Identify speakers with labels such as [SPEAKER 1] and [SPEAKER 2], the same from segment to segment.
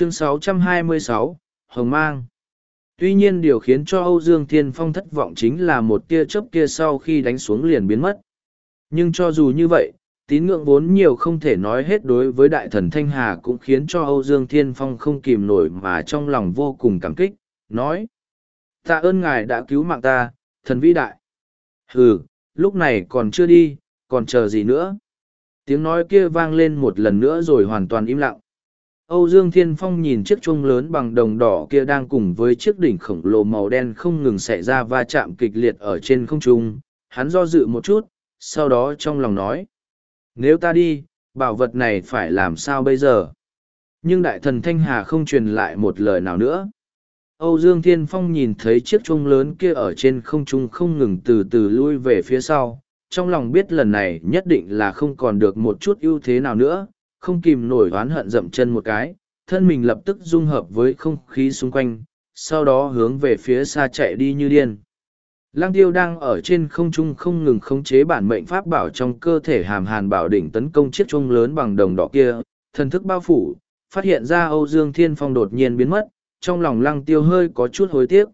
[SPEAKER 1] chương 626, Hồng Mang Tuy nhiên điều khiến cho Âu Dương Thiên Phong thất vọng chính là một tia chớp kia sau khi đánh xuống liền biến mất. Nhưng cho dù như vậy, tín ngưỡng vốn nhiều không thể nói hết đối với đại thần Thanh Hà cũng khiến cho Âu Dương Thiên Phong không kìm nổi mà trong lòng vô cùng cảm kích, nói. Tạ ơn ngài đã cứu mạng ta, thần vĩ đại. Hừ, lúc này còn chưa đi, còn chờ gì nữa? Tiếng nói kia vang lên một lần nữa rồi hoàn toàn im lặng. Âu Dương Thiên Phong nhìn chiếc chuông lớn bằng đồng đỏ kia đang cùng với chiếc đỉnh khổng lồ màu đen không ngừng xảy ra va chạm kịch liệt ở trên không trung. Hắn do dự một chút, sau đó trong lòng nói. Nếu ta đi, bảo vật này phải làm sao bây giờ? Nhưng đại thần Thanh Hà không truyền lại một lời nào nữa. Âu Dương Thiên Phong nhìn thấy chiếc chuông lớn kia ở trên không trung không ngừng từ từ lui về phía sau, trong lòng biết lần này nhất định là không còn được một chút ưu thế nào nữa, không kìm nổi oán hận dậm chân một cái, thân mình lập tức dung hợp với không khí xung quanh, sau đó hướng về phía xa chạy đi như điên. Lăng tiêu đang ở trên không trung không ngừng khống chế bản mệnh pháp bảo trong cơ thể hàm hàn bảo đỉnh tấn công chiếc chuông lớn bằng đồng đỏ kia, thần thức bao phủ, phát hiện ra Âu Dương Thiên Phong đột nhiên biến mất, trong lòng lăng tiêu hơi có chút hối tiếc.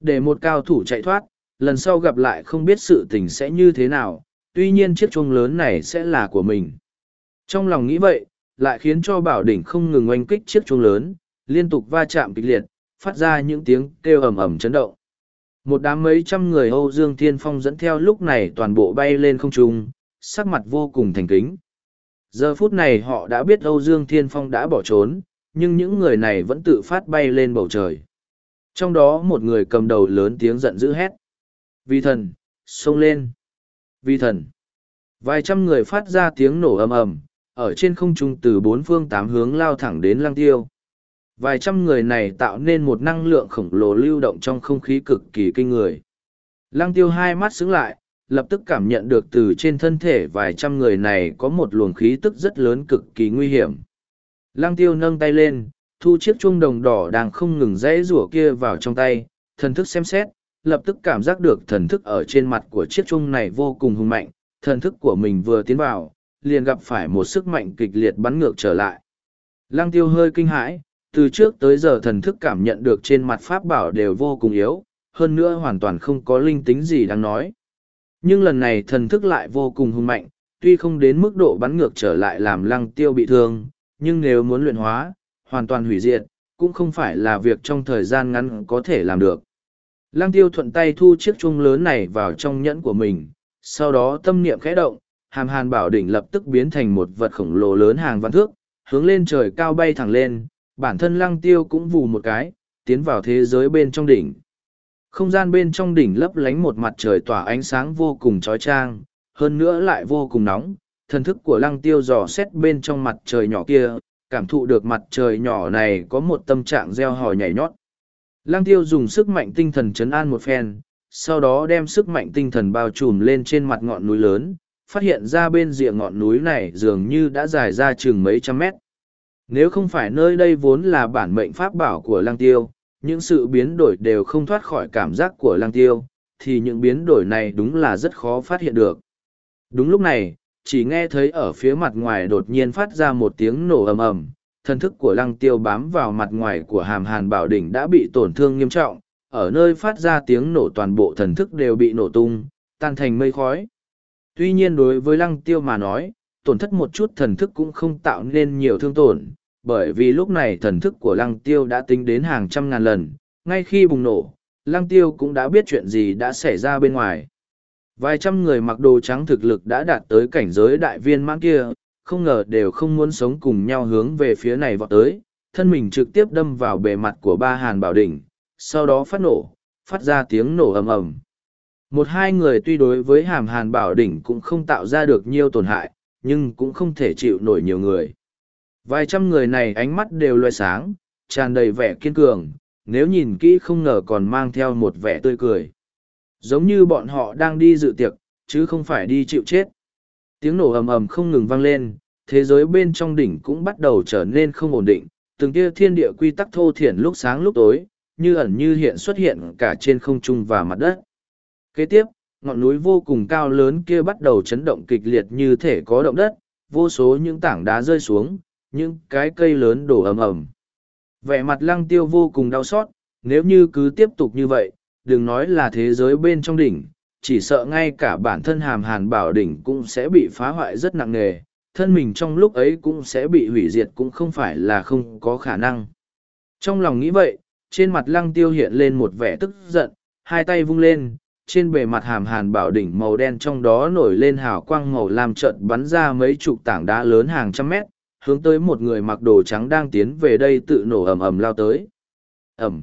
[SPEAKER 1] Để một cao thủ chạy thoát, lần sau gặp lại không biết sự tình sẽ như thế nào, tuy nhiên chiếc chuông lớn này sẽ là của mình. Trong lòng nghĩ vậy, lại khiến cho bảo đỉnh không ngừng oanh kích chiếc chuông lớn, liên tục va chạm kịch liệt, phát ra những tiếng kêu ầm ầm chấn động. Một đám mấy trăm người Âu Dương Thiên Phong dẫn theo lúc này toàn bộ bay lên không trung, sắc mặt vô cùng thành kính. Giờ phút này họ đã biết Âu Dương Thiên Phong đã bỏ trốn, nhưng những người này vẫn tự phát bay lên bầu trời. Trong đó một người cầm đầu lớn tiếng giận dữ hét. vì thần, xông lên. vì thần. Vài trăm người phát ra tiếng nổ ầm ầm, ở trên không trung từ bốn phương tám hướng lao thẳng đến lăng tiêu. Vài trăm người này tạo nên một năng lượng khổng lồ lưu động trong không khí cực kỳ kinh người. Lăng tiêu hai mắt xứng lại, lập tức cảm nhận được từ trên thân thể vài trăm người này có một luồng khí tức rất lớn cực kỳ nguy hiểm. Lăng tiêu nâng tay lên, thu chiếc chuông đồng đỏ đang không ngừng rẽ rủa kia vào trong tay, thần thức xem xét, lập tức cảm giác được thần thức ở trên mặt của chiếc chuông này vô cùng hùng mạnh, thần thức của mình vừa tiến vào, liền gặp phải một sức mạnh kịch liệt bắn ngược trở lại. Lăng tiêu hơi kinh hãi, từ trước tới giờ thần thức cảm nhận được trên mặt pháp bảo đều vô cùng yếu, hơn nữa hoàn toàn không có linh tính gì đáng nói. Nhưng lần này thần thức lại vô cùng hung mạnh, tuy không đến mức độ bắn ngược trở lại làm lăng tiêu bị thương, nhưng nếu muốn luyện hóa, hoàn toàn hủy diệt, cũng không phải là việc trong thời gian ngắn có thể làm được. Lăng tiêu thuận tay thu chiếc chuông lớn này vào trong nhẫn của mình, sau đó tâm niệm khẽ động, hàm hàn bảo đỉnh lập tức biến thành một vật khổng lồ lớn hàng văn thước, hướng lên trời cao bay thẳng lên, bản thân lăng tiêu cũng vù một cái, tiến vào thế giới bên trong đỉnh. Không gian bên trong đỉnh lấp lánh một mặt trời tỏa ánh sáng vô cùng trói trang, hơn nữa lại vô cùng nóng, thần thức của lăng tiêu dò xét bên trong mặt trời nhỏ kia, cảm thụ được mặt trời nhỏ này có một tâm trạng gieo hò nhảy nhót. Lăng tiêu dùng sức mạnh tinh thần chấn an một phen, sau đó đem sức mạnh tinh thần bao trùm lên trên mặt ngọn núi lớn, phát hiện ra bên rìa ngọn núi này dường như đã dài ra chừng mấy trăm mét. Nếu không phải nơi đây vốn là bản mệnh pháp bảo của lăng tiêu, những sự biến đổi đều không thoát khỏi cảm giác của lăng tiêu, thì những biến đổi này đúng là rất khó phát hiện được. Đúng lúc này, chỉ nghe thấy ở phía mặt ngoài đột nhiên phát ra một tiếng nổ ầm ầm, thân thức của lăng tiêu bám vào mặt ngoài của hàm hàn bảo đỉnh đã bị tổn thương nghiêm trọng, ở nơi phát ra tiếng nổ toàn bộ thần thức đều bị nổ tung, tan thành mây khói. Tuy nhiên đối với lăng tiêu mà nói, tổn thất một chút thần thức cũng không tạo nên nhiều thương tổn, bởi vì lúc này thần thức của lăng tiêu đã tính đến hàng trăm ngàn lần, ngay khi bùng nổ, lăng tiêu cũng đã biết chuyện gì đã xảy ra bên ngoài. Vài trăm người mặc đồ trắng thực lực đã đạt tới cảnh giới đại viên mãn kia, không ngờ đều không muốn sống cùng nhau hướng về phía này vọt tới, thân mình trực tiếp đâm vào bề mặt của ba hàn bảo đỉnh, sau đó phát nổ, phát ra tiếng nổ ầm ầm. Một hai người tuy đối với hàm hàn bảo đỉnh cũng không tạo ra được nhiều tổn hại, nhưng cũng không thể chịu nổi nhiều người. Vài trăm người này ánh mắt đều loe sáng, tràn đầy vẻ kiên cường, nếu nhìn kỹ không ngờ còn mang theo một vẻ tươi cười. Giống như bọn họ đang đi dự tiệc, chứ không phải đi chịu chết. Tiếng nổ ầm ầm không ngừng vang lên, thế giới bên trong đỉnh cũng bắt đầu trở nên không ổn định, từng kia thiên địa quy tắc thô thiển lúc sáng lúc tối, như ẩn như hiện xuất hiện cả trên không trung và mặt đất. Kế tiếp, ngọn núi vô cùng cao lớn kia bắt đầu chấn động kịch liệt như thể có động đất, vô số những tảng đá rơi xuống, những cái cây lớn đổ ầm ầm. Vẻ mặt lăng tiêu vô cùng đau xót, nếu như cứ tiếp tục như vậy, đừng nói là thế giới bên trong đỉnh, chỉ sợ ngay cả bản thân hàm hàn bảo đỉnh cũng sẽ bị phá hoại rất nặng nề, thân mình trong lúc ấy cũng sẽ bị hủy diệt cũng không phải là không có khả năng. Trong lòng nghĩ vậy, trên mặt lăng tiêu hiện lên một vẻ tức giận, hai tay vung lên, trên bề mặt hàm hàn bảo đỉnh màu đen trong đó nổi lên hào quang màu làm trận bắn ra mấy chục tảng đá lớn hàng trăm mét, hướng tới một người mặc đồ trắng đang tiến về đây tự nổ ầm ầm lao tới. Ẩm.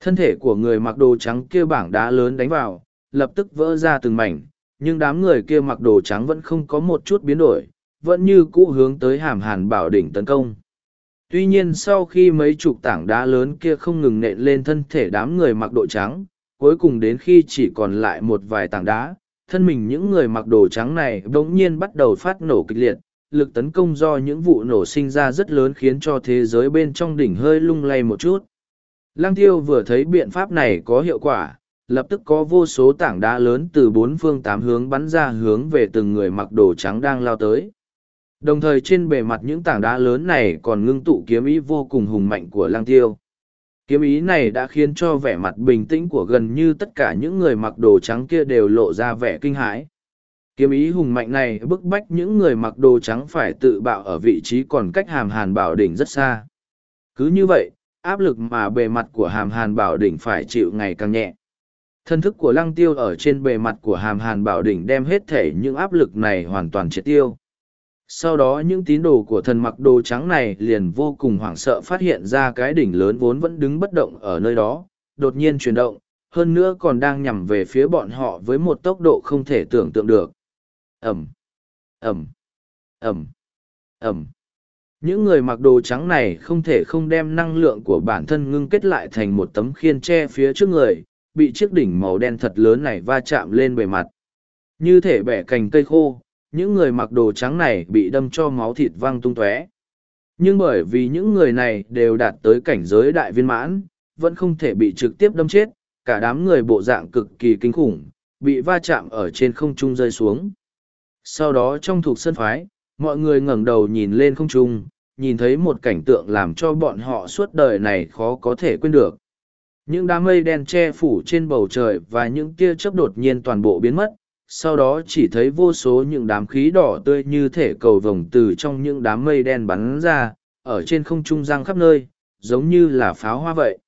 [SPEAKER 1] Thân thể của người mặc đồ trắng kia bảng đá lớn đánh vào, lập tức vỡ ra từng mảnh, nhưng đám người kia mặc đồ trắng vẫn không có một chút biến đổi, vẫn như cũ hướng tới hàm hàn bảo đỉnh tấn công. Tuy nhiên sau khi mấy chục tảng đá lớn kia không ngừng nện lên thân thể đám người mặc đồ trắng, cuối cùng đến khi chỉ còn lại một vài tảng đá, thân mình những người mặc đồ trắng này bỗng nhiên bắt đầu phát nổ kịch liệt, lực tấn công do những vụ nổ sinh ra rất lớn khiến cho thế giới bên trong đỉnh hơi lung lay một chút. Lăng tiêu vừa thấy biện pháp này có hiệu quả, lập tức có vô số tảng đá lớn từ bốn phương tám hướng bắn ra hướng về từng người mặc đồ trắng đang lao tới. Đồng thời trên bề mặt những tảng đá lớn này còn ngưng tụ kiếm ý vô cùng hùng mạnh của lăng tiêu. Kiếm ý này đã khiến cho vẻ mặt bình tĩnh của gần như tất cả những người mặc đồ trắng kia đều lộ ra vẻ kinh hãi. Kiếm ý hùng mạnh này bức bách những người mặc đồ trắng phải tự bạo ở vị trí còn cách hàm hàn bảo đỉnh rất xa. Cứ như vậy, áp lực mà bề mặt của hàm hàn bảo đỉnh phải chịu ngày càng nhẹ. Thân thức của lăng tiêu ở trên bề mặt của hàm hàn bảo đỉnh đem hết thể những áp lực này hoàn toàn triệt tiêu. Sau đó những tín đồ của thần mặc đồ trắng này liền vô cùng hoảng sợ phát hiện ra cái đỉnh lớn vốn vẫn đứng bất động ở nơi đó, đột nhiên chuyển động, hơn nữa còn đang nhằm về phía bọn họ với một tốc độ không thể tưởng tượng được. Ẩm, Ẩm, Ẩm, Ẩm. Những người mặc đồ trắng này không thể không đem năng lượng của bản thân ngưng kết lại thành một tấm khiên che phía trước người, bị chiếc đỉnh màu đen thật lớn này va chạm lên bề mặt. Như thể bẻ cành cây khô, những người mặc đồ trắng này bị đâm cho máu thịt văng tung tóe. Nhưng bởi vì những người này đều đạt tới cảnh giới đại viên mãn, vẫn không thể bị trực tiếp đâm chết, cả đám người bộ dạng cực kỳ kinh khủng, bị va chạm ở trên không trung rơi xuống. Sau đó trong thuộc sân phái, mọi người ngẩng đầu nhìn lên không trung, nhìn thấy một cảnh tượng làm cho bọn họ suốt đời này khó có thể quên được. Những đám mây đen che phủ trên bầu trời và những tia chớp đột nhiên toàn bộ biến mất, sau đó chỉ thấy vô số những đám khí đỏ tươi như thể cầu vồng từ trong những đám mây đen bắn ra, ở trên không trung giang khắp nơi, giống như là pháo hoa vậy.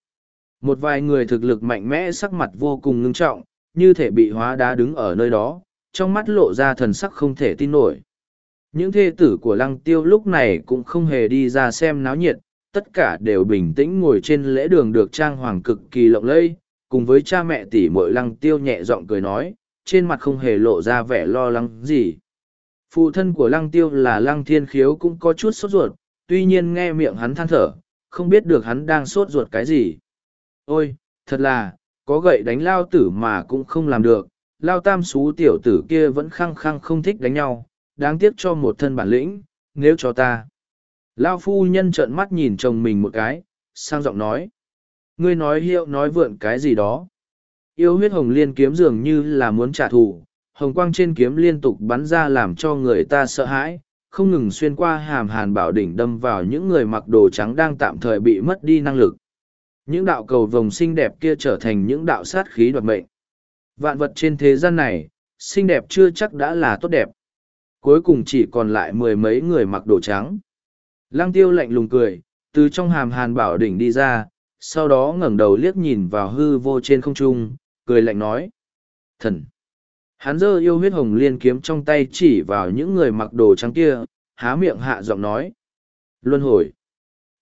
[SPEAKER 1] Một vài người thực lực mạnh mẽ sắc mặt vô cùng ngưng trọng, như thể bị hóa đá đứng ở nơi đó, trong mắt lộ ra thần sắc không thể tin nổi. Những thê tử của lăng tiêu lúc này cũng không hề đi ra xem náo nhiệt, tất cả đều bình tĩnh ngồi trên lễ đường được trang hoàng cực kỳ lộng lẫy, cùng với cha mẹ tỷ muội lăng tiêu nhẹ giọng cười nói, trên mặt không hề lộ ra vẻ lo lắng gì. Phụ thân của lăng tiêu là lăng thiên khiếu cũng có chút sốt ruột, tuy nhiên nghe miệng hắn than thở, không biết được hắn đang sốt ruột cái gì. Ôi, thật là, có gậy đánh lao tử mà cũng không làm được, lao tam xú tiểu tử kia vẫn khăng khăng không thích đánh nhau, đáng tiếc cho một thân bản lĩnh, nếu cho ta. Lao phu nhân trợn mắt nhìn chồng mình một cái, sang giọng nói. Ngươi nói hiệu nói vượn cái gì đó. Yêu huyết hồng liên kiếm dường như là muốn trả thù, hồng quang trên kiếm liên tục bắn ra làm cho người ta sợ hãi, không ngừng xuyên qua hàm hàn bảo đỉnh đâm vào những người mặc đồ trắng đang tạm thời bị mất đi năng lực. Những đạo cầu vồng xinh đẹp kia trở thành những đạo sát khí đoạt mệnh. Vạn vật trên thế gian này, xinh đẹp chưa chắc đã là tốt đẹp. Cuối cùng chỉ còn lại mười mấy người mặc đồ trắng. Lăng tiêu lạnh lùng cười, từ trong hàm hàn bảo đỉnh đi ra, sau đó ngẩng đầu liếc nhìn vào hư vô trên không trung, cười lạnh nói. Thần! Hắn giơ yêu huyết hồng liên kiếm trong tay chỉ vào những người mặc đồ trắng kia, há miệng hạ giọng nói. Luân hồi!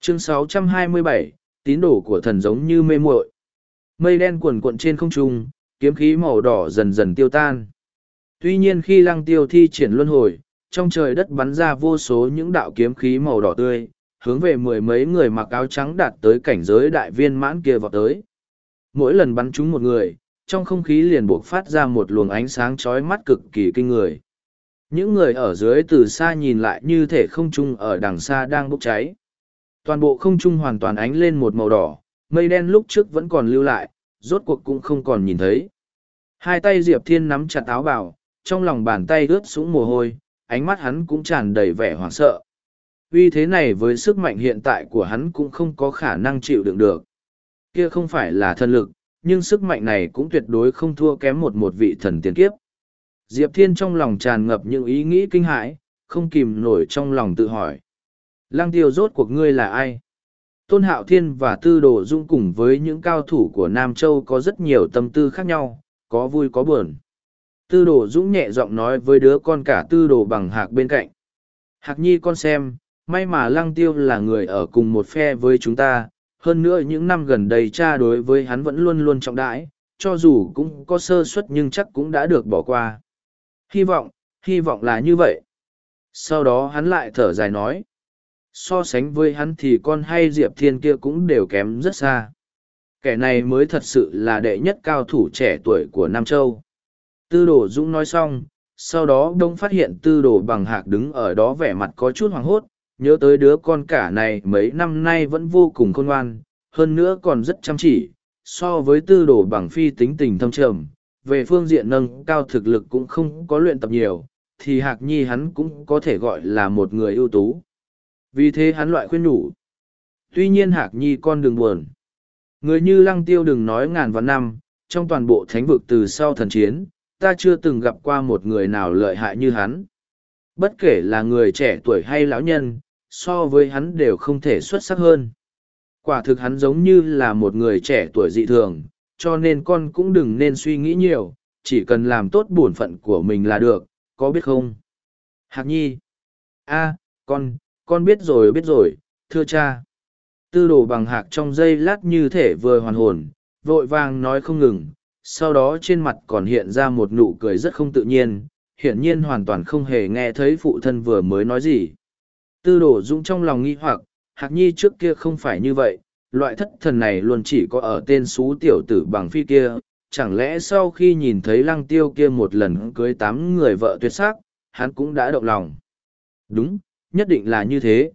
[SPEAKER 1] Chương 627, tín đồ của thần giống như mê muội Mây đen cuộn cuộn trên không trung, kiếm khí màu đỏ dần dần tiêu tan. Tuy nhiên khi lăng tiêu thi triển luân hồi, trong trời đất bắn ra vô số những đạo kiếm khí màu đỏ tươi, hướng về mười mấy người mặc áo trắng đạt tới cảnh giới đại viên mãn kia vào tới. Mỗi lần bắn trúng một người, trong không khí liền buộc phát ra một luồng ánh sáng chói mắt cực kỳ kinh người. Những người ở dưới từ xa nhìn lại như thể không trung ở đằng xa đang bốc cháy. Toàn bộ không trung hoàn toàn ánh lên một màu đỏ, mây đen lúc trước vẫn còn lưu lại, rốt cuộc cũng không còn nhìn thấy. Hai tay Diệp Thiên nắm chặt áo bào, trong lòng bàn tay ướt sũng mồ hôi, ánh mắt hắn cũng tràn đầy vẻ hoảng sợ. Vì thế này với sức mạnh hiện tại của hắn cũng không có khả năng chịu đựng được. Kia không phải là thân lực, nhưng sức mạnh này cũng tuyệt đối không thua kém một một vị thần tiên kiếp. Diệp Thiên trong lòng tràn ngập những ý nghĩ kinh hãi, không kìm nổi trong lòng tự hỏi. Lăng tiêu rốt cuộc ngươi là ai? Tôn Hạo Thiên và Tư Đồ Dung cùng với những cao thủ của Nam Châu có rất nhiều tâm tư khác nhau, có vui có buồn. Tư Đồ Dũng nhẹ giọng nói với đứa con cả Tư Đồ bằng hạc bên cạnh. Hạc nhi con xem, may mà Lăng Tiêu là người ở cùng một phe với chúng ta, hơn nữa những năm gần đây cha đối với hắn vẫn luôn luôn trọng đãi, cho dù cũng có sơ suất nhưng chắc cũng đã được bỏ qua. Hy vọng, hy vọng là như vậy. Sau đó hắn lại thở dài nói. So sánh với hắn thì con hay Diệp Thiên kia cũng đều kém rất xa. Kẻ này mới thật sự là đệ nhất cao thủ trẻ tuổi của Nam Châu. Tư đồ Dũng nói xong, sau đó đông phát hiện tư đồ bằng hạc đứng ở đó vẻ mặt có chút hoảng hốt, nhớ tới đứa con cả này mấy năm nay vẫn vô cùng khôn ngoan, hơn nữa còn rất chăm chỉ, so với tư đồ bằng phi tính tình thâm trầm, về phương diện nâng cao thực lực cũng không có luyện tập nhiều, thì Hạc Nhi hắn cũng có thể gọi là một người ưu tú. Vì thế hắn loại khuyên nhủ. Tuy nhiên Hạc Nhi con đừng buồn. Người như Lăng Tiêu đừng nói ngàn vạn năm, trong toàn bộ thánh vực từ sau thần chiến, ta chưa từng gặp qua một người nào lợi hại như hắn. Bất kể là người trẻ tuổi hay lão nhân, so với hắn đều không thể xuất sắc hơn. Quả thực hắn giống như là một người trẻ tuổi dị thường, cho nên con cũng đừng nên suy nghĩ nhiều, chỉ cần làm tốt bổn phận của mình là được, có biết không? Hạc nhi. a con, con biết rồi biết rồi, thưa cha. Tư đồ bằng hạc trong giây lát như thể vừa hoàn hồn, vội vàng nói không ngừng, sau đó trên mặt còn hiện ra một nụ cười rất không tự nhiên, hiển nhiên hoàn toàn không hề nghe thấy phụ thân vừa mới nói gì. Tư đồ dũng trong lòng nghi hoặc, hạc nhi trước kia không phải như vậy, loại thất thần này luôn chỉ có ở tên xú tiểu tử bằng phi kia, chẳng lẽ sau khi nhìn thấy lăng tiêu kia một lần cưới tám người vợ tuyệt sắc, hắn cũng đã động lòng. Đúng, nhất định là như thế.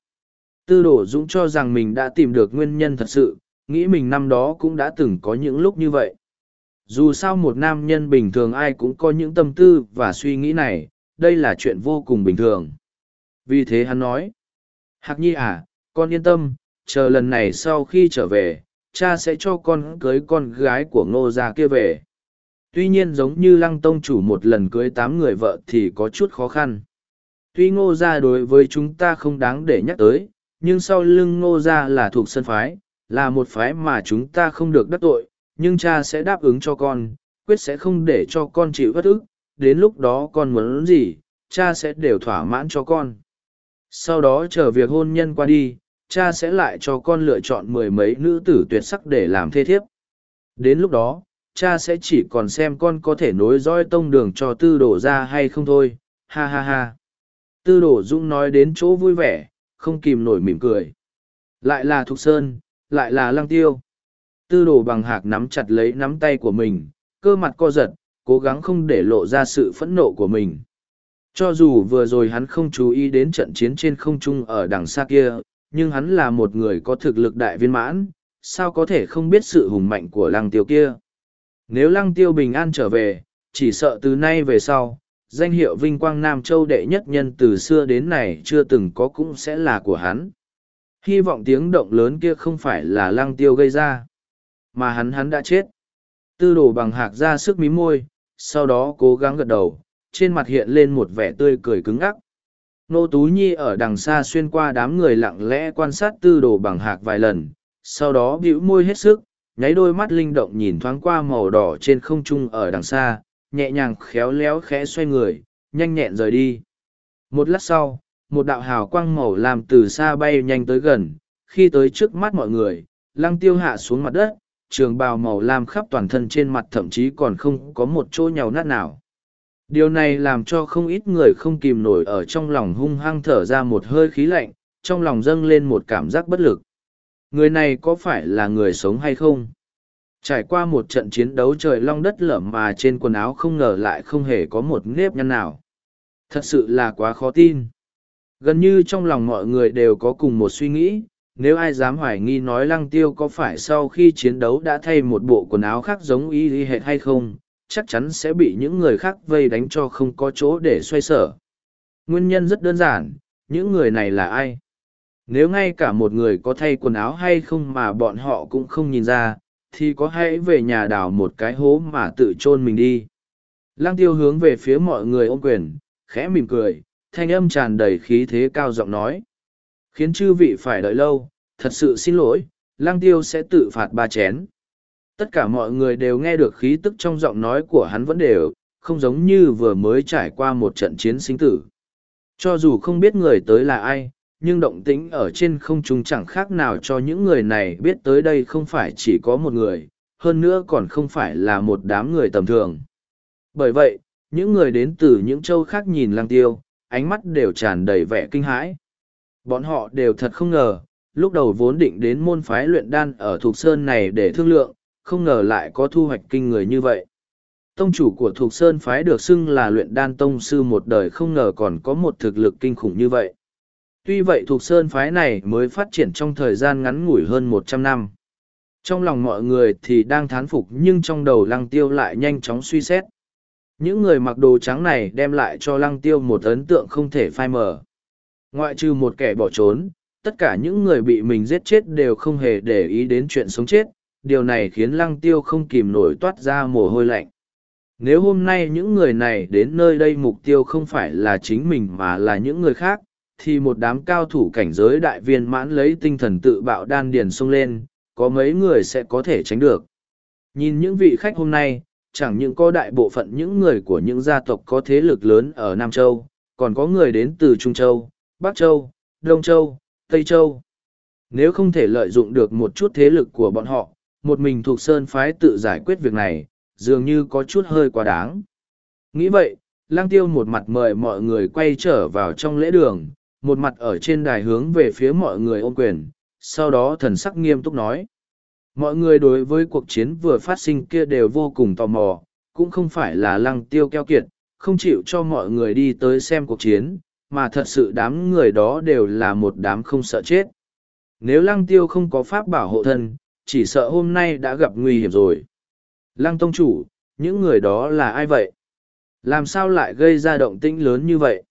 [SPEAKER 1] Tư đổ dũng cho rằng mình đã tìm được nguyên nhân thật sự, nghĩ mình năm đó cũng đã từng có những lúc như vậy. Dù sao một nam nhân bình thường ai cũng có những tâm tư và suy nghĩ này, đây là chuyện vô cùng bình thường. Vì thế hắn nói, Hạc Nhi à, con yên tâm, chờ lần này sau khi trở về, cha sẽ cho con cưới con gái của ngô gia kia về. Tuy nhiên giống như lăng tông chủ một lần cưới tám người vợ thì có chút khó khăn. Tuy ngô gia đối với chúng ta không đáng để nhắc tới, nhưng sau lưng ngô gia là thuộc sân phái, là một phái mà chúng ta không được đắc tội, nhưng cha sẽ đáp ứng cho con, quyết sẽ không để cho con chịu bất ức, đến lúc đó con muốn gì, cha sẽ đều thỏa mãn cho con. Sau đó chờ việc hôn nhân qua đi, cha sẽ lại cho con lựa chọn mười mấy nữ tử tuyệt sắc để làm thê thiếp. Đến lúc đó, cha sẽ chỉ còn xem con có thể nối dõi tông đường cho tư đổ ra hay không thôi, ha ha ha. Tư đổ dũng nói đến chỗ vui vẻ, không kìm nổi mỉm cười. Lại là Thục Sơn, lại là Lăng Tiêu. Tư đồ bằng hạc nắm chặt lấy nắm tay của mình, cơ mặt co giật, cố gắng không để lộ ra sự phẫn nộ của mình. Cho dù vừa rồi hắn không chú ý đến trận chiến trên không trung ở đằng xa kia, nhưng hắn là một người có thực lực đại viên mãn, sao có thể không biết sự hùng mạnh của lăng tiêu kia. Nếu lăng tiêu bình an trở về, chỉ sợ từ nay về sau, danh hiệu vinh quang Nam Châu đệ nhất nhân từ xưa đến nay chưa từng có cũng sẽ là của hắn. Hy vọng tiếng động lớn kia không phải là lăng tiêu gây ra, mà hắn hắn đã chết. Tư đồ bằng hạc ra sức mí môi, sau đó cố gắng gật đầu, trên mặt hiện lên một vẻ tươi cười cứng ắc. Nô Tú Nhi ở đằng xa xuyên qua đám người lặng lẽ quan sát tư đồ bằng hạc vài lần, sau đó bĩu môi hết sức, nháy đôi mắt linh động nhìn thoáng qua màu đỏ trên không trung ở đằng xa, nhẹ nhàng khéo léo khẽ xoay người, nhanh nhẹn rời đi. Một lát sau, một đạo hào quang màu làm từ xa bay nhanh tới gần, khi tới trước mắt mọi người, lăng tiêu hạ xuống mặt đất, trường bào màu lam khắp toàn thân trên mặt thậm chí còn không có một chỗ nhàu nát nào. Điều này làm cho không ít người không kìm nổi ở trong lòng hung hăng thở ra một hơi khí lạnh, trong lòng dâng lên một cảm giác bất lực. Người này có phải là người sống hay không? Trải qua một trận chiến đấu trời long đất lở mà trên quần áo không ngờ lại không hề có một nếp nhăn nào. Thật sự là quá khó tin. Gần như trong lòng mọi người đều có cùng một suy nghĩ, nếu ai dám hoài nghi nói lăng tiêu có phải sau khi chiến đấu đã thay một bộ quần áo khác giống y y hệt hay không, chắc chắn sẽ bị những người khác vây đánh cho không có chỗ để xoay sở. Nguyên nhân rất đơn giản, những người này là ai? Nếu ngay cả một người có thay quần áo hay không mà bọn họ cũng không nhìn ra, thì có hãy về nhà đào một cái hố mà tự chôn mình đi. Lăng tiêu hướng về phía mọi người ôm quyền, khẽ mỉm cười, thanh âm tràn đầy khí thế cao giọng nói. Khiến chư vị phải đợi lâu, thật sự xin lỗi, lăng tiêu sẽ tự phạt ba chén. Tất cả mọi người đều nghe được khí tức trong giọng nói của hắn vẫn đều, không giống như vừa mới trải qua một trận chiến sinh tử. Cho dù không biết người tới là ai, nhưng động tĩnh ở trên không trung chẳng khác nào cho những người này biết tới đây không phải chỉ có một người, hơn nữa còn không phải là một đám người tầm thường. Bởi vậy, những người đến từ những châu khác nhìn lang tiêu, ánh mắt đều tràn đầy vẻ kinh hãi. Bọn họ đều thật không ngờ, lúc đầu vốn định đến môn phái luyện đan ở Thục Sơn này để thương lượng, không ngờ lại có thu hoạch kinh người như vậy. Tông chủ của Thục Sơn phái được xưng là luyện đan tông sư một đời không ngờ còn có một thực lực kinh khủng như vậy. Tuy vậy Thục Sơn phái này mới phát triển trong thời gian ngắn ngủi hơn một trăm năm. Trong lòng mọi người thì đang thán phục nhưng trong đầu lăng tiêu lại nhanh chóng suy xét. Những người mặc đồ trắng này đem lại cho lăng tiêu một ấn tượng không thể phai mờ. Ngoại trừ một kẻ bỏ trốn, tất cả những người bị mình giết chết đều không hề để ý đến chuyện sống chết. Điều này khiến lăng tiêu không kìm nổi toát ra mồ hôi lạnh. Nếu hôm nay những người này đến nơi đây mục tiêu không phải là chính mình mà là những người khác, thì một đám cao thủ cảnh giới đại viên mãn lấy tinh thần tự bạo đan điền xông lên, có mấy người sẽ có thể tránh được. Nhìn những vị khách hôm nay, chẳng những có đại bộ phận những người của những gia tộc có thế lực lớn ở Nam Châu, còn có người đến từ Trung Châu, Bắc Châu, Đông Châu, Tây Châu. Nếu không thể lợi dụng được một chút thế lực của bọn họ, một mình thuộc Sơn Phái tự giải quyết việc này, dường như có chút hơi quá đáng. Nghĩ vậy, lang tiêu một mặt mời mọi người quay trở vào trong lễ đường, một mặt ở trên đài hướng về phía mọi người ôm quyền, sau đó thần sắc nghiêm túc nói. Mọi người đối với cuộc chiến vừa phát sinh kia đều vô cùng tò mò, cũng không phải là lăng tiêu keo kiệt, không chịu cho mọi người đi tới xem cuộc chiến, mà thật sự đám người đó đều là một đám không sợ chết. Nếu lăng tiêu không có pháp bảo hộ thân, chỉ sợ hôm nay đã gặp nguy hiểm rồi. Lăng tông chủ, những người đó là ai vậy? Làm sao lại gây ra động tĩnh lớn như vậy?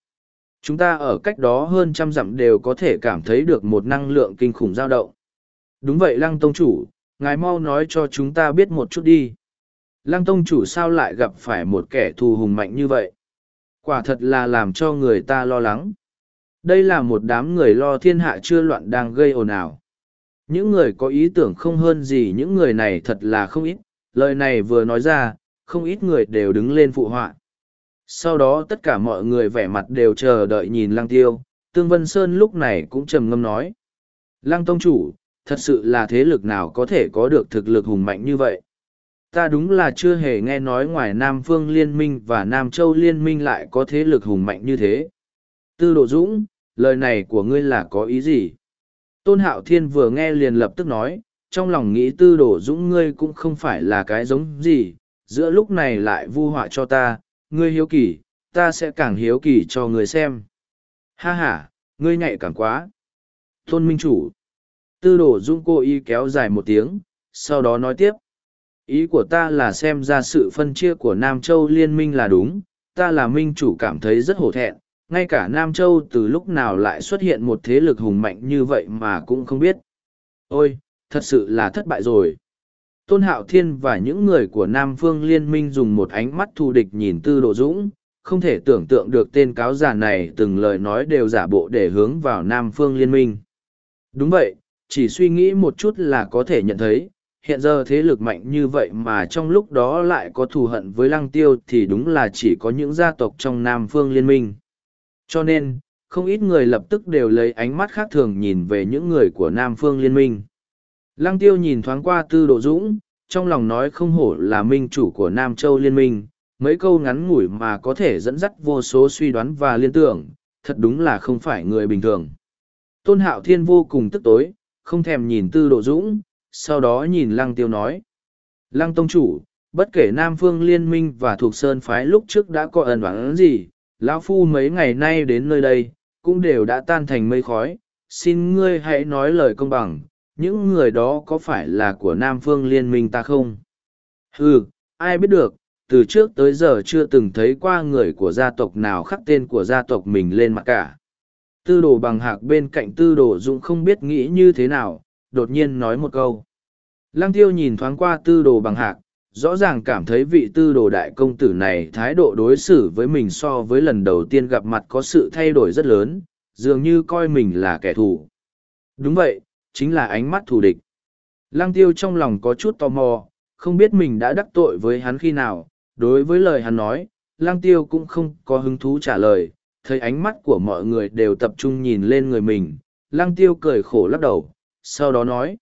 [SPEAKER 1] Chúng ta ở cách đó hơn trăm dặm đều có thể cảm thấy được một năng lượng kinh khủng dao động. Đúng vậy lăng tông chủ, ngài mau nói cho chúng ta biết một chút đi. Lăng tông chủ sao lại gặp phải một kẻ thù hùng mạnh như vậy? Quả thật là làm cho người ta lo lắng. Đây là một đám người lo thiên hạ chưa loạn đang gây ồn ào. Những người có ý tưởng không hơn gì những người này thật là không ít, lời này vừa nói ra, không ít người đều đứng lên phụ họa. Sau đó tất cả mọi người vẻ mặt đều chờ đợi nhìn Lăng Tiêu, Tương Vân Sơn lúc này cũng trầm ngâm nói. Lăng Tông Chủ, thật sự là thế lực nào có thể có được thực lực hùng mạnh như vậy? Ta đúng là chưa hề nghe nói ngoài Nam Phương Liên minh và Nam Châu Liên minh lại có thế lực hùng mạnh như thế. Tư Độ Dũng, lời này của ngươi là có ý gì? Tôn Hạo Thiên vừa nghe liền lập tức nói, trong lòng nghĩ Tư đổ Dũng ngươi cũng không phải là cái giống gì, giữa lúc này lại vu họa cho ta, ngươi hiếu kỳ, ta sẽ càng hiếu kỳ cho ngươi xem. Ha ha, ngươi nhạy càng quá. Tôn Minh Chủ. Tư đổ dung cô y kéo dài một tiếng, sau đó nói tiếp. Ý của ta là xem ra sự phân chia của Nam Châu liên minh là đúng, ta là minh chủ cảm thấy rất hổ thẹn, ngay cả Nam Châu từ lúc nào lại xuất hiện một thế lực hùng mạnh như vậy mà cũng không biết. Ôi, thật sự là thất bại rồi. Tôn Hạo Thiên và những người của Nam Phương Liên minh dùng một ánh mắt thù địch nhìn Tư Độ Dũng, không thể tưởng tượng được tên cáo giả này từng lời nói đều giả bộ để hướng vào Nam Phương Liên minh. Đúng vậy, chỉ suy nghĩ một chút là có thể nhận thấy, hiện giờ thế lực mạnh như vậy mà trong lúc đó lại có thù hận với Lăng Tiêu thì đúng là chỉ có những gia tộc trong Nam Phương Liên minh. Cho nên, không ít người lập tức đều lấy ánh mắt khác thường nhìn về những người của Nam Phương Liên minh. Lăng tiêu nhìn thoáng qua tư độ dũng, trong lòng nói không hổ là minh chủ của Nam Châu Liên minh, mấy câu ngắn ngủi mà có thể dẫn dắt vô số suy đoán và liên tưởng, thật đúng là không phải người bình thường. Tôn Hạo Thiên vô cùng tức tối, không thèm nhìn tư độ dũng, sau đó nhìn Lăng tiêu nói. Lăng Tông Chủ, bất kể Nam Phương Liên minh và thuộc Sơn Phái lúc trước đã có ẩn đoán gì, lão Phu mấy ngày nay đến nơi đây, cũng đều đã tan thành mây khói, xin ngươi hãy nói lời công bằng những người đó có phải là của Nam Phương Liên minh ta không? Ừ, ai biết được, từ trước tới giờ chưa từng thấy qua người của gia tộc nào khắc tên của gia tộc mình lên mặt cả. Tư đồ bằng hạc bên cạnh tư đồ dũng không biết nghĩ như thế nào, đột nhiên nói một câu. Lăng tiêu nhìn thoáng qua tư đồ bằng hạc, rõ ràng cảm thấy vị tư đồ đại công tử này thái độ đối xử với mình so với lần đầu tiên gặp mặt có sự thay đổi rất lớn, dường như coi mình là kẻ thù. Đúng vậy, chính là ánh mắt thù địch. Lăng tiêu trong lòng có chút tò mò, không biết mình đã đắc tội với hắn khi nào, đối với lời hắn nói, lăng tiêu cũng không có hứng thú trả lời, thấy ánh mắt của mọi người đều tập trung nhìn lên người mình, lăng tiêu cười khổ lắc đầu, sau đó nói,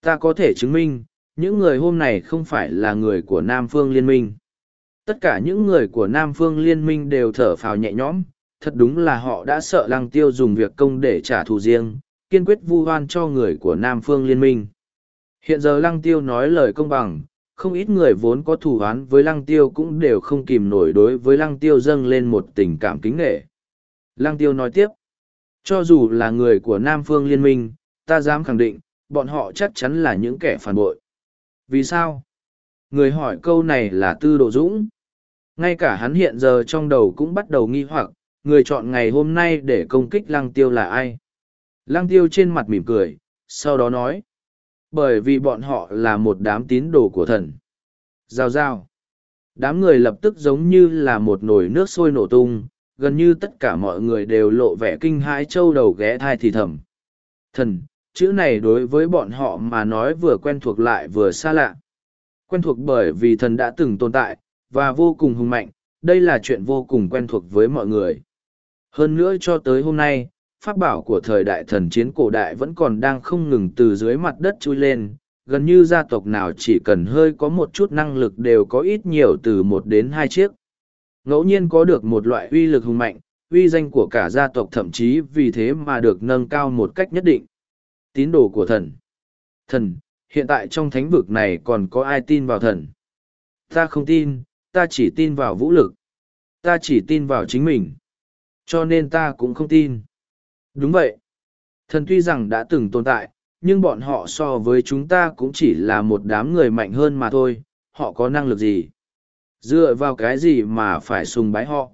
[SPEAKER 1] ta có thể chứng minh, những người hôm này không phải là người của Nam Phương Liên minh. Tất cả những người của Nam Phương Liên minh đều thở phào nhẹ nhõm, thật đúng là họ đã sợ lăng tiêu dùng việc công để trả thù riêng, kiên quyết vu oan cho người của Nam Phương Liên minh. Hiện giờ lăng tiêu nói lời công bằng, không ít người vốn có thù oán với lăng tiêu cũng đều không kìm nổi đối với lăng tiêu dâng lên một tình cảm kính nghệ. Lăng tiêu nói tiếp, cho dù là người của Nam Phương Liên minh, ta dám khẳng định, bọn họ chắc chắn là những kẻ phản bội. Vì sao? Người hỏi câu này là Tư Độ Dũng. Ngay cả hắn hiện giờ trong đầu cũng bắt đầu nghi hoặc, người chọn ngày hôm nay để công kích lăng tiêu là ai? Lăng tiêu trên mặt mỉm cười, sau đó nói. Bởi vì bọn họ là một đám tín đồ của thần. Giao giao. Đám người lập tức giống như là một nồi nước sôi nổ tung, gần như tất cả mọi người đều lộ vẻ kinh hãi trâu đầu ghé thai thì thầm. Thần, chữ này đối với bọn họ mà nói vừa quen thuộc lại vừa xa lạ. Quen thuộc bởi vì thần đã từng tồn tại, và vô cùng hùng mạnh, đây là chuyện vô cùng quen thuộc với mọi người. Hơn nữa cho tới hôm nay, pháp bảo của thời đại thần chiến cổ đại vẫn còn đang không ngừng từ dưới mặt đất chui lên, gần như gia tộc nào chỉ cần hơi có một chút năng lực đều có ít nhiều từ một đến hai chiếc. Ngẫu nhiên có được một loại uy lực hùng mạnh, uy danh của cả gia tộc thậm chí vì thế mà được nâng cao một cách nhất định. Tín đồ của thần. Thần, hiện tại trong thánh vực này còn có ai tin vào thần? Ta không tin, ta chỉ tin vào vũ lực. Ta chỉ tin vào chính mình. Cho nên ta cũng không tin. Đúng vậy. Thần tuy rằng đã từng tồn tại, nhưng bọn họ so với chúng ta cũng chỉ là một đám người mạnh hơn mà thôi. Họ có năng lực gì? Dựa vào cái gì mà phải sùng bái họ?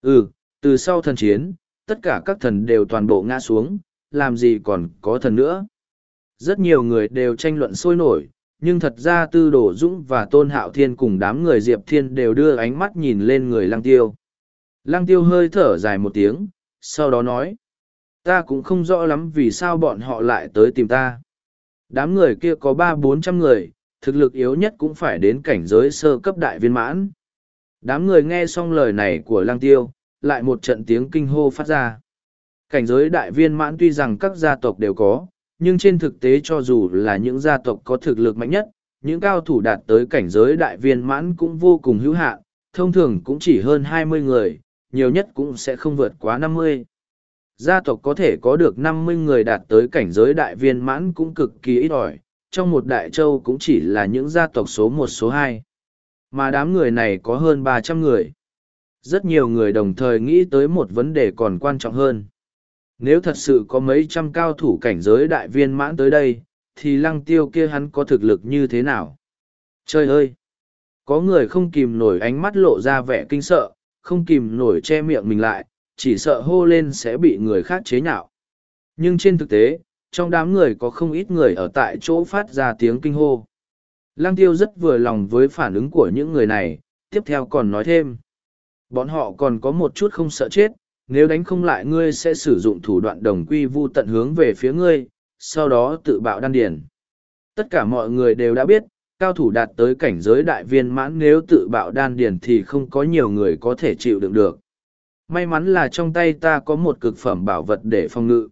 [SPEAKER 1] Ừ, từ sau thần chiến, tất cả các thần đều toàn bộ ngã xuống, làm gì còn có thần nữa. Rất nhiều người đều tranh luận sôi nổi, nhưng thật ra Tư Đồ Dũng và Tôn Hạo Thiên cùng đám người Diệp Thiên đều đưa ánh mắt nhìn lên người Lăng Tiêu. Lăng Tiêu hơi thở dài một tiếng, sau đó nói, ta cũng không rõ lắm vì sao bọn họ lại tới tìm ta. Đám người kia có ba bốn trăm người, thực lực yếu nhất cũng phải đến cảnh giới sơ cấp đại viên mãn. Đám người nghe xong lời này của Lăng Tiêu, lại một trận tiếng kinh hô phát ra. Cảnh giới đại viên mãn tuy rằng các gia tộc đều có, nhưng trên thực tế cho dù là những gia tộc có thực lực mạnh nhất, những cao thủ đạt tới cảnh giới đại viên mãn cũng vô cùng hữu hạn, thông thường cũng chỉ hơn hai mươi người, nhiều nhất cũng sẽ không vượt quá năm mươi. Gia tộc có thể có được năm mươi người đạt tới cảnh giới đại viên mãn cũng cực kỳ ít ỏi, trong một đại châu cũng chỉ là những gia tộc số một số hai. Mà đám người này có hơn ba trăm người. Rất nhiều người đồng thời nghĩ tới một vấn đề còn quan trọng hơn nếu thật sự có mấy trăm cao thủ cảnh giới đại viên mãn tới đây, thì lăng tiêu kia hắn có thực lực như thế nào? Trời ơi! Có người không kìm nổi ánh mắt lộ ra vẻ kinh sợ, không kìm nổi che miệng mình lại, chỉ sợ hô lên sẽ bị người khác chế nhạo. Nhưng trên thực tế, trong đám người có không ít người ở tại chỗ phát ra tiếng kinh hô. Lăng tiêu rất vừa lòng với phản ứng của những người này, tiếp theo còn nói thêm. Bọn họ còn có một chút không sợ chết, nếu đánh không lại ngươi sẽ sử dụng thủ đoạn đồng quy vu tận hướng về phía ngươi, sau đó tự bạo đan điền. Tất cả mọi người đều đã biết, cao thủ đạt tới cảnh giới đại viên mãn nếu tự bạo đan điền thì không có nhiều người có thể chịu đựng được. May mắn là trong tay ta có một cực phẩm bảo vật để phòng ngự.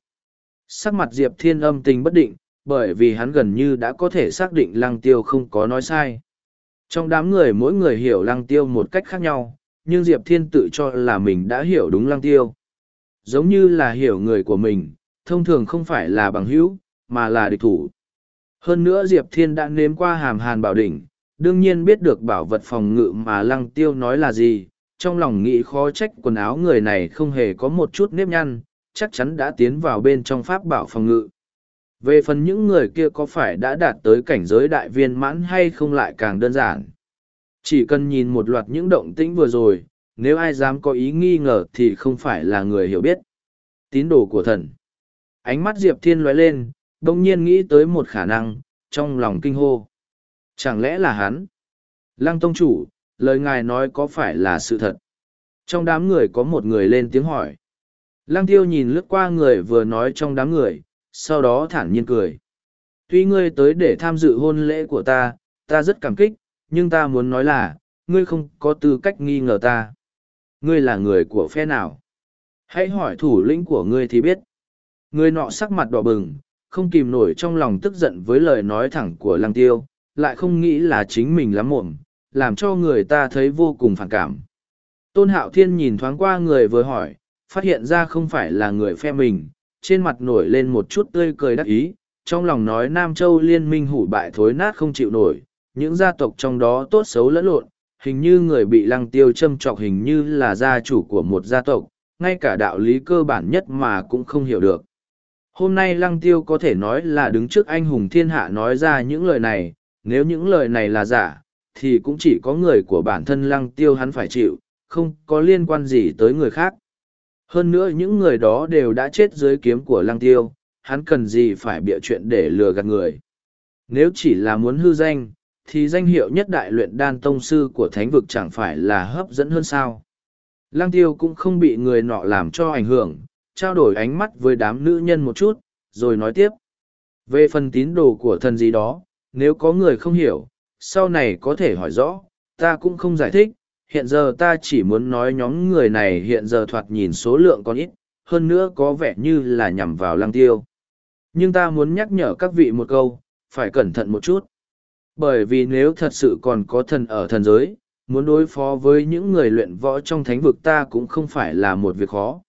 [SPEAKER 1] Sắc mặt Diệp Thiên âm tình bất định, bởi vì hắn gần như đã có thể xác định lăng tiêu không có nói sai. Trong đám người mỗi người hiểu lăng tiêu một cách khác nhau, nhưng Diệp Thiên tự cho là mình đã hiểu đúng lăng tiêu. Giống như là hiểu người của mình, thông thường không phải là bằng hữu, mà là địch thủ. Hơn nữa Diệp Thiên đã nếm qua hàm hàn bảo đỉnh, đương nhiên biết được bảo vật phòng ngự mà lăng tiêu nói là gì, trong lòng nghĩ khó trách quần áo người này không hề có một chút nếp nhăn, chắc chắn đã tiến vào bên trong pháp bảo phòng ngự. Về phần những người kia có phải đã đạt tới cảnh giới đại viên mãn hay không lại càng đơn giản. Chỉ cần nhìn một loạt những động tĩnh vừa rồi, nếu ai dám có ý nghi ngờ thì không phải là người hiểu biết. Tín đồ của thần. Ánh mắt Diệp Thiên lóe lên, đông nhiên nghĩ tới một khả năng, trong lòng kinh hô. Chẳng lẽ là hắn? Lăng Tông Chủ, lời ngài nói có phải là sự thật? Trong đám người có một người lên tiếng hỏi. Lăng Tiêu nhìn lướt qua người vừa nói trong đám người, sau đó thản nhiên cười. Tuy ngươi tới để tham dự hôn lễ của ta, ta rất cảm kích, nhưng ta muốn nói là, ngươi không có tư cách nghi ngờ ta. Ngươi là người của phe nào? Hãy hỏi thủ lĩnh của ngươi thì biết. Người nọ sắc mặt đỏ bừng, không kìm nổi trong lòng tức giận với lời nói thẳng của lăng tiêu, lại không nghĩ là chính mình lắm mộm, làm cho người ta thấy vô cùng phản cảm. Tôn Hạo Thiên nhìn thoáng qua người vừa hỏi, phát hiện ra không phải là người phe mình, trên mặt nổi lên một chút tươi cười đắc ý, trong lòng nói Nam Châu liên minh hủ bại thối nát không chịu nổi, những gia tộc trong đó tốt xấu lẫn lộn, hình như người bị lăng tiêu châm trọc hình như là gia chủ của một gia tộc, ngay cả đạo lý cơ bản nhất mà cũng không hiểu được. Hôm nay lăng tiêu có thể nói là đứng trước anh hùng thiên hạ nói ra những lời này, nếu những lời này là giả, thì cũng chỉ có người của bản thân lăng tiêu hắn phải chịu, không có liên quan gì tới người khác. Hơn nữa những người đó đều đã chết dưới kiếm của lăng tiêu, hắn cần gì phải bịa chuyện để lừa gạt người. Nếu chỉ là muốn hư danh, thì danh hiệu nhất đại luyện đan tông sư của thánh vực chẳng phải là hấp dẫn hơn sao. Lăng tiêu cũng không bị người nọ làm cho ảnh hưởng, trao đổi ánh mắt với đám nữ nhân một chút, rồi nói tiếp. Về phần tín đồ của thần gì đó, nếu có người không hiểu, sau này có thể hỏi rõ, ta cũng không giải thích, hiện giờ ta chỉ muốn nói nhóm người này hiện giờ thoạt nhìn số lượng còn ít, hơn nữa có vẻ như là nhằm vào lăng tiêu. Nhưng ta muốn nhắc nhở các vị một câu, phải cẩn thận một chút. Bởi vì nếu thật sự còn có thần ở thần giới, muốn đối phó với những người luyện võ trong thánh vực ta cũng không phải là một việc khó.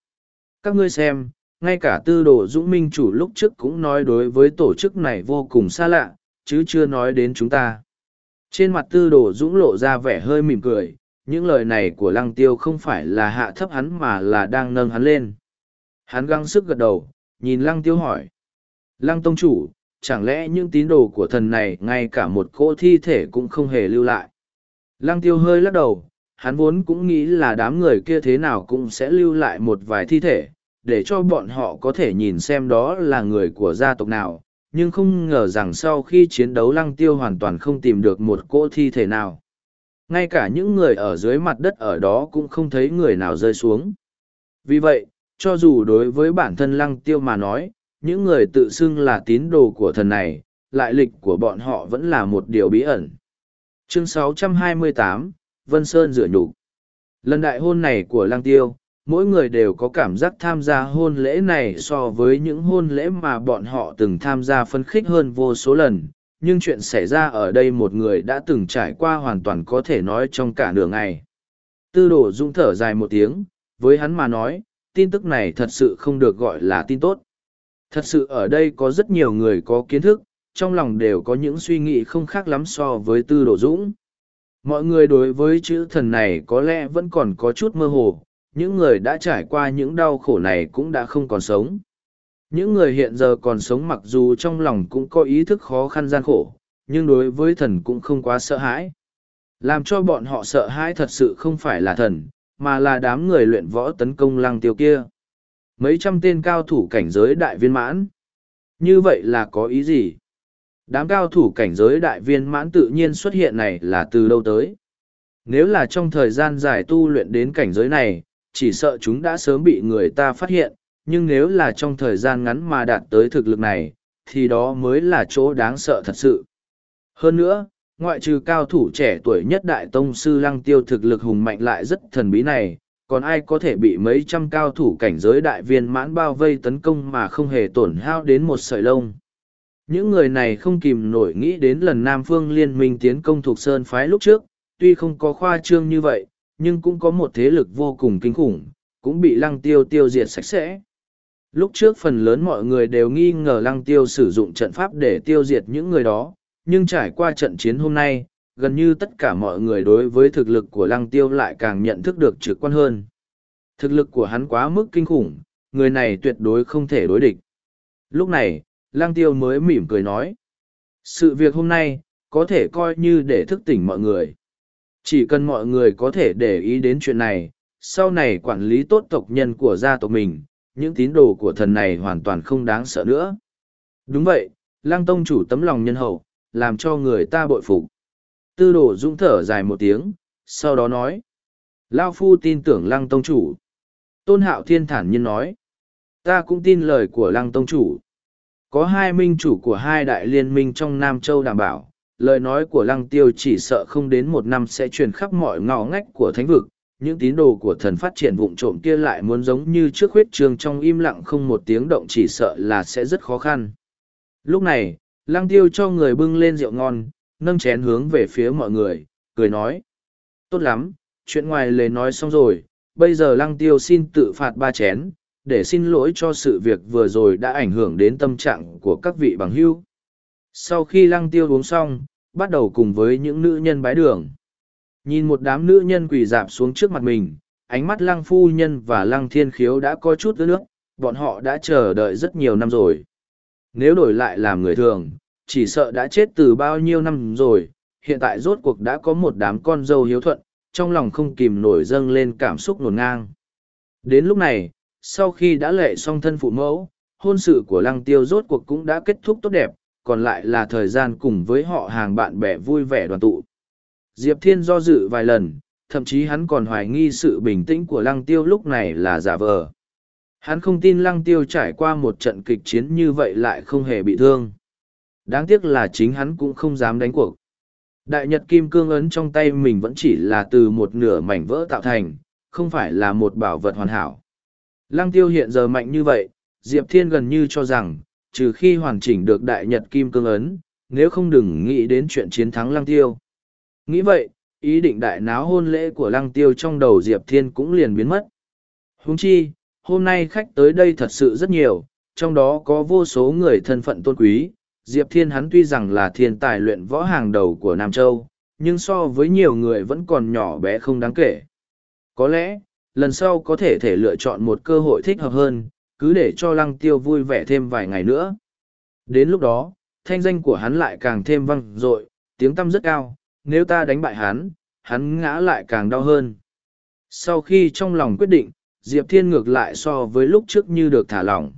[SPEAKER 1] Các ngươi xem, ngay cả tư đồ dũng minh chủ lúc trước cũng nói đối với tổ chức này vô cùng xa lạ, chứ chưa nói đến chúng ta. Trên mặt tư đồ dũng lộ ra vẻ hơi mỉm cười, những lời này của lăng tiêu không phải là hạ thấp hắn mà là đang nâng hắn lên. Hắn găng sức gật đầu, nhìn lăng tiêu hỏi. Lăng tông chủ, chẳng lẽ những tín đồ của thần này ngay cả một cỗ thi thể cũng không hề lưu lại? Lăng tiêu hơi lắc đầu, hắn vốn cũng nghĩ là đám người kia thế nào cũng sẽ lưu lại một vài thi thể, để cho bọn họ có thể nhìn xem đó là người của gia tộc nào, nhưng không ngờ rằng sau khi chiến đấu lăng tiêu hoàn toàn không tìm được một cỗ thi thể nào. Ngay cả những người ở dưới mặt đất ở đó cũng không thấy người nào rơi xuống. Vì vậy, cho dù đối với bản thân lăng tiêu mà nói, những người tự xưng là tín đồ của thần này, lại lịch của bọn họ vẫn là một điều bí ẩn. Chương 628, Vân Sơn rửa nhục. Lần đại hôn này của Lang tiêu, mỗi người đều có cảm giác tham gia hôn lễ này so với những hôn lễ mà bọn họ từng tham gia phân khích hơn vô số lần nhưng chuyện xảy ra ở đây một người đã từng trải qua hoàn toàn có thể nói trong cả nửa ngày. Tư đồ dung thở dài một tiếng với hắn mà nói tin tức này thật sự không được gọi là tin tốt thật sự ở đây có rất nhiều người có kiến thức trong lòng đều có những suy nghĩ không khác lắm so với tư đồ dũng mọi người đối với chữ thần này có lẽ vẫn còn có chút mơ hồ những người đã trải qua những đau khổ này cũng đã không còn sống. Những người hiện giờ còn sống mặc dù trong lòng cũng có ý thức khó khăn gian khổ, nhưng đối với thần cũng không quá sợ hãi. Làm cho bọn họ sợ hãi thật sự không phải là thần, mà là đám người luyện võ tấn công lăng tiêu kia. Mấy trăm tên cao thủ cảnh giới đại viên mãn. Như vậy là có ý gì? Đám cao thủ cảnh giới đại viên mãn tự nhiên xuất hiện này là từ đâu tới? Nếu là trong thời gian dài tu luyện đến cảnh giới này, chỉ sợ chúng đã sớm bị người ta phát hiện, nhưng nếu là trong thời gian ngắn mà đạt tới thực lực này, thì đó mới là chỗ đáng sợ thật sự. Hơn nữa, ngoại trừ cao thủ trẻ tuổi nhất đại tông sư lăng tiêu thực lực hùng mạnh lại rất thần bí này, còn ai có thể bị mấy trăm cao thủ cảnh giới đại viên mãn bao vây tấn công mà không hề tổn hao đến một sợi lông. Những người này không kìm nổi nghĩ đến lần Nam Phương Liên minh tiến công thuộc Sơn Phái lúc trước, tuy không có khoa trương như vậy, nhưng cũng có một thế lực vô cùng kinh khủng, cũng bị lăng tiêu tiêu diệt sạch sẽ. Lúc trước phần lớn mọi người đều nghi ngờ lăng tiêu sử dụng trận pháp để tiêu diệt những người đó, nhưng trải qua trận chiến hôm nay, gần như tất cả mọi người đối với thực lực của lăng tiêu lại càng nhận thức được trực quan hơn. Thực lực của hắn quá mức kinh khủng, người này tuyệt đối không thể đối địch. Lúc này, lăng tiêu mới mỉm cười nói. Sự việc hôm nay, có thể coi như để thức tỉnh mọi người. Chỉ cần mọi người có thể để ý đến chuyện này, sau này quản lý tốt tộc nhân của gia tộc mình, những tín đồ của thần này hoàn toàn không đáng sợ nữa. Đúng vậy, lăng tông chủ tấm lòng nhân hậu, làm cho người ta bội phục. Tư đồ dũng thở dài một tiếng, sau đó nói. Lao phu tin tưởng lăng tông chủ. Tôn hạo thiên thản nhiên nói. Ta cũng tin lời của lăng tông chủ. Có hai minh chủ của hai đại liên minh trong Nam Châu đảm bảo, lời nói của lăng tiêu chỉ sợ không đến một năm sẽ truyền khắp mọi ngõ ngách của thánh vực. Những tín đồ của thần phát triển vụng trộm kia lại muốn giống như trước huyết trường trong im lặng không một tiếng động chỉ sợ là sẽ rất khó khăn. Lúc này, lăng tiêu cho người bưng lên rượu ngon, nâng chén hướng về phía mọi người, cười nói. Tốt lắm, chuyện ngoài lề nói xong rồi, bây giờ lăng tiêu xin tự phạt ba chén, để xin lỗi cho sự việc vừa rồi đã ảnh hưởng đến tâm trạng của các vị bằng hữu. Sau khi lăng tiêu uống xong, bắt đầu cùng với những nữ nhân bái đường. Nhìn một đám nữ nhân quỳ dạp xuống trước mặt mình, ánh mắt lăng phu nhân và lăng thiên khiếu đã có chút ướt nước, bọn họ đã chờ đợi rất nhiều năm rồi. Nếu đổi lại làm người thường, chỉ sợ đã chết từ bao nhiêu năm rồi, hiện tại rốt cuộc đã có một đám con dâu hiếu thuận, trong lòng không kìm nổi dâng lên cảm xúc nổn ngang. Đến lúc này, sau khi đã lệ xong thân phụ mẫu, hôn sự của lăng tiêu rốt cuộc cũng đã kết thúc tốt đẹp, còn lại là thời gian cùng với họ hàng bạn bè vui vẻ đoàn tụ. Diệp Thiên do dự vài lần, thậm chí hắn còn hoài nghi sự bình tĩnh của lăng tiêu lúc này là giả vờ. Hắn không tin lăng tiêu trải qua một trận kịch chiến như vậy lại không hề bị thương. Đáng tiếc là chính hắn cũng không dám đánh cuộc. Đại nhật kim cương ấn trong tay mình vẫn chỉ là từ một nửa mảnh vỡ tạo thành, không phải là một bảo vật hoàn hảo. Lăng tiêu hiện giờ mạnh như vậy, Diệp Thiên gần như cho rằng, trừ khi hoàn chỉnh được đại nhật kim cương ấn, nếu không đừng nghĩ đến chuyện chiến thắng lăng tiêu. Nghĩ vậy, ý định đại náo hôn lễ của lăng tiêu trong đầu Diệp Thiên cũng liền biến mất. Huống chi, hôm nay khách tới đây thật sự rất nhiều, trong đó có vô số người thân phận tôn quý. Diệp Thiên hắn tuy rằng là thiên tài luyện võ hàng đầu của Nam Châu, nhưng so với nhiều người vẫn còn nhỏ bé không đáng kể. Có lẽ, lần sau có thể thể lựa chọn một cơ hội thích hợp hơn, cứ để cho lăng tiêu vui vẻ thêm vài ngày nữa. Đến lúc đó, thanh danh của hắn lại càng thêm vang dội, tiếng tâm rất cao, nếu ta đánh bại hắn, hắn ngã lại càng đau hơn. Sau khi trong lòng quyết định, Diệp Thiên ngược lại so với lúc trước như được thả lỏng.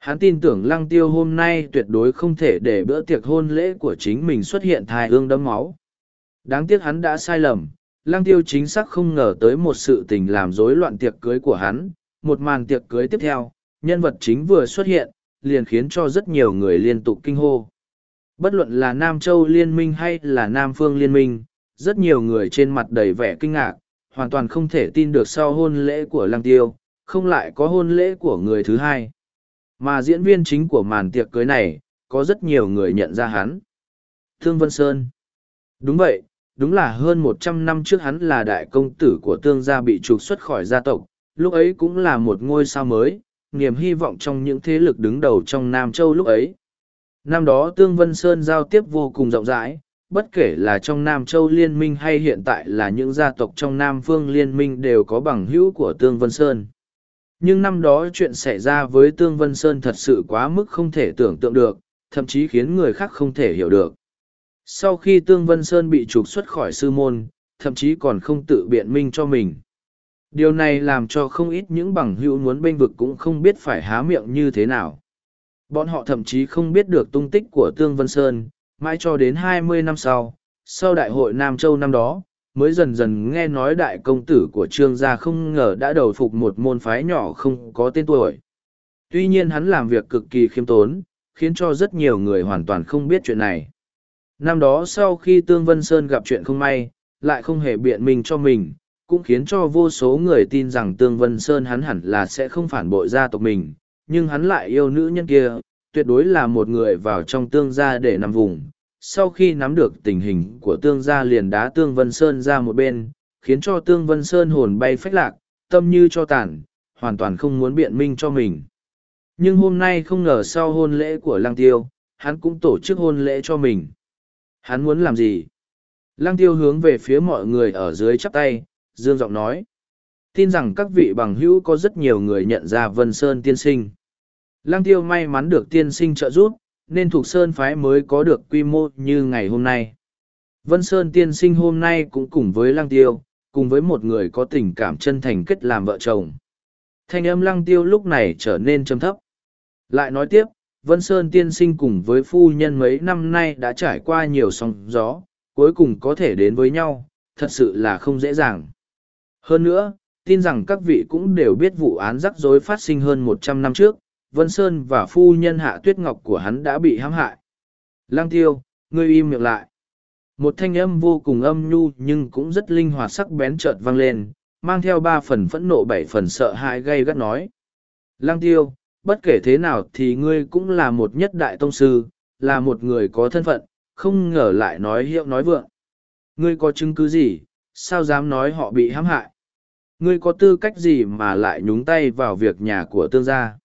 [SPEAKER 1] Hắn tin tưởng lăng tiêu hôm nay tuyệt đối không thể để bữa tiệc hôn lễ của chính mình xuất hiện thai ương đấm máu. Đáng tiếc hắn đã sai lầm, lăng tiêu chính xác không ngờ tới một sự tình làm rối loạn tiệc cưới của hắn. Một màn tiệc cưới tiếp theo, nhân vật chính vừa xuất hiện, liền khiến cho rất nhiều người liên tục kinh hô. Bất luận là Nam Châu Liên minh hay là Nam Phương Liên minh, rất nhiều người trên mặt đầy vẻ kinh ngạc, hoàn toàn không thể tin được sau hôn lễ của Lăng Tiêu, không lại có hôn lễ của người thứ hai. Mà diễn viên chính của màn tiệc cưới này, có rất nhiều người nhận ra hắn. Thương Vân Sơn. Đúng vậy, đúng là hơn một trăm năm trước hắn là đại công tử của tương gia bị trục xuất khỏi gia tộc, lúc ấy cũng là một ngôi sao mới, niềm hy vọng trong những thế lực đứng đầu trong Nam Châu lúc ấy. Năm đó Tương Vân Sơn giao tiếp vô cùng rộng rãi, bất kể là trong Nam Châu Liên minh hay hiện tại là những gia tộc trong Nam Phương Liên minh đều có bằng hữu của Tương Vân Sơn. Nhưng năm đó chuyện xảy ra với Tương Vân Sơn thật sự quá mức không thể tưởng tượng được, thậm chí khiến người khác không thể hiểu được. Sau khi Tương Vân Sơn bị trục xuất khỏi sư môn, thậm chí còn không tự biện minh cho mình. Điều này làm cho không ít những bằng hữu muốn bênh vực cũng không biết phải há miệng như thế nào. Bọn họ thậm chí không biết được tung tích của Tương Vân Sơn, mãi cho đến hai mươi năm sau, sau đại hội Nam Châu năm đó, mới dần dần nghe nói đại công tử của trương gia không ngờ đã đầu phục một môn phái nhỏ không có tên tuổi. Tuy nhiên hắn làm việc cực kỳ khiêm tốn, khiến cho rất nhiều người hoàn toàn không biết chuyện này. Năm đó sau khi Tương Vân Sơn gặp chuyện không may, lại không hề biện minh cho mình, cũng khiến cho vô số người tin rằng Tương Vân Sơn hắn hẳn là sẽ không phản bội gia tộc mình, nhưng hắn lại yêu nữ nhân kia, tuyệt đối là một người vào trong tương gia để nằm vùng. Sau khi nắm được tình hình của tương gia liền đá Tương Vân Sơn ra một bên, khiến cho Tương Vân Sơn hồn bay phách lạc, tâm như cho tàn, hoàn toàn không muốn biện minh cho mình. Nhưng hôm nay không ngờ sau hôn lễ của Lăng Tiêu, hắn cũng tổ chức hôn lễ cho mình. Hắn muốn làm gì? Lăng Tiêu hướng về phía mọi người ở dưới chắp tay, dương giọng nói. Tin rằng các vị bằng hữu có rất nhiều người nhận ra Vân Sơn tiên sinh. Lăng tiêu may mắn được tiên sinh trợ giúp, nên thuộc Sơn phái mới có được quy mô như ngày hôm nay. Vân Sơn tiên sinh hôm nay cũng cùng với Lăng tiêu, cùng với một người có tình cảm chân thành kết làm vợ chồng. Thanh âm lăng tiêu lúc này trở nên trầm thấp. Lại nói tiếp, Vân Sơn tiên sinh cùng với phu nhân mấy năm nay đã trải qua nhiều sóng gió, cuối cùng có thể đến với nhau, thật sự là không dễ dàng. Hơn nữa, tin rằng các vị cũng đều biết vụ án rắc rối phát sinh hơn một trăm năm trước, Vân Sơn và phu nhân hạ tuyết ngọc của hắn đã bị hãm hại. Lang tiêu, ngươi im miệng lại. Một thanh âm vô cùng âm nhu nhưng cũng rất linh hoạt sắc bén chợt vang lên, mang theo ba phần phẫn nộ bảy phần sợ hãi gây gắt nói. Lang tiêu, bất kể thế nào thì ngươi cũng là một nhất đại tông sư, là một người có thân phận, không ngờ lại nói hiệu nói vượng. Ngươi có chứng cứ gì, sao dám nói họ bị hãm hại? Ngươi có tư cách gì mà lại nhúng tay vào việc nhà của tương gia?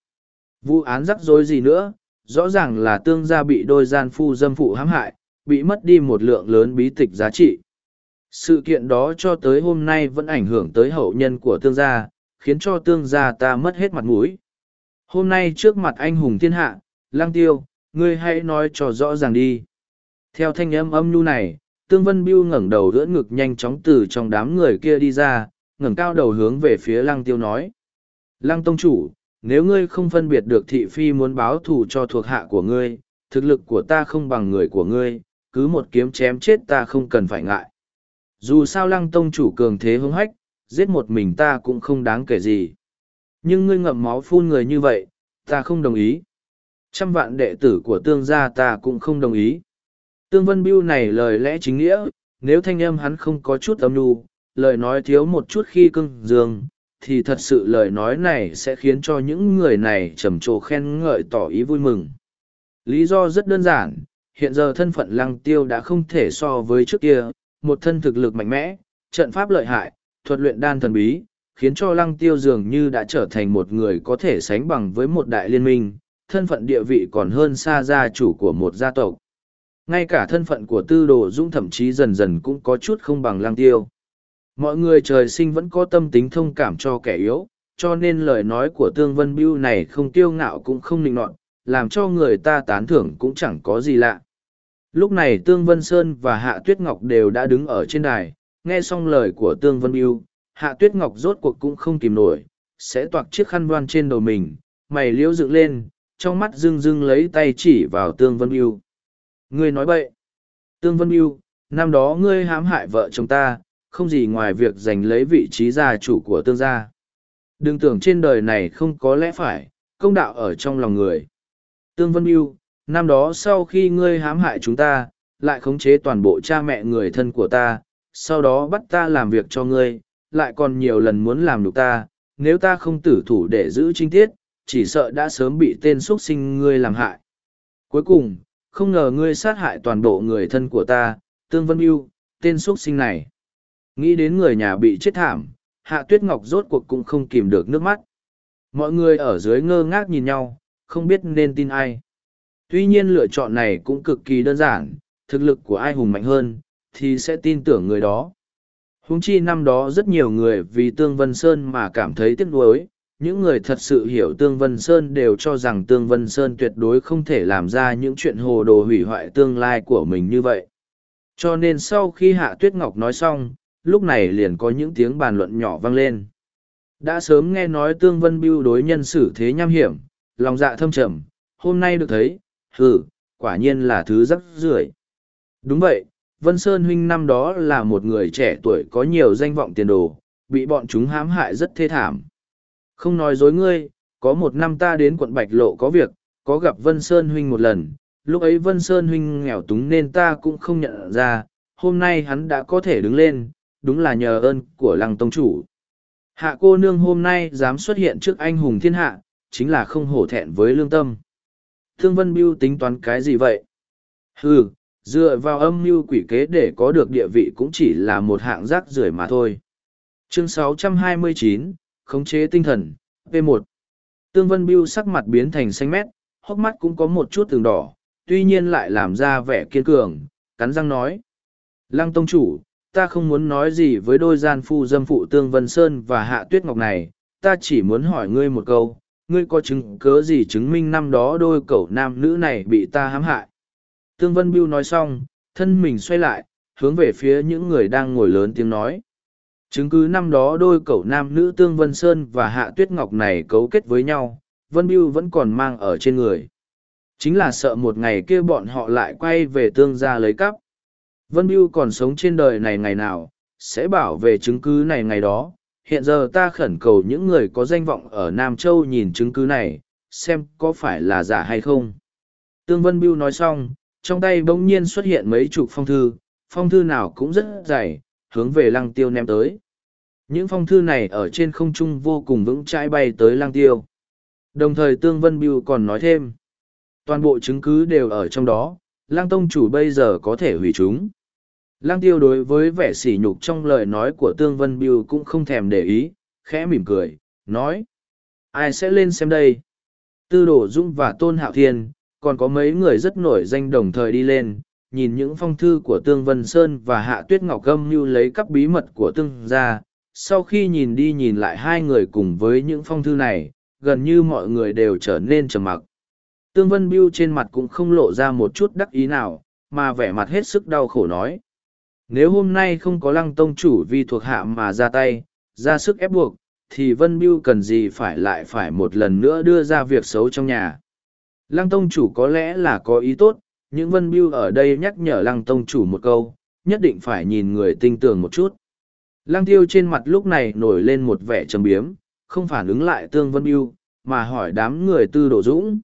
[SPEAKER 1] Vụ án rắc rối gì nữa, rõ ràng là tương gia bị đôi gian phu dâm phụ hãm hại, bị mất đi một lượng lớn bí tịch giá trị. Sự kiện đó cho tới hôm nay vẫn ảnh hưởng tới hậu nhân của tương gia, khiến cho tương gia ta mất hết mặt mũi. Hôm nay trước mặt anh hùng thiên hạ, lang tiêu, ngươi hãy nói cho rõ ràng đi. Theo thanh âm âm nhu này, Tương Vân Biêu ngẩng đầu đỡ ngực nhanh chóng từ trong đám người kia đi ra, ngẩng cao đầu hướng về phía Lăng Tiêu nói. Lăng Tông Chủ, nếu ngươi không phân biệt được thị phi muốn báo thù cho thuộc hạ của ngươi, thực lực của ta không bằng người của ngươi, cứ một kiếm chém chết ta không cần phải ngại. Dù sao Lăng Tông Chủ cường thế hứng hách, giết một mình ta cũng không đáng kể gì. Nhưng ngươi ngậm máu phun người như vậy, ta không đồng ý. Trăm vạn đệ tử của tương gia ta cũng không đồng ý. Tương Vân Biêu này lời lẽ chính nghĩa, nếu thanh âm hắn không có chút âm nhu, lời nói thiếu một chút khi cưng dương, thì thật sự lời nói này sẽ khiến cho những người này trầm trồ khen ngợi tỏ ý vui mừng. Lý do rất đơn giản, hiện giờ thân phận lăng tiêu đã không thể so với trước kia, một thân thực lực mạnh mẽ, trận pháp lợi hại, thuật luyện đan thần bí, khiến cho lăng tiêu dường như đã trở thành một người có thể sánh bằng với một đại liên minh, thân phận địa vị còn hơn xa gia chủ của một gia tộc. Ngay cả thân phận của tư đồ dũng thậm chí dần dần cũng có chút không bằng lang tiêu. Mọi người trời sinh vẫn có tâm tính thông cảm cho kẻ yếu, cho nên lời nói của Tương Vân Biêu này không tiêu ngạo cũng không nịnh nọt, làm cho người ta tán thưởng cũng chẳng có gì lạ. Lúc này Tương Vân Sơn và Hạ Tuyết Ngọc đều đã đứng ở trên đài, nghe xong lời của Tương Vân Biêu, Hạ Tuyết Ngọc rốt cuộc cũng không kìm nổi, sẽ toạc chiếc khăn đoan trên đầu mình, mày liễu dựng lên, trong mắt dưng dưng lấy tay chỉ vào Tương Vân Biêu. Ngươi nói bậy. Tương Vân Biêu, năm đó ngươi hãm hại vợ chồng ta, không gì ngoài việc giành lấy vị trí gia chủ của tương gia. Đừng tưởng trên đời này không có lẽ phải, công đạo ở trong lòng người. Tương Vân Yêu, năm đó sau khi ngươi hãm hại chúng ta, lại khống chế toàn bộ cha mẹ người thân của ta, sau đó bắt ta làm việc cho ngươi, lại còn nhiều lần muốn làm nhục ta, nếu ta không tử thủ để giữ trinh tiết, chỉ sợ đã sớm bị tên xuất sinh ngươi làm hại. Cuối cùng, không ngờ ngươi sát hại toàn bộ người thân của ta, Tương Vân Yêu, tên xuất sinh này. Nghĩ đến người nhà bị chết thảm, Hạ Tuyết Ngọc rốt cuộc cũng không kìm được nước mắt. Mọi người ở dưới ngơ ngác nhìn nhau, không biết nên tin ai. Tuy nhiên lựa chọn này cũng cực kỳ đơn giản, thực lực của ai hùng mạnh hơn, thì sẽ tin tưởng người đó. Húng chi năm đó rất nhiều người vì Tương Vân Sơn mà cảm thấy tiếc nuối, những người thật sự hiểu Tương Vân Sơn đều cho rằng Tương Vân Sơn tuyệt đối không thể làm ra những chuyện hồ đồ hủy hoại tương lai của mình như vậy. Cho nên sau khi Hạ Tuyết Ngọc nói xong, lúc này liền có những tiếng bàn luận nhỏ vang lên. Đã sớm nghe nói Tương Vân Biêu đối nhân xử thế nham hiểm, lòng dạ thâm trầm, hôm nay được thấy, hừ, quả nhiên là thứ rắc rưởi. Đúng vậy, Vân Sơn huynh năm đó là một người trẻ tuổi có nhiều danh vọng tiền đồ, bị bọn chúng hãm hại rất thê thảm. Không nói dối ngươi, có một năm ta đến quận Bạch Lộ có việc, có gặp Vân Sơn Huynh một lần, lúc ấy Vân Sơn Huynh nghèo túng nên ta cũng không nhận ra, hôm nay hắn đã có thể đứng lên, đúng là nhờ ơn của lăng tông chủ. Hạ cô nương hôm nay dám xuất hiện trước anh hùng thiên hạ, chính là không hổ thẹn với lương tâm. Thương Vân Biêu tính toán cái gì vậy? Hừ, dựa vào âm mưu quỷ kế để có được địa vị cũng chỉ là một hạng rác rưởi mà thôi. Chương 629, khống chế tinh thần, P1. Tương Vân Biêu sắc mặt biến thành xanh mét, hốc mắt cũng có một chút tường đỏ, tuy nhiên lại làm ra vẻ kiên cường, cắn răng nói. Lăng Tông Chủ, ta không muốn nói gì với đôi gian phu dâm phụ Tương Vân Sơn và Hạ Tuyết Ngọc này, ta chỉ muốn hỏi ngươi một câu, ngươi có chứng cớ gì chứng minh năm đó đôi cậu nam nữ này bị ta hãm hại. Tương Vân Biêu nói xong, thân mình xoay lại, hướng về phía những người đang ngồi lớn tiếng nói. Chứng cứ năm đó đôi cậu nam nữ Tương Vân Sơn và Hạ Tuyết Ngọc này cấu kết với nhau, Vân Biêu vẫn còn mang ở trên người. Chính là sợ một ngày kia bọn họ lại quay về tương gia lấy cắp. Vân Biêu còn sống trên đời này ngày nào, sẽ bảo vệ chứng cứ này ngày đó. Hiện giờ ta khẩn cầu những người có danh vọng ở Nam Châu nhìn chứng cứ này, xem có phải là giả hay không. Tương Vân Biêu nói xong, trong tay bỗng nhiên xuất hiện mấy chục phong thư, phong thư nào cũng rất dày, hướng về lăng tiêu ném tới. Những phong thư này ở trên không trung vô cùng vững chãi bay tới lăng tiêu. Đồng thời Tương Vân Biêu còn nói thêm. Toàn bộ chứng cứ đều ở trong đó, lang tông chủ bây giờ có thể hủy chúng. Lang tiêu đối với vẻ sỉ nhục trong lời nói của Tương Vân Biêu cũng không thèm để ý, khẽ mỉm cười, nói. Ai sẽ lên xem đây? Tư Đổ Dung và Tôn Hạo Thiên, còn có mấy người rất nổi danh đồng thời đi lên, nhìn những phong thư của Tương Vân Sơn và Hạ Tuyết Ngọc Gâm như lấy các bí mật của Tương ra. Sau khi nhìn đi nhìn lại hai người cùng với những phong thư này, gần như mọi người đều trở nên trầm mặc. Tương Vân Biêu trên mặt cũng không lộ ra một chút đắc ý nào, mà vẻ mặt hết sức đau khổ nói. Nếu hôm nay không có lăng tông chủ vì thuộc hạ mà ra tay, ra sức ép buộc, thì Vân Biêu cần gì phải lại phải một lần nữa đưa ra việc xấu trong nhà. Lăng tông chủ có lẽ là có ý tốt, nhưng Vân Biêu ở đây nhắc nhở lăng tông chủ một câu, nhất định phải nhìn người tinh tường một chút. Lăng tiêu trên mặt lúc này nổi lên một vẻ trầm biếm, không phản ứng lại tương Vân Biêu, mà hỏi đám người tư đổ dũng.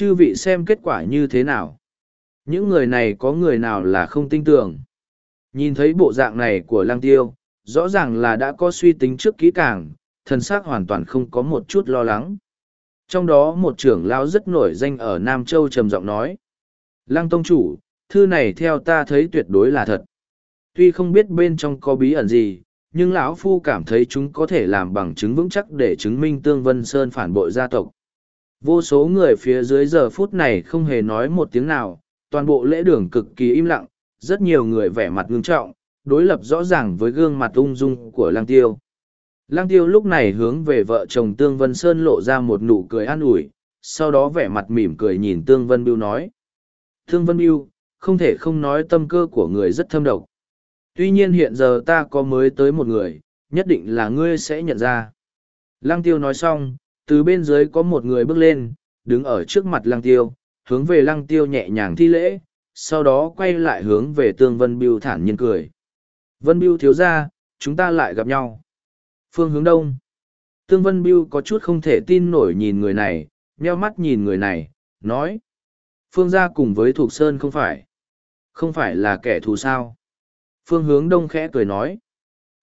[SPEAKER 1] Chư vị xem kết quả như thế nào? Những người này có người nào là không tin tưởng? Nhìn thấy bộ dạng này của lăng tiêu, rõ ràng là đã có suy tính trước kỹ càng, thân xác hoàn toàn không có một chút lo lắng. Trong đó một trưởng lão rất nổi danh ở Nam Châu trầm giọng nói. Lăng Tông Chủ, thư này theo ta thấy tuyệt đối là thật. Tuy không biết bên trong có bí ẩn gì, nhưng lão phu cảm thấy chúng có thể làm bằng chứng vững chắc để chứng minh Tương Vân Sơn phản bội gia tộc. Vô số người phía dưới giờ phút này không hề nói một tiếng nào, toàn bộ lễ đường cực kỳ im lặng, rất nhiều người vẻ mặt ngưng trọng, đối lập rõ ràng với gương mặt ung dung của Lang Tiêu. Lang Tiêu lúc này hướng về vợ chồng Tương Vân Sơn lộ ra một nụ cười an ủi, sau đó vẻ mặt mỉm cười nhìn Tương Vân Biêu nói. Tương Vân Biêu, không thể không nói tâm cơ của người rất thâm độc. Tuy nhiên hiện giờ ta có mới tới một người, nhất định là ngươi sẽ nhận ra. Lăng Tiêu nói xong, từ bên dưới có một người bước lên, đứng ở trước mặt Lăng Tiêu, hướng về Lăng Tiêu nhẹ nhàng thi lễ, sau đó quay lại hướng về Tương Vân Biêu thản nhiên cười. Vân Biêu thiếu ra, chúng ta lại gặp nhau. Phương hướng đông. Tương Vân Biêu có chút không thể tin nổi nhìn người này, nheo mắt nhìn người này, nói. Phương gia cùng với Thục Sơn không phải. Không phải là kẻ thù sao. Phương hướng đông khẽ cười nói.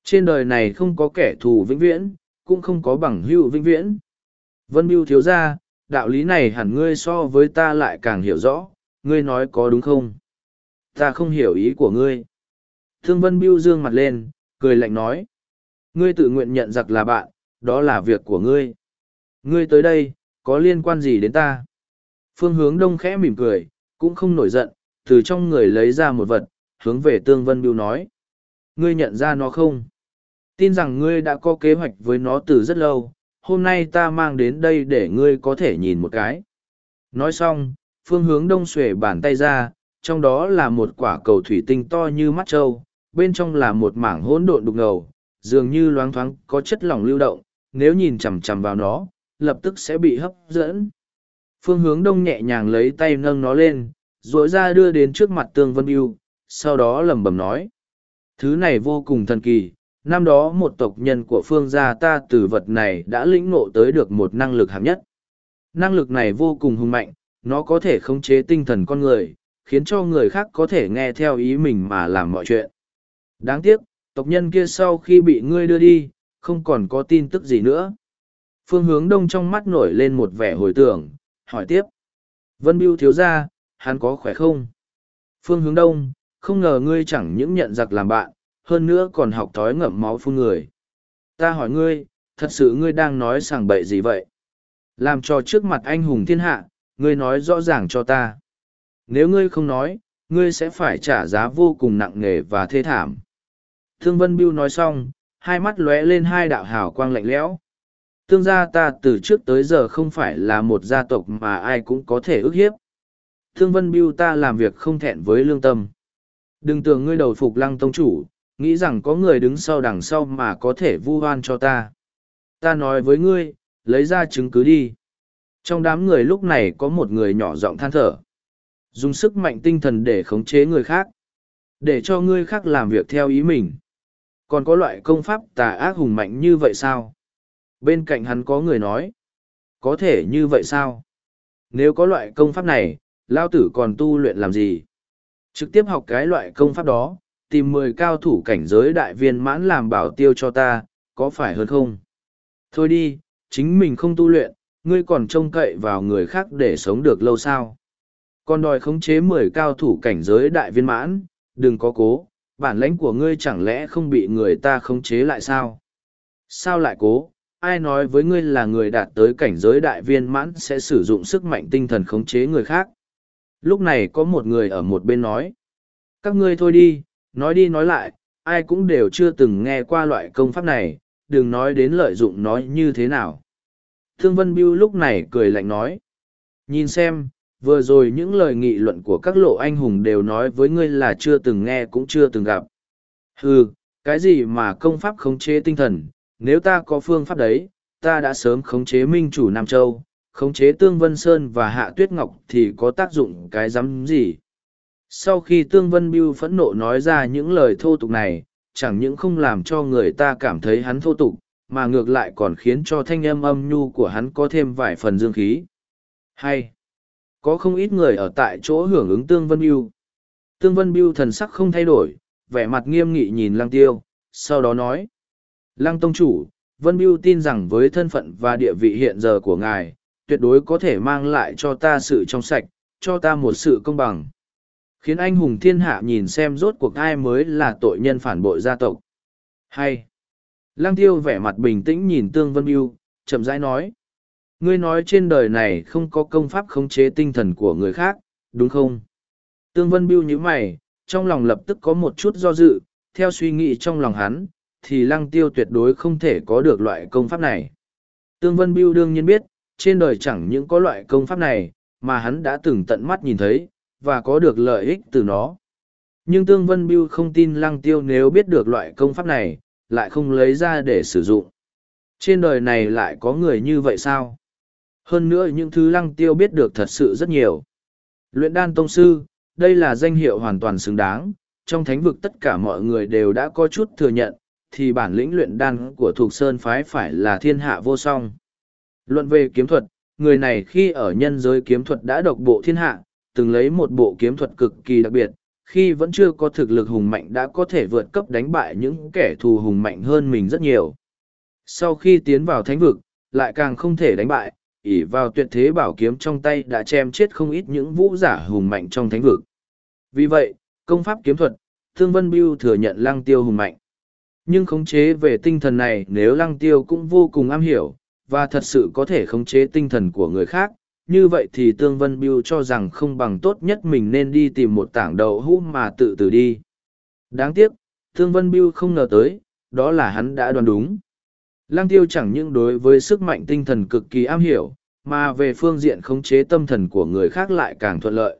[SPEAKER 1] Trên đời này không có kẻ thù vĩnh viễn, cũng không có bằng hữu vĩnh viễn. Vân Biêu thiếu ra, đạo lý này hẳn ngươi so với ta lại càng hiểu rõ, ngươi nói có đúng không? Ta không hiểu ý của ngươi. Thương Vân Biêu dương mặt lên, cười lạnh nói. Ngươi tự nguyện nhận giặc là bạn, đó là việc của ngươi. Ngươi tới đây, có liên quan gì đến ta? Phương hướng đông khẽ mỉm cười, cũng không nổi giận, từ trong người lấy ra một vật, hướng về Tương Vân Biêu nói. Ngươi nhận ra nó không? Tin rằng ngươi đã có kế hoạch với nó từ rất lâu, hôm nay ta mang đến đây để ngươi có thể nhìn một cái. Nói xong, phương hướng đông xuể bàn tay ra, trong đó là một quả cầu thủy tinh to như mắt trâu, bên trong là một mảng hỗn độn đục ngầu, dường như loáng thoáng có chất lỏng lưu động, nếu nhìn chằm chằm vào nó, lập tức sẽ bị hấp dẫn. Phương hướng đông nhẹ nhàng lấy tay nâng nó lên, rồi ra đưa đến trước mặt tương vân yêu, sau đó lẩm bẩm nói. Thứ này vô cùng thần kỳ, năm đó một tộc nhân của phương gia ta từ vật này đã lĩnh ngộ tới được một năng lực hạng nhất. Năng lực này vô cùng hùng mạnh, nó có thể khống chế tinh thần con người, khiến cho người khác có thể nghe theo ý mình mà làm mọi chuyện. Đáng tiếc, tộc nhân kia sau khi bị ngươi đưa đi, không còn có tin tức gì nữa. Phương hướng đông trong mắt nổi lên một vẻ hồi tưởng, hỏi tiếp. Vân Biêu thiếu ra, hắn có khỏe không? Phương hướng đông, không ngờ ngươi chẳng những nhận giặc làm bạn, hơn nữa còn học thói ngậm máu phun người. Ta hỏi ngươi, thật sự ngươi đang nói sảng bậy gì vậy? Làm cho trước mặt anh hùng thiên hạ, ngươi nói rõ ràng cho ta. Nếu ngươi không nói, ngươi sẽ phải trả giá vô cùng nặng nề và thê thảm. Thương Vân Biêu nói xong, hai mắt lóe lên hai đạo hào quang lạnh lẽo. Tương gia ta từ trước tới giờ không phải là một gia tộc mà ai cũng có thể ức hiếp. Thương Vân Biêu ta làm việc không thẹn với lương tâm. Đừng tưởng ngươi đầu phục lăng tông chủ, nghĩ rằng có người đứng sau đằng sau mà có thể vu oan cho ta. Ta nói với ngươi, lấy ra chứng cứ đi. Trong đám người lúc này có một người nhỏ giọng than thở. Dùng sức mạnh tinh thần để khống chế người khác. Để cho người khác làm việc theo ý mình. Còn có loại công pháp tà ác hùng mạnh như vậy sao? Bên cạnh hắn có người nói. Có thể như vậy sao? Nếu có loại công pháp này, lao tử còn tu luyện làm gì? Trực tiếp học cái loại công pháp đó, tìm mười cao thủ cảnh giới đại viên mãn làm bảo tiêu cho ta, có phải hơn không? Thôi đi, chính mình không tu luyện, ngươi còn trông cậy vào người khác để sống được lâu sao? Còn đòi khống chế mười cao thủ cảnh giới đại viên mãn, đừng có cố, bản lãnh của ngươi chẳng lẽ không bị người ta khống chế lại sao? Sao lại cố? Ai nói với ngươi là người đạt tới cảnh giới đại viên mãn sẽ sử dụng sức mạnh tinh thần khống chế người khác? Lúc này có một người ở một bên nói. Các ngươi thôi đi, nói đi nói lại, ai cũng đều chưa từng nghe qua loại công pháp này, đừng nói đến lợi dụng nó như thế nào. Thương Vân Biêu lúc này cười lạnh nói. Nhìn xem, vừa rồi những lời nghị luận của các lộ anh hùng đều nói với ngươi là chưa từng nghe cũng chưa từng gặp. Ừ, cái gì mà công pháp khống chế tinh thần, nếu ta có phương pháp đấy, ta đã sớm khống chế minh chủ Nam Châu, khống chế Tương Vân Sơn và Hạ Tuyết Ngọc thì có tác dụng cái rắm gì. Sau khi Tương Vân Biêu phẫn nộ nói ra những lời thô tục này, chẳng những không làm cho người ta cảm thấy hắn thô tục, mà ngược lại còn khiến cho thanh âm âm nhu của hắn có thêm vài phần dương khí. Hay, có không ít người ở tại chỗ hưởng ứng Tương Vân Biêu. Tương Vân Biêu thần sắc không thay đổi, vẻ mặt nghiêm nghị nhìn Lăng Tiêu, sau đó nói. Lăng Tông Chủ, Vân Biêu tin rằng với thân phận và địa vị hiện giờ của ngài, tuyệt đối có thể mang lại cho ta sự trong sạch, cho ta một sự công bằng. Khiến anh hùng thiên hạ nhìn xem rốt cuộc ai mới là tội nhân phản bội gia tộc. Hay. Lăng tiêu vẻ mặt bình tĩnh nhìn Tương Vân Biêu, chậm rãi nói. Ngươi nói trên đời này không có công pháp khống chế tinh thần của người khác, đúng không? Tương Vân Biêu như mày, trong lòng lập tức có một chút do dự, theo suy nghĩ trong lòng hắn, thì lăng tiêu tuyệt đối không thể có được loại công pháp này. Tương Vân Biêu đương nhiên biết, trên đời chẳng những có loại công pháp này, mà hắn đã từng tận mắt nhìn thấy, và có được lợi ích từ nó. Nhưng Tương Vân Biêu không tin lăng tiêu nếu biết được loại công pháp này, lại không lấy ra để sử dụng. Trên đời này lại có người như vậy sao? Hơn nữa những thứ lăng tiêu biết được thật sự rất nhiều. Luyện đan tông sư, đây là danh hiệu hoàn toàn xứng đáng, trong thánh vực tất cả mọi người đều đã có chút thừa nhận, thì bản lĩnh luyện đan của thuộc sơn phái phải là thiên hạ vô song. Luận về kiếm thuật, người này khi ở nhân giới kiếm thuật đã độc bộ thiên hạ, từng lấy một bộ kiếm thuật cực kỳ đặc biệt, khi vẫn chưa có thực lực hùng mạnh đã có thể vượt cấp đánh bại những kẻ thù hùng mạnh hơn mình rất nhiều. Sau khi tiến vào thánh vực, lại càng không thể đánh bại, ỷ vào tuyệt thế bảo kiếm trong tay đã chém chết không ít những vũ giả hùng mạnh trong thánh vực. Vì vậy, công pháp kiếm thuật, Thương Vân Biêu thừa nhận lăng tiêu hùng mạnh. Nhưng khống chế về tinh thần này nếu lăng tiêu cũng vô cùng am hiểu, và thật sự có thể khống chế tinh thần của người khác, như vậy thì Tương Vân Biêu cho rằng không bằng tốt nhất mình nên đi tìm một tảng đậu hũ mà tự tử đi. Đáng tiếc, Tương Vân Biêu không ngờ tới, đó là hắn đã đoán đúng. Lăng tiêu chẳng những đối với sức mạnh tinh thần cực kỳ am hiểu, mà về phương diện khống chế tâm thần của người khác lại càng thuận lợi.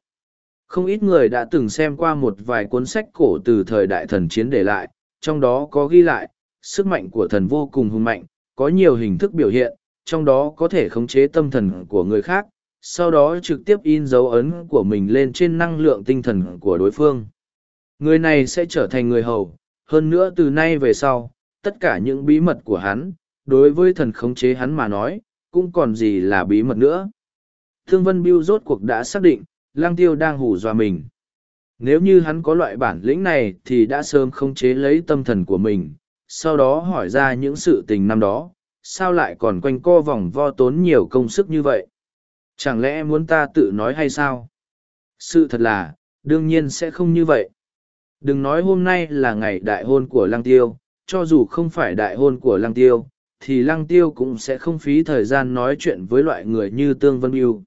[SPEAKER 1] Không ít người đã từng xem qua một vài cuốn sách cổ từ thời đại thần chiến để lại, trong đó có ghi lại, sức mạnh của thần vô cùng hùng mạnh, có nhiều hình thức biểu hiện, trong đó có thể khống chế tâm thần của người khác, sau đó trực tiếp in dấu ấn của mình lên trên năng lượng tinh thần của đối phương. Người này sẽ trở thành người hầu, hơn nữa từ nay về sau, tất cả những bí mật của hắn, đối với thần khống chế hắn mà nói, cũng còn gì là bí mật nữa. Thương Vân Biêu rốt cuộc đã xác định, Lang Tiêu đang hù dọa mình. Nếu như hắn có loại bản lĩnh này thì đã sớm khống chế lấy tâm thần của mình, sau đó hỏi ra những sự tình năm đó, sao lại còn quanh co vòng vo tốn nhiều công sức như vậy? Chẳng lẽ muốn ta tự nói hay sao? Sự thật là, đương nhiên sẽ không như vậy. Đừng nói hôm nay là ngày đại hôn của Lăng Tiêu, cho dù không phải đại hôn của Lăng Tiêu, thì Lăng Tiêu cũng sẽ không phí thời gian nói chuyện với loại người như Tương Vân Biêu.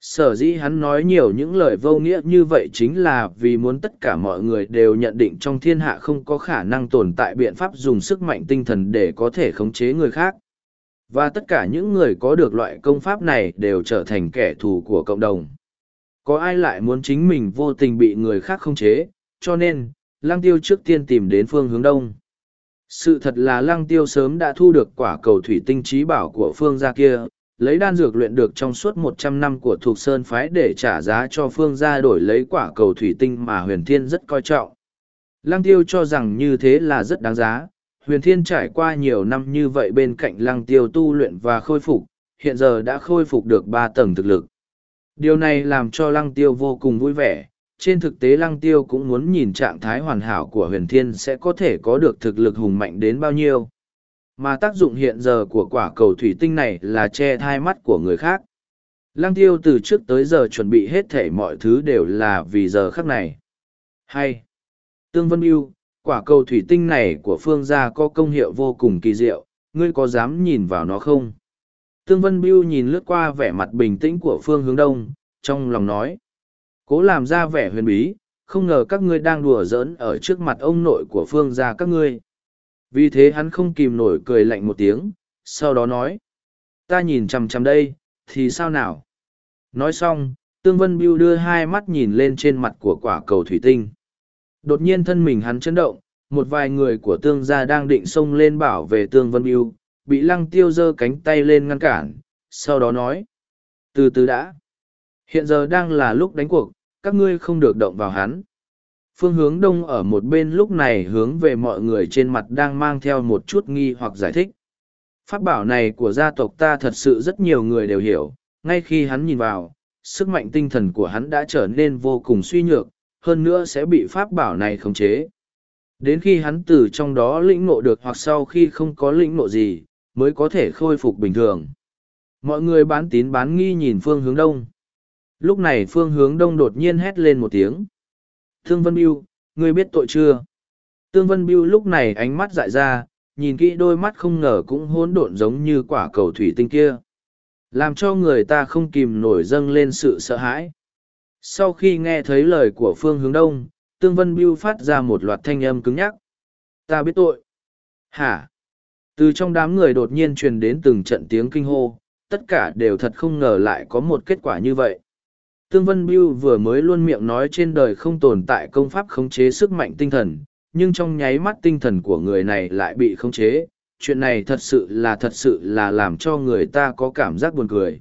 [SPEAKER 1] Sở dĩ hắn nói nhiều những lời vô nghĩa như vậy chính là vì muốn tất cả mọi người đều nhận định trong thiên hạ không có khả năng tồn tại biện pháp dùng sức mạnh tinh thần để có thể khống chế người khác. Và tất cả những người có được loại công pháp này đều trở thành kẻ thù của cộng đồng. Có ai lại muốn chính mình vô tình bị người khác khống chế, cho nên, lăng tiêu trước tiên tìm đến phương hướng đông. Sự thật là lăng tiêu sớm đã thu được quả cầu thủy tinh trí bảo của phương gia kia, lấy đan dược luyện được trong suốt một trăm năm của thuộc sơn phái để trả giá cho phương gia đổi lấy quả cầu thủy tinh mà huyền thiên rất coi trọng. Lăng tiêu cho rằng như thế là rất đáng giá, huyền thiên trải qua nhiều năm như vậy bên cạnh lăng tiêu tu luyện và khôi phục, hiện giờ đã khôi phục được ba tầng thực lực. Điều này làm cho lăng tiêu vô cùng vui vẻ, trên thực tế lăng tiêu cũng muốn nhìn trạng thái hoàn hảo của huyền thiên sẽ có thể có được thực lực hùng mạnh đến bao nhiêu. Mà tác dụng hiện giờ của quả cầu thủy tinh này là che thai mắt của người khác. Lăng tiêu từ trước tới giờ chuẩn bị hết thể mọi thứ đều là vì giờ khắc này. Hay! Tương Vân Yêu, quả cầu thủy tinh này của phương gia có công hiệu vô cùng kỳ diệu, ngươi có dám nhìn vào nó không? Tương Vân Biêu nhìn lướt qua vẻ mặt bình tĩnh của phương hướng đông, trong lòng nói. Cố làm ra vẻ huyền bí, không ngờ các ngươi đang đùa giỡn ở trước mặt ông nội của phương gia các ngươi. Vì thế hắn không kìm nổi cười lạnh một tiếng, sau đó nói. Ta nhìn chằm chằm đây, thì sao nào? Nói xong, Tương Vân Biêu đưa hai mắt nhìn lên trên mặt của quả cầu thủy tinh. Đột nhiên thân mình hắn chấn động, một vài người của tương gia đang định xông lên bảo vệ Tương Vân yêu bị lăng tiêu giơ cánh tay lên ngăn cản, sau đó nói. Từ từ đã. Hiện giờ đang là lúc đánh cuộc, các ngươi không được động vào hắn. Phương hướng đông ở một bên lúc này hướng về mọi người trên mặt đang mang theo một chút nghi hoặc giải thích. Pháp bảo này của gia tộc ta thật sự rất nhiều người đều hiểu, ngay khi hắn nhìn vào, sức mạnh tinh thần của hắn đã trở nên vô cùng suy nhược, hơn nữa sẽ bị pháp bảo này khống chế. Đến khi hắn từ trong đó lĩnh ngộ được hoặc sau khi không có lĩnh ngộ gì, mới có thể khôi phục bình thường. Mọi người bán tín bán nghi nhìn phương hướng đông. Lúc này phương hướng đông đột nhiên hét lên một tiếng. Thương Vân Biêu, ngươi biết tội chưa? Tương Vân Biêu lúc này ánh mắt dại ra, nhìn kỹ đôi mắt không ngờ cũng hỗn độn giống như quả cầu thủy tinh kia. Làm cho người ta không kìm nổi dâng lên sự sợ hãi. Sau khi nghe thấy lời của phương hướng đông, Tương Vân Biêu phát ra một loạt thanh âm cứng nhắc. Ta biết tội. Hả? Từ trong đám người đột nhiên truyền đến từng trận tiếng kinh hô, tất cả đều thật không ngờ lại có một kết quả như vậy. Tương Vân Biêu vừa mới luôn miệng nói trên đời không tồn tại công pháp khống chế sức mạnh tinh thần, nhưng trong nháy mắt tinh thần của người này lại bị khống chế. Chuyện này thật sự là thật sự là làm cho người ta có cảm giác buồn cười.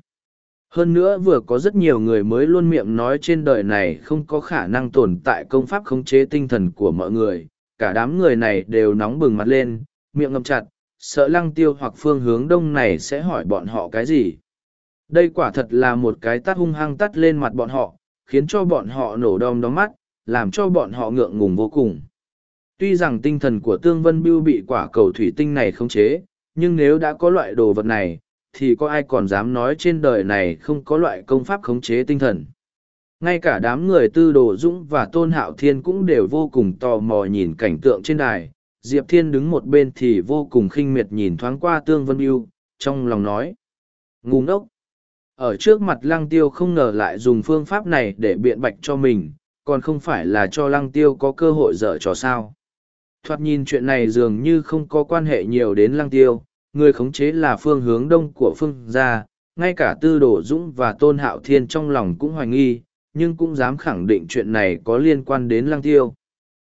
[SPEAKER 1] Hơn nữa vừa có rất nhiều người mới luôn miệng nói trên đời này không có khả năng tồn tại công pháp khống chế tinh thần của mọi người. Cả đám người này đều nóng bừng mặt lên, miệng ngậm chặt, sợ lăng tiêu hoặc phương hướng đông này sẽ hỏi bọn họ cái gì. Đây quả thật là một cái tát hung hăng tắt lên mặt bọn họ, khiến cho bọn họ nổ đom đóm mắt, làm cho bọn họ ngượng ngùng vô cùng. Tuy rằng tinh thần của Tương Vân Biêu bị quả cầu thủy tinh này khống chế, nhưng nếu đã có loại đồ vật này, thì có ai còn dám nói trên đời này không có loại công pháp khống chế tinh thần. Ngay cả đám người tư đồ dũng và tôn hạo thiên cũng đều vô cùng tò mò nhìn cảnh tượng trên đài. Diệp Thiên đứng một bên thì vô cùng khinh miệt nhìn thoáng qua Tương Vân Yêu, trong lòng nói. Ngu ngốc! Ở trước mặt lăng tiêu không ngờ lại dùng phương pháp này để biện bạch cho mình, còn không phải là cho lăng tiêu có cơ hội dở trò sao. Thoạt nhìn chuyện này dường như không có quan hệ nhiều đến lăng tiêu, người khống chế là phương hướng đông của phương gia, ngay cả tư đồ dũng và tôn hạo thiên trong lòng cũng hoài nghi, nhưng cũng dám khẳng định chuyện này có liên quan đến lăng tiêu.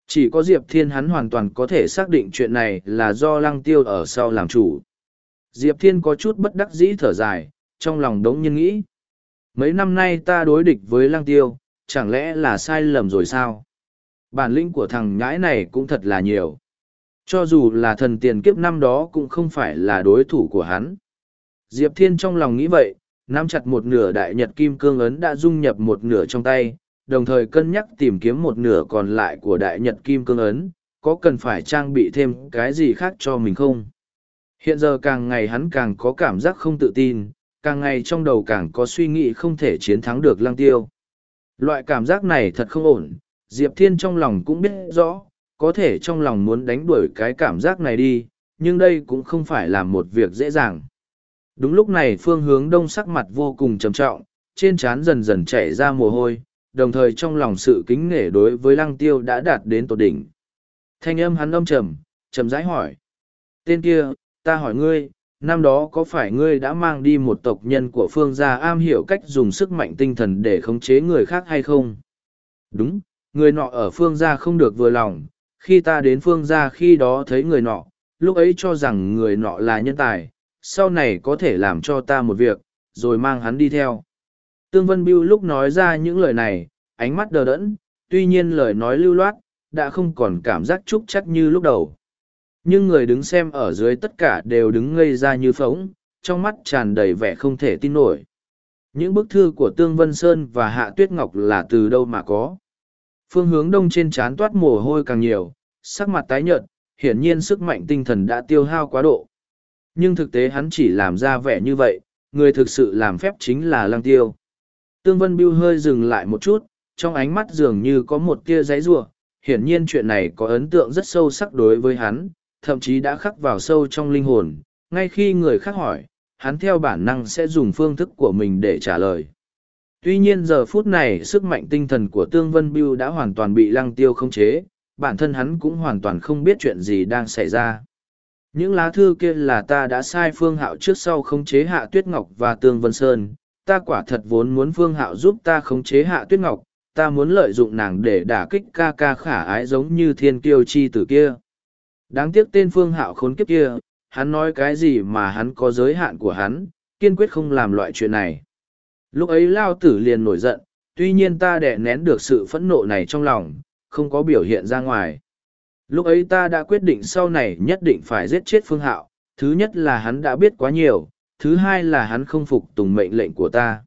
[SPEAKER 1] Chỉ có Diệp Thiên hắn hoàn toàn có thể xác định chuyện này là do lăng tiêu ở sau làm chủ. Diệp Thiên có chút bất đắc dĩ thở dài, trong lòng đống nhiên nghĩ. Mấy năm nay ta đối địch với lăng tiêu, chẳng lẽ là sai lầm rồi sao? Bản lĩnh của thằng nhãi này cũng thật là nhiều. Cho dù là thần tiền kiếp năm đó cũng không phải là đối thủ của hắn. Diệp Thiên trong lòng nghĩ vậy, nắm chặt một nửa đại nhật kim cương ấn đã dung nhập một nửa trong tay, đồng thời cân nhắc tìm kiếm một nửa còn lại của đại nhật kim cương ấn, có cần phải trang bị thêm cái gì khác cho mình không? Hiện giờ càng ngày hắn càng có cảm giác không tự tin, càng ngày trong đầu càng có suy nghĩ không thể chiến thắng được lăng tiêu. Loại cảm giác này thật không ổn, Diệp Thiên trong lòng cũng biết rõ, có thể trong lòng muốn đánh đuổi cái cảm giác này đi, nhưng đây cũng không phải là một việc dễ dàng. Đúng lúc này phương hướng đông sắc mặt vô cùng trầm trọng, trên trán dần dần chảy ra mồ hôi, đồng thời trong lòng sự kính nể đối với lăng tiêu đã đạt đến tột đỉnh. Thanh âm hắn âm trầm, trầm rãi hỏi. Tên kia, ta hỏi ngươi, năm đó có phải ngươi đã mang đi một tộc nhân của phương gia am hiểu cách dùng sức mạnh tinh thần để khống chế người khác hay không? Đúng, người nọ ở phương gia không được vừa lòng, khi ta đến phương gia khi đó thấy người nọ, lúc ấy cho rằng người nọ là nhân tài, sau này có thể làm cho ta một việc, rồi mang hắn đi theo. Tương Vân Biêu lúc nói ra những lời này, ánh mắt đờ đẫn, tuy nhiên lời nói lưu loát, đã không còn cảm giác trúc chắc như lúc đầu. Nhưng người đứng xem ở dưới tất cả đều đứng ngây ra như phóng, trong mắt tràn đầy vẻ không thể tin nổi. Những bức thư của Tương Vân Sơn và Hạ Tuyết Ngọc là từ đâu mà có? Phương hướng đông trên trán toát mồ hôi càng nhiều, sắc mặt tái nhợt, hiển nhiên sức mạnh tinh thần đã tiêu hao quá độ. Nhưng thực tế hắn chỉ làm ra vẻ như vậy, người thực sự làm phép chính là lăng tiêu. Tương Vân Biêu hơi dừng lại một chút, trong ánh mắt dường như có một tia giấy rủa hiển nhiên chuyện này có ấn tượng rất sâu sắc đối với hắn, thậm chí đã khắc vào sâu trong linh hồn, ngay khi người khác hỏi, hắn theo bản năng sẽ dùng phương thức của mình để trả lời. Tuy nhiên giờ phút này sức mạnh tinh thần của Tương Vân Biêu đã hoàn toàn bị lăng tiêu khống chế, bản thân hắn cũng hoàn toàn không biết chuyện gì đang xảy ra. Những lá thư kia là ta đã sai Phương Hạo trước sau khống chế Hạ Tuyết Ngọc và Tương Vân Sơn, ta quả thật vốn muốn Phương Hạo giúp ta khống chế Hạ Tuyết Ngọc, ta muốn lợi dụng nàng để đả kích ca ca khả ái giống như thiên kiêu chi tử kia. Đáng tiếc tên Phương Hạo khốn kiếp kia, hắn nói cái gì mà hắn có giới hạn của hắn, kiên quyết không làm loại chuyện này. Lúc ấy Lao Tử liền nổi giận, tuy nhiên ta đẻ nén được sự phẫn nộ này trong lòng, không có biểu hiện ra ngoài. Lúc ấy ta đã quyết định sau này nhất định phải giết chết Phương Hạo, thứ nhất là hắn đã biết quá nhiều, thứ hai là hắn không phục tùng mệnh lệnh của ta.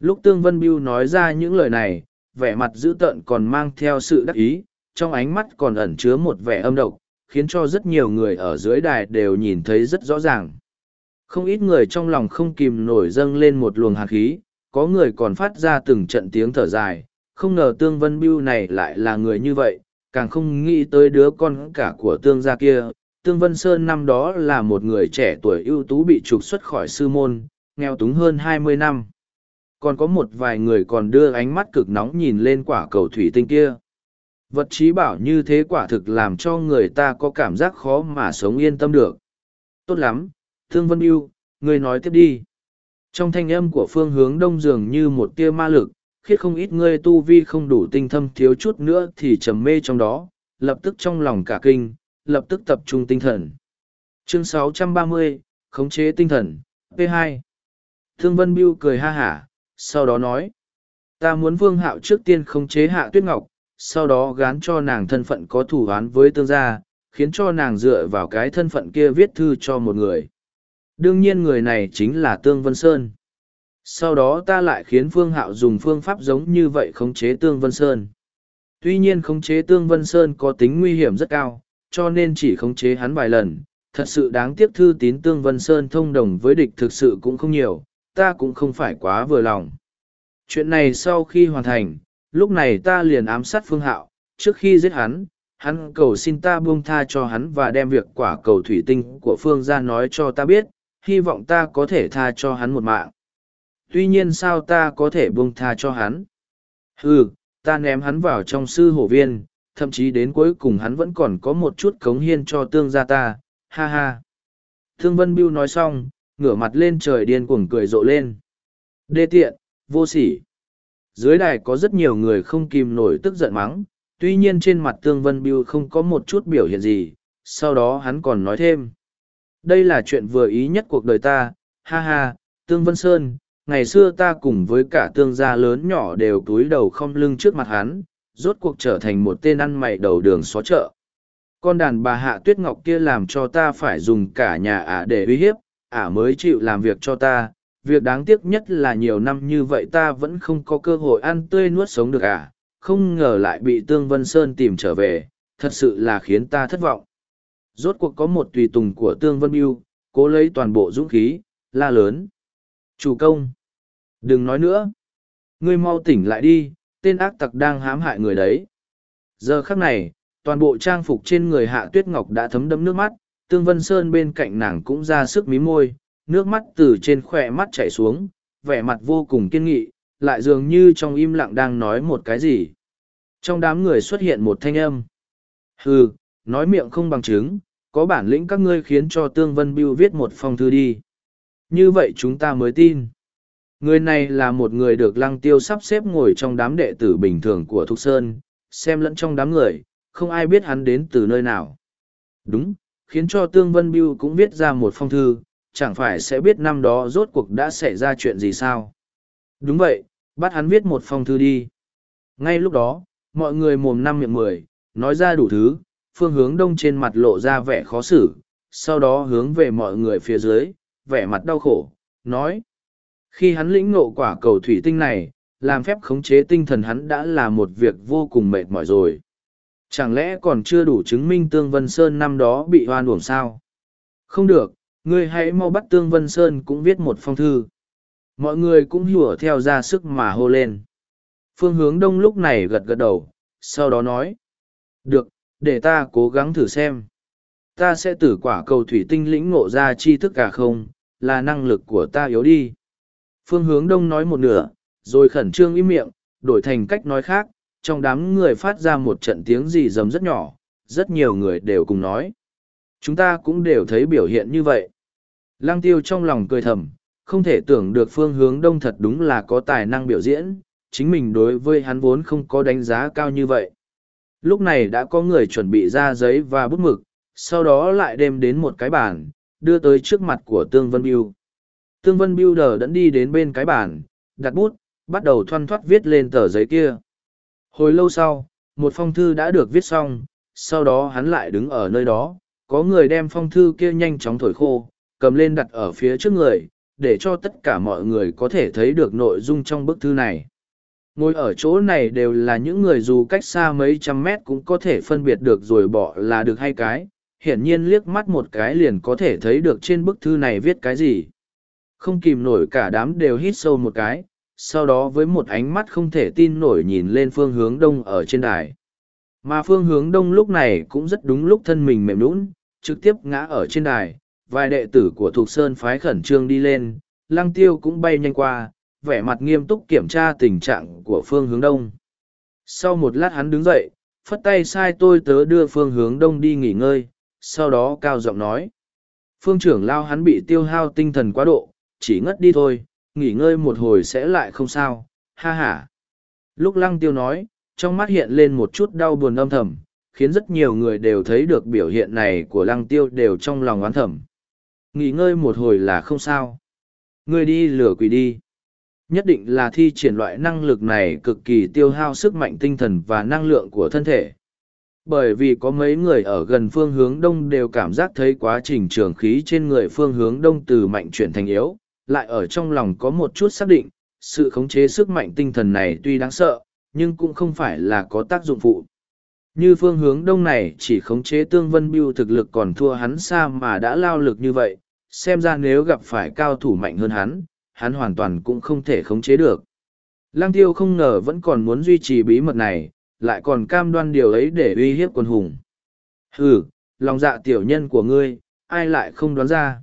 [SPEAKER 1] Lúc Tương Vân Biêu nói ra những lời này, vẻ mặt dữ tợn còn mang theo sự đắc ý, trong ánh mắt còn ẩn chứa một vẻ âm độc, khiến cho rất nhiều người ở dưới đài đều nhìn thấy rất rõ ràng. Không ít người trong lòng không kìm nổi dâng lên một luồng hạt khí, có người còn phát ra từng trận tiếng thở dài, không ngờ Tương Vân Biêu này lại là người như vậy, càng không nghĩ tới đứa con cả của Tương gia kia. Tương Vân Sơn năm đó là một người trẻ tuổi ưu tú bị trục xuất khỏi sư môn, nghèo túng hơn hai mươi năm. Còn có một vài người còn đưa ánh mắt cực nóng nhìn lên quả cầu thủy tinh kia. Vật trí bảo như thế quả thực làm cho người ta có cảm giác khó mà sống yên tâm được. Tốt lắm, Thương Vân Biêu, người nói tiếp đi. Trong thanh âm của phương hướng đông dường như một tia ma lực, khiết không ít ngươi tu vi không đủ tinh thâm thiếu chút nữa thì trầm mê trong đó, lập tức trong lòng cả kinh, lập tức tập trung tinh thần. Chương 630, Khống chế tinh thần, P2. Thương Vân Biêu cười ha hả, sau đó nói. Ta muốn vương hạo trước tiên khống chế hạ tuyết ngọc, sau đó gán cho nàng thân phận có thủ án với tương gia, khiến cho nàng dựa vào cái thân phận kia viết thư cho một người. Đương nhiên người này chính là Tương Vân Sơn. Sau đó ta lại khiến Phương Hạo dùng phương pháp giống như vậy khống chế Tương Vân Sơn. Tuy nhiên khống chế Tương Vân Sơn có tính nguy hiểm rất cao, cho nên chỉ khống chế hắn vài lần. Thật sự đáng tiếc thư tín Tương Vân Sơn thông đồng với địch thực sự cũng không nhiều, ta cũng không phải quá vừa lòng. Chuyện này sau khi hoàn thành, lúc này ta liền ám sát Phương Hạo, trước khi giết hắn, hắn cầu xin ta buông tha cho hắn và đem việc quả cầu thủy tinh của Phương ra nói cho ta biết, hy vọng ta có thể tha cho hắn một mạng. Tuy nhiên sao ta có thể buông tha cho hắn? Ừ, ta ném hắn vào trong sư hổ viên, thậm chí đến cuối cùng hắn vẫn còn có một chút cống hiên cho tương gia ta, ha ha. Thương Vân Biêu nói xong, ngửa mặt lên trời điên cuồng cười rộ lên. Đê tiện, vô sỉ. Dưới đài có rất nhiều người không kìm nổi tức giận mắng, tuy nhiên trên mặt Tương Vân Biêu không có một chút biểu hiện gì, sau đó hắn còn nói thêm. Đây là chuyện vừa ý nhất cuộc đời ta, ha ha, Tương Vân Sơn, ngày xưa ta cùng với cả tương gia lớn nhỏ đều túi đầu không lưng trước mặt hắn, rốt cuộc trở thành một tên ăn mày đầu đường xó chợ. Con đàn bà hạ tuyết ngọc kia làm cho ta phải dùng cả nhà ả để uy hiếp, ả mới chịu làm việc cho ta. Việc đáng tiếc nhất là nhiều năm như vậy ta vẫn không có cơ hội ăn tươi nuốt sống được ả, không ngờ lại bị Tương Vân Sơn tìm trở về, thật sự là khiến ta thất vọng. Rốt cuộc có một tùy tùng của Tương Vân Biêu, cố lấy toàn bộ dũng khí, la lớn. Chủ công. Đừng nói nữa. Ngươi mau tỉnh lại đi, tên ác tặc đang hãm hại người đấy. Giờ khắc này, toàn bộ trang phục trên người hạ tuyết ngọc đã thấm đẫm nước mắt, tương vân sơn bên cạnh nàng cũng ra sức mí môi, nước mắt từ trên khỏe mắt chảy xuống, vẻ mặt vô cùng kiên nghị, lại dường như trong im lặng đang nói một cái gì. Trong đám người xuất hiện một thanh âm. Hừ, nói miệng không bằng chứng, có bản lĩnh các ngươi khiến cho Tương Vân Biêu viết một phong thư đi. Như vậy chúng ta mới tin. Người này là một người được lăng tiêu sắp xếp ngồi trong đám đệ tử bình thường của Thục Sơn, xem lẫn trong đám người, không ai biết hắn đến từ nơi nào. Đúng, khiến cho Tương Vân Biêu cũng viết ra một phong thư, chẳng phải sẽ biết năm đó rốt cuộc đã xảy ra chuyện gì sao. Đúng vậy, bắt hắn viết một phong thư đi. Ngay lúc đó, mọi người mồm năm miệng mười, nói ra đủ thứ, phương hướng đông trên mặt lộ ra vẻ khó xử, sau đó hướng về mọi người phía dưới, vẻ mặt đau khổ, nói. Khi hắn lĩnh ngộ quả cầu thủy tinh này, làm phép khống chế tinh thần hắn đã là một việc vô cùng mệt mỏi rồi. Chẳng lẽ còn chưa đủ chứng minh Tương Vân Sơn năm đó bị hoan uổng sao? Không được, ngươi hãy mau bắt Tương Vân Sơn cũng viết một phong thư. Mọi người cũng hùa theo ra sức mà hô lên. Phương hướng đông lúc này gật gật đầu, sau đó nói. Được, để ta cố gắng thử xem. Ta sẽ tử quả cầu thủy tinh lĩnh ngộ ra chi thức cả không, là năng lực của ta yếu đi. Phương hướng đông nói một nửa, rồi khẩn trương im miệng, đổi thành cách nói khác, trong đám người phát ra một trận tiếng gì dầm rất nhỏ, rất nhiều người đều cùng nói. Chúng ta cũng đều thấy biểu hiện như vậy. Lăng tiêu trong lòng cười thầm, không thể tưởng được phương hướng đông thật đúng là có tài năng biểu diễn, chính mình đối với hắn vốn không có đánh giá cao như vậy. Lúc này đã có người chuẩn bị ra giấy và bút mực, sau đó lại đem đến một cái bàn, đưa tới trước mặt của Tương Vân Biêu. Tương Vân Biêu đờ đẫn đi đến bên cái bàn, đặt bút, bắt đầu thoăn thoắt viết lên tờ giấy kia. Hồi lâu sau, một phong thư đã được viết xong, sau đó hắn lại đứng ở nơi đó, có người đem phong thư kia nhanh chóng thổi khô, cầm lên đặt ở phía trước người, để cho tất cả mọi người có thể thấy được nội dung trong bức thư này. Ngồi ở chỗ này đều là những người dù cách xa mấy trăm mét cũng có thể phân biệt được rồi bỏ là được hay cái, hiển nhiên liếc mắt một cái liền có thể thấy được trên bức thư này viết cái gì. Không kìm nổi cả đám đều hít sâu một cái, sau đó với một ánh mắt không thể tin nổi nhìn lên phương hướng đông ở trên đài. Mà phương hướng đông lúc này cũng rất đúng lúc thân mình mềm nũng, trực tiếp ngã ở trên đài, vài đệ tử của Thục Sơn phái khẩn trương đi lên, lăng tiêu cũng bay nhanh qua, vẻ mặt nghiêm túc kiểm tra tình trạng của phương hướng đông. Sau một lát hắn đứng dậy, phất tay sai tôi tớ đưa phương hướng đông đi nghỉ ngơi, sau đó cao giọng nói. Phương trưởng lao hắn bị tiêu hao tinh thần quá độ, chỉ ngất đi thôi, nghỉ ngơi một hồi sẽ lại không sao, ha ha. Lúc lăng tiêu nói, trong mắt hiện lên một chút đau buồn âm thầm, khiến rất nhiều người đều thấy được biểu hiện này của lăng tiêu đều trong lòng oán thầm. Nghỉ ngơi một hồi là không sao. Ngươi đi lửa quỷ đi. Nhất định là thi triển loại năng lực này cực kỳ tiêu hao sức mạnh tinh thần và năng lượng của thân thể. Bởi vì có mấy người ở gần phương hướng đông đều cảm giác thấy quá trình trường khí trên người phương hướng đông từ mạnh chuyển thành yếu, lại ở trong lòng có một chút xác định, sự khống chế sức mạnh tinh thần này tuy đáng sợ, nhưng cũng không phải là có tác dụng phụ. Như phương hướng đông này chỉ khống chế tương vân biêu thực lực còn thua hắn xa mà đã lao lực như vậy, xem ra nếu gặp phải cao thủ mạnh hơn hắn, hắn hoàn toàn cũng không thể khống chế được. Lăng tiêu không ngờ vẫn còn muốn duy trì bí mật này, lại còn cam đoan điều ấy để uy hiếp quân hùng. Hừ, lòng dạ tiểu nhân của ngươi, ai lại không đoán ra.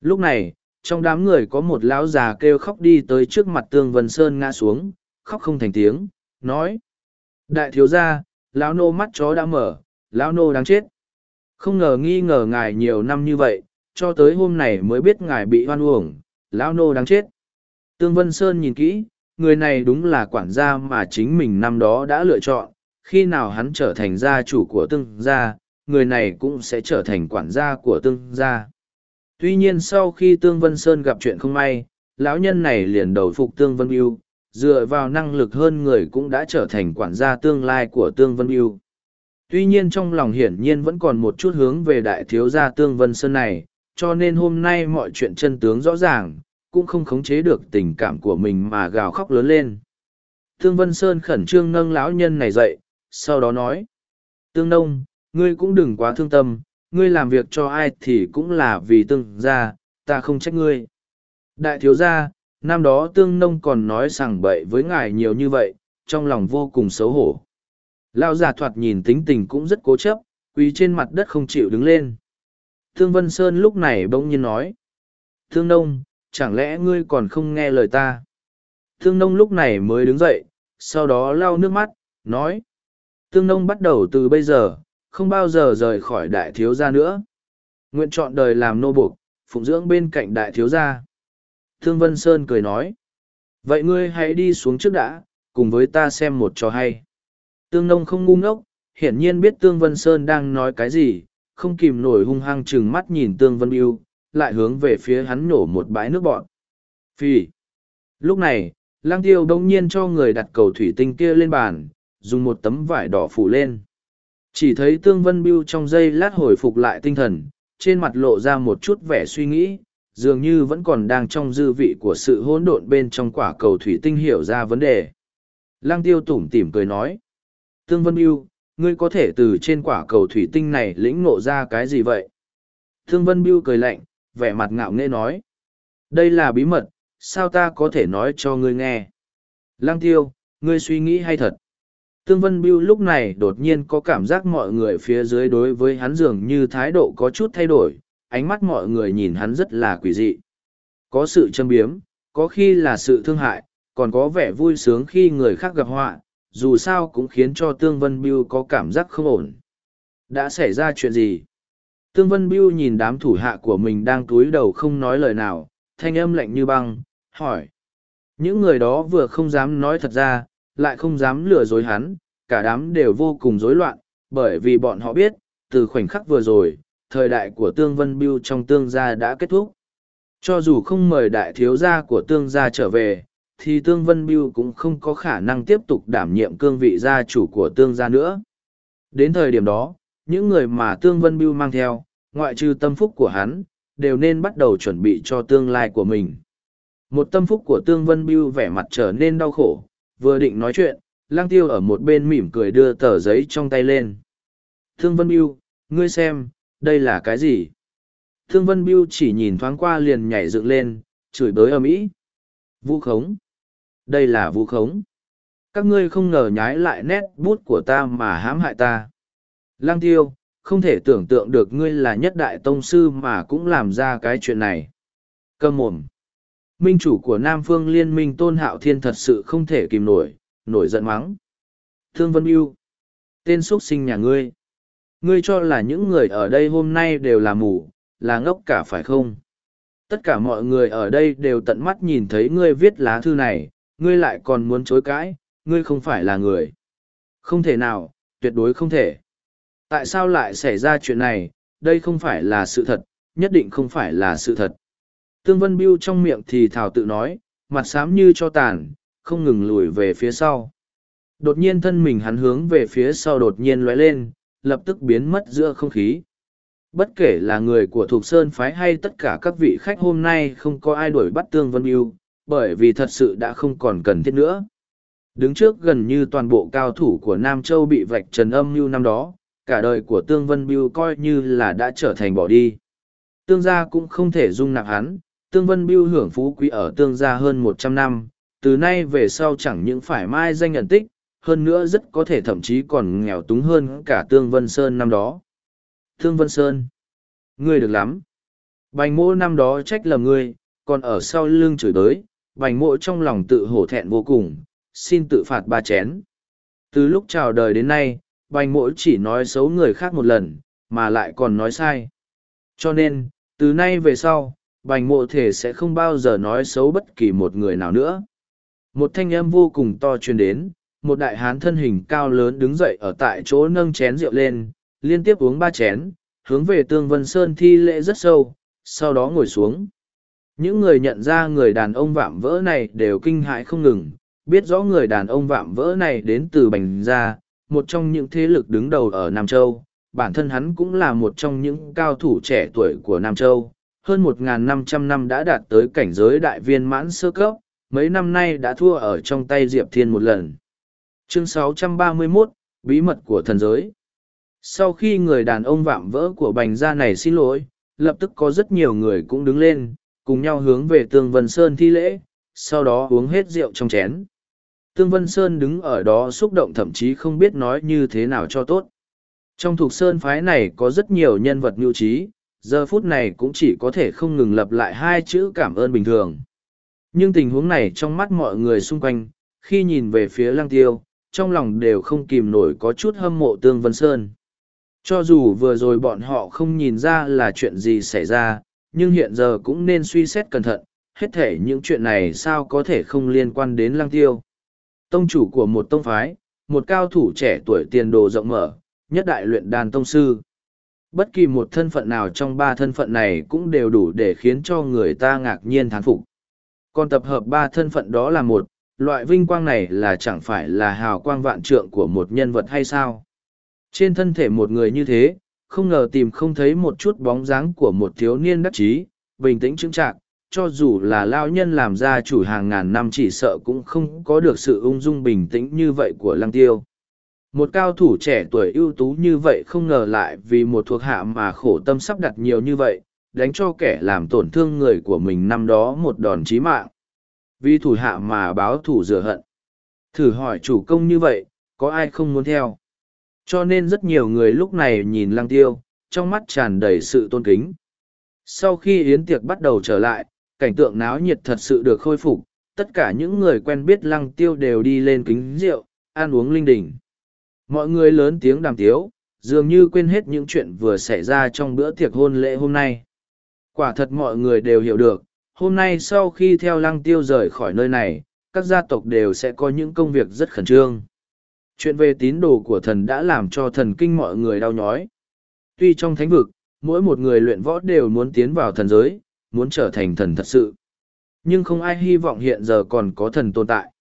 [SPEAKER 1] Lúc này, trong đám người có một lão già kêu khóc đi tới trước mặt tương vân sơn ngã xuống, khóc không thành tiếng, nói. Đại thiếu gia, lão nô mắt chó đã mở, lão nô đáng chết. Không ngờ nghi ngờ ngài nhiều năm như vậy, cho tới hôm này mới biết ngài bị hoan uổng, lão nô đáng chết. Tương Vân Sơn nhìn kỹ, người này đúng là quản gia mà chính mình năm đó đã lựa chọn, khi nào hắn trở thành gia chủ của tương gia, người này cũng sẽ trở thành quản gia của tương gia. Tuy nhiên sau khi Tương Vân Sơn gặp chuyện không may, lão nhân này liền đầu phục Tương Vân mưu dựa vào năng lực hơn người cũng đã trở thành quản gia tương lai của Tương Vân mưu Tuy nhiên trong lòng hiển nhiên vẫn còn một chút hướng về đại thiếu gia Tương Vân Sơn này, cho nên hôm nay mọi chuyện chân tướng rõ ràng, cũng không khống chế được tình cảm của mình mà gào khóc lớn lên. Tương Vân Sơn khẩn trương nâng lão nhân này dậy, sau đó nói. Tương Nông, ngươi cũng đừng quá thương tâm, ngươi làm việc cho ai thì cũng là vì tương gia, ta không trách ngươi. Đại thiếu gia, năm đó tương nông còn nói sảng bậy với ngài nhiều như vậy, trong lòng vô cùng xấu hổ. Lao giả thoạt nhìn tính tình cũng rất cố chấp, quỳ trên mặt đất không chịu đứng lên. Thương Vân Sơn lúc này bỗng nhiên nói. Thương Nông, chẳng lẽ ngươi còn không nghe lời ta? Thương Nông lúc này mới đứng dậy, sau đó lau nước mắt, nói. Thương Nông bắt đầu từ bây giờ, không bao giờ rời khỏi đại thiếu gia nữa. Nguyện chọn đời làm nô buộc, phụng dưỡng bên cạnh đại thiếu gia. Thương Vân Sơn cười nói. Vậy ngươi hãy đi xuống trước đã, cùng với ta xem một trò hay. Tương nông không ngu ngốc, hiển nhiên biết Tương Vân Sơn đang nói cái gì, không kìm nổi hung hăng chừng mắt nhìn Tương Vân Biêu, lại hướng về phía hắn nổ một bãi nước bọn. Phi. Lúc này, lang tiêu đông nhiên cho người đặt cầu thủy tinh kia lên bàn, dùng một tấm vải đỏ phủ lên. Chỉ thấy Tương Vân Biêu trong giây lát hồi phục lại tinh thần, trên mặt lộ ra một chút vẻ suy nghĩ, dường như vẫn còn đang trong dư vị của sự hỗn độn bên trong quả cầu thủy tinh hiểu ra vấn đề. Lăng tiêu tủm tỉm cười nói. Tương Vân Biêu, ngươi có thể từ trên quả cầu thủy tinh này lĩnh ngộ ra cái gì vậy? Tương Vân Biêu cười lạnh, vẻ mặt ngạo nghễ nói. Đây là bí mật, sao ta có thể nói cho ngươi nghe? Lăng tiêu, ngươi suy nghĩ hay thật? Tương Vân Biêu lúc này đột nhiên có cảm giác mọi người phía dưới đối với hắn dường như thái độ có chút thay đổi, ánh mắt mọi người nhìn hắn rất là quỷ dị. Có sự châm biếm, có khi là sự thương hại, còn có vẻ vui sướng khi người khác gặp họa, dù sao cũng khiến cho Tương Vân Biêu có cảm giác không ổn. Đã xảy ra chuyện gì? Tương Vân Biêu nhìn đám thủ hạ của mình đang túi đầu không nói lời nào, thanh âm lạnh như băng, hỏi. Những người đó vừa không dám nói thật ra, lại không dám lừa dối hắn, cả đám đều vô cùng rối loạn, bởi vì bọn họ biết, từ khoảnh khắc vừa rồi, thời đại của Tương Vân Biêu trong tương gia đã kết thúc. Cho dù không mời đại thiếu gia của tương gia trở về, thì Tương Vân Biêu cũng không có khả năng tiếp tục đảm nhiệm cương vị gia chủ của tương gia nữa. Đến thời điểm đó, những người mà Tương Vân Biêu mang theo, ngoại trừ tâm phúc của hắn, đều nên bắt đầu chuẩn bị cho tương lai của mình. Một tâm phúc của Tương Vân Biêu vẻ mặt trở nên đau khổ, vừa định nói chuyện, lang tiêu ở một bên mỉm cười đưa tờ giấy trong tay lên. Tương Vân Biêu, ngươi xem, đây là cái gì? Tương Vân Biêu chỉ nhìn thoáng qua liền nhảy dựng lên, chửi bới ầm ĩ. Vũ khống. Đây là vũ khống. Các ngươi không ngờ nhái lại nét bút của ta mà hãm hại ta. Lang tiêu, không thể tưởng tượng được ngươi là nhất đại tông sư mà cũng làm ra cái chuyện này. Cầm mồm. Minh chủ của Nam Phương Liên minh Tôn Hạo Thiên thật sự không thể kìm nổi, nổi giận mắng. Thương Vân Yêu. Tên xuất sinh nhà ngươi. Ngươi cho là những người ở đây hôm nay đều là mù, là ngốc cả phải không? Tất cả mọi người ở đây đều tận mắt nhìn thấy ngươi viết lá thư này, ngươi lại còn muốn chối cãi, ngươi không phải là người. Không thể nào, tuyệt đối không thể. Tại sao lại xảy ra chuyện này, đây không phải là sự thật, nhất định không phải là sự thật. Tương Vân Biêu trong miệng thì thảo tự nói, mặt xám như cho tàn, không ngừng lùi về phía sau. Đột nhiên thân mình hắn hướng về phía sau đột nhiên lóe lên, lập tức biến mất giữa không khí. Bất kể là người của Thục Sơn Phái hay tất cả các vị khách hôm nay không có ai đuổi bắt Tương Vân Biêu, bởi vì thật sự đã không còn cần thiết nữa. Đứng trước gần như toàn bộ cao thủ của Nam Châu bị vạch trần âm mưu năm đó, cả đời của Tương Vân Biêu coi như là đã trở thành bỏ đi. Tương gia cũng không thể dung nạp hắn, Tương Vân Biêu hưởng phú quý ở Tương gia hơn một trăm năm, từ nay về sau chẳng những phải mai danh nhận tích, hơn nữa rất có thể thậm chí còn nghèo túng hơn cả Tương Vân Sơn năm đó. Tương Vân Sơn, ngươi được lắm. Bành mỗ năm đó trách lầm ngươi, còn ở sau lưng chửi đới, bành mỗ trong lòng tự hổ thẹn vô cùng, xin tự phạt ba chén. Từ lúc chào đời đến nay, bành mỗ chỉ nói xấu người khác một lần, mà lại còn nói sai. Cho nên, từ nay về sau, bành mộ thể sẽ không bao giờ nói xấu bất kỳ một người nào nữa. Một thanh âm vô cùng to truyền đến, một đại hán thân hình cao lớn đứng dậy ở tại chỗ nâng chén rượu lên, liên tiếp uống ba chén, hướng về tương vân sơn thi lễ rất sâu, sau đó ngồi xuống. Những người nhận ra người đàn ông vạm vỡ này đều kinh hãi không ngừng, biết rõ người đàn ông vạm vỡ này đến từ Bành Gia, một trong những thế lực đứng đầu ở Nam Châu. Bản thân hắn cũng là một trong những cao thủ trẻ tuổi của Nam Châu, hơn 1.500 năm đã đạt tới cảnh giới đại viên mãn sơ cấp, mấy năm nay đã thua ở trong tay Diệp Thiên một lần. Chương 631, Bí mật của thần giới Sau khi người đàn ông vạm vỡ của bành gia này xin lỗi, lập tức có rất nhiều người cũng đứng lên, cùng nhau hướng về Tương Vân Sơn thi lễ, sau đó uống hết rượu trong chén. Tương Vân Sơn đứng ở đó xúc động thậm chí không biết nói như thế nào cho tốt. Trong thuộc sơn phái này có rất nhiều nhân vật nhu trí, giờ phút này cũng chỉ có thể không ngừng lặp lại hai chữ cảm ơn bình thường. Nhưng tình huống này trong mắt mọi người xung quanh, khi nhìn về phía lăng tiêu, trong lòng đều không kìm nổi có chút hâm mộ Tương Vân Sơn. Cho dù vừa rồi bọn họ không nhìn ra là chuyện gì xảy ra, nhưng hiện giờ cũng nên suy xét cẩn thận, hết thể những chuyện này sao có thể không liên quan đến lăng tiêu. Tông chủ của một tông phái, một cao thủ trẻ tuổi tiền đồ rộng mở, nhất đại luyện đàn tông sư. Bất kỳ một thân phận nào trong ba thân phận này cũng đều đủ để khiến cho người ta ngạc nhiên thán phục. Còn tập hợp ba thân phận đó là một, loại vinh quang này là chẳng phải là hào quang vạn trượng của một nhân vật hay sao? Trên thân thể một người như thế, không ngờ tìm không thấy một chút bóng dáng của một thiếu niên đắc chí, bình tĩnh chững chạc, cho dù là lao nhân làm ra chủ hàng ngàn năm chỉ sợ cũng không có được sự ung dung bình tĩnh như vậy của lăng tiêu. Một cao thủ trẻ tuổi ưu tú như vậy không ngờ lại vì một thuộc hạ mà khổ tâm sắp đặt nhiều như vậy, đánh cho kẻ làm tổn thương người của mình năm đó một đòn chí mạng. Vì thủ hạ mà báo thủ rửa hận. Thử hỏi chủ công như vậy, có ai không muốn theo? Cho nên rất nhiều người lúc này nhìn lăng tiêu, trong mắt tràn đầy sự tôn kính. Sau khi yến tiệc bắt đầu trở lại, cảnh tượng náo nhiệt thật sự được khôi phục, tất cả những người quen biết lăng tiêu đều đi lên kính rượu, ăn uống linh đình. Mọi người lớn tiếng đàm tiếu, dường như quên hết những chuyện vừa xảy ra trong bữa tiệc hôn lễ hôm nay. Quả thật mọi người đều hiểu được, hôm nay sau khi theo lăng tiêu rời khỏi nơi này, các gia tộc đều sẽ có những công việc rất khẩn trương. Chuyện về tín đồ của thần đã làm cho thần kinh mọi người đau nhói. Tuy trong thánh vực, mỗi một người luyện võ đều muốn tiến vào thần giới, muốn trở thành thần thật sự. Nhưng không ai hy vọng hiện giờ còn có thần tồn tại.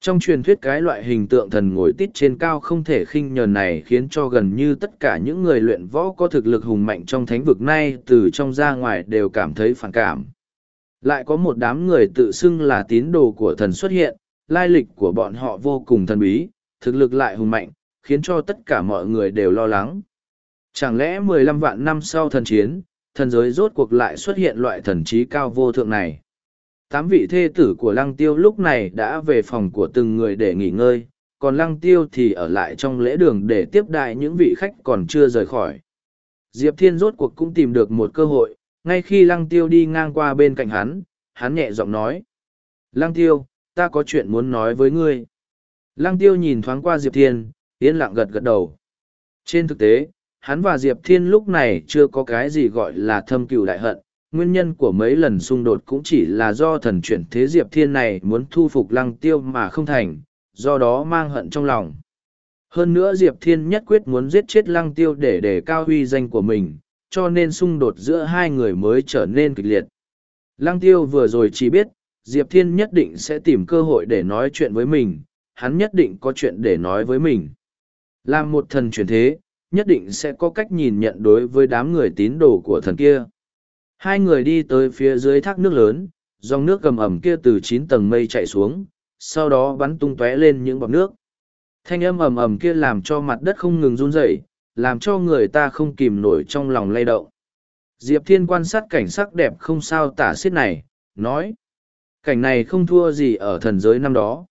[SPEAKER 1] Trong truyền thuyết cái loại hình tượng thần ngồi tít trên cao không thể khinh nhờn này khiến cho gần như tất cả những người luyện võ có thực lực hùng mạnh trong thánh vực này từ trong ra ngoài đều cảm thấy phản cảm. Lại có một đám người tự xưng là tín đồ của thần xuất hiện, lai lịch của bọn họ vô cùng thần bí, thực lực lại hùng mạnh, khiến cho tất cả mọi người đều lo lắng. Chẳng lẽ mười lăm vạn năm sau thần chiến, thần giới rốt cuộc lại xuất hiện loại thần trí cao vô thượng này? Tám vị thê tử của lăng tiêu lúc này đã về phòng của từng người để nghỉ ngơi, còn lăng tiêu thì ở lại trong lễ đường để tiếp đại những vị khách còn chưa rời khỏi. Diệp Thiên rốt cuộc cũng tìm được một cơ hội, ngay khi lăng tiêu đi ngang qua bên cạnh hắn, hắn nhẹ giọng nói. Lăng tiêu, ta có chuyện muốn nói với ngươi. Lăng tiêu nhìn thoáng qua Diệp Thiên, yên lặng gật gật đầu. Trên thực tế, hắn và Diệp Thiên lúc này chưa có cái gì gọi là thâm cừu đại hận. Nguyên nhân của mấy lần xung đột cũng chỉ là do thần chuyển thế Diệp Thiên này muốn thu phục lăng tiêu mà không thành, do đó mang hận trong lòng. Hơn nữa Diệp Thiên nhất quyết muốn giết chết lăng tiêu để đề cao huy danh của mình, cho nên xung đột giữa hai người mới trở nên kịch liệt. Lăng tiêu vừa rồi chỉ biết, Diệp Thiên nhất định sẽ tìm cơ hội để nói chuyện với mình, hắn nhất định có chuyện để nói với mình. Làm một thần chuyển thế, nhất định sẽ có cách nhìn nhận đối với đám người tín đồ của thần kia. Hai người đi tới phía dưới thác nước lớn, dòng nước cầm ẩm kia từ chín tầng mây chạy xuống, sau đó bắn tung tóe lên những bọc nước. Thanh âm ầm ầm kia làm cho mặt đất không ngừng run rẩy, làm cho người ta không kìm nổi trong lòng lay động. Diệp Thiên quan sát cảnh sắc đẹp không sao tả xiết này, nói. Cảnh này không thua gì ở thần giới năm đó.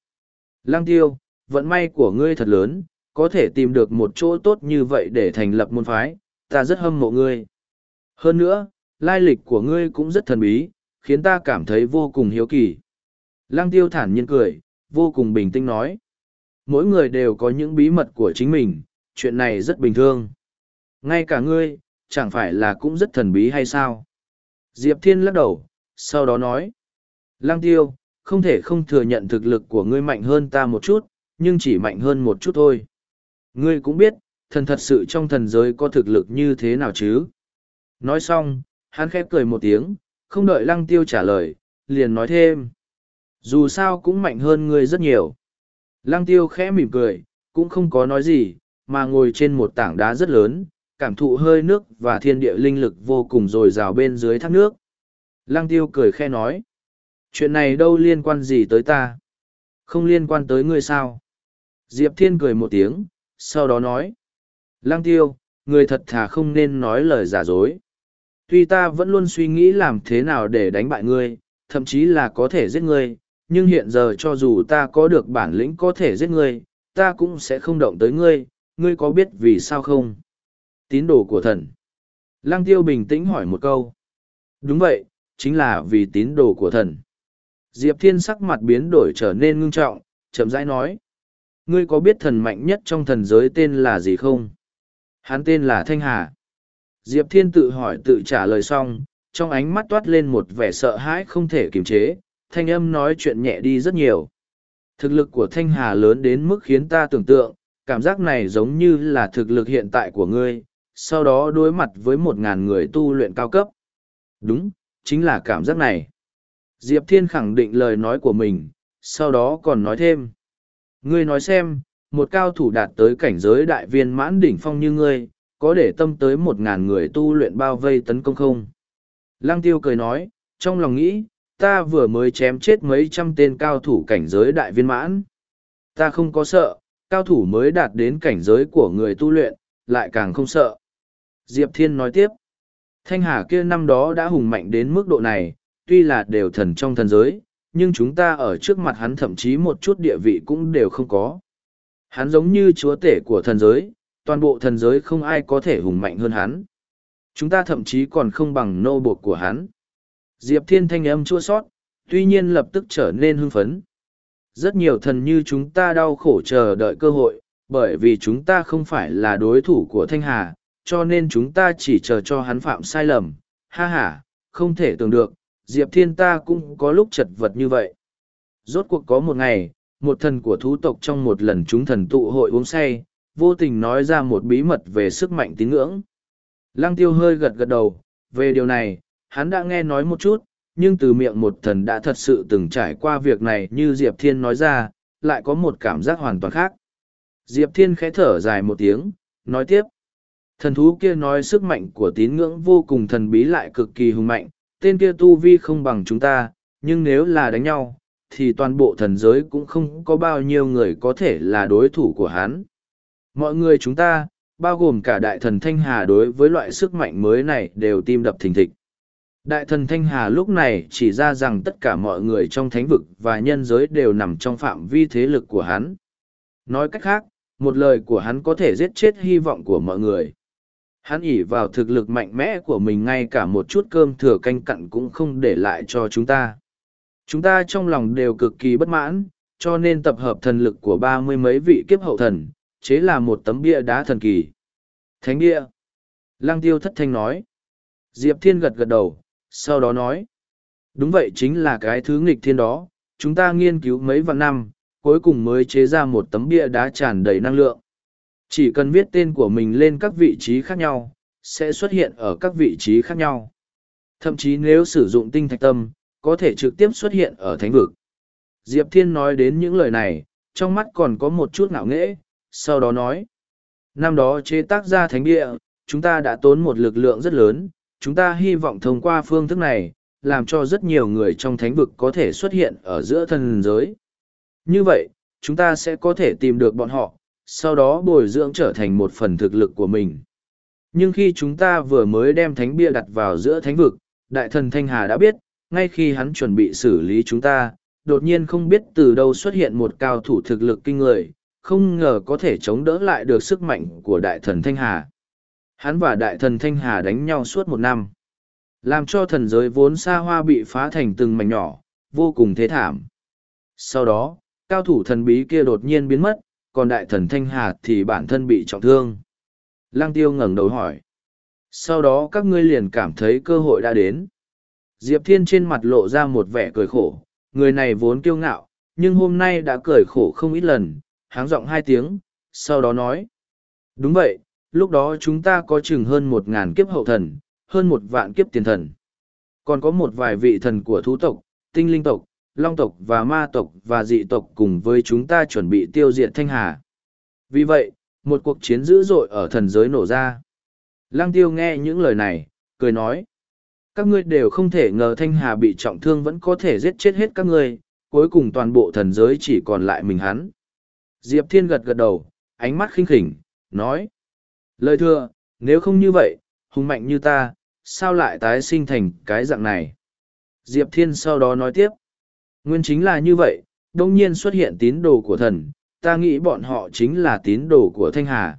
[SPEAKER 1] Lang tiêu, vận may của ngươi thật lớn, có thể tìm được một chỗ tốt như vậy để thành lập môn phái, ta rất hâm mộ ngươi. Hơn nữa, lai lịch của ngươi cũng rất thần bí, khiến ta cảm thấy vô cùng hiếu kỳ. Lăng tiêu thản nhiên cười, vô cùng bình tĩnh nói. Mỗi người đều có những bí mật của chính mình, chuyện này rất bình thường. Ngay cả ngươi, chẳng phải là cũng rất thần bí hay sao? Diệp Thiên lắc đầu, sau đó nói. Lăng tiêu, không thể không thừa nhận thực lực của ngươi mạnh hơn ta một chút, nhưng chỉ mạnh hơn một chút thôi. Ngươi cũng biết, thần thật sự trong thần giới có thực lực như thế nào chứ? Nói xong, hắn khép cười một tiếng, không đợi lăng tiêu trả lời, liền nói thêm. Dù sao cũng mạnh hơn ngươi rất nhiều. Lăng tiêu khẽ mỉm cười, cũng không có nói gì, mà ngồi trên một tảng đá rất lớn, cảm thụ hơi nước và thiên địa linh lực vô cùng dồi dào bên dưới thác nước. Lăng tiêu cười khe nói chuyện này đâu liên quan gì tới ta không liên quan tới ngươi sao diệp thiên cười một tiếng sau đó nói lang tiêu người thật thà không nên nói lời giả dối. Tuy ta vẫn luôn suy nghĩ làm thế nào để đánh bại ngươi thậm chí là có thể giết ngươi nhưng hiện giờ cho dù ta có được bản lĩnh có thể giết ngươi ta cũng sẽ không động tới ngươi. Ngươi có biết vì sao không? Tín đồ của thần. Lăng tiêu bình tĩnh hỏi một câu. Đúng vậy chính là vì tín đồ của thần. Diệp Thiên sắc mặt biến đổi trở nên ngưng trọng, chậm rãi nói. Ngươi có biết thần mạnh nhất trong thần giới tên là gì không? Hắn tên là Thanh Hà. Diệp Thiên tự hỏi tự trả lời xong, trong ánh mắt toát lên một vẻ sợ hãi không thể kiềm chế, thanh âm nói chuyện nhẹ đi rất nhiều. Thực lực của Thanh Hà lớn đến mức khiến ta tưởng tượng, cảm giác này giống như là thực lực hiện tại của ngươi, sau đó đối mặt với một ngàn người tu luyện cao cấp. Đúng, chính là cảm giác này. Diệp Thiên khẳng định lời nói của mình, sau đó còn nói thêm. Ngươi nói xem, một cao thủ đạt tới cảnh giới đại viên mãn đỉnh phong như ngươi, có để tâm tới một ngàn người tu luyện bao vây tấn công không? Lăng tiêu cười nói, trong lòng nghĩ, ta vừa mới chém chết mấy trăm tên cao thủ cảnh giới đại viên mãn. Ta không có sợ, cao thủ mới đạt đến cảnh giới của người tu luyện, lại càng không sợ. Diệp Thiên nói tiếp, Thanh Hà kia năm đó đã hùng mạnh đến mức độ này, tuy là đều thần trong thần giới, nhưng chúng ta ở trước mặt hắn thậm chí một chút địa vị cũng đều không có. Hắn giống như chúa tể của thần giới, toàn bộ thần giới không ai có thể hùng mạnh hơn hắn. Chúng ta thậm chí còn không bằng nô buộc của hắn. Diệp Thiên thanh âm chua sót, tuy nhiên lập tức trở nên hưng phấn. Rất nhiều thần như chúng ta đau khổ chờ đợi cơ hội, bởi vì chúng ta không phải là đối thủ của Thanh Hà, cho nên chúng ta chỉ chờ cho hắn phạm sai lầm. Ha ha, không thể tưởng được, Diệp Thiên ta cũng có lúc chật vật như vậy. Rốt cuộc có một ngày, một thần của thú tộc trong một lần chúng thần tụ hội uống say, vô tình nói ra một bí mật về sức mạnh tín ngưỡng. Lăng tiêu hơi gật gật đầu, về điều này, hắn đã nghe nói một chút, nhưng từ miệng một thần đã thật sự từng trải qua việc này như Diệp Thiên nói ra, lại có một cảm giác hoàn toàn khác. Diệp Thiên khẽ thở dài một tiếng, nói tiếp. Thần thú kia nói sức mạnh của tín ngưỡng vô cùng thần bí lại cực kỳ hùng mạnh, tên kia tu vi không bằng chúng ta, nhưng nếu là đánh nhau, thì toàn bộ thần giới cũng không có bao nhiêu người có thể là đối thủ của hắn. Mọi người chúng ta, bao gồm cả đại thần Thanh Hà đối với loại sức mạnh mới này đều tim đập thình thịch. Đại thần Thanh Hà lúc này chỉ ra rằng tất cả mọi người trong thánh vực và nhân giới đều nằm trong phạm vi thế lực của hắn. Nói cách khác, một lời của hắn có thể giết chết hy vọng của mọi người. Hắn ỉ vào thực lực mạnh mẽ của mình ngay cả một chút cơm thừa canh cặn cũng không để lại cho chúng ta. Chúng ta trong lòng đều cực kỳ bất mãn, cho nên tập hợp thần lực của ba mươi mấy vị kiếp hậu thần, chế là một tấm bia đá thần kỳ. Thánh địa Lăng tiêu thất thanh nói. Diệp Thiên gật gật đầu, sau đó nói. Đúng vậy chính là cái thứ nghịch thiên đó, chúng ta nghiên cứu mấy vạn năm, cuối cùng mới chế ra một tấm bia đá tràn đầy năng lượng. Chỉ cần viết tên của mình lên các vị trí khác nhau, sẽ xuất hiện ở các vị trí khác nhau. Thậm chí nếu sử dụng tinh thạch tâm, có thể trực tiếp xuất hiện ở thánh vực. Diệp Thiên nói đến những lời này, trong mắt còn có một chút ngạo nghễ, sau đó nói. Năm đó chế tác ra thánh địa, chúng ta đã tốn một lực lượng rất lớn, chúng ta hy vọng thông qua phương thức này, làm cho rất nhiều người trong thánh vực có thể xuất hiện ở giữa thần giới. Như vậy, chúng ta sẽ có thể tìm được bọn họ, sau đó bồi dưỡng trở thành một phần thực lực của mình. Nhưng khi chúng ta vừa mới đem thánh bia đặt vào giữa thánh vực, đại thần Thanh Hà đã biết, ngay khi hắn chuẩn bị xử lý chúng ta, đột nhiên không biết từ đâu xuất hiện một cao thủ thực lực kinh người, không ngờ có thể chống đỡ lại được sức mạnh của đại thần Thanh Hà. Hắn và đại thần Thanh Hà đánh nhau suốt một năm. Làm cho thần giới vốn xa hoa bị phá thành từng mảnh nhỏ, vô cùng thế thảm. Sau đó, cao thủ thần bí kia đột nhiên biến mất, còn đại thần Thanh Hà thì bản thân bị trọng thương. Lăng tiêu ngẩng đầu hỏi. Sau đó các ngươi liền cảm thấy cơ hội đã đến. Diệp Thiên trên mặt lộ ra một vẻ cười khổ, người này vốn kiêu ngạo, nhưng hôm nay đã cười khổ không ít lần, háng giọng hai tiếng, sau đó nói. Đúng vậy, lúc đó chúng ta có chừng hơn một ngàn kiếp hậu thần, hơn một vạn kiếp tiền thần. Còn có một vài vị thần của thú tộc, tinh linh tộc, long tộc và ma tộc và dị tộc cùng với chúng ta chuẩn bị tiêu diệt thanh hà. Vì vậy, một cuộc chiến dữ dội ở thần giới nổ ra. Lăng tiêu nghe những lời này, cười nói. Các ngươi đều không thể ngờ thanh hà bị trọng thương vẫn có thể giết chết hết các ngươi, cuối cùng toàn bộ thần giới chỉ còn lại mình hắn. Diệp Thiên gật gật đầu, ánh mắt khinh khỉnh, nói. Lời thưa, nếu không như vậy, hùng mạnh như ta, sao lại tái sinh thành cái dạng này? Diệp Thiên sau đó nói tiếp. Nguyên chính là như vậy, đông nhiên xuất hiện tín đồ của thần, ta nghĩ bọn họ chính là tín đồ của Thanh Hà.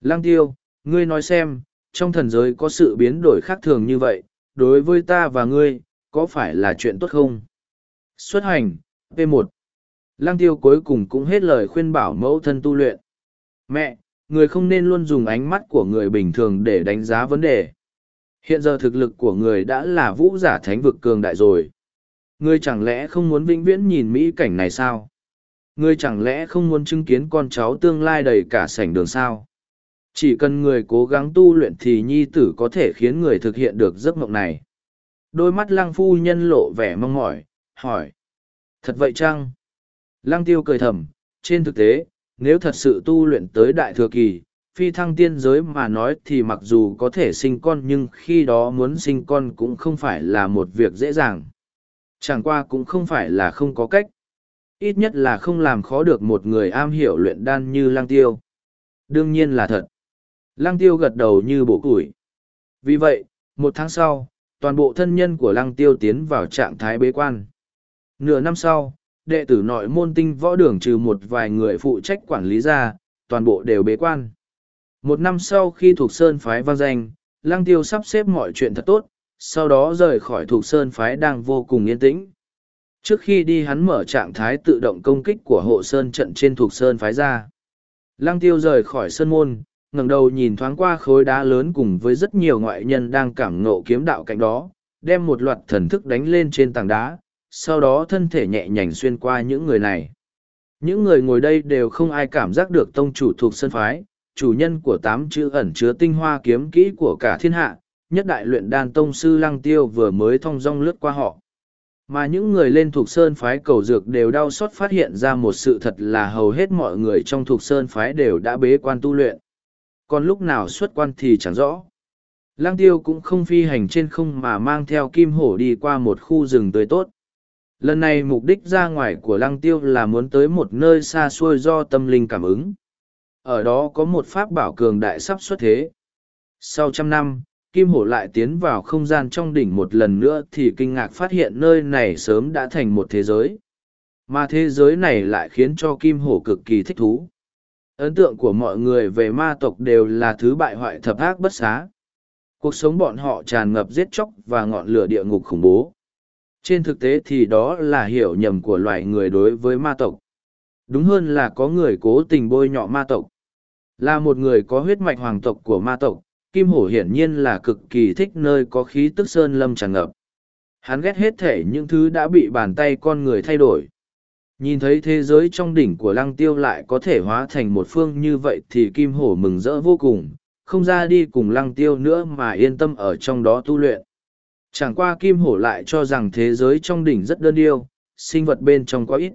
[SPEAKER 1] Lăng tiêu, ngươi nói xem, trong thần giới có sự biến đổi khác thường như vậy, đối với ta và ngươi, có phải là chuyện tốt không? Xuất hành, P1 Lăng tiêu cuối cùng cũng hết lời khuyên bảo mẫu thân tu luyện. Mẹ, người không nên luôn dùng ánh mắt của người bình thường để đánh giá vấn đề. Hiện giờ thực lực của người đã là vũ giả thánh vực cường đại rồi. Ngươi chẳng lẽ không muốn vĩnh viễn nhìn mỹ cảnh này sao? Ngươi chẳng lẽ không muốn chứng kiến con cháu tương lai đầy cả sảnh đường sao? Chỉ cần người cố gắng tu luyện thì nhi tử có thể khiến người thực hiện được giấc mộng này. Đôi mắt lăng phu nhân lộ vẻ mong mỏi, hỏi. Thật vậy chăng? Lăng tiêu cười thầm, trên thực tế, nếu thật sự tu luyện tới đại thừa kỳ, phi thăng tiên giới mà nói thì mặc dù có thể sinh con nhưng khi đó muốn sinh con cũng không phải là một việc dễ dàng. Chẳng qua cũng không phải là không có cách. Ít nhất là không làm khó được một người am hiểu luyện đan như lang tiêu. Đương nhiên là thật. Lang tiêu gật đầu như bộ củi. Vì vậy, một tháng sau, toàn bộ thân nhân của lăng tiêu tiến vào trạng thái bế quan. Nửa năm sau, đệ tử nội môn tinh võ đường trừ một vài người phụ trách quản lý ra, toàn bộ đều bế quan. Một năm sau khi thuộc sơn phái vang danh, lăng tiêu sắp xếp mọi chuyện thật tốt, sau đó rời khỏi thuộc sơn phái đang vô cùng yên tĩnh. Trước khi đi hắn mở trạng thái tự động công kích của hộ sơn trận trên thuộc sơn phái ra. Lăng tiêu rời khỏi sơn môn, ngẩng đầu nhìn thoáng qua khối đá lớn cùng với rất nhiều ngoại nhân đang cảm ngộ kiếm đạo cạnh đó, đem một loạt thần thức đánh lên trên tảng đá, sau đó thân thể nhẹ nhàng xuyên qua những người này. Những người ngồi đây đều không ai cảm giác được tông chủ thuộc sân phái, chủ nhân của tám chữ ẩn chứa tinh hoa kiếm kỹ của cả thiên hạ, nhất đại luyện đan tông sư lăng tiêu vừa mới thong dong lướt qua họ. Mà những người lên thuộc sơn phái cầu dược đều đau xót phát hiện ra một sự thật là hầu hết mọi người trong thuộc sơn phái đều đã bế quan tu luyện. Còn lúc nào xuất quan thì chẳng rõ. Lăng tiêu cũng không phi hành trên không mà mang theo kim hổ đi qua một khu rừng tươi tốt. Lần này mục đích ra ngoài của lăng tiêu là muốn tới một nơi xa xôi do tâm linh cảm ứng. Ở đó có một pháp bảo cường đại sắp xuất thế. Sau trăm năm, Kim Hổ lại tiến vào không gian trong đỉnh một lần nữa thì kinh ngạc phát hiện nơi này sớm đã thành một thế giới. Mà thế giới này lại khiến cho Kim Hổ cực kỳ thích thú. Ấn tượng của mọi người về ma tộc đều là thứ bại hoại thập ác bất xá. Cuộc sống bọn họ tràn ngập giết chóc và ngọn lửa địa ngục khủng bố. Trên thực tế thì đó là hiểu nhầm của loài người đối với ma tộc. Đúng hơn là có người cố tình bôi nhọ ma tộc. Là một người có huyết mạch hoàng tộc của ma tộc, Kim Hổ hiển nhiên là cực kỳ thích nơi có khí tức sơn lâm tràn ngập. Hắn ghét hết thể những thứ đã bị bàn tay con người thay đổi. Nhìn thấy thế giới trong đỉnh của lăng tiêu lại có thể hóa thành một phương như vậy thì Kim Hổ mừng rỡ vô cùng, không ra đi cùng lăng tiêu nữa mà yên tâm ở trong đó tu luyện. Chẳng qua Kim Hổ lại cho rằng thế giới trong đỉnh rất đơn điêu, sinh vật bên trong có ít.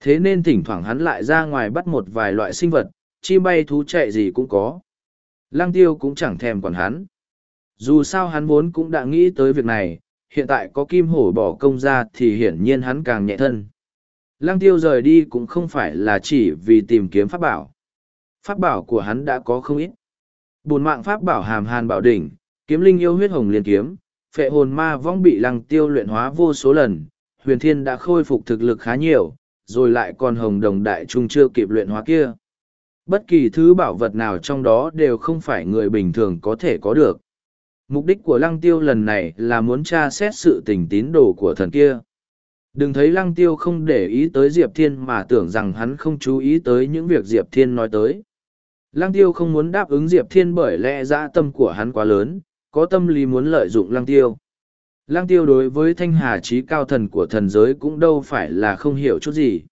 [SPEAKER 1] Thế nên thỉnh thoảng hắn lại ra ngoài bắt một vài loại sinh vật, chim bay thú chạy gì cũng có. Lăng tiêu cũng chẳng thèm quản hắn. Dù sao hắn vốn cũng đã nghĩ tới việc này, hiện tại có kim hổ bỏ công ra thì hiển nhiên hắn càng nhẹ thân. Lăng tiêu rời đi cũng không phải là chỉ vì tìm kiếm pháp bảo. Pháp bảo của hắn đã có không ít. Bùn mạng pháp bảo hàm hàn bảo đỉnh, kiếm linh yêu huyết hồng liên kiếm, phệ hồn ma vong bị lăng tiêu luyện hóa vô số lần, huyền thiên đã khôi phục thực lực khá nhiều, rồi lại còn hồng đồng đại trung chưa kịp luyện hóa kia bất kỳ thứ bảo vật nào trong đó đều không phải người bình thường có thể có được. Mục đích của lăng tiêu lần này là muốn tra xét sự tình tín đồ của thần kia. Đừng thấy lăng tiêu không để ý tới diệp thiên mà tưởng rằng hắn không chú ý tới những việc diệp thiên nói tới. Lăng tiêu không muốn đáp ứng diệp thiên bởi lẽ dã tâm của hắn quá lớn, có tâm lý muốn lợi dụng lăng tiêu. Lăng tiêu đối với thanh hà trí cao thần của thần giới cũng đâu phải là không hiểu chút gì.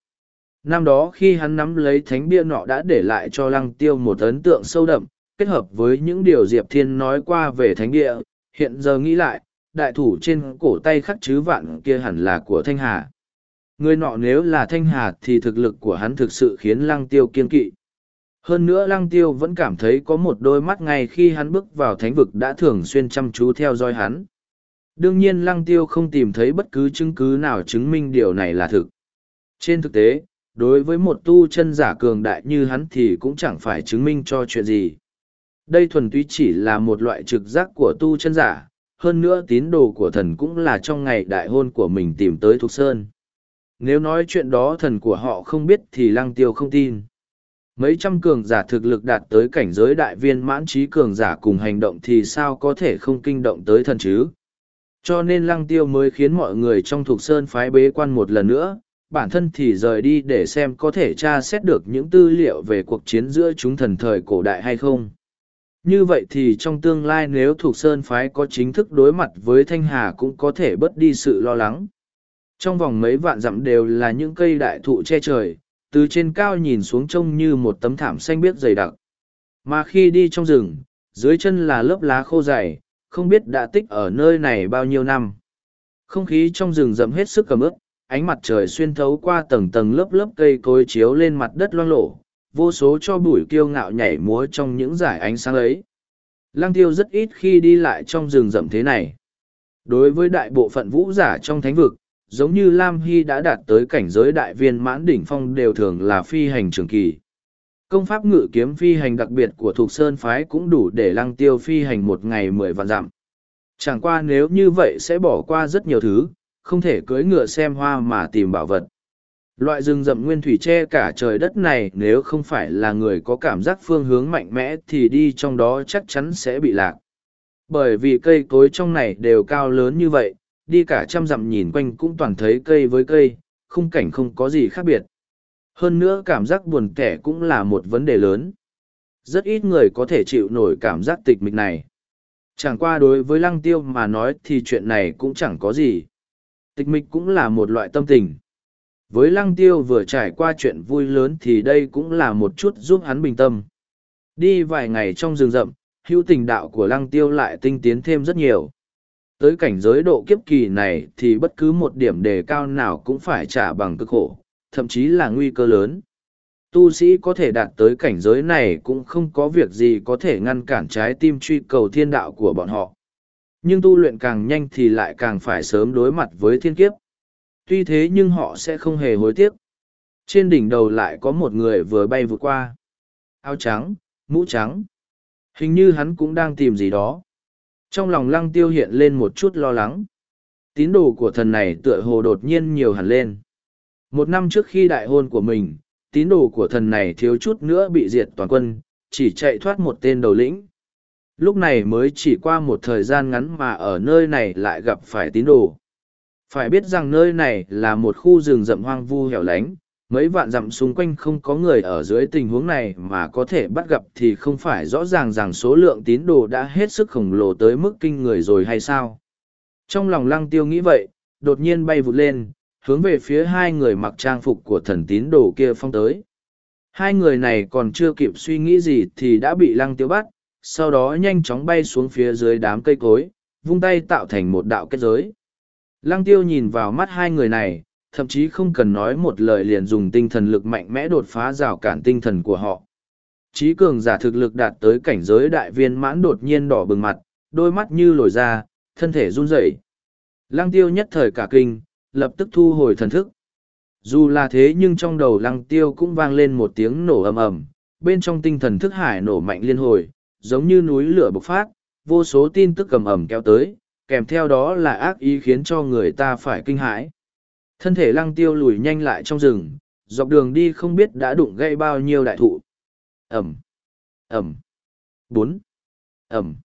[SPEAKER 1] Năm đó khi hắn nắm lấy thánh bia nọ đã để lại cho lăng tiêu một ấn tượng sâu đậm, kết hợp với những điều Diệp Thiên nói qua về thánh địa, hiện giờ nghĩ lại, đại thủ trên cổ tay khắc chứ vạn kia hẳn là của Thanh Hà. Người nọ nếu là Thanh Hà thì thực lực của hắn thực sự khiến lăng tiêu kiên kỵ. Hơn nữa lăng tiêu vẫn cảm thấy có một đôi mắt ngay khi hắn bước vào thánh vực đã thường xuyên chăm chú theo dõi hắn. Đương nhiên lăng tiêu không tìm thấy bất cứ chứng cứ nào chứng minh điều này là thực. Trên thực tế, đối với một tu chân giả cường đại như hắn thì cũng chẳng phải chứng minh cho chuyện gì. Đây thuần túy chỉ là một loại trực giác của tu chân giả, hơn nữa tín đồ của thần cũng là trong ngày đại hôn của mình tìm tới Thục Sơn. Nếu nói chuyện đó thần của họ không biết thì lăng tiêu không tin. Mấy trăm cường giả thực lực đạt tới cảnh giới đại viên mãn trí cường giả cùng hành động thì sao có thể không kinh động tới thần chứ? Cho nên lăng tiêu mới khiến mọi người trong Thục Sơn phái bế quan một lần nữa, bản thân thì rời đi để xem có thể tra xét được những tư liệu về cuộc chiến giữa chúng thần thời cổ đại hay không. Như vậy thì trong tương lai nếu thuộc Sơn Phái có chính thức đối mặt với Thanh Hà cũng có thể bớt đi sự lo lắng. Trong vòng mấy vạn dặm đều là những cây đại thụ che trời, từ trên cao nhìn xuống trông như một tấm thảm xanh biếc dày đặc. Mà khi đi trong rừng, dưới chân là lớp lá khô dày, không biết đã tích ở nơi này bao nhiêu năm. Không khí trong rừng rậm hết sức cầm ướp, ánh mặt trời xuyên thấu qua tầng tầng lớp lớp cây cối chiếu lên mặt đất loang lổ, vô số cho bụi kiêu ngạo nhảy múa trong những dải ánh sáng ấy. Lăng tiêu rất ít khi đi lại trong rừng rậm thế này. Đối với đại bộ phận vũ giả trong thánh vực, giống như Lam Hy đã đạt tới cảnh giới đại viên mãn đỉnh phong đều thường là phi hành trường kỳ. Công pháp ngự kiếm phi hành đặc biệt của Thục Sơn Phái cũng đủ để lăng tiêu phi hành một ngày mười vạn dặm. Chẳng qua nếu như vậy sẽ bỏ qua rất nhiều thứ, không thể cưỡi ngựa xem hoa mà tìm bảo vật. Loại rừng rậm nguyên thủy che cả trời đất này nếu không phải là người có cảm giác phương hướng mạnh mẽ thì đi trong đó chắc chắn sẽ bị lạc. Bởi vì cây cối trong này đều cao lớn như vậy, đi cả trăm dặm nhìn quanh cũng toàn thấy cây với cây, khung cảnh không có gì khác biệt. Hơn nữa cảm giác buồn tẻ cũng là một vấn đề lớn. Rất ít người có thể chịu nổi cảm giác tịch mịch này. Chẳng qua đối với lăng tiêu mà nói thì chuyện này cũng chẳng có gì. Tịch mịch cũng là một loại tâm tình. Với lăng tiêu vừa trải qua chuyện vui lớn thì đây cũng là một chút giúp hắn bình tâm. Đi vài ngày trong rừng rậm, hữu tình đạo của lăng tiêu lại tinh tiến thêm rất nhiều. Tới cảnh giới độ kiếp kỳ này thì bất cứ một điểm đề cao nào cũng phải trả bằng cực khổ, thậm chí là nguy cơ lớn. Tu sĩ có thể đạt tới cảnh giới này cũng không có việc gì có thể ngăn cản trái tim truy cầu thiên đạo của bọn họ. Nhưng tu luyện càng nhanh thì lại càng phải sớm đối mặt với thiên kiếp. Tuy thế nhưng họ sẽ không hề hối tiếc. Trên đỉnh đầu lại có một người vừa bay vượt qua. Áo trắng, mũ trắng. Hình như hắn cũng đang tìm gì đó. Trong lòng lăng tiêu hiện lên một chút lo lắng. Tín đồ của thần này tựa hồ đột nhiên nhiều hẳn lên. Một năm trước khi đại hôn của mình, tín đồ của thần này thiếu chút nữa bị diệt toàn quân, chỉ chạy thoát một tên đầu lĩnh. Lúc này mới chỉ qua một thời gian ngắn mà ở nơi này lại gặp phải tín đồ. Phải biết rằng nơi này là một khu rừng rậm hoang vu hẻo lánh, mấy vạn dặm xung quanh không có người ở dưới tình huống này mà có thể bắt gặp thì không phải rõ ràng rằng số lượng tín đồ đã hết sức khổng lồ tới mức kinh người rồi hay sao. Trong lòng lăng tiêu nghĩ vậy, đột nhiên bay vụt lên, hướng về phía hai người mặc trang phục của thần tín đồ kia phong tới. Hai người này còn chưa kịp suy nghĩ gì thì đã bị lăng tiêu bắt, sau đó nhanh chóng bay xuống phía dưới đám cây cối, vung tay tạo thành một đạo kết giới. Lăng tiêu nhìn vào mắt hai người này, thậm chí không cần nói một lời liền dùng tinh thần lực mạnh mẽ đột phá rào cản tinh thần của họ. Chí cường giả thực lực đạt tới cảnh giới đại viên mãn đột nhiên đỏ bừng mặt, đôi mắt như lồi ra, thân thể run rẩy. Lăng tiêu nhất thời cả kinh, lập tức thu hồi thần thức. Dù là thế nhưng trong đầu lăng tiêu cũng vang lên một tiếng nổ ầm ầm, bên trong tinh thần thức hải nổ mạnh liên hồi, giống như núi lửa bộc phát, vô số tin tức cầm ẩm kéo tới, kèm theo đó là ác ý khiến cho người ta phải kinh hãi. Thân thể lăng tiêu lùi nhanh lại trong rừng, dọc đường đi không biết đã đụng gây bao nhiêu đại thụ. Ẩm, Ẩm, bốn, Ẩm.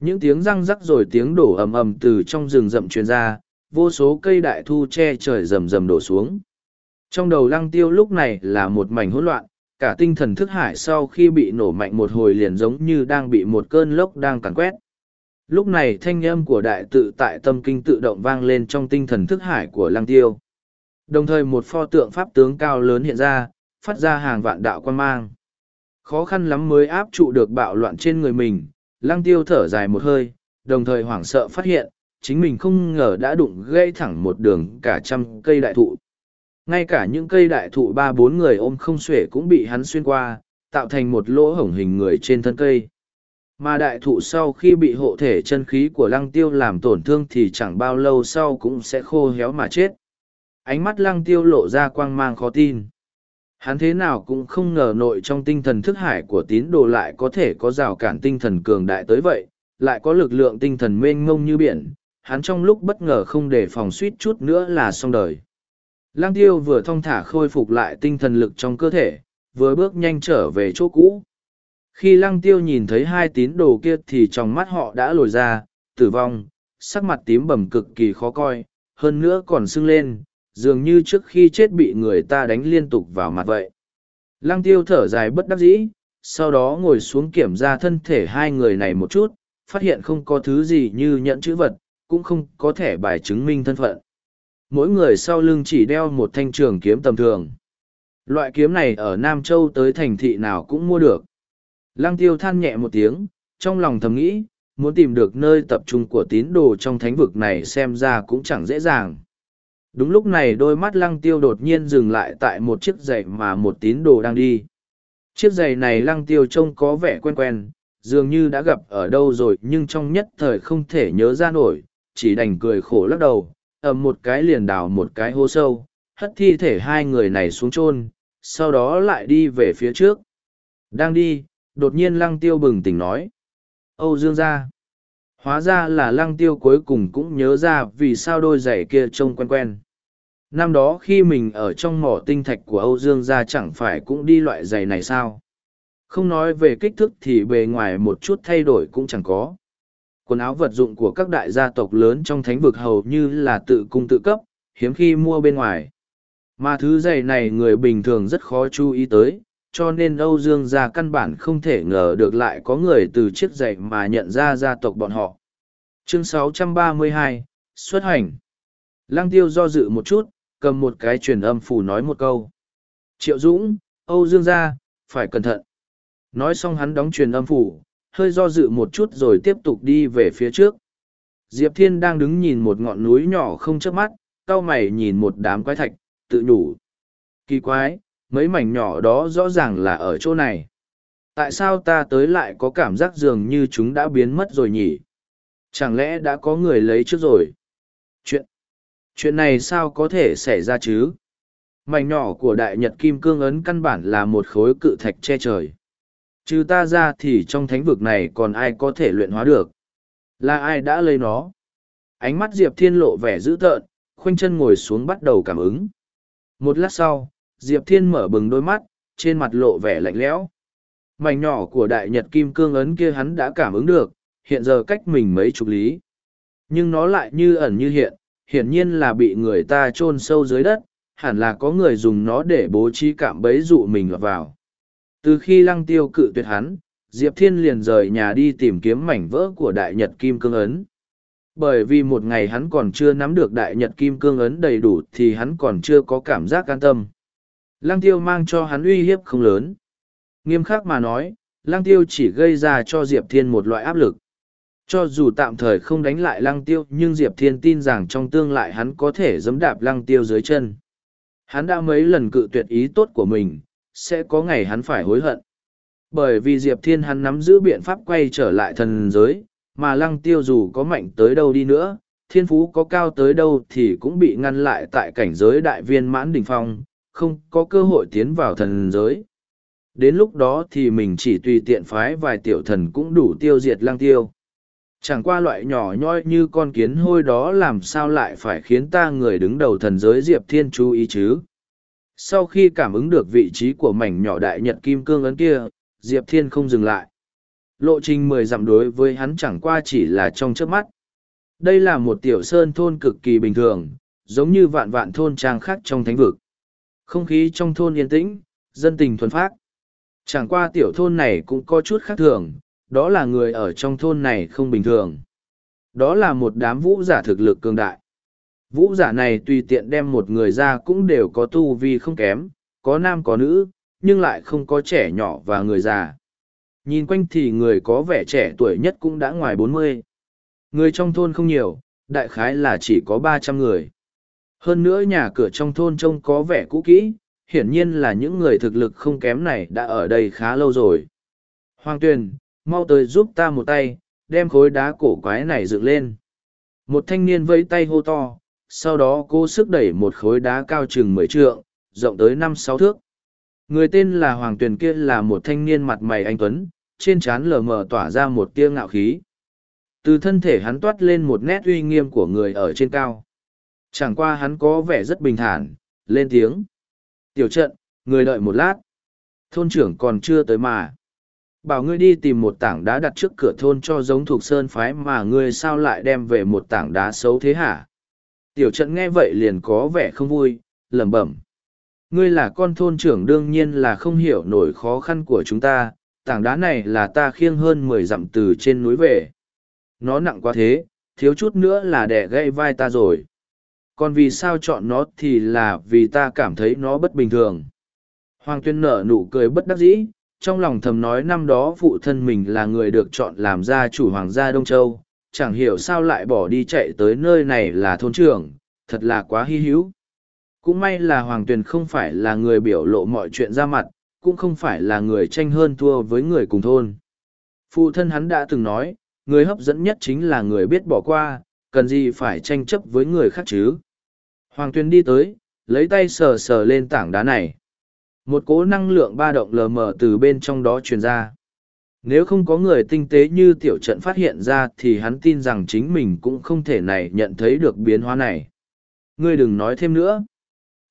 [SPEAKER 1] Những tiếng răng rắc rồi tiếng đổ ầm ầm từ trong rừng rậm truyền ra, vô số cây đại thu che trời rầm rầm đổ xuống. Trong đầu lăng tiêu lúc này là một mảnh hỗn loạn, cả tinh thần thức hải sau khi bị nổ mạnh một hồi liền giống như đang bị một cơn lốc đang càn quét. Lúc này thanh âm của đại tự tại tâm kinh tự động vang lên trong tinh thần thức hải của lăng tiêu. Đồng thời một pho tượng pháp tướng cao lớn hiện ra, phát ra hàng vạn đạo quan mang. Khó khăn lắm mới áp trụ được bạo loạn trên người mình, lăng tiêu thở dài một hơi, đồng thời hoảng sợ phát hiện, chính mình không ngờ đã đụng gây thẳng một đường cả trăm cây đại thụ. Ngay cả những cây đại thụ ba bốn người ôm không xuể cũng bị hắn xuyên qua, tạo thành một lỗ hổng hình người trên thân cây. Mà đại thụ sau khi bị hộ thể chân khí của lăng tiêu làm tổn thương thì chẳng bao lâu sau cũng sẽ khô héo mà chết. Ánh mắt lăng tiêu lộ ra quang mang khó tin. Hắn thế nào cũng không ngờ nội trong tinh thần thức hải của tín đồ lại có thể có rào cản tinh thần cường đại tới vậy, lại có lực lượng tinh thần mênh ngông như biển, hắn trong lúc bất ngờ không đề phòng suýt chút nữa là xong đời. Lang tiêu vừa thong thả khôi phục lại tinh thần lực trong cơ thể, vừa bước nhanh trở về chỗ cũ. Khi lăng tiêu nhìn thấy hai tín đồ kia thì trong mắt họ đã lồi ra, tử vong, sắc mặt tím bầm cực kỳ khó coi, hơn nữa còn sưng lên, dường như trước khi chết bị người ta đánh liên tục vào mặt vậy. Lăng tiêu thở dài bất đắc dĩ, sau đó ngồi xuống kiểm tra thân thể hai người này một chút, phát hiện không có thứ gì như nhận chữ vật, cũng không có thẻ bài chứng minh thân phận. Mỗi người sau lưng chỉ đeo một thanh trường kiếm tầm thường. Loại kiếm này ở Nam Châu tới thành thị nào cũng mua được. Lăng tiêu than nhẹ một tiếng, trong lòng thầm nghĩ, muốn tìm được nơi tập trung của tín đồ trong thánh vực này xem ra cũng chẳng dễ dàng. Đúng lúc này đôi mắt lăng tiêu đột nhiên dừng lại tại một chiếc giày mà một tín đồ đang đi. Chiếc giày này lăng tiêu trông có vẻ quen quen, dường như đã gặp ở đâu rồi nhưng trong nhất thời không thể nhớ ra nổi, chỉ đành cười khổ lắc đầu, ầm một cái liền đào một cái hố sâu, hất thi thể hai người này xuống chôn sau đó lại đi về phía trước. Đang đi, đột nhiên lăng tiêu bừng tỉnh nói. Âu Dương ra. Hóa ra là lăng tiêu cuối cùng cũng nhớ ra vì sao đôi giày kia trông quen quen. Năm đó khi mình ở trong mỏ tinh thạch của Âu Dương gia chẳng phải cũng đi loại giày này sao? Không nói về kích thước thì bề ngoài một chút thay đổi cũng chẳng có. Quần áo vật dụng của các đại gia tộc lớn trong thánh vực hầu như là tự cung tự cấp, hiếm khi mua bên ngoài. Mà thứ giày này người bình thường rất khó chú ý tới, cho nên Âu Dương gia căn bản không thể ngờ được lại có người từ chiếc giày mà nhận ra gia tộc bọn họ. Chương 632, xuất hành. Lăng tiêu do dự một chút, cầm một cái truyền âm phủ nói một câu. Triệu Dũng, Âu Dương gia, phải cẩn thận. Nói xong hắn đóng truyền âm phủ, hơi do dự một chút rồi tiếp tục đi về phía trước. Diệp Thiên đang đứng nhìn một ngọn núi nhỏ không chớp mắt, Cao mày nhìn một đám quái thạch, tự nhủ. Kỳ quái, mấy mảnh nhỏ đó rõ ràng là ở chỗ này. Tại sao ta tới lại có cảm giác dường như chúng đã biến mất rồi nhỉ? Chẳng lẽ đã có người lấy trước rồi? Chuyện, chuyện này sao có thể xảy ra chứ? Mảnh nhỏ của đại nhật kim cương ấn căn bản là một khối cự thạch che trời. Trừ ta ra thì trong thánh vực này còn ai có thể luyện hóa được? Là ai đã lấy nó? Ánh mắt Diệp Thiên lộ vẻ dữ tợn, khoanh chân ngồi xuống bắt đầu cảm ứng. Một lát sau, Diệp Thiên mở bừng đôi mắt, trên mặt lộ vẻ lạnh lẽo. Mảnh nhỏ của đại nhật kim cương ấn kia hắn đã cảm ứng được, hiện giờ cách mình mấy chục lý. Nhưng nó lại như ẩn như hiện, hiển nhiên là bị người ta chôn sâu dưới đất, hẳn là có người dùng nó để bố trí cảm bấy dụ mình vào. Từ khi lăng tiêu cự tuyệt hắn, Diệp Thiên liền rời nhà đi tìm kiếm mảnh vỡ của đại nhật kim cương ấn. Bởi vì một ngày hắn còn chưa nắm được đại nhật kim cương ấn đầy đủ thì hắn còn chưa có cảm giác an tâm. Lăng tiêu mang cho hắn uy hiếp không lớn. Nghiêm khắc mà nói, lăng tiêu chỉ gây ra cho Diệp Thiên một loại áp lực. Cho dù tạm thời không đánh lại lăng tiêu nhưng Diệp Thiên tin rằng trong tương lai hắn có thể dẫm đạp lăng tiêu dưới chân. Hắn đã mấy lần cự tuyệt ý tốt của mình, sẽ có ngày hắn phải hối hận. Bởi vì Diệp Thiên hắn nắm giữ biện pháp quay trở lại thần giới, mà lăng tiêu dù có mạnh tới đâu đi nữa, thiên phú có cao tới đâu thì cũng bị ngăn lại tại cảnh giới đại viên mãn đỉnh phong, không có cơ hội tiến vào thần giới. Đến lúc đó thì mình chỉ tùy tiện phái vài tiểu thần cũng đủ tiêu diệt lăng tiêu. Chẳng qua loại nhỏ nhoi như con kiến hôi đó làm sao lại phải khiến ta người đứng đầu thần giới Diệp Thiên chú ý chứ. Sau khi cảm ứng được vị trí của mảnh nhỏ đại nhật kim cương ấn kia, Diệp Thiên không dừng lại. Lộ trình mười dặm đối với hắn chẳng qua chỉ là trong trước mắt. Đây là một tiểu sơn thôn cực kỳ bình thường, giống như vạn vạn thôn trang khác trong thánh vực. Không khí trong thôn yên tĩnh, dân tình thuần phát. Chẳng qua tiểu thôn này cũng có chút khác thường, đó là người ở trong thôn này không bình thường. Đó là một đám vũ giả thực lực cường đại. Vũ giả này tùy tiện đem một người ra cũng đều có tu vi không kém, có nam có nữ, nhưng lại không có trẻ nhỏ và người già. Nhìn quanh thì người có vẻ trẻ tuổi nhất cũng đã ngoài bốn mươi. Người trong thôn không nhiều, đại khái là chỉ có ba trăm người. Hơn nữa nhà cửa trong thôn trông có vẻ cũ kỹ, hiển nhiên là những người thực lực không kém này đã ở đây khá lâu rồi. Hoàng Tuyền, mau tới giúp ta một tay, đem khối đá cổ quái này dựng lên. Một thanh niên vẫy tay hô to, sau đó cô sức đẩy một khối đá cao chừng mười trượng, rộng tới năm sáu thước. Người tên là Hoàng Tuyền kia là một thanh niên mặt mày anh Tuấn, trên trán lờ mờ tỏa ra một tia ngạo khí. Từ thân thể hắn toát lên một nét uy nghiêm của người ở trên cao. Chẳng qua hắn có vẻ rất bình thản, lên tiếng. Tiểu trận, người đợi một lát. Thôn trưởng còn chưa tới mà. Bảo ngươi đi tìm một tảng đá đặt trước cửa thôn cho giống thuộc sơn phái mà ngươi sao lại đem về một tảng đá xấu thế hả? Tiểu trận nghe vậy liền có vẻ không vui, lẩm bẩm. Ngươi là con thôn trưởng đương nhiên là không hiểu nổi khó khăn của chúng ta, tảng đá này là ta khiêng hơn mười dặm từ trên núi về. Nó nặng quá thế, thiếu chút nữa là đẻ gãy vai ta rồi. Còn vì sao chọn nó thì là vì ta cảm thấy nó bất bình thường. Hoàng tuyên nở nụ cười bất đắc dĩ, trong lòng thầm nói năm đó phụ thân mình là người được chọn làm gia chủ hoàng gia Đông Châu, chẳng hiểu sao lại bỏ đi chạy tới nơi này là thôn trưởng, thật là quá hy hữu. Cũng may là Hoàng Tuyền không phải là người biểu lộ mọi chuyện ra mặt, cũng không phải là người tranh hơn thua với người cùng thôn. Phụ thân hắn đã từng nói, người hấp dẫn nhất chính là người biết bỏ qua, cần gì phải tranh chấp với người khác chứ. Hoàng Tuyền đi tới, lấy tay sờ sờ lên tảng đá này. Một cố năng lượng ba động lờ mờ từ bên trong đó truyền ra. Nếu không có người tinh tế như tiểu trận phát hiện ra thì hắn tin rằng chính mình cũng không thể này nhận thấy được biến hóa này. Ngươi đừng nói thêm nữa.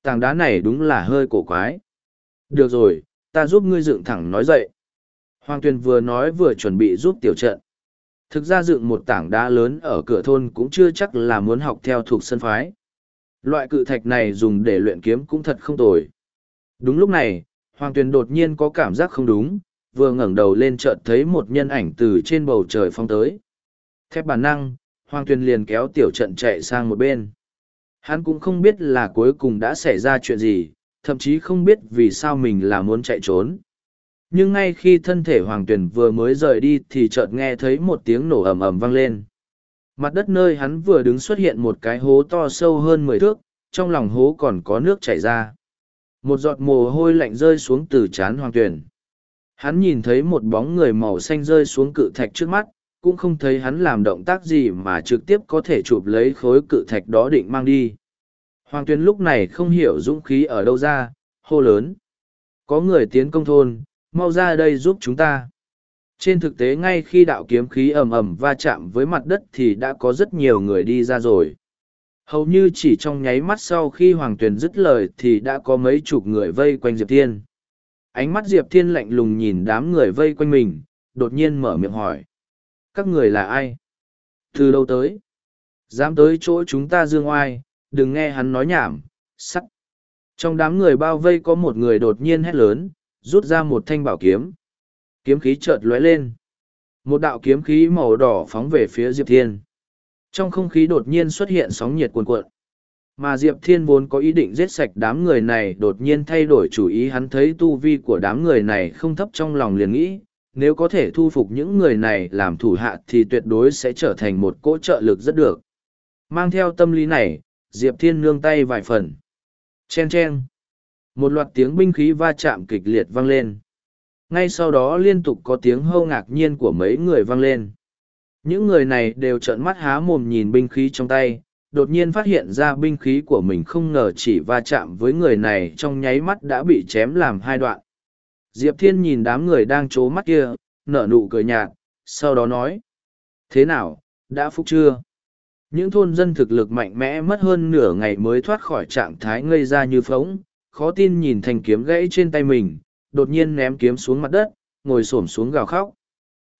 [SPEAKER 1] Tảng đá này đúng là hơi cổ quái. Được rồi, ta giúp ngươi dựng thẳng nói dậy. Hoàng Tuyền vừa nói vừa chuẩn bị giúp tiểu trận. Thực ra dựng một tảng đá lớn ở cửa thôn cũng chưa chắc là muốn học theo thuộc sân phái. Loại cự thạch này dùng để luyện kiếm cũng thật không tồi. Đúng lúc này, Hoàng Tuyền đột nhiên có cảm giác không đúng, vừa ngẩng đầu lên chợt thấy một nhân ảnh từ trên bầu trời phong tới. Thép bản năng, Hoàng Tuyền liền kéo tiểu trận chạy sang một bên. Hắn cũng không biết là cuối cùng đã xảy ra chuyện gì, thậm chí không biết vì sao mình là muốn chạy trốn. Nhưng ngay khi thân thể Hoàng Tuyền vừa mới rời đi thì chợt nghe thấy một tiếng nổ ầm ầm vang lên. Mặt đất nơi hắn vừa đứng xuất hiện một cái hố to sâu hơn mười thước, trong lòng hố còn có nước chảy ra. Một giọt mồ hôi lạnh rơi xuống từ trán Hoàng Tuyền. Hắn nhìn thấy một bóng người màu xanh rơi xuống cự thạch trước mắt, cũng không thấy hắn làm động tác gì mà trực tiếp có thể chụp lấy khối cự thạch đó định mang đi. Hoàng Tuyên lúc này không hiểu dũng khí ở đâu ra, hô lớn. Có người tiến công thôn, mau ra đây giúp chúng ta. Trên thực tế ngay khi đạo kiếm khí ầm ầm va chạm với mặt đất thì đã có rất nhiều người đi ra rồi. Hầu như chỉ trong nháy mắt sau khi Hoàng Tuyền dứt lời thì đã có mấy chục người vây quanh Diệp Thiên. Ánh mắt Diệp Thiên lạnh lùng nhìn đám người vây quanh mình, đột nhiên mở miệng hỏi. Các người là ai? Từ đâu tới? Dám tới chỗ chúng ta dương oai, đừng nghe hắn nói nhảm, sắt. Trong đám người bao vây có một người đột nhiên hét lớn, rút ra một thanh bảo kiếm. Kiếm khí chợt lóe lên. Một đạo kiếm khí màu đỏ phóng về phía Diệp Thiên. Trong không khí đột nhiên xuất hiện sóng nhiệt cuồn cuộn. Mà Diệp Thiên vốn có ý định giết sạch đám người này đột nhiên thay đổi chủ ý hắn thấy tu vi của đám người này không thấp trong lòng liền nghĩ, nếu có thể thu phục những người này làm thủ hạ thì tuyệt đối sẽ trở thành một cỗ trợ lực rất được. Mang theo tâm lý này, Diệp Thiên nương tay vài phần. Chen chen. Một loạt tiếng binh khí va chạm kịch liệt vang lên. Ngay sau đó liên tục có tiếng hâu ngạc nhiên của mấy người vang lên. Những người này đều trợn mắt há mồm nhìn binh khí trong tay, đột nhiên phát hiện ra binh khí của mình không ngờ chỉ va chạm với người này trong nháy mắt đã bị chém làm hai đoạn. Diệp Thiên nhìn đám người đang trố mắt kia, nở nụ cười nhạt, sau đó nói. Thế nào, đã phúc chưa? Những thôn dân thực lực mạnh mẽ mất hơn nửa ngày mới thoát khỏi trạng thái ngây ra như phóng, khó tin nhìn thanh kiếm gãy trên tay mình, đột nhiên ném kiếm xuống mặt đất, ngồi xổm xuống gào khóc.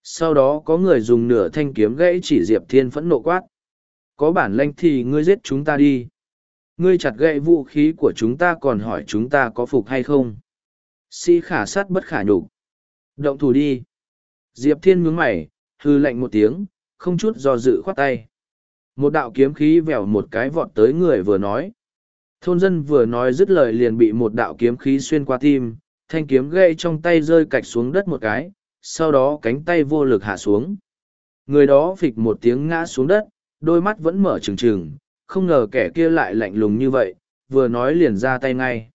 [SPEAKER 1] Sau đó có người dùng nửa thanh kiếm gãy chỉ Diệp Thiên phẫn nộ quát. Có bản lanh thì ngươi giết chúng ta đi. Ngươi chặt gậy vũ khí của chúng ta còn hỏi chúng ta có phục hay không. Si khả sát bất khả nhục Động thủ đi. Diệp Thiên nhướng mày, hư lạnh một tiếng, không chút do dự khoát tay. Một đạo kiếm khí vèo một cái vọt tới người vừa nói. Thôn dân vừa nói dứt lời liền bị một đạo kiếm khí xuyên qua tim, thanh kiếm gậy trong tay rơi cạch xuống đất một cái, sau đó cánh tay vô lực hạ xuống. Người đó phịch một tiếng ngã xuống đất, đôi mắt vẫn mở trừng trừng, không ngờ kẻ kia lại lạnh lùng như vậy, vừa nói liền ra tay ngay.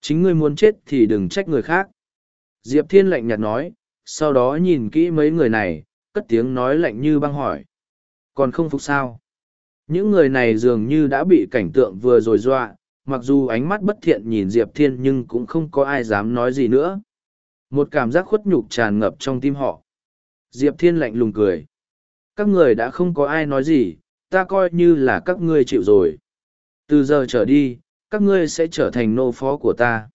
[SPEAKER 1] Chính ngươi muốn chết thì đừng trách người khác. Diệp Thiên lạnh nhạt nói, sau đó nhìn kỹ mấy người này, cất tiếng nói lạnh như băng hỏi. Còn không phục sao? Những người này dường như đã bị cảnh tượng vừa rồi dọa, mặc dù ánh mắt bất thiện nhìn Diệp Thiên nhưng cũng không có ai dám nói gì nữa. Một cảm giác khuất nhục tràn ngập trong tim họ. Diệp Thiên lạnh lùng cười. Các người đã không có ai nói gì, ta coi như là các ngươi chịu rồi. Từ giờ trở đi, các ngươi sẽ trở thành nô phó của ta.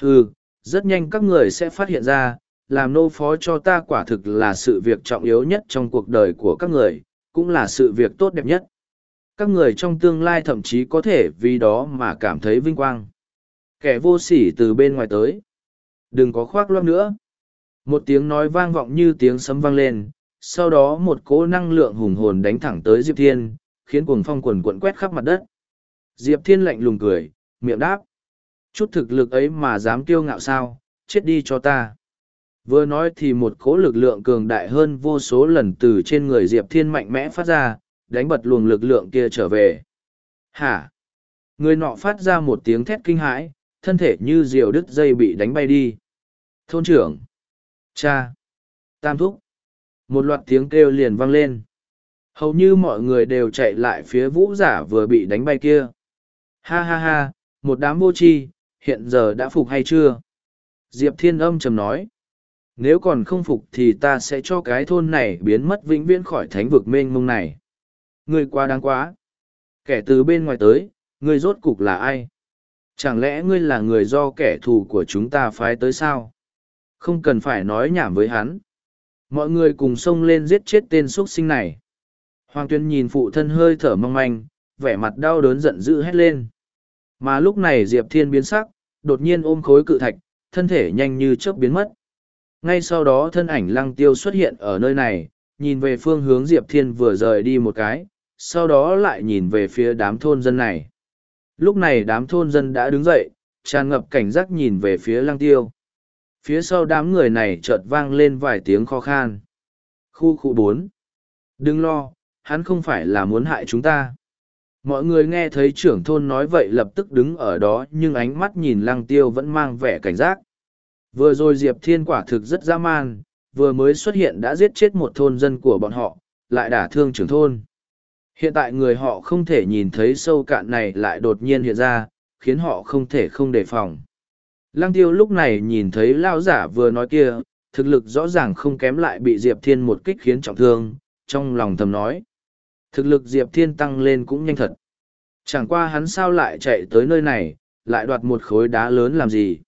[SPEAKER 1] Ừ, rất nhanh các người sẽ phát hiện ra, làm nô phó cho ta quả thực là sự việc trọng yếu nhất trong cuộc đời của các người, cũng là sự việc tốt đẹp nhất. Các người trong tương lai thậm chí có thể vì đó mà cảm thấy vinh quang. Kẻ vô sỉ từ bên ngoài tới. Đừng có khoác loác nữa. Một tiếng nói vang vọng như tiếng sấm vang lên, sau đó một cỗ năng lượng hùng hồn đánh thẳng tới Diệp Thiên, khiến cuồng phong quần quận quét khắp mặt đất. Diệp Thiên lạnh lùng cười, miệng đáp. Chút thực lực ấy mà dám kiêu ngạo sao, chết đi cho ta. Vừa nói thì một cỗ lực lượng cường đại hơn vô số lần từ trên người Diệp Thiên mạnh mẽ phát ra, đánh bật luồng lực lượng kia trở về. Hả? Người nọ phát ra một tiếng thét kinh hãi, thân thể như diều đứt dây bị đánh bay đi. Thôn trưởng! Cha! Tam thúc! Một loạt tiếng kêu liền vang lên. Hầu như mọi người đều chạy lại phía vũ giả vừa bị đánh bay kia. Ha ha ha, một đám vô tri, hiện giờ đã phục hay chưa? Diệp Thiên âm trầm nói. Nếu còn không phục thì ta sẽ cho cái thôn này biến mất vĩnh viễn khỏi thánh vực mênh mông này. Ngươi quá đáng quá. Kẻ từ bên ngoài tới, ngươi rốt cục là ai? Chẳng lẽ ngươi là người do kẻ thù của chúng ta phái tới sao? Không cần phải nói nhảm với hắn. Mọi người cùng xông lên giết chết tên xuất sinh này. Hoàng tuyên nhìn phụ thân hơi thở mong manh, vẻ mặt đau đớn giận dữ hét lên. Mà lúc này Diệp Thiên biến sắc, đột nhiên ôm khối cự thạch, thân thể nhanh như chớp biến mất. Ngay sau đó thân ảnh lăng tiêu xuất hiện ở nơi này, nhìn về phương hướng Diệp Thiên vừa rời đi một cái, sau đó lại nhìn về phía đám thôn dân này. Lúc này đám thôn dân đã đứng dậy, tràn ngập cảnh giác nhìn về phía lăng tiêu. Phía sau đám người này chợt vang lên vài tiếng khó khan. Khu khu bốn. Đừng lo, hắn không phải là muốn hại chúng ta. Mọi người nghe thấy trưởng thôn nói vậy lập tức đứng ở đó nhưng ánh mắt nhìn lăng tiêu vẫn mang vẻ cảnh giác. Vừa rồi Diệp Thiên quả thực rất dã man, vừa mới xuất hiện đã giết chết một thôn dân của bọn họ, lại đả thương trưởng thôn. Hiện tại người họ không thể nhìn thấy sâu cạn này lại đột nhiên hiện ra, khiến họ không thể không đề phòng. Lăng tiêu lúc này nhìn thấy lao giả vừa nói kia, thực lực rõ ràng không kém lại bị Diệp Thiên một kích khiến trọng thương, trong lòng thầm nói. Thực lực Diệp Thiên tăng lên cũng nhanh thật. Chẳng qua hắn sao lại chạy tới nơi này, lại đoạt một khối đá lớn làm gì.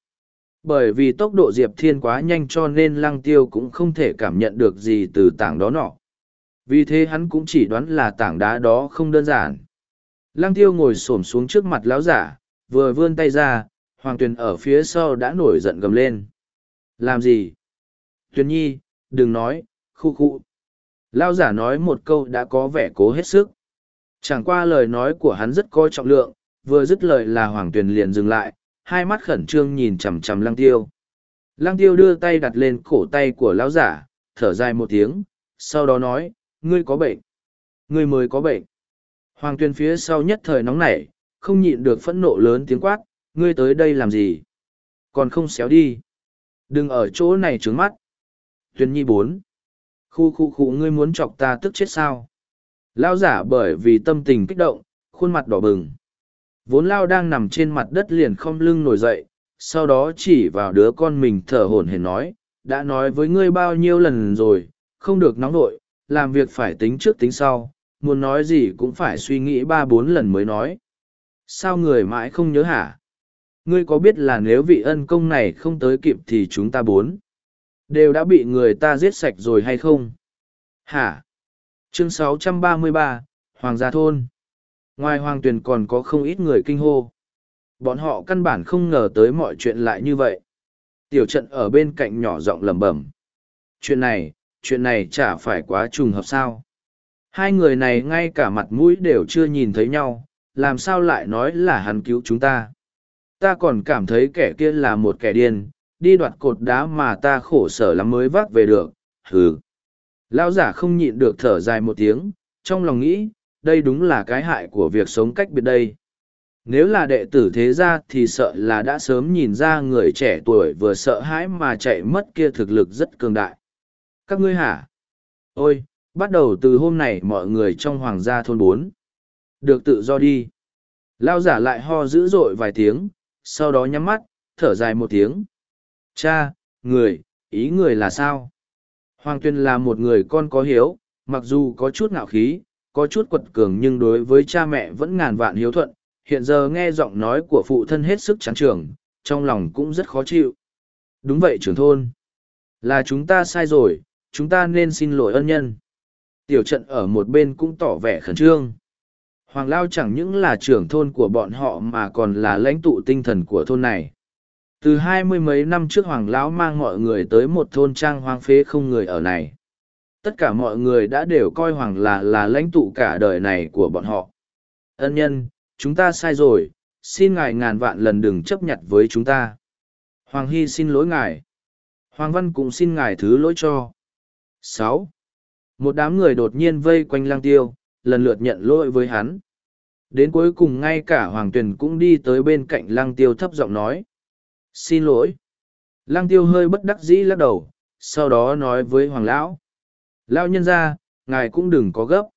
[SPEAKER 1] Bởi vì tốc độ Diệp Thiên quá nhanh cho nên lăng tiêu cũng không thể cảm nhận được gì từ tảng đó nọ. Vì thế hắn cũng chỉ đoán là tảng đá đó không đơn giản. Lăng tiêu ngồi xổm xuống trước mặt lão giả, vừa vươn tay ra, Hoàng Tuyền ở phía sau đã nổi giận gầm lên. Làm gì? Tuyền nhi, đừng nói, khu khu. Lão giả nói một câu đã có vẻ cố hết sức. Chẳng qua lời nói của hắn rất có trọng lượng, vừa dứt lời là Hoàng Tuyền liền dừng lại, hai mắt khẩn trương nhìn chằm chằm lăng tiêu. Lăng tiêu đưa tay đặt lên cổ tay của lão giả, thở dài một tiếng, sau đó nói, ngươi có bệnh. Ngươi mới có bệnh. Hoàng Tuyền phía sau nhất thời nóng nảy, không nhịn được phẫn nộ lớn tiếng quát, ngươi tới đây làm gì? Còn không xéo đi. Đừng ở chỗ này trướng mắt. Tuyền nhi bốn. Khu khu khu ngươi muốn chọc ta tức chết sao? Lao giả bởi vì tâm tình kích động, khuôn mặt đỏ bừng. Vốn Lao đang nằm trên mặt đất liền không lưng nổi dậy, sau đó chỉ vào đứa con mình thở hổn hển nói, đã nói với ngươi bao nhiêu lần rồi, không được nóng nổi, làm việc phải tính trước tính sau, muốn nói gì cũng phải suy nghĩ ba bốn lần mới nói. Sao người mãi không nhớ hả? Ngươi có biết là nếu vị ân công này không tới kịp thì chúng ta bốn đều đã bị người ta giết sạch rồi hay không? Hả? Chương 633, Hoàng gia thôn. Ngoài Hoàng Tuyền còn có không ít người kinh hô. Bọn họ căn bản không ngờ tới mọi chuyện lại như vậy. Tiểu trận ở bên cạnh nhỏ giọng lẩm bẩm. Chuyện này, chuyện này chả phải quá trùng hợp sao. Hai người này ngay cả mặt mũi đều chưa nhìn thấy nhau, làm sao lại nói là hắn cứu chúng ta. Ta còn cảm thấy kẻ kia là một kẻ điên, đi đoạt cột đá mà ta khổ sở lắm mới vác về được, hừ. Lão giả không nhịn được thở dài một tiếng, trong lòng nghĩ, đây đúng là cái hại của việc sống cách biệt đây. Nếu là đệ tử thế gia thì sợ là đã sớm nhìn ra người trẻ tuổi vừa sợ hãi mà chạy mất kia thực lực rất cường đại các ngươi hả ôi bắt đầu từ hôm này mọi người trong hoàng gia thôn bốn được tự do đi lao giả lại ho dữ dội vài tiếng sau đó nhắm mắt, thở dài một tiếng. Cha, người, ý người là sao? Hoàng tuyên là một người con có hiếu, mặc dù có chút ngạo khí, có chút quật cường nhưng đối với cha mẹ vẫn ngàn vạn hiếu thuận. Hiện giờ nghe giọng nói của phụ thân hết sức chán trường, trong lòng cũng rất khó chịu. Đúng vậy, trưởng thôn. Là chúng ta sai rồi, chúng ta nên xin lỗi ân nhân. Tiểu trận ở một bên cũng tỏ vẻ khẩn trương. Hoàng Lao chẳng những là trưởng thôn của bọn họ mà còn là lãnh tụ tinh thần của thôn này. Từ hai mươi mấy năm trước Hoàng Lão mang mọi người tới một thôn trang hoang phế không người ở này. Tất cả mọi người đã đều coi Hoàng là là lãnh tụ cả đời này của bọn họ. Ân nhân, chúng ta sai rồi, xin ngài ngàn vạn lần đừng chấp nhận với chúng ta. Hoàng Hy xin lỗi ngài. Hoàng Văn cũng xin ngài thứ lỗi cho. sáu Một đám người đột nhiên vây quanh lang tiêu, lần lượt nhận lỗi với hắn. Đến cuối cùng ngay cả Hoàng Tuyền cũng đi tới bên cạnh lang tiêu thấp giọng nói. Xin lỗi. Lang tiêu hơi bất đắc dĩ lắc đầu, sau đó nói với Hoàng Lão. Lão nhân ra, ngài cũng đừng có gấp.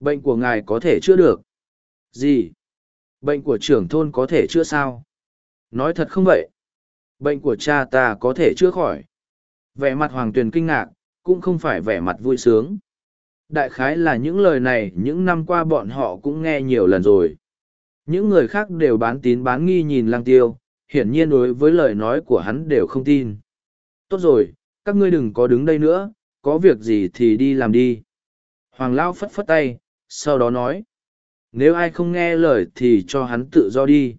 [SPEAKER 1] Bệnh của ngài có thể chữa được. Gì? Bệnh của trưởng thôn có thể chữa sao? Nói thật không vậy? Bệnh của cha ta có thể chữa khỏi. Vẻ mặt Hoàng Tuyền kinh ngạc, cũng không phải vẻ mặt vui sướng. Đại khái là những lời này những năm qua bọn họ cũng nghe nhiều lần rồi. Những người khác đều bán tín bán nghi nhìn lang tiêu, hiển nhiên đối với lời nói của hắn đều không tin. Tốt rồi, các ngươi đừng có đứng đây nữa, có việc gì thì đi làm đi. Hoàng Lao phất phất tay, sau đó nói. Nếu ai không nghe lời thì cho hắn tự do đi.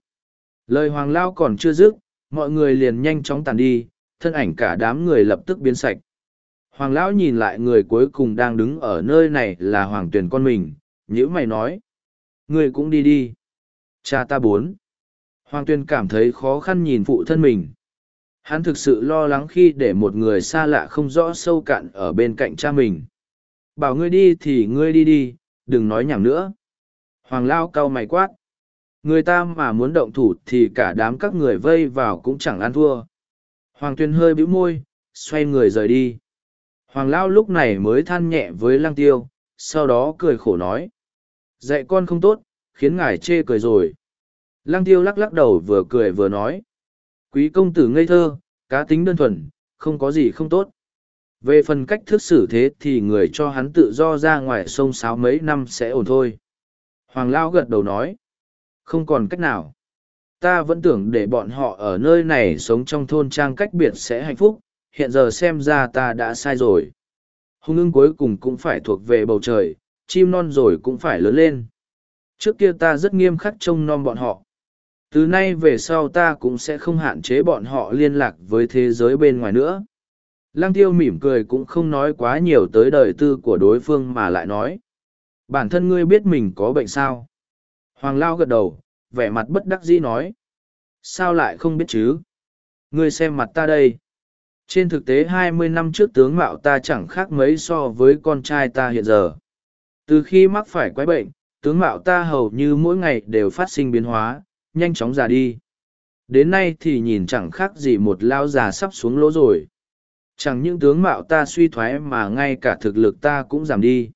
[SPEAKER 1] Lời Hoàng Lao còn chưa dứt, mọi người liền nhanh chóng tàn đi, thân ảnh cả đám người lập tức biến sạch. Hoàng Lão nhìn lại người cuối cùng đang đứng ở nơi này là Hoàng Tuyền con mình, nhữ mày nói. Người cũng đi đi. Cha ta bốn. Hoàng Tuyền cảm thấy khó khăn nhìn phụ thân mình. Hắn thực sự lo lắng khi để một người xa lạ không rõ sâu cạn ở bên cạnh cha mình. Bảo ngươi đi thì ngươi đi đi, đừng nói nhảm nữa. Hoàng Lao cau mày quát. Người ta mà muốn động thủ thì cả đám các người vây vào cũng chẳng ăn thua. Hoàng Tuyền hơi bĩu môi, xoay người rời đi. Hoàng Lao lúc này mới than nhẹ với Lăng Tiêu, sau đó cười khổ nói. Dạy con không tốt, khiến ngài chê cười rồi. Lăng Tiêu lắc lắc đầu vừa cười vừa nói. Quý công tử ngây thơ, cá tính đơn thuần, không có gì không tốt. Về phần cách thức xử thế thì người cho hắn tự do ra ngoài sông sáo mấy năm sẽ ổn thôi. Hoàng Lao gật đầu nói. Không còn cách nào. Ta vẫn tưởng để bọn họ ở nơi này sống trong thôn trang cách biệt sẽ hạnh phúc, hiện giờ xem ra ta đã sai rồi. Hùng ưng cuối cùng cũng phải thuộc về bầu trời, chim non rồi cũng phải lớn lên. Trước kia ta rất nghiêm khắc trông nom bọn họ. Từ nay về sau ta cũng sẽ không hạn chế bọn họ liên lạc với thế giới bên ngoài nữa. Lăng tiêu mỉm cười cũng không nói quá nhiều tới đời tư của đối phương mà lại nói. Bản thân ngươi biết mình có bệnh sao? Hoàng Lao gật đầu, vẻ mặt bất đắc dĩ nói. Sao lại không biết chứ? Ngươi xem mặt ta đây. Trên thực tế hai mươi năm trước tướng mạo ta chẳng khác mấy so với con trai ta hiện giờ. Từ khi mắc phải quái bệnh, tướng mạo ta hầu như mỗi ngày đều phát sinh biến hóa, nhanh chóng già đi. Đến nay thì nhìn chẳng khác gì một lao già sắp xuống lỗ rồi. Chẳng những tướng mạo ta suy thoái mà ngay cả thực lực ta cũng giảm đi.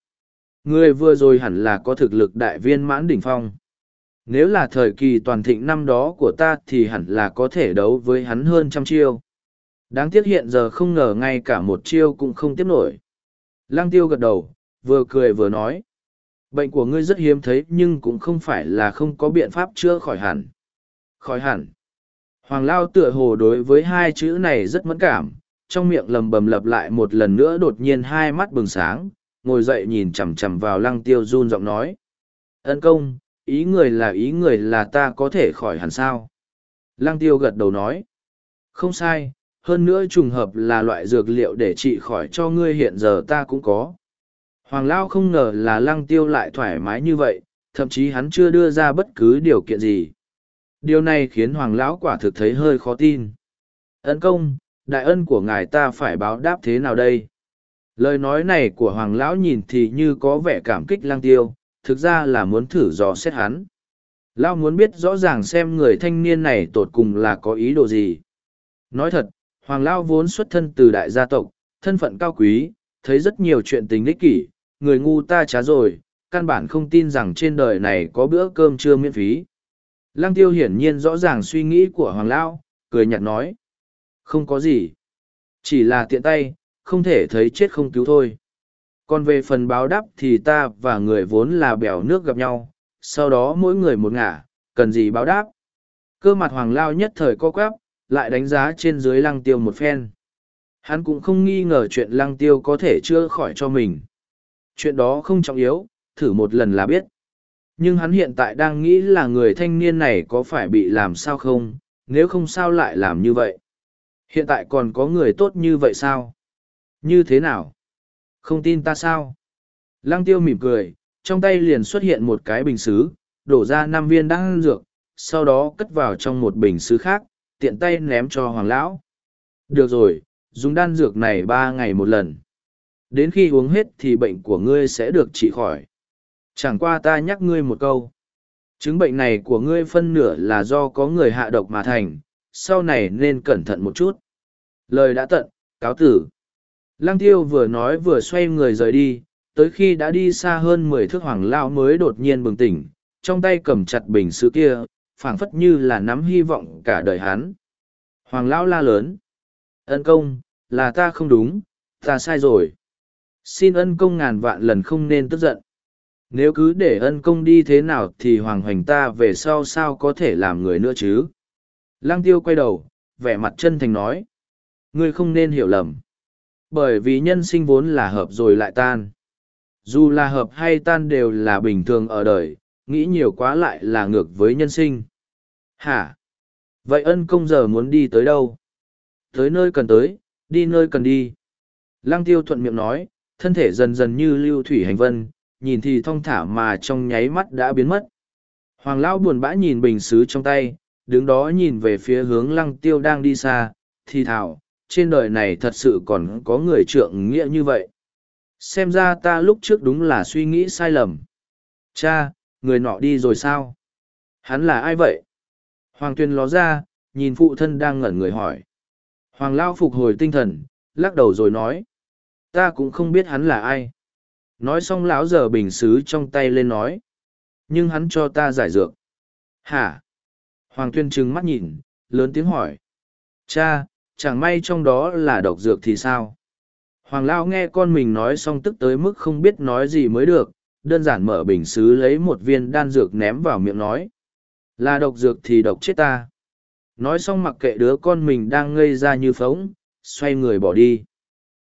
[SPEAKER 1] Người vừa rồi hẳn là có thực lực đại viên mãn đỉnh phong. Nếu là thời kỳ toàn thịnh năm đó của ta thì hẳn là có thể đấu với hắn hơn trăm chiêu. Đáng tiếc hiện giờ không ngờ ngay cả một chiêu cũng không tiếp nổi. Lăng tiêu gật đầu, vừa cười vừa nói. Bệnh của ngươi rất hiếm thấy nhưng cũng không phải là không có biện pháp chữa khỏi hẳn. Khỏi hẳn. Hoàng Lao tựa hồ đối với hai chữ này rất mẫn cảm, trong miệng lầm bầm lặp lại một lần nữa đột nhiên hai mắt bừng sáng, ngồi dậy nhìn chằm chằm vào lăng tiêu run giọng nói. Ân công, ý người là ý người là ta có thể khỏi hẳn sao? Lăng tiêu gật đầu nói. Không sai, hơn nữa trùng hợp là loại dược liệu để trị khỏi cho ngươi hiện giờ ta cũng có. Hoàng Lao không ngờ là lăng tiêu lại thoải mái như vậy, thậm chí hắn chưa đưa ra bất cứ điều kiện gì. Điều này khiến Hoàng Lão quả thực thấy hơi khó tin. Ấn công, đại ân của ngài ta phải báo đáp thế nào đây? Lời nói này của Hoàng Lão nhìn thì như có vẻ cảm kích lăng tiêu, thực ra là muốn thử dò xét hắn. Lão muốn biết rõ ràng xem người thanh niên này tột cùng là có ý đồ gì. Nói thật, Hoàng Lao vốn xuất thân từ đại gia tộc, thân phận cao quý, thấy rất nhiều chuyện tình ích kỷ, người ngu ta trá rồi, căn bản không tin rằng trên đời này có bữa cơm trưa miễn phí. Lăng tiêu hiển nhiên rõ ràng suy nghĩ của Hoàng Lao, cười nhạt nói. Không có gì. Chỉ là tiện tay, không thể thấy chết không cứu thôi. Còn về phần báo đáp thì ta và người vốn là bèo nước gặp nhau, sau đó mỗi người một ngả, cần gì báo đáp. Cơ mặt Hoàng Lao nhất thời co quắp, lại đánh giá trên dưới lăng tiêu một phen. Hắn cũng không nghi ngờ chuyện lăng tiêu có thể chữa khỏi cho mình. Chuyện đó không trọng yếu, thử một lần là biết. Nhưng hắn hiện tại đang nghĩ là người thanh niên này có phải bị làm sao không, nếu không sao lại làm như vậy. Hiện tại còn có người tốt như vậy sao? Như thế nào? Không tin ta sao? Lăng tiêu mỉm cười, trong tay liền xuất hiện một cái bình xứ, đổ ra năm viên đan dược, sau đó cất vào trong một bình xứ khác tiện tay ném cho hoàng lão. Được rồi, dùng đan dược này ba ngày một lần. Đến khi uống hết thì bệnh của ngươi sẽ được trị khỏi. Chẳng qua ta nhắc ngươi một câu. Chứng bệnh này của ngươi phân nửa là do có người hạ độc mà thành, sau này nên cẩn thận một chút. Lời đã tận, cáo tử. Lăng tiêu vừa nói vừa xoay người rời đi, tới khi đã đi xa hơn mười thước hoàng lao mới đột nhiên bừng tỉnh, trong tay cầm chặt bình sứ kia phảng phất như là nắm hy vọng cả đời hắn. Hoàng lão la lớn. Ân công, là ta không đúng, ta sai rồi. Xin ân công ngàn vạn lần không nên tức giận. Nếu cứ để ân công đi thế nào thì hoàng hoành ta về sau sao có thể làm người nữa chứ? Lăng tiêu quay đầu, vẻ mặt chân thành nói. Ngươi không nên hiểu lầm. Bởi vì nhân sinh vốn là hợp rồi lại tan. Dù là hợp hay tan đều là bình thường ở đời nghĩ nhiều quá lại là ngược với nhân sinh. Hả? Vậy ân công giờ muốn đi tới đâu? Tới nơi cần tới, đi nơi cần đi. Lăng tiêu thuận miệng nói, thân thể dần dần như lưu thủy hành vân, nhìn thì thong thả mà trong nháy mắt đã biến mất. Hoàng lão buồn bã nhìn bình xứ trong tay, đứng đó nhìn về phía hướng lăng tiêu đang đi xa, thì thảo trên đời này thật sự còn có người trượng nghĩa như vậy. Xem ra ta lúc trước đúng là suy nghĩ sai lầm. Cha người nọ đi rồi sao? Hắn là ai vậy? Hoàng tuyên ló ra, nhìn phụ thân đang ngẩn người hỏi. Hoàng lao phục hồi tinh thần, lắc đầu rồi nói. Ta cũng không biết hắn là ai. Nói xong lão giờ bình xứ trong tay lên nói. Nhưng hắn cho ta giải dược. Hả? Hoàng tuyên trừng mắt nhìn, lớn tiếng hỏi. Cha, chẳng may trong đó là độc dược thì sao? Hoàng lao nghe con mình nói xong tức tới mức không biết nói gì mới được đơn giản mở bình xứ lấy một viên đan dược ném vào miệng nói. Là độc dược thì độc chết ta. Nói xong mặc kệ đứa con mình đang ngây ra như phóng xoay người bỏ đi.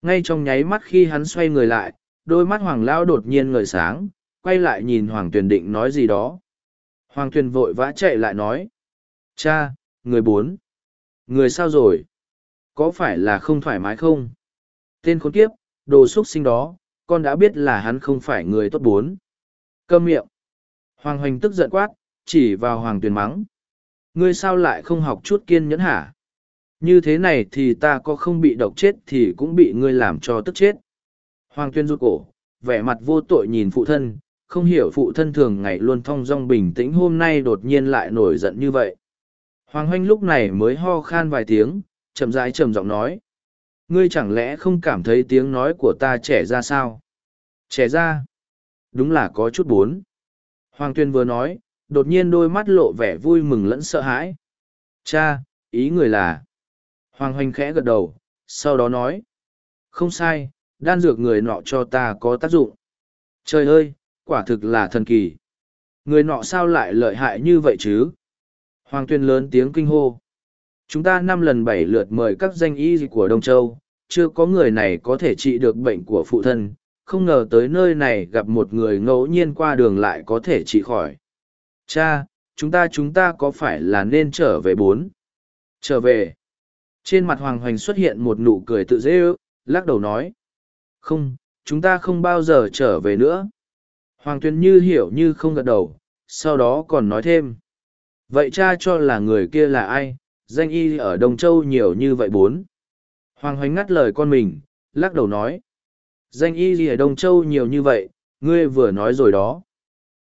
[SPEAKER 1] Ngay trong nháy mắt khi hắn xoay người lại, đôi mắt hoàng lao đột nhiên ngời sáng, quay lại nhìn hoàng tuyền định nói gì đó. Hoàng tuyền vội vã chạy lại nói. Cha, người bốn. Người sao rồi? Có phải là không thoải mái không? Tên khốn kiếp, đồ x sinh đó con đã biết là hắn không phải người tốt bốn. Câm miệng. Hoàng hoành tức giận quát, chỉ vào hoàng tuyền mắng. Ngươi sao lại không học chút kiên nhẫn hả? Như thế này thì ta có không bị độc chết thì cũng bị ngươi làm cho tức chết. Hoàng tuyên rụt cổ, vẻ mặt vô tội nhìn phụ thân, không hiểu phụ thân thường ngày luôn thong dong bình tĩnh hôm nay đột nhiên lại nổi giận như vậy. Hoàng hoanh lúc này mới ho khan vài tiếng, chậm rãi trầm giọng nói ngươi chẳng lẽ không cảm thấy tiếng nói của ta trẻ ra sao? Trẻ ra? Đúng là có chút bốn hoàng tuyên vừa nói, đột nhiên đôi mắt lộ vẻ vui mừng lẫn sợ hãi. Cha, ý người là? Hoàng hoành khẽ gật đầu, sau đó nói. Không sai, đan dược người nọ cho ta có tác dụng. Trời ơi, quả thực là thần kỳ. Người nọ sao lại lợi hại như vậy chứ? Hoàng tuyên lớn tiếng kinh hô chúng ta năm lần bảy lượt mời các danh y của đông châu. Chưa có người này có thể trị được bệnh của phụ thân. Không ngờ tới nơi này gặp một người ngẫu nhiên qua đường lại có thể trị khỏi. Cha, chúng ta chúng ta có phải là nên trở về bốn? Trở về. Trên mặt hoàng hoành xuất hiện một nụ cười tự dễ ước, lắc đầu nói. Không, chúng ta không bao giờ trở về nữa. Hoàng tuyền như hiểu như không gật đầu, sau đó còn nói thêm. Vậy cha cho là người kia là ai? Danh y ở đông châu nhiều như vậy bốn. Hoàng hoành ngắt lời con mình, lắc đầu nói, danh y ở đông châu nhiều như vậy, ngươi vừa nói rồi đó.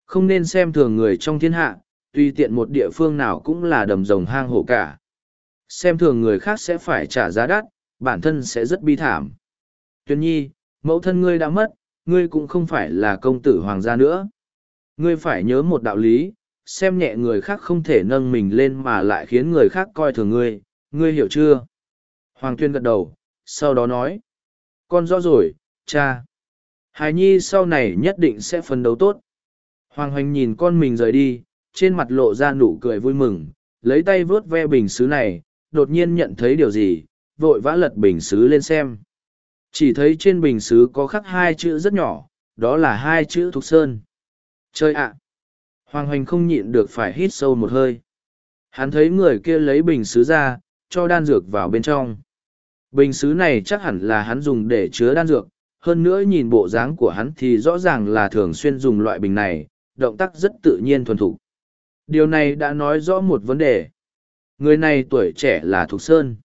[SPEAKER 1] Không nên xem thường người trong thiên hạ, tuy tiện một địa phương nào cũng là đầm rồng hang hổ cả. Xem thường người khác sẽ phải trả giá đắt, bản thân sẽ rất bi thảm. Tuyên nhi, mẫu thân ngươi đã mất, ngươi cũng không phải là công tử hoàng gia nữa. Ngươi phải nhớ một đạo lý xem nhẹ người khác không thể nâng mình lên mà lại khiến người khác coi thường ngươi ngươi hiểu chưa hoàng tuyên gật đầu sau đó nói con rõ rồi cha hài nhi sau này nhất định sẽ phấn đấu tốt Hoàng hoành nhìn con mình rời đi, trên mặt lộ ra nụ cười vui mừng, lấy tay vớt ve bình xứ này, đột nhiên nhận thấy điều gì, vội vã lật bình xứ lên xem. Chỉ thấy trên bình xứ có khắc hai chữ rất nhỏ, đó là hai chữ Thục Sơn. Chơi ạ! Hoàng hoành không nhịn được phải hít sâu một hơi. Hắn thấy người kia lấy bình xứ ra, cho đan dược vào bên trong. Bình xứ này chắc hẳn là hắn dùng để chứa đan dược, hơn nữa nhìn bộ dáng của hắn thì rõ ràng là thường xuyên dùng loại bình này, động tác rất tự nhiên thuần thục. Điều này đã nói rõ một vấn đề. Người này tuổi trẻ là Thục Sơn.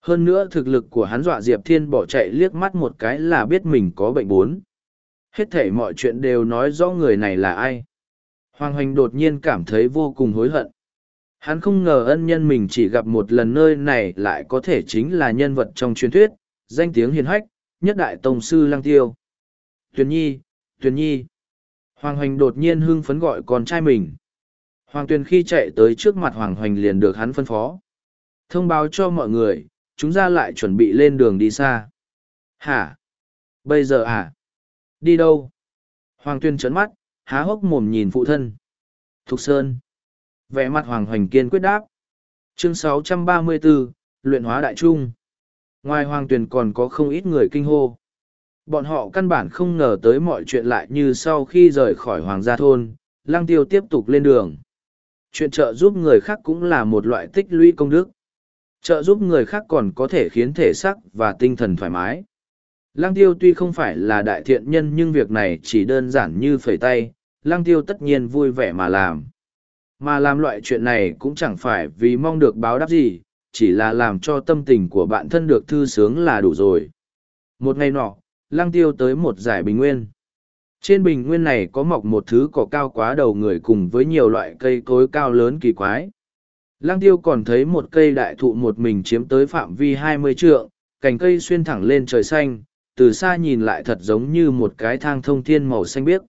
[SPEAKER 1] Hơn nữa thực lực của hắn dọa Diệp Thiên bỏ chạy liếc mắt một cái là biết mình có bệnh bốn. Hết thể mọi chuyện đều nói rõ người này là ai. Hoàng Hoành đột nhiên cảm thấy vô cùng hối hận. Hắn không ngờ ân nhân mình chỉ gặp một lần nơi này lại có thể chính là nhân vật trong truyền thuyết, danh tiếng hiền hách, nhất đại tông sư lang tiêu. Tuyền Nhi, Tuyền Nhi. Hoàng Hoành đột nhiên hưng phấn gọi con trai mình. Hoàng Tuyền khi chạy tới trước mặt Hoàng Hoành liền được hắn phân phó. Thông báo cho mọi người, chúng ra lại chuẩn bị lên đường đi xa. Hả? Bây giờ à? Đi đâu? Hoàng Tuyền trấn mắt, há hốc mồm nhìn phụ thân. Thục Sơn. Vẻ mặt Hoàng Hoành kiên quyết đáp. Chương 634, Luyện hóa đại trung. Ngoài Hoàng Tuyền còn có không ít người kinh hô. Bọn họ căn bản không ngờ tới mọi chuyện lại như sau khi rời khỏi Hoàng gia thôn, Lăng Tiêu tiếp tục lên đường. Chuyện trợ giúp người khác cũng là một loại tích lũy công đức. Trợ giúp người khác còn có thể khiến thể xác và tinh thần thoải mái. Lăng tiêu tuy không phải là đại thiện nhân nhưng việc này chỉ đơn giản như phẩy tay, lăng tiêu tất nhiên vui vẻ mà làm. Mà làm loại chuyện này cũng chẳng phải vì mong được báo đáp gì, chỉ là làm cho tâm tình của bạn thân được thư sướng là đủ rồi. Một ngày nọ, lăng tiêu tới một giải bình nguyên. Trên bình nguyên này có mọc một thứ cỏ cao quá đầu người cùng với nhiều loại cây cối cao lớn kỳ quái. Lăng tiêu còn thấy một cây đại thụ một mình chiếm tới phạm vi hai mươi trượng, cành cây xuyên thẳng lên trời xanh, từ xa nhìn lại thật giống như một cái thang thông thiên màu xanh biếc.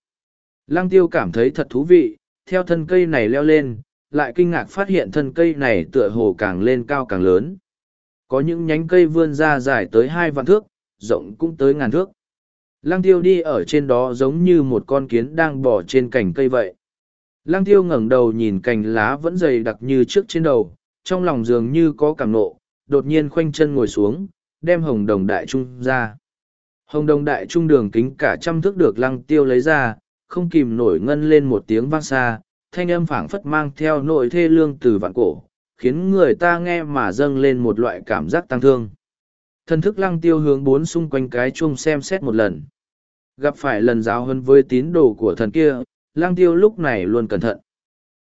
[SPEAKER 1] Lăng tiêu cảm thấy thật thú vị, theo thân cây này leo lên, lại kinh ngạc phát hiện thân cây này tựa hồ càng lên cao càng lớn. Có những nhánh cây vươn ra dài tới hai vạn thước, rộng cũng tới ngàn thước. Lăng tiêu đi ở trên đó giống như một con kiến đang bò trên cành cây vậy. Lăng tiêu ngẩng đầu nhìn cành lá vẫn dày đặc như trước trên đầu, trong lòng dường như có cảm nộ, đột nhiên khoanh chân ngồi xuống, đem hồng đồng đại trung ra. Hồng đồng đại trung đường kính cả trăm thước được lăng tiêu lấy ra, không kìm nổi ngân lên một tiếng vang xa, thanh âm phảng phất mang theo nội thê lương từ vạn cổ, khiến người ta nghe mà dâng lên một loại cảm giác tăng thương. Thần thức lăng tiêu hướng bốn xung quanh cái chuông xem xét một lần. Gặp phải lần giáo hơn với tín đồ của thần kia, lăng tiêu lúc này luôn cẩn thận.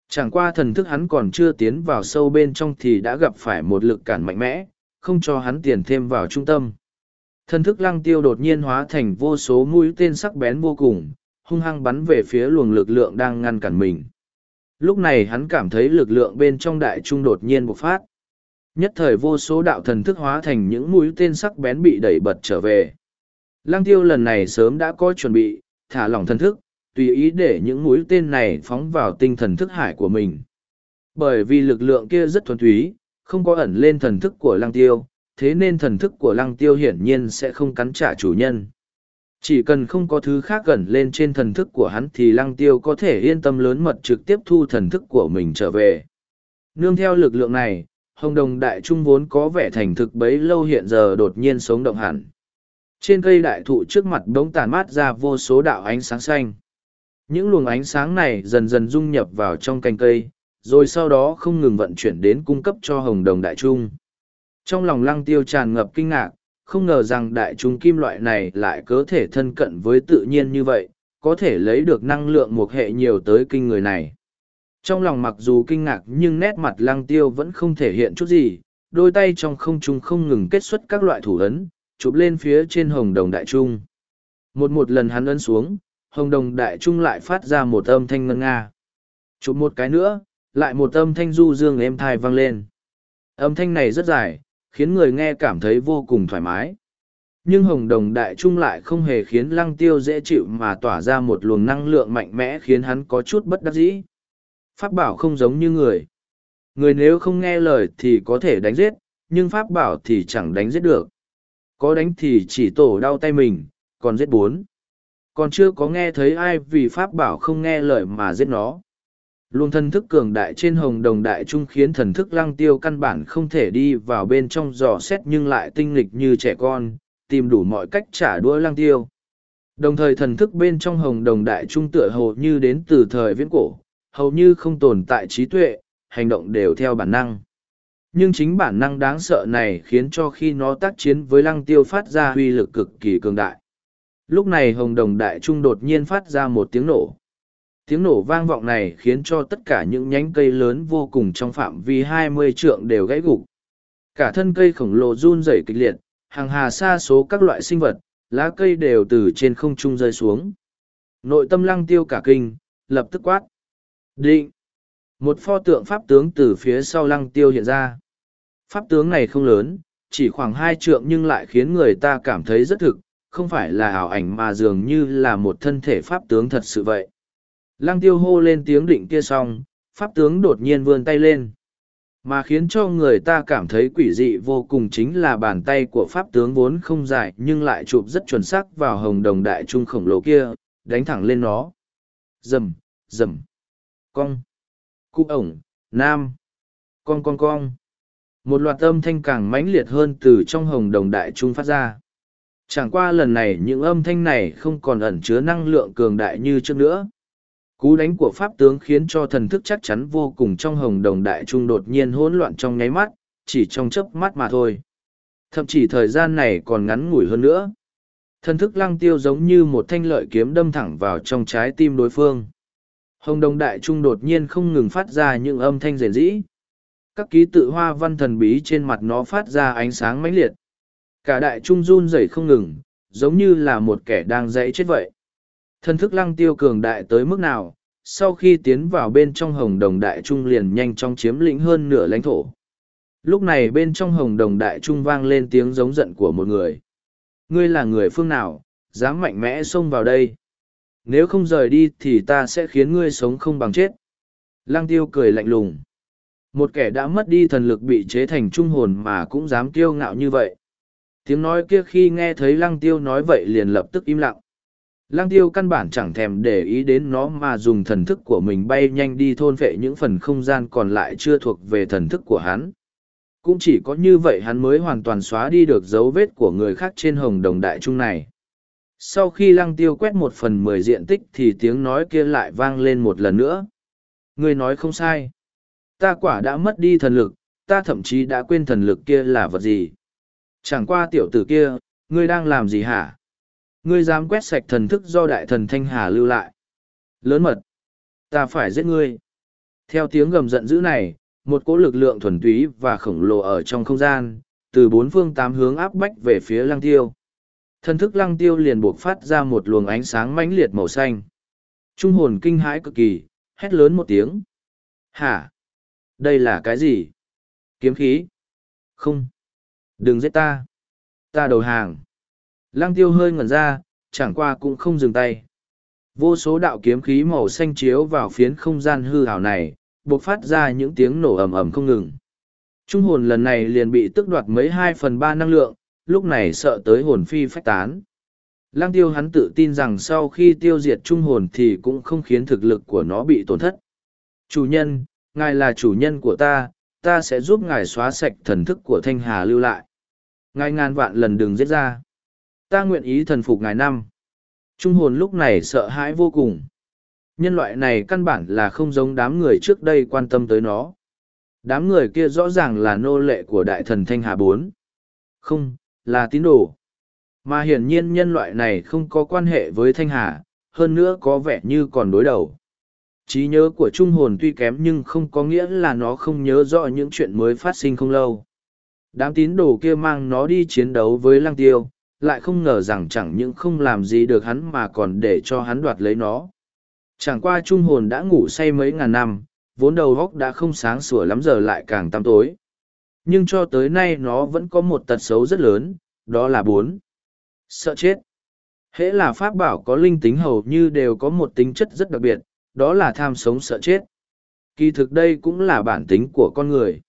[SPEAKER 1] Chẳng qua thần thức hắn còn chưa tiến vào sâu bên trong thì đã gặp phải một lực cản mạnh mẽ, không cho hắn tiền thêm vào trung tâm. Thần thức lăng tiêu đột nhiên hóa thành vô số mũi tên sắc bén vô cùng, hung hăng bắn về phía luồng lực lượng đang ngăn cản mình. Lúc này hắn cảm thấy lực lượng bên trong đại trung đột nhiên bộc phát. Nhất thời vô số đạo thần thức hóa thành những mũi tên sắc bén bị đẩy bật trở về. Lăng tiêu lần này sớm đã có chuẩn bị, thả lỏng thần thức, tùy ý để những mũi tên này phóng vào tinh thần thức hải của mình. Bởi vì lực lượng kia rất thuần túy, không có ẩn lên thần thức của lăng tiêu, thế nên thần thức của lăng tiêu hiển nhiên sẽ không cắn trả chủ nhân. Chỉ cần không có thứ khác gần lên trên thần thức của hắn thì lăng tiêu có thể yên tâm lớn mật trực tiếp thu thần thức của mình trở về. Nương theo lực lượng này, hồng đồng đại trung vốn có vẻ thành thực bấy lâu hiện giờ đột nhiên sống động hẳn. Trên cây đại thụ trước mặt đống tàn mát ra vô số đạo ánh sáng xanh. Những luồng ánh sáng này dần dần dung nhập vào trong cành cây, rồi sau đó không ngừng vận chuyển đến cung cấp cho hồng đồng đại trung. Trong lòng lăng tiêu tràn ngập kinh ngạc, không ngờ rằng đại trung kim loại này lại có thể thân cận với tự nhiên như vậy, có thể lấy được năng lượng một hệ nhiều tới kinh người này. Trong lòng mặc dù kinh ngạc nhưng nét mặt lăng tiêu vẫn không thể hiện chút gì, đôi tay trong không trung không ngừng kết xuất các loại thủ ấn, chụp lên phía trên hồng đồng đại trung. Một một lần hắn ấn xuống, hồng đồng đại trung lại phát ra một âm thanh ngân nga. Chụp một cái nữa, lại một âm thanh du dương êm thai vang lên. Âm thanh này rất dài, khiến người nghe cảm thấy vô cùng thoải mái. Nhưng hồng đồng đại trung lại không hề khiến lăng tiêu dễ chịu mà tỏa ra một luồng năng lượng mạnh mẽ khiến hắn có chút bất đắc dĩ. Pháp bảo không giống như người. Người nếu không nghe lời thì có thể đánh giết, nhưng pháp bảo thì chẳng đánh giết được. Có đánh thì chỉ tổ đau tay mình, còn giết bốn. Còn chưa có nghe thấy ai vì pháp bảo không nghe lời mà giết nó. Luôn thần thức cường đại trên hồng đồng đại trung khiến thần thức lăng tiêu căn bản không thể đi vào bên trong giò xét nhưng lại tinh nghịch như trẻ con, tìm đủ mọi cách trả đũa lăng tiêu. Đồng thời thần thức bên trong hồng đồng đại trung tựa hồ như đến từ thời viễn cổ, hầu như không tồn tại trí tuệ, hành động đều theo bản năng. Nhưng chính bản năng đáng sợ này khiến cho khi nó tác chiến với lăng tiêu phát ra huy lực cực kỳ cường đại. Lúc này hồng đồng đại trung đột nhiên phát ra một tiếng nổ tiếng nổ vang vọng này khiến cho tất cả những nhánh cây lớn vô cùng trong phạm vi hai mươi trượng đều gãy gục. Cả thân cây khổng lồ run rẩy kịch liệt, hàng hà xa số các loại sinh vật, lá cây đều từ trên không trung rơi xuống. Nội tâm lăng tiêu cả kinh, lập tức quát. Định! Một pho tượng pháp tướng từ phía sau lăng tiêu hiện ra. Pháp tướng này không lớn, chỉ khoảng hai trượng nhưng lại khiến người ta cảm thấy rất thực, không phải là ảo ảnh mà dường như là một thân thể pháp tướng thật sự vậy lăng tiêu hô lên tiếng định kia xong pháp tướng đột nhiên vươn tay lên. Mà khiến cho người ta cảm thấy quỷ dị vô cùng chính là bàn tay của pháp tướng vốn không dài nhưng lại chụp rất chuẩn xác vào hồng đồng đại trung khổng lồ kia đánh thẳng lên nó. Dầm, dầm, cong. Cụ ổng nam. Cong cong cong. một loạt âm thanh càng mãnh liệt hơn từ trong hồng đồng đại trung phát ra. Chẳng qua lần này những âm thanh này không còn ẩn chứa năng lượng cường đại như trước nữa cú đánh của pháp tướng khiến cho thần thức chắc chắn vô cùng trong hồng đồng đại trung đột nhiên hỗn loạn trong nháy mắt, chỉ trong chớp mắt mà thôi. Thậm chí thời gian này còn ngắn ngủi hơn nữa. Thần thức lăng tiêu giống như một thanh lợi kiếm đâm thẳng vào trong trái tim đối phương. Hồng đồng đại trung đột nhiên không ngừng phát ra những âm thanh rền rĩ. Các ký tự hoa văn thần bí trên mặt nó phát ra ánh sáng mãnh liệt. Cả đại trung run rẩy không ngừng, giống như là một kẻ đang dãy chết vậy. Thần thức lăng tiêu cường đại tới mức nào, sau khi tiến vào bên trong hồng đồng đại trung liền nhanh chóng chiếm lĩnh hơn nửa lãnh thổ. Lúc này bên trong hồng đồng đại trung vang lên tiếng giống giận của một người. Ngươi là người phương nào, dám mạnh mẽ xông vào đây. Nếu không rời đi thì ta sẽ khiến ngươi sống không bằng chết. Lăng tiêu cười lạnh lùng. Một kẻ đã mất đi thần lực bị chế thành trung hồn mà cũng dám kiêu ngạo như vậy. Tiếng nói kia khi nghe thấy lăng tiêu nói vậy liền lập tức im lặng. Lang tiêu căn bản chẳng thèm để ý đến nó mà dùng thần thức của mình bay nhanh đi thôn vệ những phần không gian còn lại chưa thuộc về thần thức của hắn. Cũng chỉ có như vậy hắn mới hoàn toàn xóa đi được dấu vết của người khác trên hồng đồng đại trung này. Sau khi lăng tiêu quét một phần mười diện tích thì tiếng nói kia lại vang lên một lần nữa. Người nói không sai. Ta quả đã mất đi thần lực, ta thậm chí đã quên thần lực kia là vật gì. Chẳng qua tiểu tử kia, ngươi đang làm gì hả? Ngươi dám quét sạch thần thức do đại thần Thanh Hà lưu lại. Lớn mật. Ta phải giết ngươi. Theo tiếng gầm giận dữ này, một cỗ lực lượng thuần túy và khổng lồ ở trong không gian, từ bốn phương tám hướng áp bách về phía lăng tiêu. Thần thức lăng tiêu liền buộc phát ra một luồng ánh sáng mãnh liệt màu xanh. Trung hồn kinh hãi cực kỳ, hét lớn một tiếng. Hả? Đây là cái gì? Kiếm khí? Không. Đừng giết ta. Ta đầu hàng. Lăng tiêu hơi ngẩn ra, chẳng qua cũng không dừng tay. Vô số đạo kiếm khí màu xanh chiếu vào phiến không gian hư hào này, bộc phát ra những tiếng nổ ầm ầm không ngừng. Trung hồn lần này liền bị tức đoạt mấy hai phần ba năng lượng, lúc này sợ tới hồn phi phách tán. Lăng tiêu hắn tự tin rằng sau khi tiêu diệt trung hồn thì cũng không khiến thực lực của nó bị tổn thất. Chủ nhân, ngài là chủ nhân của ta, ta sẽ giúp ngài xóa sạch thần thức của Thanh Hà lưu lại. Ngài ngàn vạn lần đừng giết ra ta nguyện ý thần phục ngài năm. Trung hồn lúc này sợ hãi vô cùng. Nhân loại này căn bản là không giống đám người trước đây quan tâm tới nó. Đám người kia rõ ràng là nô lệ của đại thần Thanh Hà Bốn. Không, là tín đồ. Mà hiển nhiên nhân loại này không có quan hệ với Thanh Hà, hơn nữa có vẻ như còn đối đầu. trí nhớ của trung hồn tuy kém nhưng không có nghĩa là nó không nhớ rõ những chuyện mới phát sinh không lâu. Đám tín đồ kia mang nó đi chiến đấu với lăng tiêu, lại không ngờ rằng chẳng những không làm gì được hắn mà còn để cho hắn đoạt lấy nó. Chẳng qua trung hồn đã ngủ say mấy ngàn năm, vốn đầu góc đã không sáng sủa lắm giờ lại càng tăm tối. Nhưng cho tới nay nó vẫn có một tật xấu rất lớn, đó là bốn. Sợ chết. Hễ là pháp bảo có linh tính hầu như đều có một tính chất rất đặc biệt, đó là tham sống sợ chết. Kỳ thực đây cũng là bản tính của con người.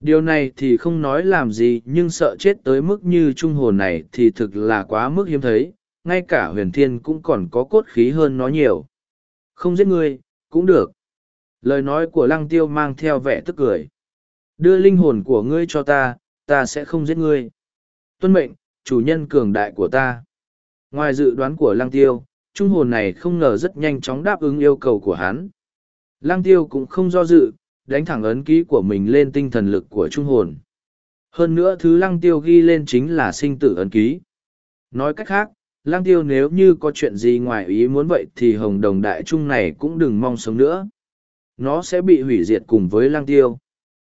[SPEAKER 1] Điều này thì không nói làm gì nhưng sợ chết tới mức như trung hồn này thì thực là quá mức hiếm thấy, ngay cả huyền thiên cũng còn có cốt khí hơn nó nhiều. Không giết ngươi, cũng được. Lời nói của lăng tiêu mang theo vẻ tức cười. Đưa linh hồn của ngươi cho ta, ta sẽ không giết ngươi. Tuân mệnh, chủ nhân cường đại của ta. Ngoài dự đoán của lăng tiêu, trung hồn này không ngờ rất nhanh chóng đáp ứng yêu cầu của hắn. Lăng tiêu cũng không do dự, đánh thẳng ấn ký của mình lên tinh thần lực của trung hồn. Hơn nữa thứ lăng tiêu ghi lên chính là sinh tử ấn ký. Nói cách khác, lang tiêu nếu như có chuyện gì ngoài ý muốn vậy thì hồng đồng đại trung này cũng đừng mong sống nữa. Nó sẽ bị hủy diệt cùng với lang tiêu.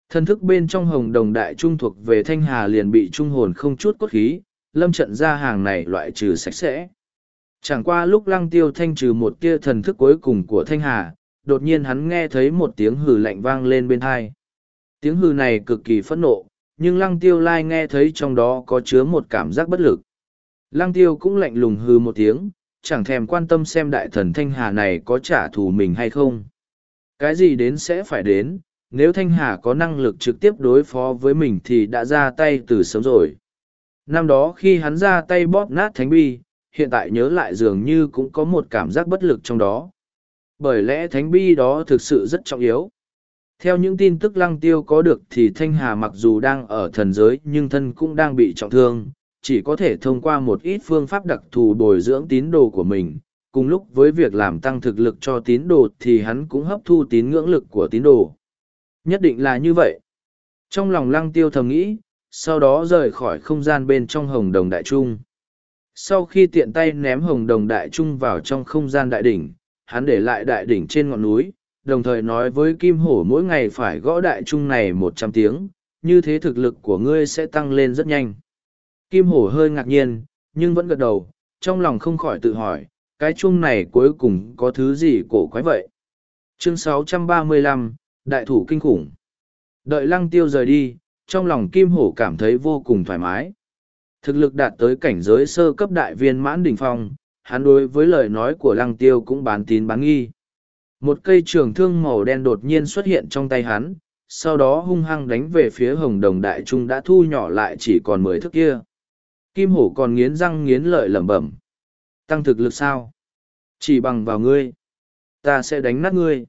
[SPEAKER 1] Thân thức bên trong hồng đồng đại trung thuộc về thanh hà liền bị trung hồn không chút cốt khí, lâm trận ra hàng này loại trừ sạch sẽ. Chẳng qua lúc lăng tiêu thanh trừ một tia thần thức cuối cùng của thanh hà, đột nhiên hắn nghe thấy một tiếng hừ lạnh vang lên bên thai. Tiếng hừ này cực kỳ phẫn nộ, nhưng lăng tiêu lai nghe thấy trong đó có chứa một cảm giác bất lực. Lăng tiêu cũng lạnh lùng hừ một tiếng, chẳng thèm quan tâm xem đại thần thanh hà này có trả thù mình hay không. Cái gì đến sẽ phải đến, nếu thanh hà có năng lực trực tiếp đối phó với mình thì đã ra tay từ sớm rồi. Năm đó khi hắn ra tay bóp nát thánh bi, hiện tại nhớ lại dường như cũng có một cảm giác bất lực trong đó. Bởi lẽ thánh bi đó thực sự rất trọng yếu. Theo những tin tức lăng tiêu có được thì Thanh Hà mặc dù đang ở thần giới nhưng thân cũng đang bị trọng thương, chỉ có thể thông qua một ít phương pháp đặc thù bồi dưỡng tín đồ của mình. Cùng lúc với việc làm tăng thực lực cho tín đồ thì hắn cũng hấp thu tín ngưỡng lực của tín đồ. Nhất định là như vậy. Trong lòng lăng tiêu thầm nghĩ, sau đó rời khỏi không gian bên trong hồng đồng đại trung. Sau khi tiện tay ném hồng đồng đại trung vào trong không gian đại đỉnh, hắn để lại đại đỉnh trên ngọn núi, đồng thời nói với Kim Hổ mỗi ngày phải gõ đại trung này một trăm tiếng, như thế thực lực của ngươi sẽ tăng lên rất nhanh. Kim Hổ hơi ngạc nhiên, nhưng vẫn gật đầu, trong lòng không khỏi tự hỏi, cái trung này cuối cùng có thứ gì cổ quái vậy. Chương 635, Đại thủ kinh khủng. Đợi lăng tiêu rời đi, trong lòng Kim Hổ cảm thấy vô cùng thoải mái. Thực lực đạt tới cảnh giới sơ cấp đại viên mãn đỉnh phong, hắn đối với lời nói của lăng tiêu cũng bán tín bán nghi. Một cây trường thương màu đen đột nhiên xuất hiện trong tay hắn, sau đó hung hăng đánh về phía hồng đồng đại trung đã thu nhỏ lại chỉ còn mười thước kia. Kim hổ còn nghiến răng nghiến lợi lẩm bẩm. Tăng thực lực sao? Chỉ bằng vào ngươi. Ta sẽ đánh nát ngươi.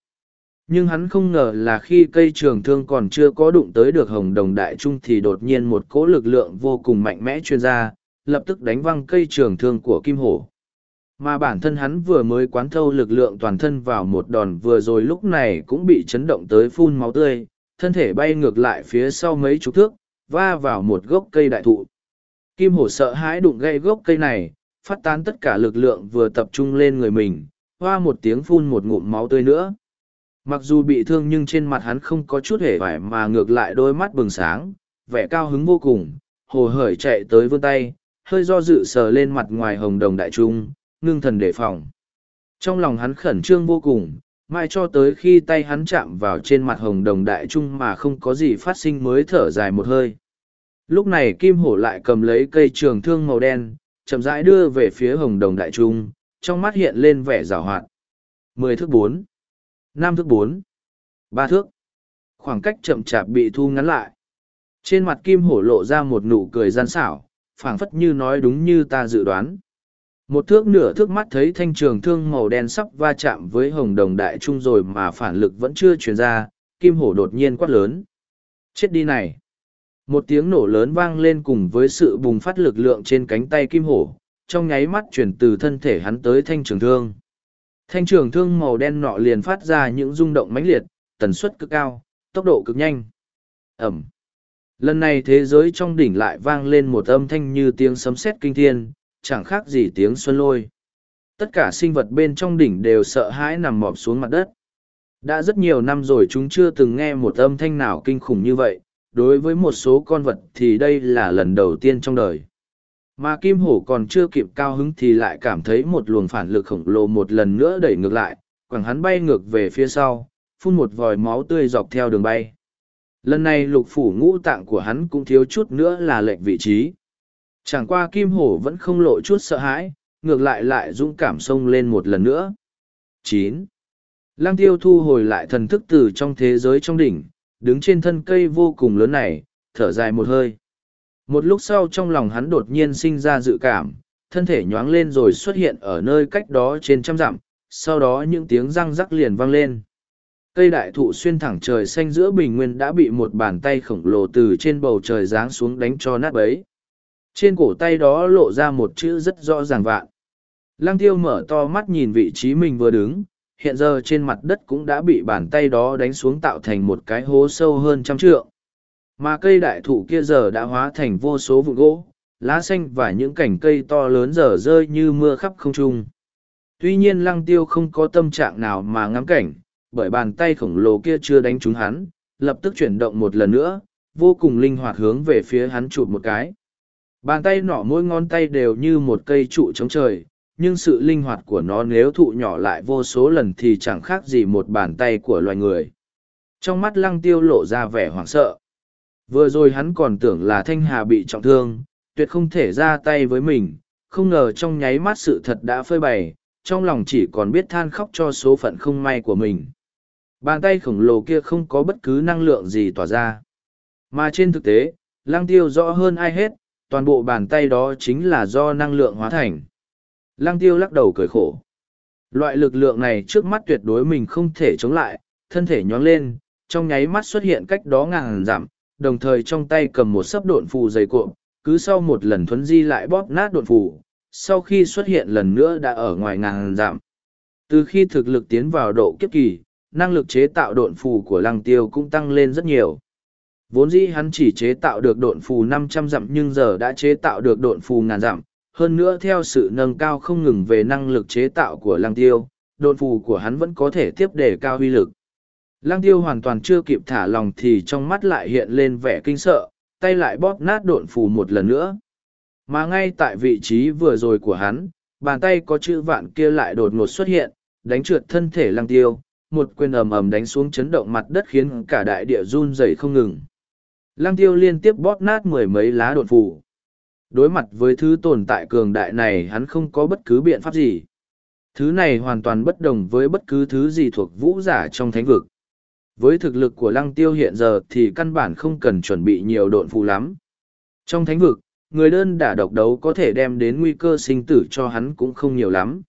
[SPEAKER 1] Nhưng hắn không ngờ là khi cây trường thương còn chưa có đụng tới được hồng đồng đại trung thì đột nhiên một cỗ lực lượng vô cùng mạnh mẽ chuyên ra, lập tức đánh văng cây trường thương của kim hổ. Mà bản thân hắn vừa mới quán thâu lực lượng toàn thân vào một đòn vừa rồi lúc này cũng bị chấn động tới phun máu tươi, thân thể bay ngược lại phía sau mấy chục thước, va vào một gốc cây đại thụ. Kim hổ sợ hãi đụng gây gốc cây này, phát tán tất cả lực lượng vừa tập trung lên người mình, hoa một tiếng phun một ngụm máu tươi nữa. Mặc dù bị thương nhưng trên mặt hắn không có chút hề vải mà ngược lại đôi mắt bừng sáng, vẻ cao hứng vô cùng, hồ hởi chạy tới vươn tay, hơi do dự sờ lên mặt ngoài hồng đồng đại trung, ngưng thần đề phòng. Trong lòng hắn khẩn trương vô cùng, mai cho tới khi tay hắn chạm vào trên mặt hồng đồng đại trung mà không có gì phát sinh mới thở dài một hơi. Lúc này Kim Hổ lại cầm lấy cây trường thương màu đen, chậm rãi đưa về phía hồng đồng đại trung, trong mắt hiện lên vẻ rào hoạt. Mười thước bốn, năm thước bốn, ba thước. Khoảng cách chậm chạp bị thu ngắn lại. Trên mặt Kim Hổ lộ ra một nụ cười gian xảo, phảng phất như nói đúng như ta dự đoán. Một thước nửa thước mắt thấy thanh trường thương màu đen sắp va chạm với hồng đồng đại trung rồi mà phản lực vẫn chưa truyền ra, kim hổ đột nhiên quát lớn. Chết đi này! Một tiếng nổ lớn vang lên cùng với sự bùng phát lực lượng trên cánh tay kim hổ, trong nháy mắt chuyển từ thân thể hắn tới thanh trường thương. Thanh trường thương màu đen nọ liền phát ra những rung động mãnh liệt, tần suất cực cao, tốc độ cực nhanh. Ẩm! Lần này thế giới trong đỉnh lại vang lên một âm thanh như tiếng sấm sét kinh thiên, chẳng khác gì tiếng xuân lôi. Tất cả sinh vật bên trong đỉnh đều sợ hãi nằm mọp xuống mặt đất. Đã rất nhiều năm rồi chúng chưa từng nghe một âm thanh nào kinh khủng như vậy, đối với một số con vật thì đây là lần đầu tiên trong đời. Mà kim hổ còn chưa kịp cao hứng thì lại cảm thấy một luồng phản lực khổng lồ một lần nữa đẩy ngược lại, quẳng hắn bay ngược về phía sau, phun một vòi máu tươi dọc theo đường bay. Lần này lục phủ ngũ tạng của hắn cũng thiếu chút nữa là lệnh vị trí. Chẳng qua kim hổ vẫn không lộ chút sợ hãi, ngược lại lại dũng cảm xông lên một lần nữa. chín Lăng tiêu thu hồi lại thần thức từ trong thế giới trong đỉnh, đứng trên thân cây vô cùng lớn này, thở dài một hơi. Một lúc sau trong lòng hắn đột nhiên sinh ra dự cảm, thân thể nhoáng lên rồi xuất hiện ở nơi cách đó trên trăm dặm, sau đó những tiếng răng rắc liền vang lên. Cây đại thụ xuyên thẳng trời xanh giữa bình nguyên đã bị một bàn tay khổng lồ từ trên bầu trời giáng xuống đánh cho nát bấy. Trên cổ tay đó lộ ra một chữ rất rõ ràng vạn. Lăng tiêu mở to mắt nhìn vị trí mình vừa đứng, hiện giờ trên mặt đất cũng đã bị bàn tay đó đánh xuống tạo thành một cái hố sâu hơn trăm trượng. Mà cây đại thụ kia giờ đã hóa thành vô số vụn gỗ, lá xanh và những cành cây to lớn giờ rơi như mưa khắp không trung. Tuy nhiên lăng tiêu không có tâm trạng nào mà ngắm cảnh, bởi bàn tay khổng lồ kia chưa đánh trúng hắn, lập tức chuyển động một lần nữa, vô cùng linh hoạt hướng về phía hắn chụp một cái. Bàn tay nọ mỗi ngón tay đều như một cây trụ chống trời, nhưng sự linh hoạt của nó nếu thụ nhỏ lại vô số lần thì chẳng khác gì một bàn tay của loài người. Trong mắt lăng tiêu lộ ra vẻ hoảng sợ. Vừa rồi hắn còn tưởng là Thanh Hà bị trọng thương, tuyệt không thể ra tay với mình, không ngờ trong nháy mắt sự thật đã phơi bày, trong lòng chỉ còn biết than khóc cho số phận không may của mình. Bàn tay khổng lồ kia không có bất cứ năng lượng gì tỏa ra. Mà trên thực tế, lăng tiêu rõ hơn ai hết, toàn bộ bàn tay đó chính là do năng lượng hóa thành. Lăng tiêu lắc đầu cười khổ. Loại lực lượng này trước mắt tuyệt đối mình không thể chống lại, thân thể nhón lên, trong nháy mắt xuất hiện cách đó ngàn giảm, đồng thời trong tay cầm một sấp độn phù dày cuộn, cứ sau một lần thuấn di lại bóp nát độn phù, sau khi xuất hiện lần nữa đã ở ngoài ngàn giảm. Từ khi thực lực tiến vào độ kiếp kỳ, năng lực chế tạo độn phù của lăng tiêu cũng tăng lên rất nhiều. Vốn dĩ hắn chỉ chế tạo được độn phù năm trăm dặm nhưng giờ đã chế tạo được độn phù ngàn dặm, hơn nữa theo sự nâng cao không ngừng về năng lực chế tạo của lăng tiêu, độn phù của hắn vẫn có thể tiếp đề cao uy lực. Lăng tiêu hoàn toàn chưa kịp thả lòng thì trong mắt lại hiện lên vẻ kinh sợ, tay lại bóp nát độn phù một lần nữa. Mà ngay tại vị trí vừa rồi của hắn, bàn tay có chữ vạn kia lại đột ngột xuất hiện, đánh trượt thân thể lăng tiêu, một quyền ầm ầm đánh xuống chấn động mặt đất khiến cả đại địa run rẩy không ngừng. Lăng tiêu liên tiếp bóp nát mười mấy lá đột phù. Đối mặt với thứ tồn tại cường đại này hắn không có bất cứ biện pháp gì. Thứ này hoàn toàn bất đồng với bất cứ thứ gì thuộc vũ giả trong thánh vực. Với thực lực của lăng tiêu hiện giờ thì căn bản không cần chuẩn bị nhiều độn phù lắm. Trong thánh vực, người đơn đả độc đấu có thể đem đến nguy cơ sinh tử cho hắn cũng không nhiều lắm.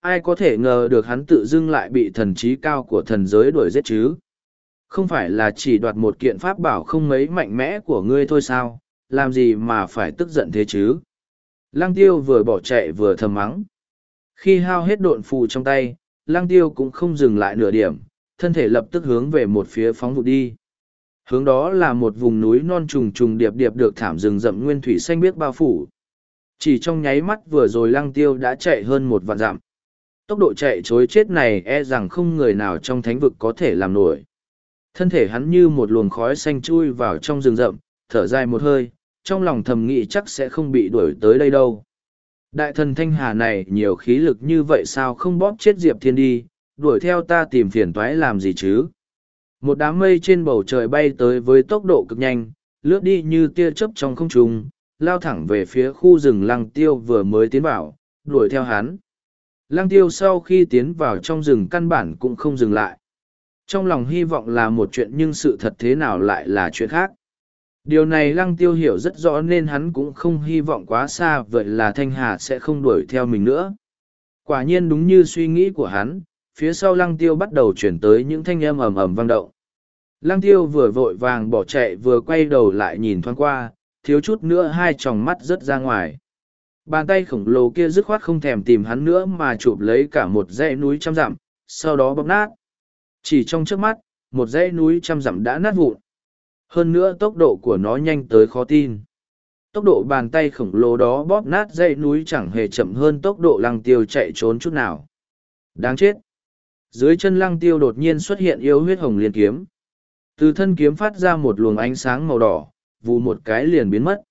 [SPEAKER 1] Ai có thể ngờ được hắn tự dưng lại bị thần trí cao của thần giới đuổi giết chứ? Không phải là chỉ đoạt một kiện pháp bảo không mấy mạnh mẽ của ngươi thôi sao, làm gì mà phải tức giận thế chứ? Lăng tiêu vừa bỏ chạy vừa thầm mắng. Khi hao hết độn phù trong tay, lăng tiêu cũng không dừng lại nửa điểm, thân thể lập tức hướng về một phía phóng vụ đi. Hướng đó là một vùng núi non trùng trùng điệp điệp được thảm rừng rậm nguyên thủy xanh biếc bao phủ. Chỉ trong nháy mắt vừa rồi lăng tiêu đã chạy hơn một vạn dặm. Tốc độ chạy chối chết này e rằng không người nào trong thánh vực có thể làm nổi. Thân thể hắn như một luồng khói xanh chui vào trong rừng rậm, thở dài một hơi, trong lòng thầm nghĩ chắc sẽ không bị đuổi tới đây đâu. Đại thần Thanh Hà này nhiều khí lực như vậy sao không bóp chết Diệp Thiên đi, đuổi theo ta tìm phiền toái làm gì chứ? Một đám mây trên bầu trời bay tới với tốc độ cực nhanh, lướt đi như tia chớp trong không trung, lao thẳng về phía khu rừng lăng tiêu vừa mới tiến vào, đuổi theo hắn. Lăng tiêu sau khi tiến vào trong rừng căn bản cũng không dừng lại. Trong lòng hy vọng là một chuyện nhưng sự thật thế nào lại là chuyện khác. Điều này lăng tiêu hiểu rất rõ nên hắn cũng không hy vọng quá xa vậy là Thanh Hà sẽ không đuổi theo mình nữa. Quả nhiên đúng như suy nghĩ của hắn, phía sau lăng tiêu bắt đầu chuyển tới những thanh âm ầm ầm vang động. Lăng tiêu vừa vội vàng bỏ chạy vừa quay đầu lại nhìn thoáng qua, thiếu chút nữa hai tròng mắt rớt ra ngoài. Bàn tay khổng lồ kia dứt khoát không thèm tìm hắn nữa mà chụp lấy cả một dãy núi trăm dặm, sau đó bóp nát. Chỉ trong trước mắt, một dãy núi trăm dặm đã nát vụn. Hơn nữa tốc độ của nó nhanh tới khó tin. Tốc độ bàn tay khổng lồ đó bóp nát dãy núi chẳng hề chậm hơn tốc độ lăng tiêu chạy trốn chút nào. Đáng chết! Dưới chân lăng tiêu đột nhiên xuất hiện yêu huyết hồng liên kiếm. Từ thân kiếm phát ra một luồng ánh sáng màu đỏ, vù một cái liền biến mất.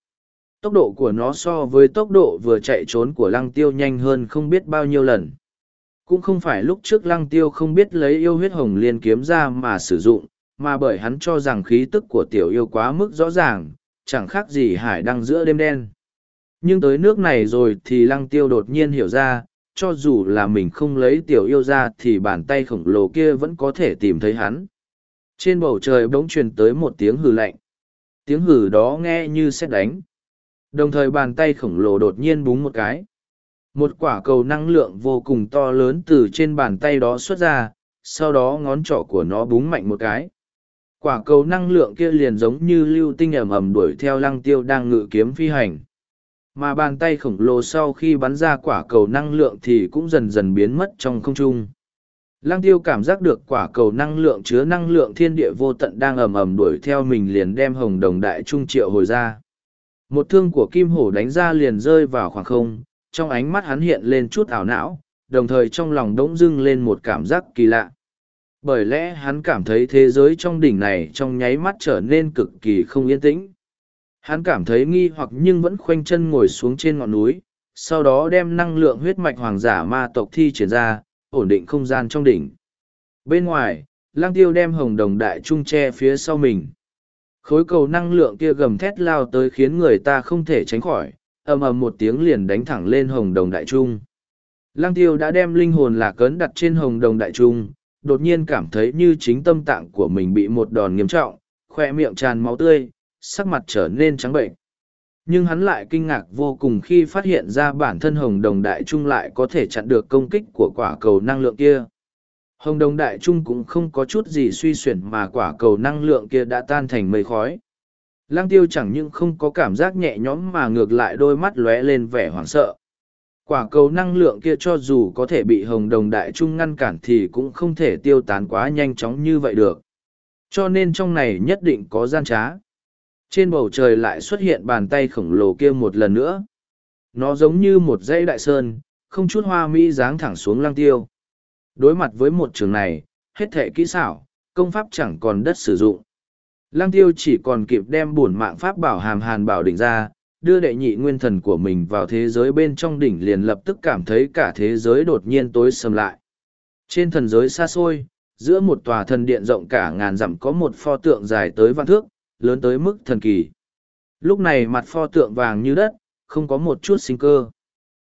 [SPEAKER 1] Tốc độ của nó so với tốc độ vừa chạy trốn của lăng tiêu nhanh hơn không biết bao nhiêu lần. Cũng không phải lúc trước lăng tiêu không biết lấy yêu huyết hồng liên kiếm ra mà sử dụng, mà bởi hắn cho rằng khí tức của tiểu yêu quá mức rõ ràng, chẳng khác gì hải đăng giữa đêm đen. Nhưng tới nước này rồi thì lăng tiêu đột nhiên hiểu ra, cho dù là mình không lấy tiểu yêu ra thì bàn tay khổng lồ kia vẫn có thể tìm thấy hắn. Trên bầu trời bỗng truyền tới một tiếng hừ lạnh. Tiếng hừ đó nghe như xét đánh. Đồng thời bàn tay khổng lồ đột nhiên búng một cái. Một quả cầu năng lượng vô cùng to lớn từ trên bàn tay đó xuất ra, sau đó ngón trỏ của nó búng mạnh một cái. Quả cầu năng lượng kia liền giống như lưu tinh ẩm ẩm đuổi theo lăng tiêu đang ngự kiếm phi hành. Mà bàn tay khổng lồ sau khi bắn ra quả cầu năng lượng thì cũng dần dần biến mất trong không trung. Lăng tiêu cảm giác được quả cầu năng lượng chứa năng lượng thiên địa vô tận đang ầm ầm đuổi theo mình liền đem hồng đồng đại trung triệu hồi ra. Một thương của kim hổ đánh ra liền rơi vào khoảng không, trong ánh mắt hắn hiện lên chút ảo não, đồng thời trong lòng đống dưng lên một cảm giác kỳ lạ. Bởi lẽ hắn cảm thấy thế giới trong đỉnh này trong nháy mắt trở nên cực kỳ không yên tĩnh. Hắn cảm thấy nghi hoặc nhưng vẫn khoanh chân ngồi xuống trên ngọn núi, sau đó đem năng lượng huyết mạch hoàng giả ma tộc thi triển ra, ổn định không gian trong đỉnh. Bên ngoài, lang tiêu đem hồng đồng đại trung tre phía sau mình. Khối cầu năng lượng kia gầm thét lao tới khiến người ta không thể tránh khỏi, ầm ầm một tiếng liền đánh thẳng lên hồng đồng đại trung. Lang tiêu đã đem linh hồn lạc cấn đặt trên hồng đồng đại trung, đột nhiên cảm thấy như chính tâm tạng của mình bị một đòn nghiêm trọng, khoe miệng tràn máu tươi, sắc mặt trở nên trắng bệnh. Nhưng hắn lại kinh ngạc vô cùng khi phát hiện ra bản thân hồng đồng đại trung lại có thể chặn được công kích của quả cầu năng lượng kia. Hồng đồng đại trung cũng không có chút gì suy xuyển mà quả cầu năng lượng kia đã tan thành mây khói. Lang tiêu chẳng những không có cảm giác nhẹ nhõm mà ngược lại đôi mắt lóe lên vẻ hoảng sợ. Quả cầu năng lượng kia cho dù có thể bị hồng đồng đại trung ngăn cản thì cũng không thể tiêu tán quá nhanh chóng như vậy được. Cho nên trong này nhất định có gian trá. Trên bầu trời lại xuất hiện bàn tay khổng lồ kia một lần nữa. Nó giống như một dãy đại sơn, không chút hoa mỹ dáng thẳng xuống Lang tiêu. Đối mặt với một trường này, hết thể kỹ xảo, công pháp chẳng còn đất sử dụng. Lăng tiêu chỉ còn kịp đem bổn mạng pháp bảo hàm hàn bảo đỉnh ra, đưa đệ nhị nguyên thần của mình vào thế giới bên trong đỉnh liền lập tức cảm thấy cả thế giới đột nhiên tối sầm lại. Trên thần giới xa xôi, giữa một tòa thần điện rộng cả ngàn dặm có một pho tượng dài tới vạn thước, lớn tới mức thần kỳ. Lúc này mặt pho tượng vàng như đất, không có một chút sinh cơ.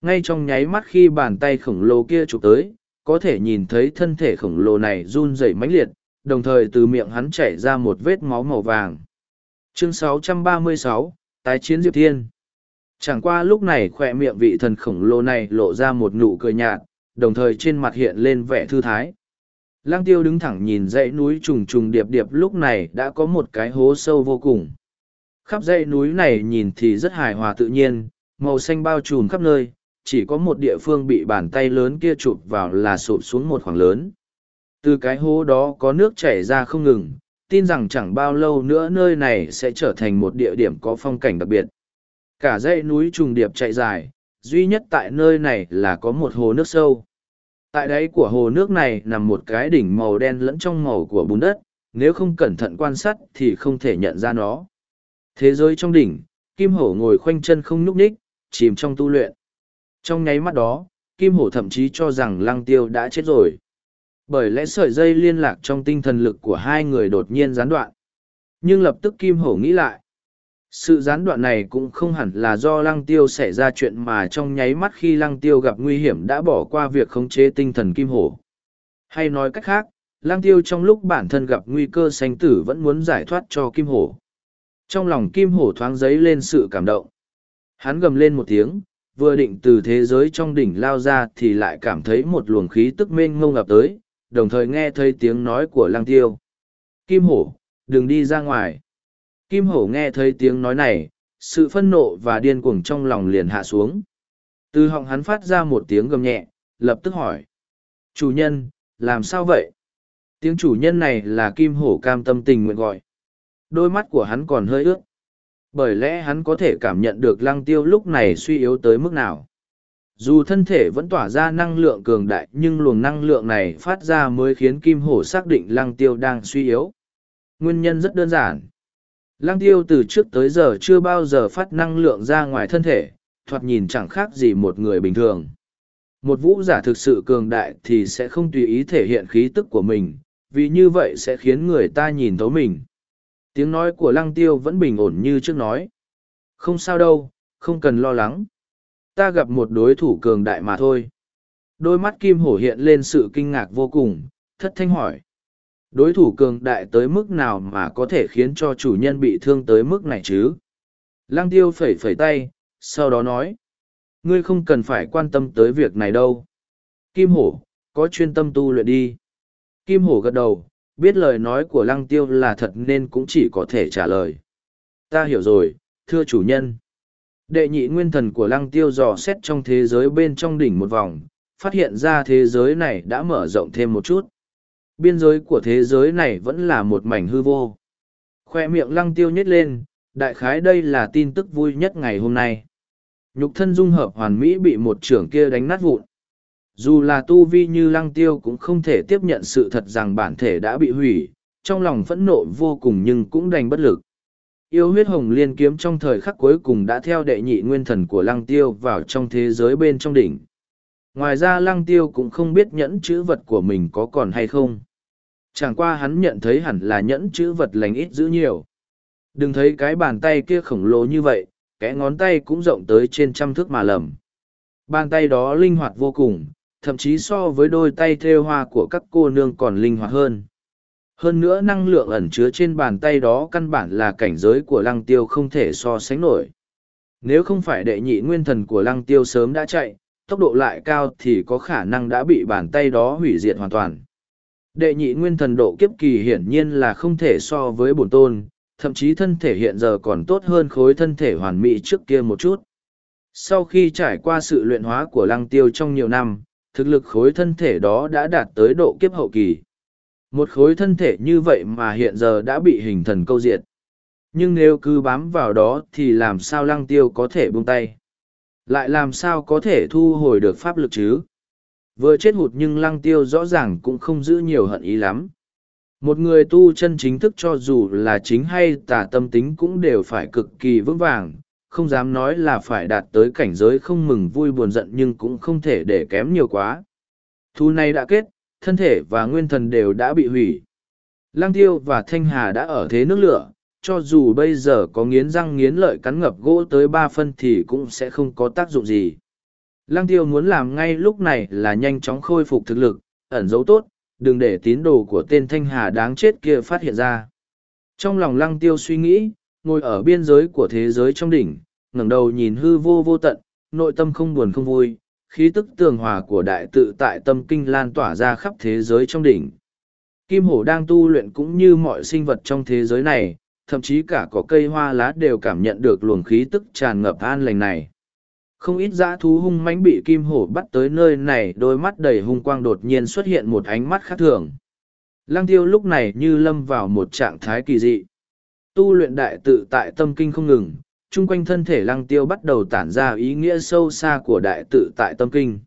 [SPEAKER 1] Ngay trong nháy mắt khi bàn tay khổng lồ kia chụp tới, có thể nhìn thấy thân thể khổng lồ này run rẩy mãnh liệt, đồng thời từ miệng hắn chảy ra một vết máu màu vàng. Chương 636, Tái chiến Diệp Thiên Chẳng qua lúc này khỏe miệng vị thần khổng lồ này lộ ra một nụ cười nhạt, đồng thời trên mặt hiện lên vẻ thư thái. Lang tiêu đứng thẳng nhìn dãy núi trùng trùng điệp điệp lúc này đã có một cái hố sâu vô cùng. Khắp dãy núi này nhìn thì rất hài hòa tự nhiên, màu xanh bao trùm khắp nơi, chỉ có một địa phương bị bàn tay lớn kia chụp vào là sụp xuống một khoảng lớn. Từ cái hố đó có nước chảy ra không ngừng, tin rằng chẳng bao lâu nữa nơi này sẽ trở thành một địa điểm có phong cảnh đặc biệt. Cả dãy núi trùng điệp chạy dài, duy nhất tại nơi này là có một hồ nước sâu. Tại đáy của hồ nước này nằm một cái đỉnh màu đen lẫn trong màu của bùn đất, nếu không cẩn thận quan sát thì không thể nhận ra nó. Thế giới trong đỉnh, Kim Hổ ngồi khoanh chân không nhúc nhích, chìm trong tu luyện. Trong nháy mắt đó, Kim Hổ thậm chí cho rằng Lăng Tiêu đã chết rồi. Bởi lẽ sợi dây liên lạc trong tinh thần lực của hai người đột nhiên gián đoạn. Nhưng lập tức Kim Hổ nghĩ lại. Sự gián đoạn này cũng không hẳn là do Lăng Tiêu xảy ra chuyện mà trong nháy mắt khi Lăng Tiêu gặp nguy hiểm đã bỏ qua việc khống chế tinh thần Kim Hổ. Hay nói cách khác, Lăng Tiêu trong lúc bản thân gặp nguy cơ sanh tử vẫn muốn giải thoát cho Kim Hổ. Trong lòng Kim Hổ thoáng giấy lên sự cảm động. Hắn gầm lên một tiếng, vừa định từ thế giới trong đỉnh lao ra thì lại cảm thấy một luồng khí tức mênh ngông ập tới, đồng thời nghe thấy tiếng nói của Lăng Tiêu. Kim Hổ, đừng đi ra ngoài. Kim Hổ nghe thấy tiếng nói này, sự phân nộ và điên cuồng trong lòng liền hạ xuống. Từ họng hắn phát ra một tiếng gầm nhẹ, lập tức hỏi. Chủ nhân, làm sao vậy? Tiếng chủ nhân này là Kim Hổ cam tâm tình nguyện gọi. Đôi mắt của hắn còn hơi ướt. Bởi lẽ hắn có thể cảm nhận được lăng tiêu lúc này suy yếu tới mức nào. Dù thân thể vẫn tỏa ra năng lượng cường đại nhưng luồng năng lượng này phát ra mới khiến Kim Hổ xác định lăng tiêu đang suy yếu. Nguyên nhân rất đơn giản. Lăng tiêu từ trước tới giờ chưa bao giờ phát năng lượng ra ngoài thân thể, thoạt nhìn chẳng khác gì một người bình thường. Một vũ giả thực sự cường đại thì sẽ không tùy ý thể hiện khí tức của mình, vì như vậy sẽ khiến người ta nhìn thấu mình. Tiếng nói của lăng tiêu vẫn bình ổn như trước nói. Không sao đâu, không cần lo lắng. Ta gặp một đối thủ cường đại mà thôi. Đôi mắt kim hổ hiện lên sự kinh ngạc vô cùng, thất thanh hỏi. Đối thủ cường đại tới mức nào mà có thể khiến cho chủ nhân bị thương tới mức này chứ? Lăng tiêu phẩy phẩy tay sau đó nói. Ngươi không cần phải quan tâm tới việc này đâu. Kim hổ có chuyên tâm tu luyện đi. Kim hổ gật đầu biết lời nói của lăng tiêu là thật nên cũng chỉ có thể trả lời. Ta hiểu rồi thưa chủ nhân đệ nhị nguyên thần của lăng tiêu dò xét trong thế giới bên trong đỉnh một vòng phát hiện ra thế giới này đã mở rộng thêm một chút biên giới của thế giới này vẫn là một mảnh hư vô khoe miệng lăng tiêu nhét lên đại khái đây là tin tức vui nhất ngày hôm nay. Nhục thân dung hợp hoàn mỹ bị một trưởng kia đánh nát vụn. Dù là tu vi như lăng tiêu cũng không thể tiếp nhận sự thật rằng bản thể đã bị hủy, trong lòng phẫn nộ vô cùng nhưng cũng đành bất lực. Yêu huyết hồng liên kiếm trong thời khắc cuối cùng đã theo đệ nhị nguyên thần của lăng tiêu vào trong thế giới bên trong đỉnh. Ngoài ra lăng tiêu cũng không biết nhẫn chữ vật của mình có còn hay không. Chẳng qua hắn nhận thấy hẳn là nhẫn chữ vật lành ít giữ nhiều. Đừng thấy cái bàn tay kia khổng lồ như vậy, cái ngón tay cũng rộng tới trên trăm thước mà lầm. Bàn tay đó linh hoạt vô cùng, thậm chí so với đôi tay thêu hoa của các cô nương còn linh hoạt hơn. Hơn nữa năng lượng ẩn chứa trên bàn tay đó căn bản là cảnh giới của lăng tiêu không thể so sánh nổi. Nếu không phải đệ nhị nguyên thần của lăng tiêu sớm đã chạy, tốc độ lại cao thì có khả năng đã bị bàn tay đó hủy diệt hoàn toàn. Đệ nhị nguyên thần độ kiếp kỳ hiển nhiên là không thể so với bổn tôn, thậm chí thân thể hiện giờ còn tốt hơn khối thân thể hoàn mỹ trước kia một chút. Sau khi trải qua sự luyện hóa của lăng tiêu trong nhiều năm, thực lực khối thân thể đó đã đạt tới độ kiếp hậu kỳ. Một khối thân thể như vậy mà hiện giờ đã bị hình thần câu diệt. Nhưng nếu cứ bám vào đó thì làm sao lăng tiêu có thể buông tay? Lại làm sao có thể thu hồi được pháp lực chứ? Vừa chết hụt nhưng lăng tiêu rõ ràng cũng không giữ nhiều hận ý lắm. Một người tu chân chính thức cho dù là chính hay tà tâm tính cũng đều phải cực kỳ vững vàng, không dám nói là phải đạt tới cảnh giới không mừng vui buồn giận nhưng cũng không thể để kém nhiều quá. Thu này đã kết, thân thể và nguyên thần đều đã bị hủy. Lăng tiêu và Thanh Hà đã ở thế nước lửa, cho dù bây giờ có nghiến răng nghiến lợi cắn ngập gỗ tới ba phân thì cũng sẽ không có tác dụng gì. Lăng tiêu muốn làm ngay lúc này là nhanh chóng khôi phục thực lực, ẩn giấu tốt, đừng để tín đồ của tên Thanh Hà đáng chết kia phát hiện ra. Trong lòng lăng tiêu suy nghĩ, ngồi ở biên giới của thế giới trong đỉnh, ngẩng đầu nhìn hư vô vô tận, nội tâm không buồn không vui, khí tức tường hòa của đại tự tại tâm kinh lan tỏa ra khắp thế giới trong đỉnh. Kim hổ đang tu luyện cũng như mọi sinh vật trong thế giới này, thậm chí cả có cây hoa lá đều cảm nhận được luồng khí tức tràn ngập an lành này. Không ít dã thú hung mãnh bị kim hổ bắt tới nơi này đôi mắt đầy hung quang đột nhiên xuất hiện một ánh mắt khác thường. Lăng tiêu lúc này như lâm vào một trạng thái kỳ dị. Tu luyện đại tự tại tâm kinh không ngừng, chung quanh thân thể lăng tiêu bắt đầu tản ra ý nghĩa sâu xa của đại tự tại tâm kinh.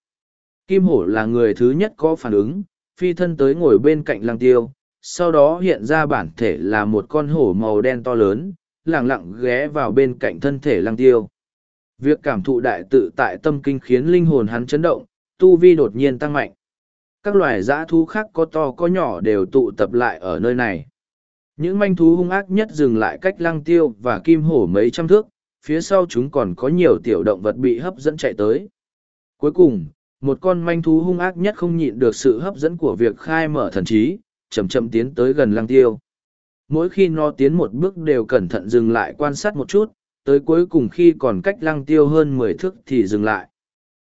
[SPEAKER 1] Kim hổ là người thứ nhất có phản ứng, phi thân tới ngồi bên cạnh lăng tiêu, sau đó hiện ra bản thể là một con hổ màu đen to lớn, lặng lặng ghé vào bên cạnh thân thể lăng tiêu. Việc cảm thụ đại tự tại tâm kinh khiến linh hồn hắn chấn động, tu vi đột nhiên tăng mạnh. Các loài dã thú khác có to có nhỏ đều tụ tập lại ở nơi này. Những manh thú hung ác nhất dừng lại cách lăng tiêu và kim hổ mấy trăm thước, phía sau chúng còn có nhiều tiểu động vật bị hấp dẫn chạy tới. Cuối cùng, một con manh thú hung ác nhất không nhịn được sự hấp dẫn của việc khai mở thần trí, chậm chậm tiến tới gần lăng tiêu. Mỗi khi nó tiến một bước đều cẩn thận dừng lại quan sát một chút, tới cuối cùng khi còn cách lăng tiêu hơn mười thước thì dừng lại.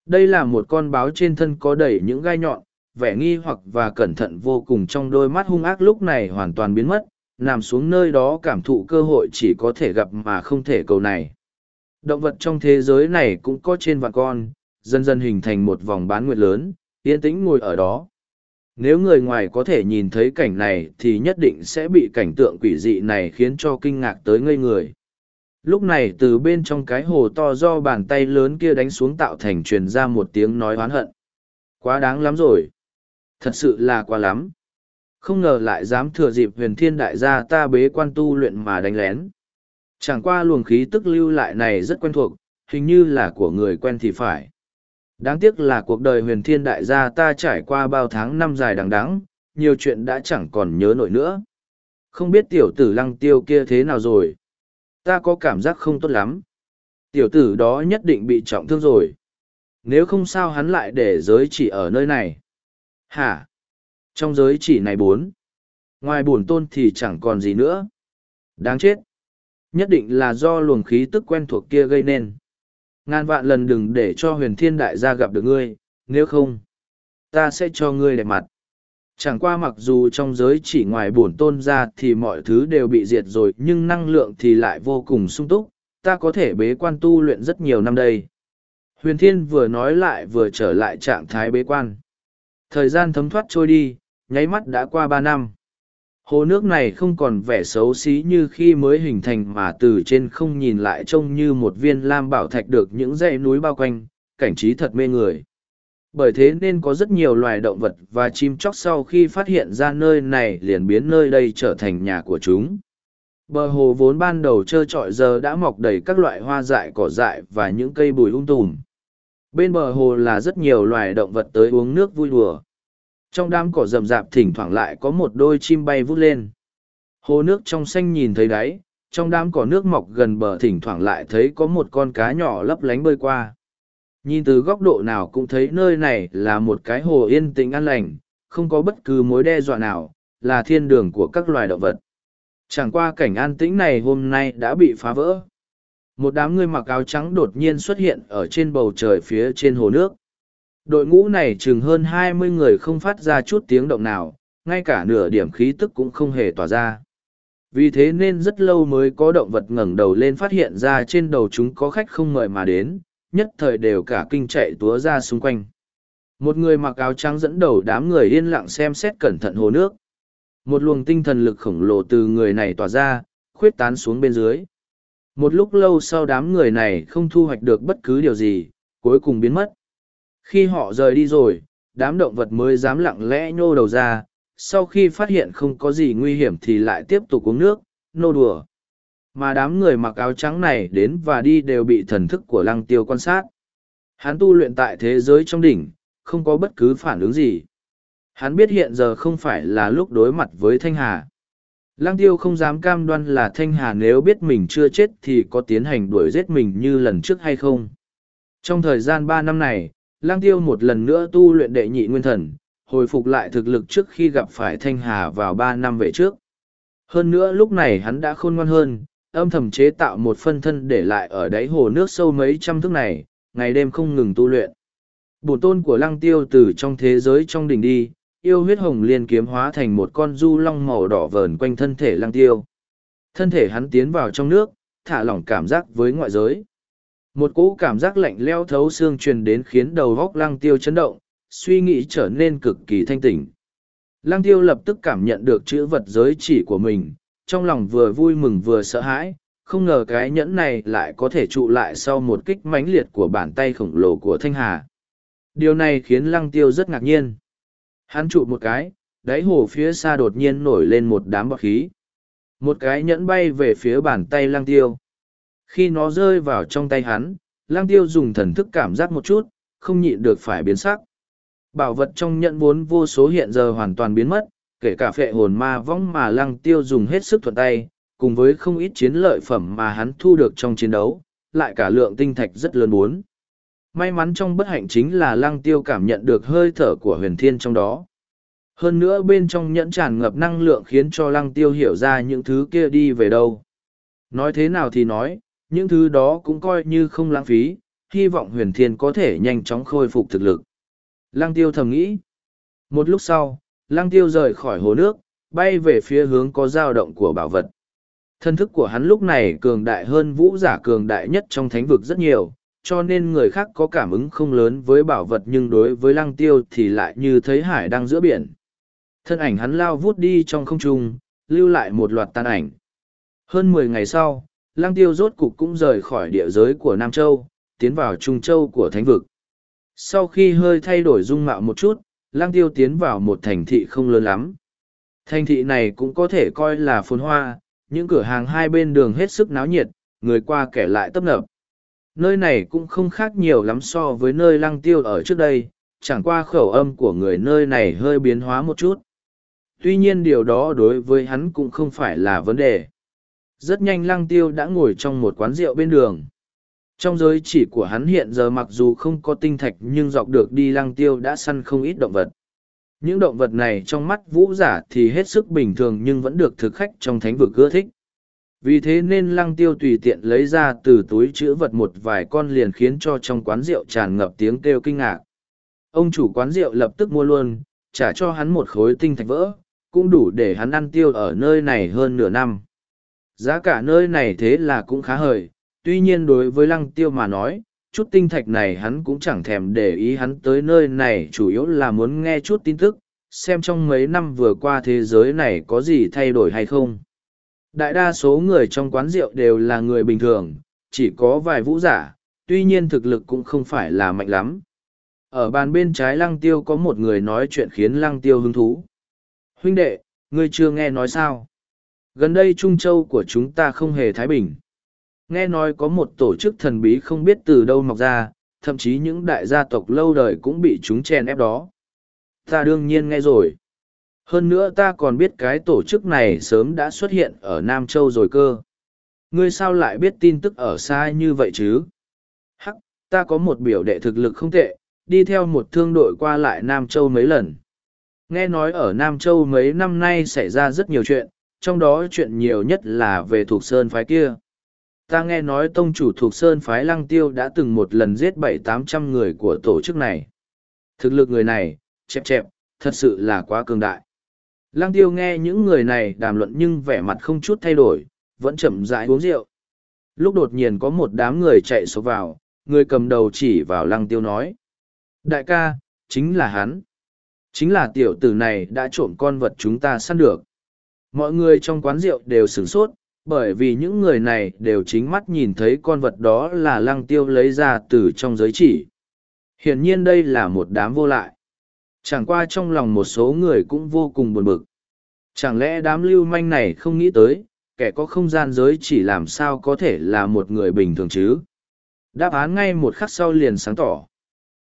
[SPEAKER 1] Đây là một con báo trên thân có đầy những gai nhọn, vẻ nghi hoặc và cẩn thận vô cùng trong đôi mắt hung ác lúc này hoàn toàn biến mất, nằm xuống nơi đó cảm thụ cơ hội chỉ có thể gặp mà không thể cầu này. Động vật trong thế giới này cũng có trên vạn con, dần dần hình thành một vòng bán nguyệt lớn, yên tĩnh ngồi ở đó. Nếu người ngoài có thể nhìn thấy cảnh này thì nhất định sẽ bị cảnh tượng quỷ dị này khiến cho kinh ngạc tới ngây người. Lúc này từ bên trong cái hồ to do bàn tay lớn kia đánh xuống tạo thành truyền ra một tiếng nói oán hận. Quá đáng lắm rồi. Thật sự là quá lắm. Không ngờ lại dám thừa dịp huyền thiên đại gia ta bế quan tu luyện mà đánh lén. Chẳng qua luồng khí tức lưu lại này rất quen thuộc, hình như là của người quen thì phải. Đáng tiếc là cuộc đời huyền thiên đại gia ta trải qua bao tháng năm dài đằng đẵng, nhiều chuyện đã chẳng còn nhớ nổi nữa. Không biết tiểu tử lăng tiêu kia thế nào rồi. Ta có cảm giác không tốt lắm. Tiểu tử đó nhất định bị trọng thương rồi. Nếu không sao hắn lại để giới chỉ ở nơi này. Hả? Trong giới chỉ này bốn. Ngoài bổn tôn thì chẳng còn gì nữa. Đáng chết. Nhất định là do luồng khí tức quen thuộc kia gây nên. Ngàn vạn lần đừng để cho huyền thiên đại gia gặp được ngươi, nếu không, ta sẽ cho ngươi đẹp mặt. Chẳng qua mặc dù trong giới chỉ ngoài bổn tôn ra thì mọi thứ đều bị diệt rồi nhưng năng lượng thì lại vô cùng sung túc, ta có thể bế quan tu luyện rất nhiều năm đây. Huyền thiên vừa nói lại vừa trở lại trạng thái bế quan. Thời gian thấm thoát trôi đi, nháy mắt đã qua ba năm. Hồ nước này không còn vẻ xấu xí như khi mới hình thành mà từ trên không nhìn lại trông như một viên lam bảo thạch được những dãy núi bao quanh, cảnh trí thật mê người. Bởi thế nên có rất nhiều loài động vật và chim chóc sau khi phát hiện ra nơi này liền biến nơi đây trở thành nhà của chúng. Bờ hồ vốn ban đầu trơ trọi giờ đã mọc đầy các loại hoa dại cỏ dại và những cây bùi ung tùm. Bên bờ hồ là rất nhiều loài động vật tới uống nước vui đùa. Trong đám cỏ rậm rạp thỉnh thoảng lại có một đôi chim bay vút lên. Hồ nước trong xanh nhìn thấy đáy, trong đám cỏ nước mọc gần bờ thỉnh thoảng lại thấy có một con cá nhỏ lấp lánh bơi qua. Nhìn từ góc độ nào cũng thấy nơi này là một cái hồ yên tĩnh an lành, không có bất cứ mối đe dọa nào, là thiên đường của các loài động vật. Chẳng qua cảnh an tĩnh này hôm nay đã bị phá vỡ. Một đám người mặc áo trắng đột nhiên xuất hiện ở trên bầu trời phía trên hồ nước. Đội ngũ này chừng hơn hai mươi người không phát ra chút tiếng động nào, ngay cả nửa điểm khí tức cũng không hề tỏa ra. Vì thế nên rất lâu mới có động vật ngẩng đầu lên phát hiện ra trên đầu chúng có khách không mời mà đến, nhất thời đều cả kinh chạy túa ra xung quanh. Một người mặc áo trắng dẫn đầu đám người yên lặng xem xét cẩn thận hồ nước. Một luồng tinh thần lực khổng lồ từ người này tỏa ra, khuyết tán xuống bên dưới. Một lúc lâu sau đám người này không thu hoạch được bất cứ điều gì, cuối cùng biến mất. Khi họ rời đi rồi, đám động vật mới dám lặng lẽ nhô đầu ra, sau khi phát hiện không có gì nguy hiểm thì lại tiếp tục uống nước, nô đùa. Mà đám người mặc áo trắng này đến và đi đều bị thần thức của lăng tiêu quan sát. Hắn tu luyện tại thế giới trong đỉnh, không có bất cứ phản ứng gì. Hắn biết hiện giờ không phải là lúc đối mặt với Thanh Hà. Lăng tiêu không dám cam đoan là Thanh Hà nếu biết mình chưa chết thì có tiến hành đuổi giết mình như lần trước hay không. Trong thời gian ba năm này, Lăng tiêu một lần nữa tu luyện đệ nhị nguyên thần, hồi phục lại thực lực trước khi gặp phải Thanh Hà vào ba năm về trước. Hơn nữa lúc này hắn đã khôn ngoan hơn, âm thầm chế tạo một phân thân để lại ở đáy hồ nước sâu mấy trăm thước này, ngày đêm không ngừng tu luyện. Bổn tôn của lăng tiêu từ trong thế giới trong đỉnh đi, yêu huyết hồng liên kiếm hóa thành một con du long màu đỏ vờn quanh thân thể lăng tiêu. Thân thể hắn tiến vào trong nước, thả lỏng cảm giác với ngoại giới. Một cỗ cảm giác lạnh leo thấu xương truyền đến khiến đầu góc lăng tiêu chấn động, suy nghĩ trở nên cực kỳ thanh tỉnh. Lăng tiêu lập tức cảm nhận được chữ vật giới chỉ của mình, trong lòng vừa vui mừng vừa sợ hãi, không ngờ cái nhẫn này lại có thể trụ lại sau một kích mãnh liệt của bàn tay khổng lồ của Thanh Hà. Điều này khiến lăng tiêu rất ngạc nhiên. Hắn trụ một cái, đáy hồ phía xa đột nhiên nổi lên một đám bọt khí. Một cái nhẫn bay về phía bàn tay lăng tiêu. Khi nó rơi vào trong tay hắn, Lang tiêu dùng thần thức cảm giác một chút, không nhịn được phải biến sắc. Bảo vật trong nhận vốn vô số hiện giờ hoàn toàn biến mất, kể cả phệ hồn ma vong mà lăng tiêu dùng hết sức thuận tay, cùng với không ít chiến lợi phẩm mà hắn thu được trong chiến đấu, lại cả lượng tinh thạch rất lớn bốn. May mắn trong bất hạnh chính là lăng tiêu cảm nhận được hơi thở của huyền thiên trong đó. Hơn nữa bên trong nhẫn tràn ngập năng lượng khiến cho lăng tiêu hiểu ra những thứ kia đi về đâu. Nói thế nào thì nói, những thứ đó cũng coi như không lãng phí, hy vọng huyền thiên có thể nhanh chóng khôi phục thực lực. Lăng tiêu thầm nghĩ. Một lúc sau, lăng tiêu rời khỏi hồ nước, bay về phía hướng có dao động của bảo vật. Thân thức của hắn lúc này cường đại hơn vũ giả cường đại nhất trong thánh vực rất nhiều, cho nên người khác có cảm ứng không lớn với bảo vật nhưng đối với lăng tiêu thì lại như thấy hải đang giữa biển. Thân ảnh hắn lao vút đi trong không trung, lưu lại một loạt tan ảnh. Hơn mười ngày sau, lăng tiêu rốt cục cũng rời khỏi địa giới của Nam Châu, tiến vào Trung Châu của thánh vực. Sau khi hơi thay đổi dung mạo một chút, lăng tiêu tiến vào một thành thị không lớn lắm. Thành thị này cũng có thể coi là phồn hoa, những cửa hàng hai bên đường hết sức náo nhiệt, người qua kẻ lại tấp nập. Nơi này cũng không khác nhiều lắm so với nơi lăng tiêu ở trước đây, chẳng qua khẩu âm của người nơi này hơi biến hóa một chút. Tuy nhiên điều đó đối với hắn cũng không phải là vấn đề. Rất nhanh lăng tiêu đã ngồi trong một quán rượu bên đường. Trong giới chỉ của hắn hiện giờ mặc dù không có tinh thạch nhưng dọc được đi lăng tiêu đã săn không ít động vật. Những động vật này trong mắt vũ giả thì hết sức bình thường nhưng vẫn được thực khách trong thánh vực ưa thích. Vì thế nên lăng tiêu tùy tiện lấy ra từ túi chữ vật một vài con liền khiến cho trong quán rượu tràn ngập tiếng kêu kinh ngạc. Ông chủ quán rượu lập tức mua luôn, trả cho hắn một khối tinh thạch vỡ, cũng đủ để hắn ăn tiêu ở nơi này hơn nửa năm. Giá cả nơi này thế là cũng khá hời, tuy nhiên đối với lăng tiêu mà nói, chút tinh thạch này hắn cũng chẳng thèm để ý hắn tới nơi này chủ yếu là muốn nghe chút tin tức, xem trong mấy năm vừa qua thế giới này có gì thay đổi hay không. Đại đa số người trong quán rượu đều là người bình thường, chỉ có vài vũ giả, tuy nhiên thực lực cũng không phải là mạnh lắm. Ở bàn bên trái lăng tiêu có một người nói chuyện khiến lăng tiêu hứng thú. Huynh đệ, ngươi chưa nghe nói sao? Gần đây Trung Châu của chúng ta không hề thái bình. Nghe nói có một tổ chức thần bí không biết từ đâu mọc ra, thậm chí những đại gia tộc lâu đời cũng bị chúng chen ép đó. Ta đương nhiên nghe rồi. Hơn nữa ta còn biết cái tổ chức này sớm đã xuất hiện ở Nam Châu rồi cơ. Ngươi sao lại biết tin tức ở xa như vậy chứ? Hắc, ta có một biểu đệ thực lực không tệ, đi theo một thương đội qua lại Nam Châu mấy lần. Nghe nói ở Nam Châu mấy năm nay xảy ra rất nhiều chuyện, trong đó chuyện nhiều nhất là về thuộc sơn phái kia. Ta nghe nói tông chủ thuộc sơn phái lăng tiêu đã từng một lần giết bảy tám trăm người của tổ chức này. Thực lực người này, chẹp chẹp, thật sự là quá cường đại. Lăng tiêu nghe những người này đàm luận nhưng vẻ mặt không chút thay đổi, vẫn chậm rãi uống rượu. Lúc đột nhiên có một đám người chạy số vào, người cầm đầu chỉ vào lăng tiêu nói. Đại ca, chính là hắn. Chính là tiểu tử này đã trộm con vật chúng ta săn được. Mọi người trong quán rượu đều sửng sốt, bởi vì những người này đều chính mắt nhìn thấy con vật đó là lăng tiêu lấy ra từ trong giới chỉ. Hiển nhiên đây là một đám vô lại. Chẳng qua trong lòng một số người cũng vô cùng buồn bực. Chẳng lẽ đám lưu manh này không nghĩ tới, kẻ có không gian giới chỉ làm sao có thể là một người bình thường chứ? Đáp án ngay một khắc sau liền sáng tỏ.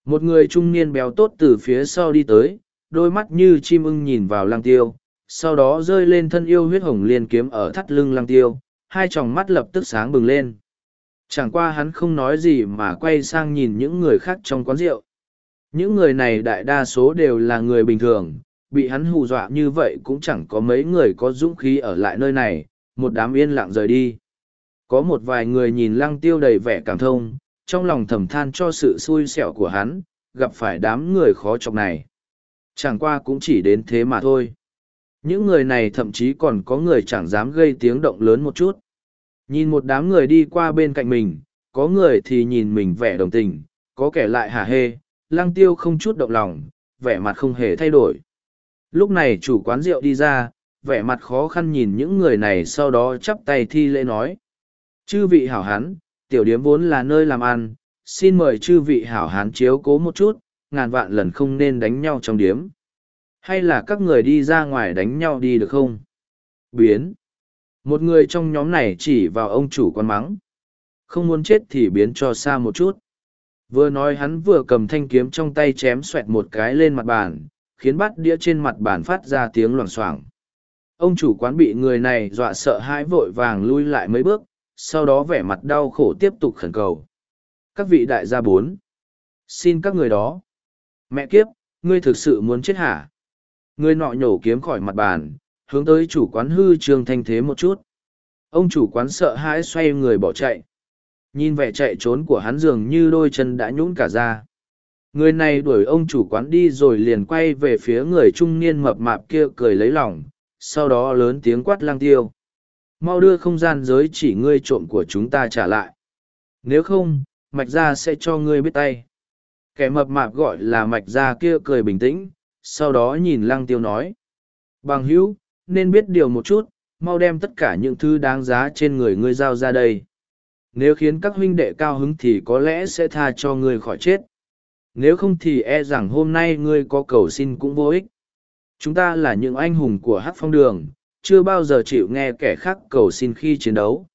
[SPEAKER 1] Một người trung niên béo tốt từ phía sau đi tới, đôi mắt như chim ưng nhìn vào lăng tiêu, sau đó rơi lên thân yêu huyết hồng liên kiếm ở thắt lưng lăng tiêu, hai tròng mắt lập tức sáng bừng lên. Chẳng qua hắn không nói gì mà quay sang nhìn những người khác trong quán rượu. Những người này đại đa số đều là người bình thường, bị hắn hù dọa như vậy cũng chẳng có mấy người có dũng khí ở lại nơi này, một đám yên lặng rời đi. Có một vài người nhìn lăng tiêu đầy vẻ cảm thông, trong lòng thầm than cho sự xui xẻo của hắn, gặp phải đám người khó chọc này. Chẳng qua cũng chỉ đến thế mà thôi. Những người này thậm chí còn có người chẳng dám gây tiếng động lớn một chút. Nhìn một đám người đi qua bên cạnh mình, có người thì nhìn mình vẻ đồng tình, có kẻ lại hả hê, lăng tiêu không chút động lòng, vẻ mặt không hề thay đổi. Lúc này chủ quán rượu đi ra, vẻ mặt khó khăn nhìn những người này sau đó chắp tay thi lễ nói. Chư vị hảo hán, tiểu điếm vốn là nơi làm ăn, xin mời chư vị hảo hán chiếu cố một chút, ngàn vạn lần không nên đánh nhau trong điếm. Hay là các người đi ra ngoài đánh nhau đi được không? Biến. Một người trong nhóm này chỉ vào ông chủ con mắng. Không muốn chết thì biến cho xa một chút. Vừa nói hắn vừa cầm thanh kiếm trong tay chém xoẹt một cái lên mặt bàn, khiến bát đĩa trên mặt bàn phát ra tiếng loảng xoảng. Ông chủ quán bị người này dọa sợ hãi vội vàng lui lại mấy bước, sau đó vẻ mặt đau khổ tiếp tục khẩn cầu. Các vị đại gia bốn. Xin các người đó. Mẹ kiếp, ngươi thực sự muốn chết hả? Người nọ nhổ kiếm khỏi mặt bàn, hướng tới chủ quán hư trường thanh thế một chút. Ông chủ quán sợ hãi xoay người bỏ chạy. Nhìn vẻ chạy trốn của hắn dường như đôi chân đã nhũn cả ra. Người này đuổi ông chủ quán đi rồi liền quay về phía người trung niên mập mạp kia cười lấy lòng, sau đó lớn tiếng quát lang tiêu. Mau đưa không gian giới chỉ ngươi trộm của chúng ta trả lại. Nếu không, mạch gia sẽ cho ngươi biết tay. Kẻ mập mạp gọi là mạch gia kia cười bình tĩnh, sau đó nhìn lăng tiêu nói. Bằng hữu, nên biết điều một chút, mau đem tất cả những thứ đáng giá trên người ngươi giao ra đây. Nếu khiến các huynh đệ cao hứng thì có lẽ sẽ tha cho ngươi khỏi chết. Nếu không thì e rằng hôm nay ngươi có cầu xin cũng vô ích. Chúng ta là những anh hùng của hát phong đường, chưa bao giờ chịu nghe kẻ khác cầu xin khi chiến đấu.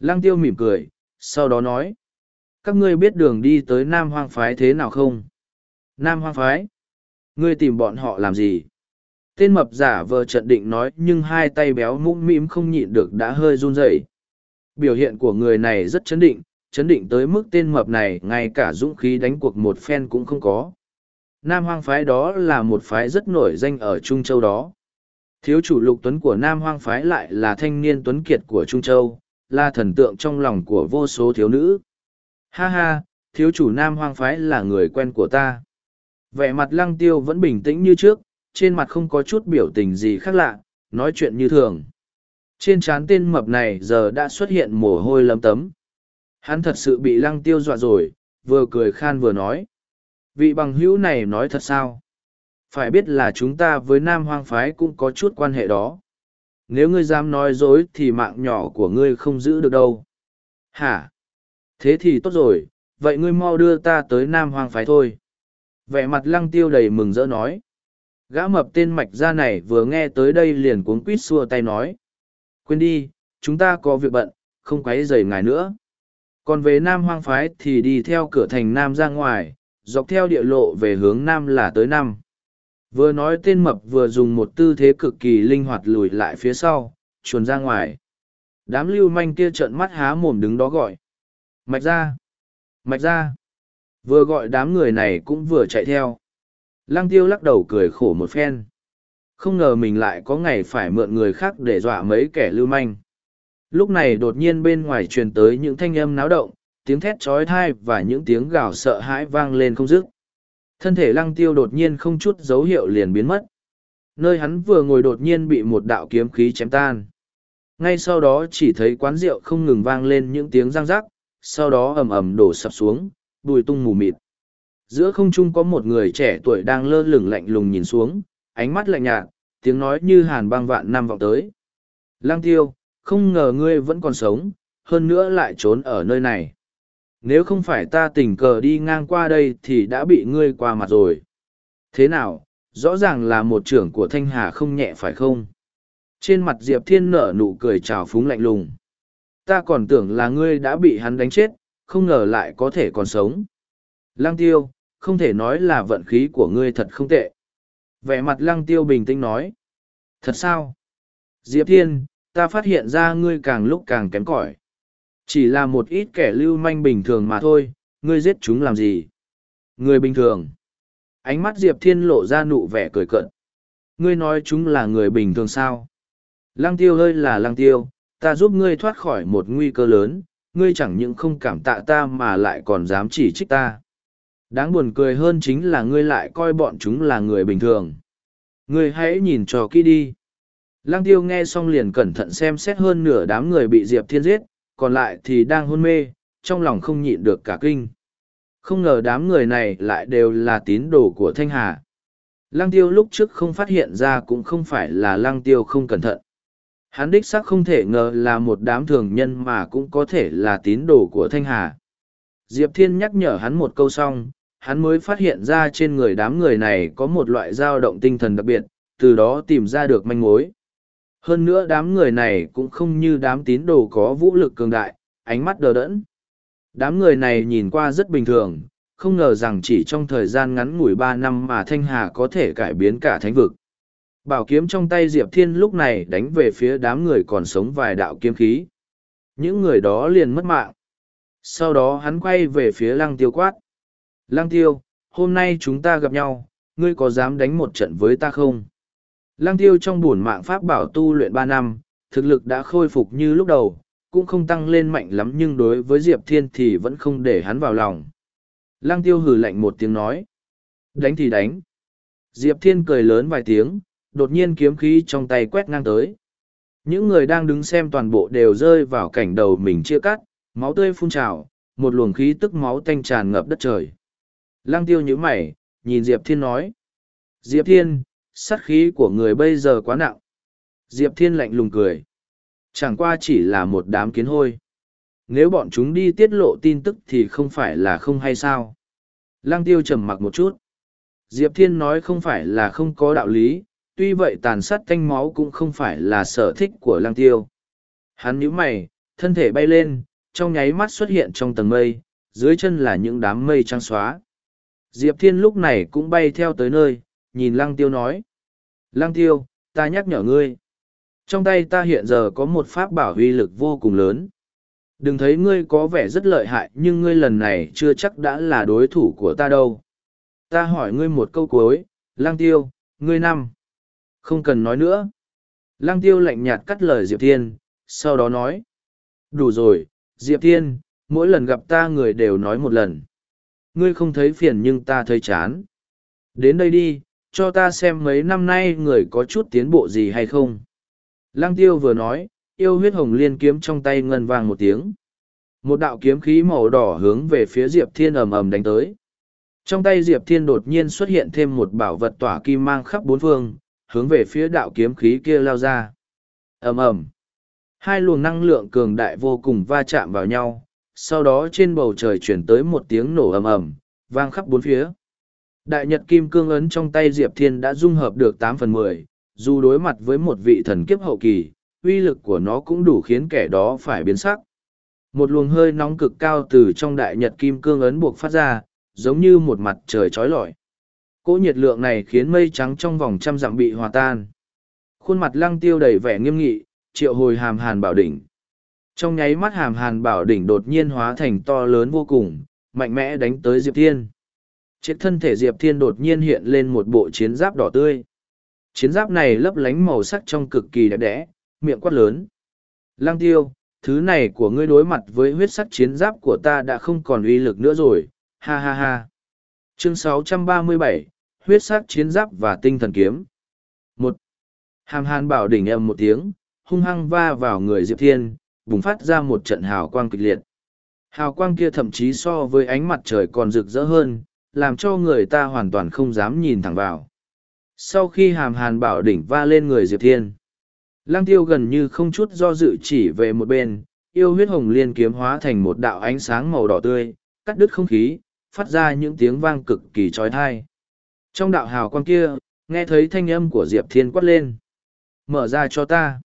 [SPEAKER 1] Lăng tiêu mỉm cười, sau đó nói. Các ngươi biết đường đi tới Nam Hoang Phái thế nào không? Nam Hoang Phái? Ngươi tìm bọn họ làm gì? Tên mập giả vờ trận định nói nhưng hai tay béo mũm mĩm không nhịn được đã hơi run rẩy. Biểu hiện của người này rất chấn định, chấn định tới mức tên mập này ngay cả dũng khí đánh cuộc một phen cũng không có. Nam Hoang Phái đó là một phái rất nổi danh ở Trung Châu đó. Thiếu chủ lục tuấn của Nam Hoang Phái lại là thanh niên tuấn kiệt của Trung Châu, là thần tượng trong lòng của vô số thiếu nữ. Ha ha, thiếu chủ Nam Hoang Phái là người quen của ta. Vẻ mặt lăng tiêu vẫn bình tĩnh như trước, trên mặt không có chút biểu tình gì khác lạ, nói chuyện như thường. Trên trán tên mập này giờ đã xuất hiện mồ hôi lấm tấm. Hắn thật sự bị lăng tiêu dọa rồi, vừa cười khan vừa nói. Vị bằng hữu này nói thật sao? Phải biết là chúng ta với Nam Hoang Phái cũng có chút quan hệ đó. Nếu ngươi dám nói dối thì mạng nhỏ của ngươi không giữ được đâu. Hả? Thế thì tốt rồi, vậy ngươi mau đưa ta tới Nam Hoang Phái thôi. Vẻ mặt lăng tiêu đầy mừng rỡ nói. Gã mập tên mạch ra này vừa nghe tới đây liền cuống quýt xua tay nói. Quên đi, chúng ta có việc bận, không quấy rầy ngài nữa. Còn về Nam Hoang Phái thì đi theo cửa thành Nam ra ngoài, dọc theo địa lộ về hướng Nam là tới nam. Vừa nói tên mập vừa dùng một tư thế cực kỳ linh hoạt lùi lại phía sau, chuồn ra ngoài. Đám lưu manh kia trợn mắt há mồm đứng đó gọi. Mạch ra! Mạch ra! Vừa gọi đám người này cũng vừa chạy theo. Lăng tiêu lắc đầu cười khổ một phen. Không ngờ mình lại có ngày phải mượn người khác để dọa mấy kẻ lưu manh. Lúc này đột nhiên bên ngoài truyền tới những thanh âm náo động, tiếng thét trói thai và những tiếng gào sợ hãi vang lên không dứt. Thân thể lăng tiêu đột nhiên không chút dấu hiệu liền biến mất. Nơi hắn vừa ngồi đột nhiên bị một đạo kiếm khí chém tan. Ngay sau đó chỉ thấy quán rượu không ngừng vang lên những tiếng răng rắc, sau đó ầm ầm đổ sập xuống, bùi tung mù mịt. Giữa không trung có một người trẻ tuổi đang lơ lửng lạnh lùng nhìn xuống, ánh mắt lạnh nhạt, tiếng nói như hàn băng vạn năm vọng tới. Lang tiêu, không ngờ ngươi vẫn còn sống, hơn nữa lại trốn ở nơi này. Nếu không phải ta tình cờ đi ngang qua đây thì đã bị ngươi qua mặt rồi. Thế nào, rõ ràng là một trưởng của Thanh Hà không nhẹ phải không? Trên mặt Diệp Thiên nở nụ cười trào phúng lạnh lùng. Ta còn tưởng là ngươi đã bị hắn đánh chết, không ngờ lại có thể còn sống. Lăng tiêu, không thể nói là vận khí của ngươi thật không tệ. Vẻ mặt lăng tiêu bình tĩnh nói. Thật sao? Diệp Thiên, ta phát hiện ra ngươi càng lúc càng kém cỏi. Chỉ là một ít kẻ lưu manh bình thường mà thôi, ngươi giết chúng làm gì? Người bình thường. Ánh mắt Diệp Thiên lộ ra nụ vẻ cười cận. Ngươi nói chúng là người bình thường sao? Lăng tiêu hơi là lăng tiêu, ta giúp ngươi thoát khỏi một nguy cơ lớn, ngươi chẳng những không cảm tạ ta mà lại còn dám chỉ trích ta. Đáng buồn cười hơn chính là ngươi lại coi bọn chúng là người bình thường. Ngươi hãy nhìn cho kỹ đi. Lăng tiêu nghe xong liền cẩn thận xem xét hơn nửa đám người bị Diệp Thiên giết, còn lại thì đang hôn mê, trong lòng không nhịn được cả kinh. Không ngờ đám người này lại đều là tín đồ của Thanh Hà. Lăng tiêu lúc trước không phát hiện ra cũng không phải là lăng tiêu không cẩn thận. Hắn đích xác không thể ngờ là một đám thường nhân mà cũng có thể là tín đồ của Thanh Hà. Diệp Thiên nhắc nhở hắn một câu xong, hắn mới phát hiện ra trên người đám người này có một loại dao động tinh thần đặc biệt, từ đó tìm ra được manh mối. Hơn nữa đám người này cũng không như đám tín đồ có vũ lực cường đại, ánh mắt đờ đẫn. Đám người này nhìn qua rất bình thường, không ngờ rằng chỉ trong thời gian ngắn ngủi ba năm mà Thanh Hà có thể cải biến cả thánh vực. Bảo kiếm trong tay Diệp Thiên lúc này đánh về phía đám người còn sống vài đạo kiếm khí. Những người đó liền mất mạng. Sau đó hắn quay về phía lăng tiêu quát. Lăng tiêu, hôm nay chúng ta gặp nhau, ngươi có dám đánh một trận với ta không? Lăng tiêu trong buồn mạng pháp bảo tu luyện ba năm, thực lực đã khôi phục như lúc đầu, cũng không tăng lên mạnh lắm nhưng đối với Diệp Thiên thì vẫn không để hắn vào lòng. Lăng tiêu hừ lạnh một tiếng nói. Đánh thì đánh. Diệp Thiên cười lớn vài tiếng, đột nhiên kiếm khí trong tay quét ngang tới. Những người đang đứng xem toàn bộ đều rơi vào cảnh đầu mình chia cắt, máu tươi phun trào, một luồng khí tức máu tanh tràn ngập đất trời. Lăng tiêu nhíu mày, nhìn Diệp Thiên nói. Diệp Thiên, sát khí của người bây giờ quá nặng. Diệp Thiên lạnh lùng cười. Chẳng qua chỉ là một đám kiến hôi. Nếu bọn chúng đi tiết lộ tin tức thì không phải là không hay sao. Lăng tiêu trầm mặc một chút. Diệp Thiên nói không phải là không có đạo lý, tuy vậy tàn sát thanh máu cũng không phải là sở thích của lăng tiêu. Hắn nhíu mày, thân thể bay lên, trong nháy mắt xuất hiện trong tầng mây, dưới chân là những đám mây trắng xóa. Diệp Thiên lúc này cũng bay theo tới nơi, nhìn lăng tiêu nói. Lăng tiêu, ta nhắc nhở ngươi. Trong tay ta hiện giờ có một pháp bảo huy lực vô cùng lớn. Đừng thấy ngươi có vẻ rất lợi hại nhưng ngươi lần này chưa chắc đã là đối thủ của ta đâu. Ta hỏi ngươi một câu cuối, lăng tiêu, ngươi năm. Không cần nói nữa. Lang tiêu lạnh nhạt cắt lời Diệp Thiên, sau đó nói. Đủ rồi, Diệp Thiên, mỗi lần gặp ta người đều nói một lần. Ngươi không thấy phiền nhưng ta thấy chán. Đến đây đi, cho ta xem mấy năm nay người có chút tiến bộ gì hay không. Lăng tiêu vừa nói, yêu huyết hồng liên kiếm trong tay ngân vang một tiếng. Một đạo kiếm khí màu đỏ hướng về phía Diệp Thiên ầm ầm đánh tới. Trong tay Diệp Thiên đột nhiên xuất hiện thêm một bảo vật tỏa kim mang khắp bốn phương, hướng về phía đạo kiếm khí kia lao ra. ầm ầm Hai luồng năng lượng cường đại vô cùng va chạm vào nhau, sau đó trên bầu trời chuyển tới một tiếng nổ ầm ầm, vang khắp bốn phía. Đại Nhật Kim Cương ấn trong tay Diệp Thiên đã dung hợp được tám phần mười, dù đối mặt với một vị thần kiếp hậu kỳ, uy lực của nó cũng đủ khiến kẻ đó phải biến sắc. Một luồng hơi nóng cực cao từ trong Đại Nhật Kim Cương ấn buộc phát ra, giống như một mặt trời trói lọi. Cỗ nhiệt lượng này khiến mây trắng trong vòng trăm dặm bị hòa tan. Khuôn mặt lăng tiêu đầy vẻ nghiêm nghị, triệu hồi hàm hàn bảo đỉnh. Trong nháy mắt hàm hàn bảo đỉnh đột nhiên hóa thành to lớn vô cùng, mạnh mẽ đánh tới Diệp Thiên. Trên thân thể Diệp Thiên đột nhiên hiện lên một bộ chiến giáp đỏ tươi. Chiến giáp này lấp lánh màu sắc trong cực kỳ đẹp đẽ, miệng quát lớn. Lăng tiêu, thứ này của ngươi đối mặt với huyết sắc chiến giáp của ta đã không còn uy lực nữa rồi, ha ha ha. Chương 637, huyết sắc chiến giáp và tinh thần kiếm. một Hàm hàn bảo đỉnh em một tiếng, hung hăng va vào người Diệp Thiên, bùng phát ra một trận hào quang kịch liệt. Hào quang kia thậm chí so với ánh mặt trời còn rực rỡ hơn, làm cho người ta hoàn toàn không dám nhìn thẳng vào. Sau khi hàm hàn bảo đỉnh va lên người Diệp Thiên, Lăng tiêu gần như không chút do dự chỉ về một bên, yêu huyết hồng liên kiếm hóa thành một đạo ánh sáng màu đỏ tươi, cắt đứt không khí, phát ra những tiếng vang cực kỳ trói thai. Trong đạo hào quang kia, nghe thấy thanh âm của Diệp Thiên quát lên. Mở ra cho ta.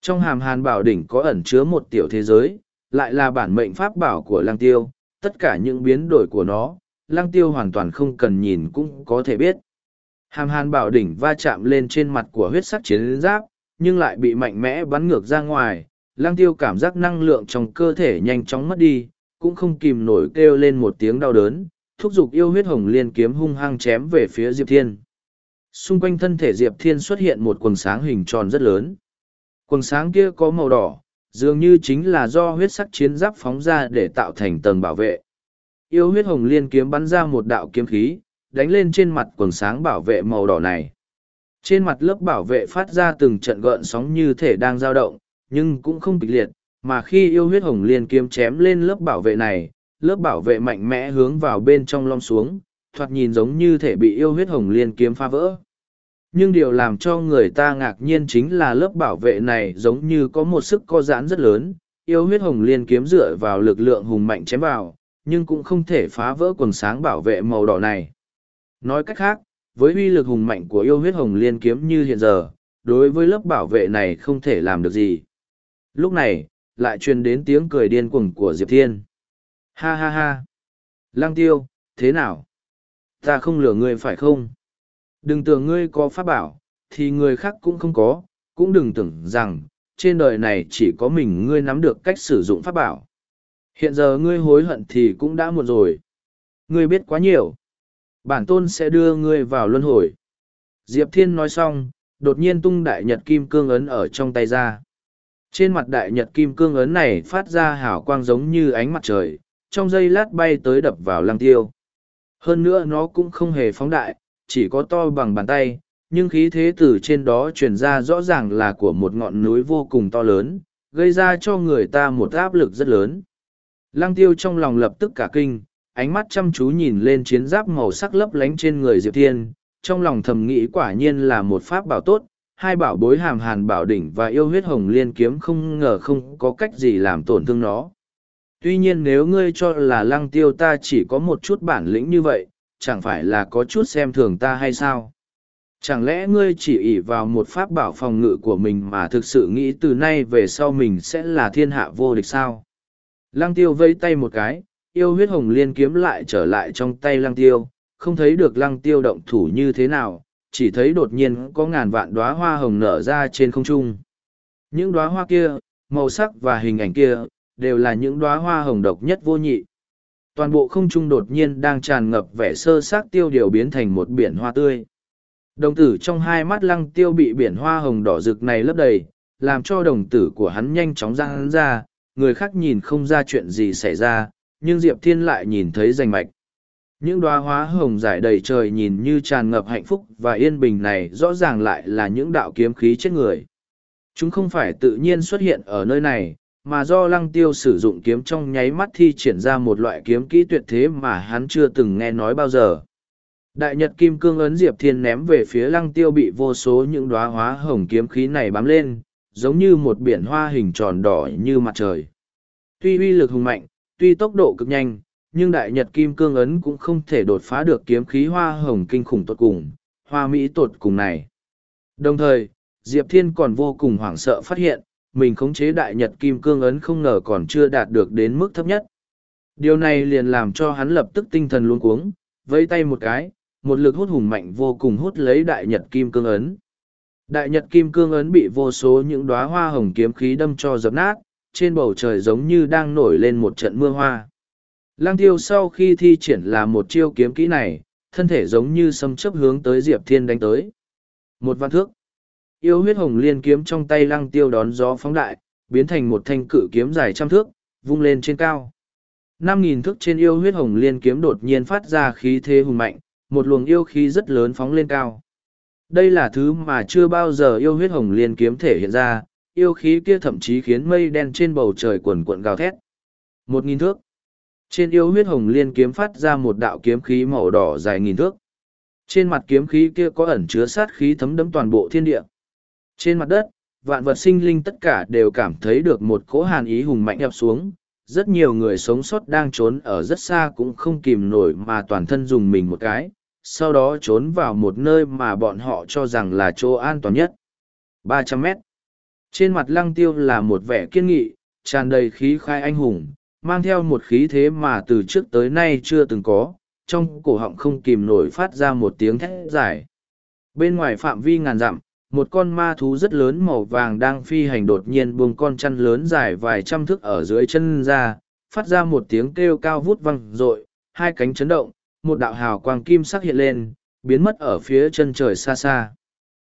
[SPEAKER 1] Trong hàm hàn bảo đỉnh có ẩn chứa một tiểu thế giới, lại là bản mệnh pháp bảo của Lang tiêu, tất cả những biến đổi của nó, Lang tiêu hoàn toàn không cần nhìn cũng có thể biết. Hàm hàn bảo đỉnh va chạm lên trên mặt của huyết sắc chiến giáp, nhưng lại bị mạnh mẽ bắn ngược ra ngoài, Lang tiêu cảm giác năng lượng trong cơ thể nhanh chóng mất đi, cũng không kìm nổi kêu lên một tiếng đau đớn, thúc giục yêu huyết hồng liên kiếm hung hăng chém về phía Diệp Thiên. Xung quanh thân thể Diệp Thiên xuất hiện một quần sáng hình tròn rất lớn. Quần sáng kia có màu đỏ, dường như chính là do huyết sắc chiến giáp phóng ra để tạo thành tầng bảo vệ. Yêu huyết hồng liên kiếm bắn ra một đạo kiếm khí, đánh lên trên mặt quần sáng bảo vệ màu đỏ này. Trên mặt lớp bảo vệ phát ra từng trận gợn sóng như thể đang dao động, nhưng cũng không kịch liệt, mà khi yêu huyết hồng liên kiếm chém lên lớp bảo vệ này, lớp bảo vệ mạnh mẽ hướng vào bên trong lom xuống, thoạt nhìn giống như thể bị yêu huyết hồng liên kiếm phá vỡ. Nhưng điều làm cho người ta ngạc nhiên chính là lớp bảo vệ này giống như có một sức co giãn rất lớn, yêu huyết hồng liên kiếm dựa vào lực lượng hùng mạnh chém vào, nhưng cũng không thể phá vỡ quần sáng bảo vệ màu đỏ này. Nói cách khác, với uy lực hùng mạnh của yêu huyết hồng liên kiếm như hiện giờ, đối với lớp bảo vệ này không thể làm được gì. Lúc này, lại truyền đến tiếng cười điên cuồng của Diệp Thiên. Ha ha ha! Lăng tiêu, thế nào? Ta không lừa ngươi phải không? Đừng tưởng ngươi có pháp bảo, thì người khác cũng không có, cũng đừng tưởng rằng, trên đời này chỉ có mình ngươi nắm được cách sử dụng pháp bảo. Hiện giờ ngươi hối hận thì cũng đã muộn rồi. Ngươi biết quá nhiều bản tôn sẽ đưa ngươi vào luân hồi. Diệp Thiên nói xong, đột nhiên tung đại nhật kim cương ấn ở trong tay ra. Trên mặt đại nhật kim cương ấn này phát ra hào quang giống như ánh mặt trời, trong giây lát bay tới đập vào lăng tiêu. Hơn nữa nó cũng không hề phóng đại, chỉ có to bằng bàn tay, nhưng khí thế từ trên đó truyền ra rõ ràng là của một ngọn núi vô cùng to lớn, gây ra cho người ta một áp lực rất lớn. Lăng tiêu trong lòng lập tức cả kinh, ánh mắt chăm chú nhìn lên chiến giáp màu sắc lấp lánh trên người diệp thiên trong lòng thầm nghĩ quả nhiên là một pháp bảo tốt hai bảo bối hàm hàn bảo đỉnh và yêu huyết hồng liên kiếm không ngờ không có cách gì làm tổn thương nó tuy nhiên nếu ngươi cho là lăng tiêu ta chỉ có một chút bản lĩnh như vậy chẳng phải là có chút xem thường ta hay sao chẳng lẽ ngươi chỉ ỷ vào một pháp bảo phòng ngự của mình mà thực sự nghĩ từ nay về sau mình sẽ là thiên hạ vô địch sao lăng tiêu vây tay một cái yêu huyết hồng liên kiếm lại trở lại trong tay lăng tiêu, không thấy được lăng tiêu động thủ như thế nào, chỉ thấy đột nhiên có ngàn vạn đóa hoa hồng nở ra trên không trung. Những đóa hoa kia, màu sắc và hình ảnh kia, đều là những đóa hoa hồng độc nhất vô nhị. Toàn bộ không trung đột nhiên đang tràn ngập vẻ sơ xác tiêu điều biến thành một biển hoa tươi. Đồng tử trong hai mắt lăng tiêu bị biển hoa hồng đỏ rực này lấp đầy, làm cho đồng tử của hắn nhanh chóng ra hắn ra, người khác nhìn không ra chuyện gì xảy ra, nhưng Diệp Thiên lại nhìn thấy rành mạch. Những đoá hóa hồng giải đầy trời nhìn như tràn ngập hạnh phúc và yên bình này rõ ràng lại là những đạo kiếm khí chết người. Chúng không phải tự nhiên xuất hiện ở nơi này, mà do lăng tiêu sử dụng kiếm trong nháy mắt thi triển ra một loại kiếm kỹ tuyệt thế mà hắn chưa từng nghe nói bao giờ. Đại Nhật Kim Cương ấn Diệp Thiên ném về phía lăng tiêu bị vô số những đóa hóa hồng kiếm khí này bám lên, giống như một biển hoa hình tròn đỏ như mặt trời. Tuy uy lực hùng mạnh, tuy tốc độ cực nhanh, nhưng Đại Nhật Kim Cương ấn cũng không thể đột phá được kiếm khí hoa hồng kinh khủng tột cùng, hoa mỹ tột cùng này. Đồng thời, Diệp Thiên còn vô cùng hoảng sợ phát hiện, mình khống chế Đại Nhật Kim Cương ấn không ngờ còn chưa đạt được đến mức thấp nhất. Điều này liền làm cho hắn lập tức tinh thần luống cuống, vẫy tay một cái, một lực hút hùng mạnh vô cùng hút lấy đại nhật kim cương ấn. Đại nhật kim cương ấn bị vô số những đóa hoa hồng kiếm khí đâm cho dập nát, trên bầu trời giống như đang nổi lên một trận mưa hoa. Lang tiêu sau khi thi triển là một chiêu kiếm kỹ này, thân thể giống như sấm chấp hướng tới Diệp Thiên đánh tới. Một văn thước. Yêu huyết hồng liên kiếm trong tay lăng tiêu đón gió phóng đại, biến thành một thanh cự kiếm dài trăm thước, vung lên trên cao. Năm nghìn thước trên yêu huyết hồng liên kiếm đột nhiên phát ra khí thế hùng mạnh, một luồng yêu khí rất lớn phóng lên cao. Đây là thứ mà chưa bao giờ yêu huyết hồng liên kiếm thể hiện ra, yêu khí kia thậm chí khiến mây đen trên bầu trời quần cuộn gào thét. Một nghìn thước. Trên yêu huyết hồng liên kiếm phát ra một đạo kiếm khí màu đỏ dài nghìn thước. Trên mặt kiếm khí kia có ẩn chứa sát khí thấm đẫm toàn bộ thiên địa. Trên mặt đất, vạn vật sinh linh tất cả đều cảm thấy được một cỗ hàn ý hùng mạnh ập xuống, rất nhiều người sống sót đang trốn ở rất xa cũng không kìm nổi mà toàn thân dùng mình một cái, sau đó trốn vào một nơi mà bọn họ cho rằng là chỗ an toàn nhất. 300 mét. Trên mặt lăng tiêu là một vẻ kiên nghị, tràn đầy khí khai anh hùng, mang theo một khí thế mà từ trước tới nay chưa từng có, trong cổ họng không kìm nổi phát ra một tiếng thét dài. Bên ngoài phạm vi ngàn dặm, một con ma thú rất lớn màu vàng đang phi hành đột nhiên buông con chăn lớn dài vài trăm thước ở dưới chân ra, phát ra một tiếng kêu cao vút vang rội, hai cánh chấn động, một đạo hào quang kim sắc hiện lên, biến mất ở phía chân trời xa xa.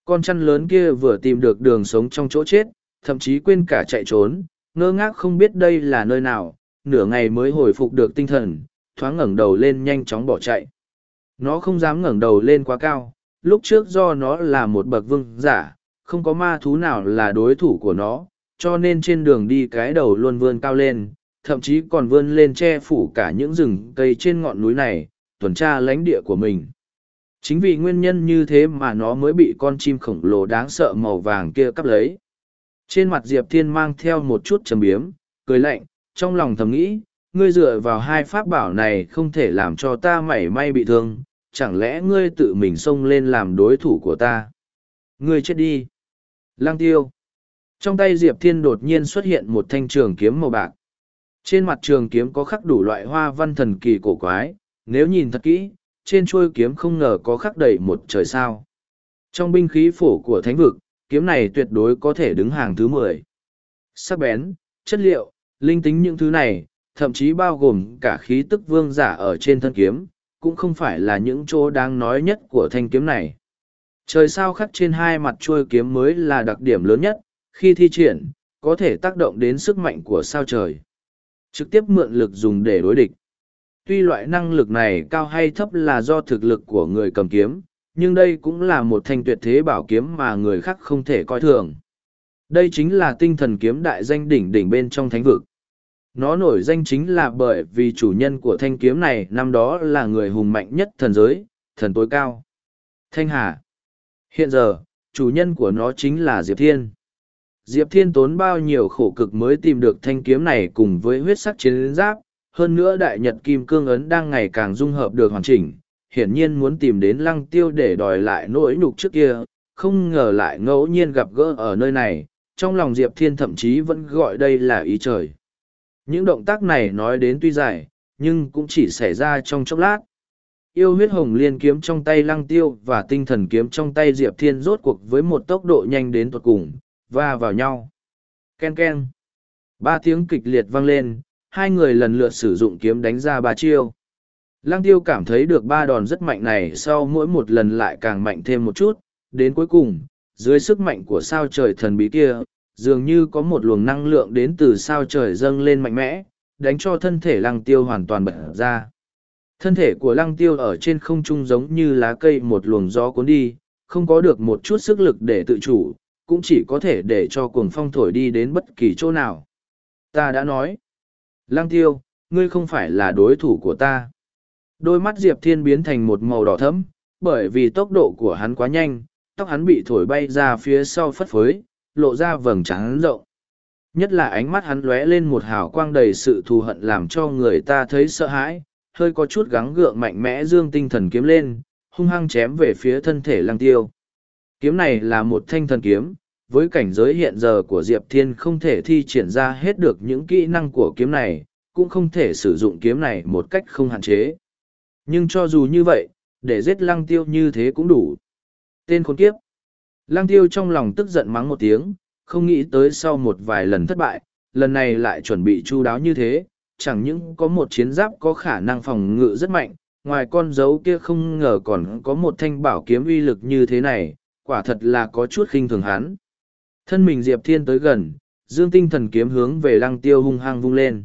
[SPEAKER 1] Con chăn lớn kia vừa tìm được đường sống trong chỗ chết, thậm chí quên cả chạy trốn, ngơ ngác không biết đây là nơi nào, nửa ngày mới hồi phục được tinh thần, thoáng ngẩng đầu lên nhanh chóng bỏ chạy. Nó không dám ngẩng đầu lên quá cao, lúc trước do nó là một bậc vương giả, không có ma thú nào là đối thủ của nó, cho nên trên đường đi cái đầu luôn vươn cao lên, thậm chí còn vươn lên che phủ cả những rừng cây trên ngọn núi này, tuần tra lãnh địa của mình. Chính vì nguyên nhân như thế mà nó mới bị con chim khổng lồ đáng sợ màu vàng kia cắp lấy. Trên mặt Diệp Thiên mang theo một chút trầm biếm, cười lạnh, trong lòng thầm nghĩ, ngươi dựa vào hai pháp bảo này không thể làm cho ta mảy may bị thương, chẳng lẽ ngươi tự mình xông lên làm đối thủ của ta? Ngươi chết đi! Lang tiêu! Trong tay Diệp Thiên đột nhiên xuất hiện một thanh trường kiếm màu bạc. Trên mặt trường kiếm có khắc đủ loại hoa văn thần kỳ cổ quái, nếu nhìn thật kỹ, trên chuôi kiếm không ngờ có khắc đầy một trời sao. Trong binh khí phổ của thánh vực, kiếm này tuyệt đối có thể đứng hàng thứ mười. Sắc bén, chất liệu, linh tính những thứ này, thậm chí bao gồm cả khí tức vương giả ở trên thân kiếm, cũng không phải là những chỗ đáng nói nhất của thanh kiếm này. Trời sao khắc trên hai mặt chuôi kiếm mới là đặc điểm lớn nhất, khi thi triển, có thể tác động đến sức mạnh của sao trời. Trực tiếp mượn lực dùng để đối địch. Tuy loại năng lực này cao hay thấp là do thực lực của người cầm kiếm, nhưng đây cũng là một thanh tuyệt thế bảo kiếm mà người khác không thể coi thường. Đây chính là tinh thần kiếm đại danh đỉnh đỉnh bên trong thánh vực. Nó nổi danh chính là bởi vì chủ nhân của thanh kiếm này năm đó là người hùng mạnh nhất thần giới, thần tối cao. Thanh Hà. Hiện giờ, chủ nhân của nó chính là Diệp Thiên. Diệp Thiên tốn bao nhiêu khổ cực mới tìm được thanh kiếm này cùng với huyết sắc chiến giáp, hơn nữa đại nhật kim cương ấn đang ngày càng dung hợp được hoàn chỉnh, hiển nhiên muốn tìm đến lăng tiêu để đòi lại nỗi nhục trước kia, không ngờ lại ngẫu nhiên gặp gỡ ở nơi này, trong lòng Diệp Thiên thậm chí vẫn gọi đây là ý trời. Những động tác này nói đến tuy dài, nhưng cũng chỉ xảy ra trong chốc lát. Yêu huyết hồng liên kiếm trong tay lăng tiêu và tinh thần kiếm trong tay Diệp Thiên rốt cuộc với một tốc độ nhanh đến tuột cùng, và vào nhau. Ken ken. Ba tiếng kịch liệt vang lên, hai người lần lượt sử dụng kiếm đánh ra ba chiêu. Lăng tiêu cảm thấy được ba đòn rất mạnh này sau mỗi một lần lại càng mạnh thêm một chút, đến cuối cùng, dưới sức mạnh của sao trời thần bí kia, dường như có một luồng năng lượng đến từ sao trời dâng lên mạnh mẽ, đánh cho thân thể lăng tiêu hoàn toàn bật ra. Thân thể của lăng tiêu ở trên không trung giống như lá cây một luồng gió cuốn đi, không có được một chút sức lực để tự chủ, cũng chỉ có thể để cho cuồng phong thổi đi đến bất kỳ chỗ nào. Ta đã nói. Lăng tiêu, ngươi không phải là đối thủ của ta. Đôi mắt Diệp Thiên biến thành một màu đỏ thẫm, bởi vì tốc độ của hắn quá nhanh, tóc hắn bị thổi bay ra phía sau phất phới, lộ ra vầng trắng rộng. Nhất là ánh mắt hắn lóe lên một hào quang đầy sự thù hận làm cho người ta thấy sợ hãi, hơi có chút gắng gượng mạnh mẽ dương tinh thần kiếm lên, hung hăng chém về phía thân thể lăng tiêu. Kiếm này là một thanh thần kiếm, với cảnh giới hiện giờ của Diệp Thiên không thể thi triển ra hết được những kỹ năng của kiếm này, cũng không thể sử dụng kiếm này một cách không hạn chế. Nhưng cho dù như vậy, để giết lăng tiêu như thế cũng đủ. Tên khốn kiếp. Lăng tiêu trong lòng tức giận mắng một tiếng, không nghĩ tới sau một vài lần thất bại, lần này lại chuẩn bị chu đáo như thế, chẳng những có một chiến giáp có khả năng phòng ngự rất mạnh, ngoài con dấu kia không ngờ còn có một thanh bảo kiếm uy lực như thế này, quả thật là có chút khinh thường hắn. Thân mình Diệp Thiên tới gần, dương tinh thần kiếm hướng về lăng tiêu hung hăng vung lên.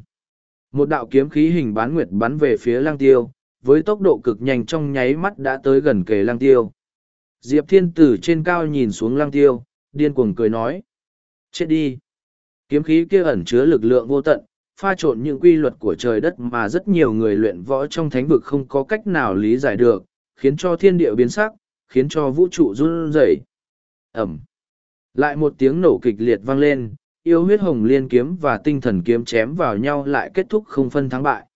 [SPEAKER 1] Một đạo kiếm khí hình bán nguyệt bắn về phía lăng tiêu, với tốc độ cực nhanh trong nháy mắt đã tới gần kề lăng tiêu. Diệp Thiên từ trên cao nhìn xuống lăng tiêu, điên cuồng cười nói. Chết đi! Kiếm khí kia ẩn chứa lực lượng vô tận, pha trộn những quy luật của trời đất mà rất nhiều người luyện võ trong thánh vực không có cách nào lý giải được, khiến cho thiên địa biến sắc, khiến cho vũ trụ run rẩy. Ẩm! Lại một tiếng nổ kịch liệt vang lên, yêu huyết hồng liên kiếm và tinh thần kiếm chém vào nhau lại kết thúc không phân thắng bại.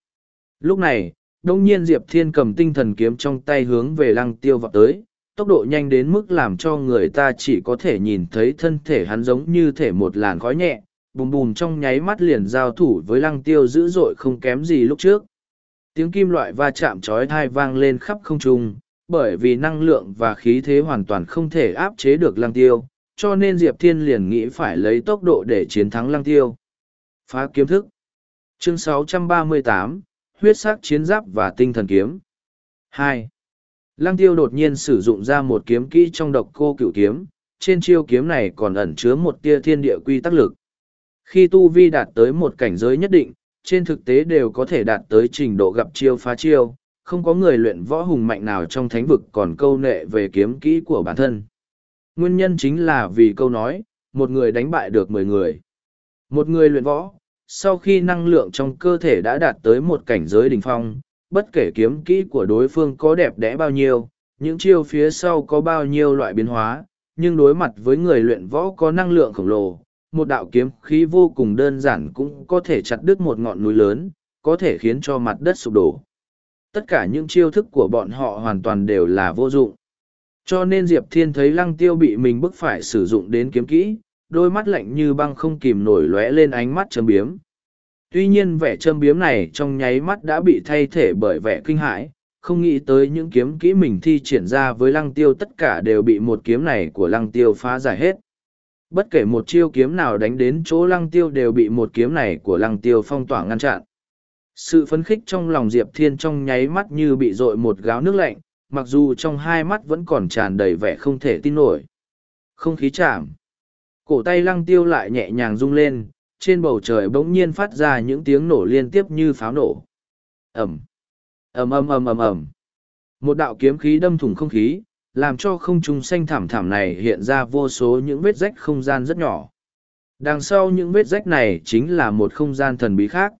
[SPEAKER 1] Lúc này, đông nhiên Diệp Thiên cầm tinh thần kiếm trong tay hướng về lăng tiêu vọt tới, tốc độ nhanh đến mức làm cho người ta chỉ có thể nhìn thấy thân thể hắn giống như thể một làn khói nhẹ, bùm bùm trong nháy mắt liền giao thủ với lăng tiêu dữ dội không kém gì lúc trước. Tiếng kim loại va chạm chói thai vang lên khắp không trung, bởi vì năng lượng và khí thế hoàn toàn không thể áp chế được lăng tiêu, cho nên Diệp Thiên liền nghĩ phải lấy tốc độ để chiến thắng lăng tiêu. Phá kiếm thức Chương 638, Huyết sắc chiến giáp và tinh thần kiếm 2. Lăng tiêu đột nhiên sử dụng ra một kiếm kỹ trong độc cô cựu kiếm, trên chiêu kiếm này còn ẩn chứa một tia thiên địa quy tắc lực. Khi tu vi đạt tới một cảnh giới nhất định, trên thực tế đều có thể đạt tới trình độ gặp chiêu phá chiêu, không có người luyện võ hùng mạnh nào trong thánh vực còn câu nệ về kiếm kỹ của bản thân. Nguyên nhân chính là vì câu nói, một người đánh bại được mười người. Một người luyện võ, sau khi năng lượng trong cơ thể đã đạt tới một cảnh giới đỉnh phong, bất kể kiếm kỹ của đối phương có đẹp đẽ bao nhiêu, những chiêu phía sau có bao nhiêu loại biến hóa, nhưng đối mặt với người luyện võ có năng lượng khổng lồ, một đạo kiếm khí vô cùng đơn giản cũng có thể chặt đứt một ngọn núi lớn, có thể khiến cho mặt đất sụp đổ. Tất cả những chiêu thức của bọn họ hoàn toàn đều là vô dụng. Cho nên Diệp Thiên thấy lăng tiêu bị mình bức phải sử dụng đến kiếm kỹ, đôi mắt lạnh như băng không kìm nổi lóe lên ánh mắt chấm biếm. Tuy nhiên vẻ châm biếm này trong nháy mắt đã bị thay thể bởi vẻ kinh hãi, không nghĩ tới những kiếm kỹ mình thi triển ra với lăng tiêu tất cả đều bị một kiếm này của lăng tiêu phá giải hết. Bất kể một chiêu kiếm nào đánh đến chỗ lăng tiêu đều bị một kiếm này của lăng tiêu phong tỏa ngăn chặn. Sự phấn khích trong lòng Diệp Thiên trong nháy mắt như bị dội một gáo nước lạnh, mặc dù trong hai mắt vẫn còn tràn đầy vẻ không thể tin nổi. Không khí chạm. Cổ tay lăng tiêu lại nhẹ nhàng rung lên, trên bầu trời bỗng nhiên phát ra những tiếng nổ liên tiếp như pháo nổ. Ẩm. ầm ầm ầm ầm ầm. Một đạo kiếm khí đâm thủng không khí, làm cho không trung xanh thảm thảm này hiện ra vô số những vết rách không gian rất nhỏ. Đằng sau những vết rách này chính là một không gian thần bí khác.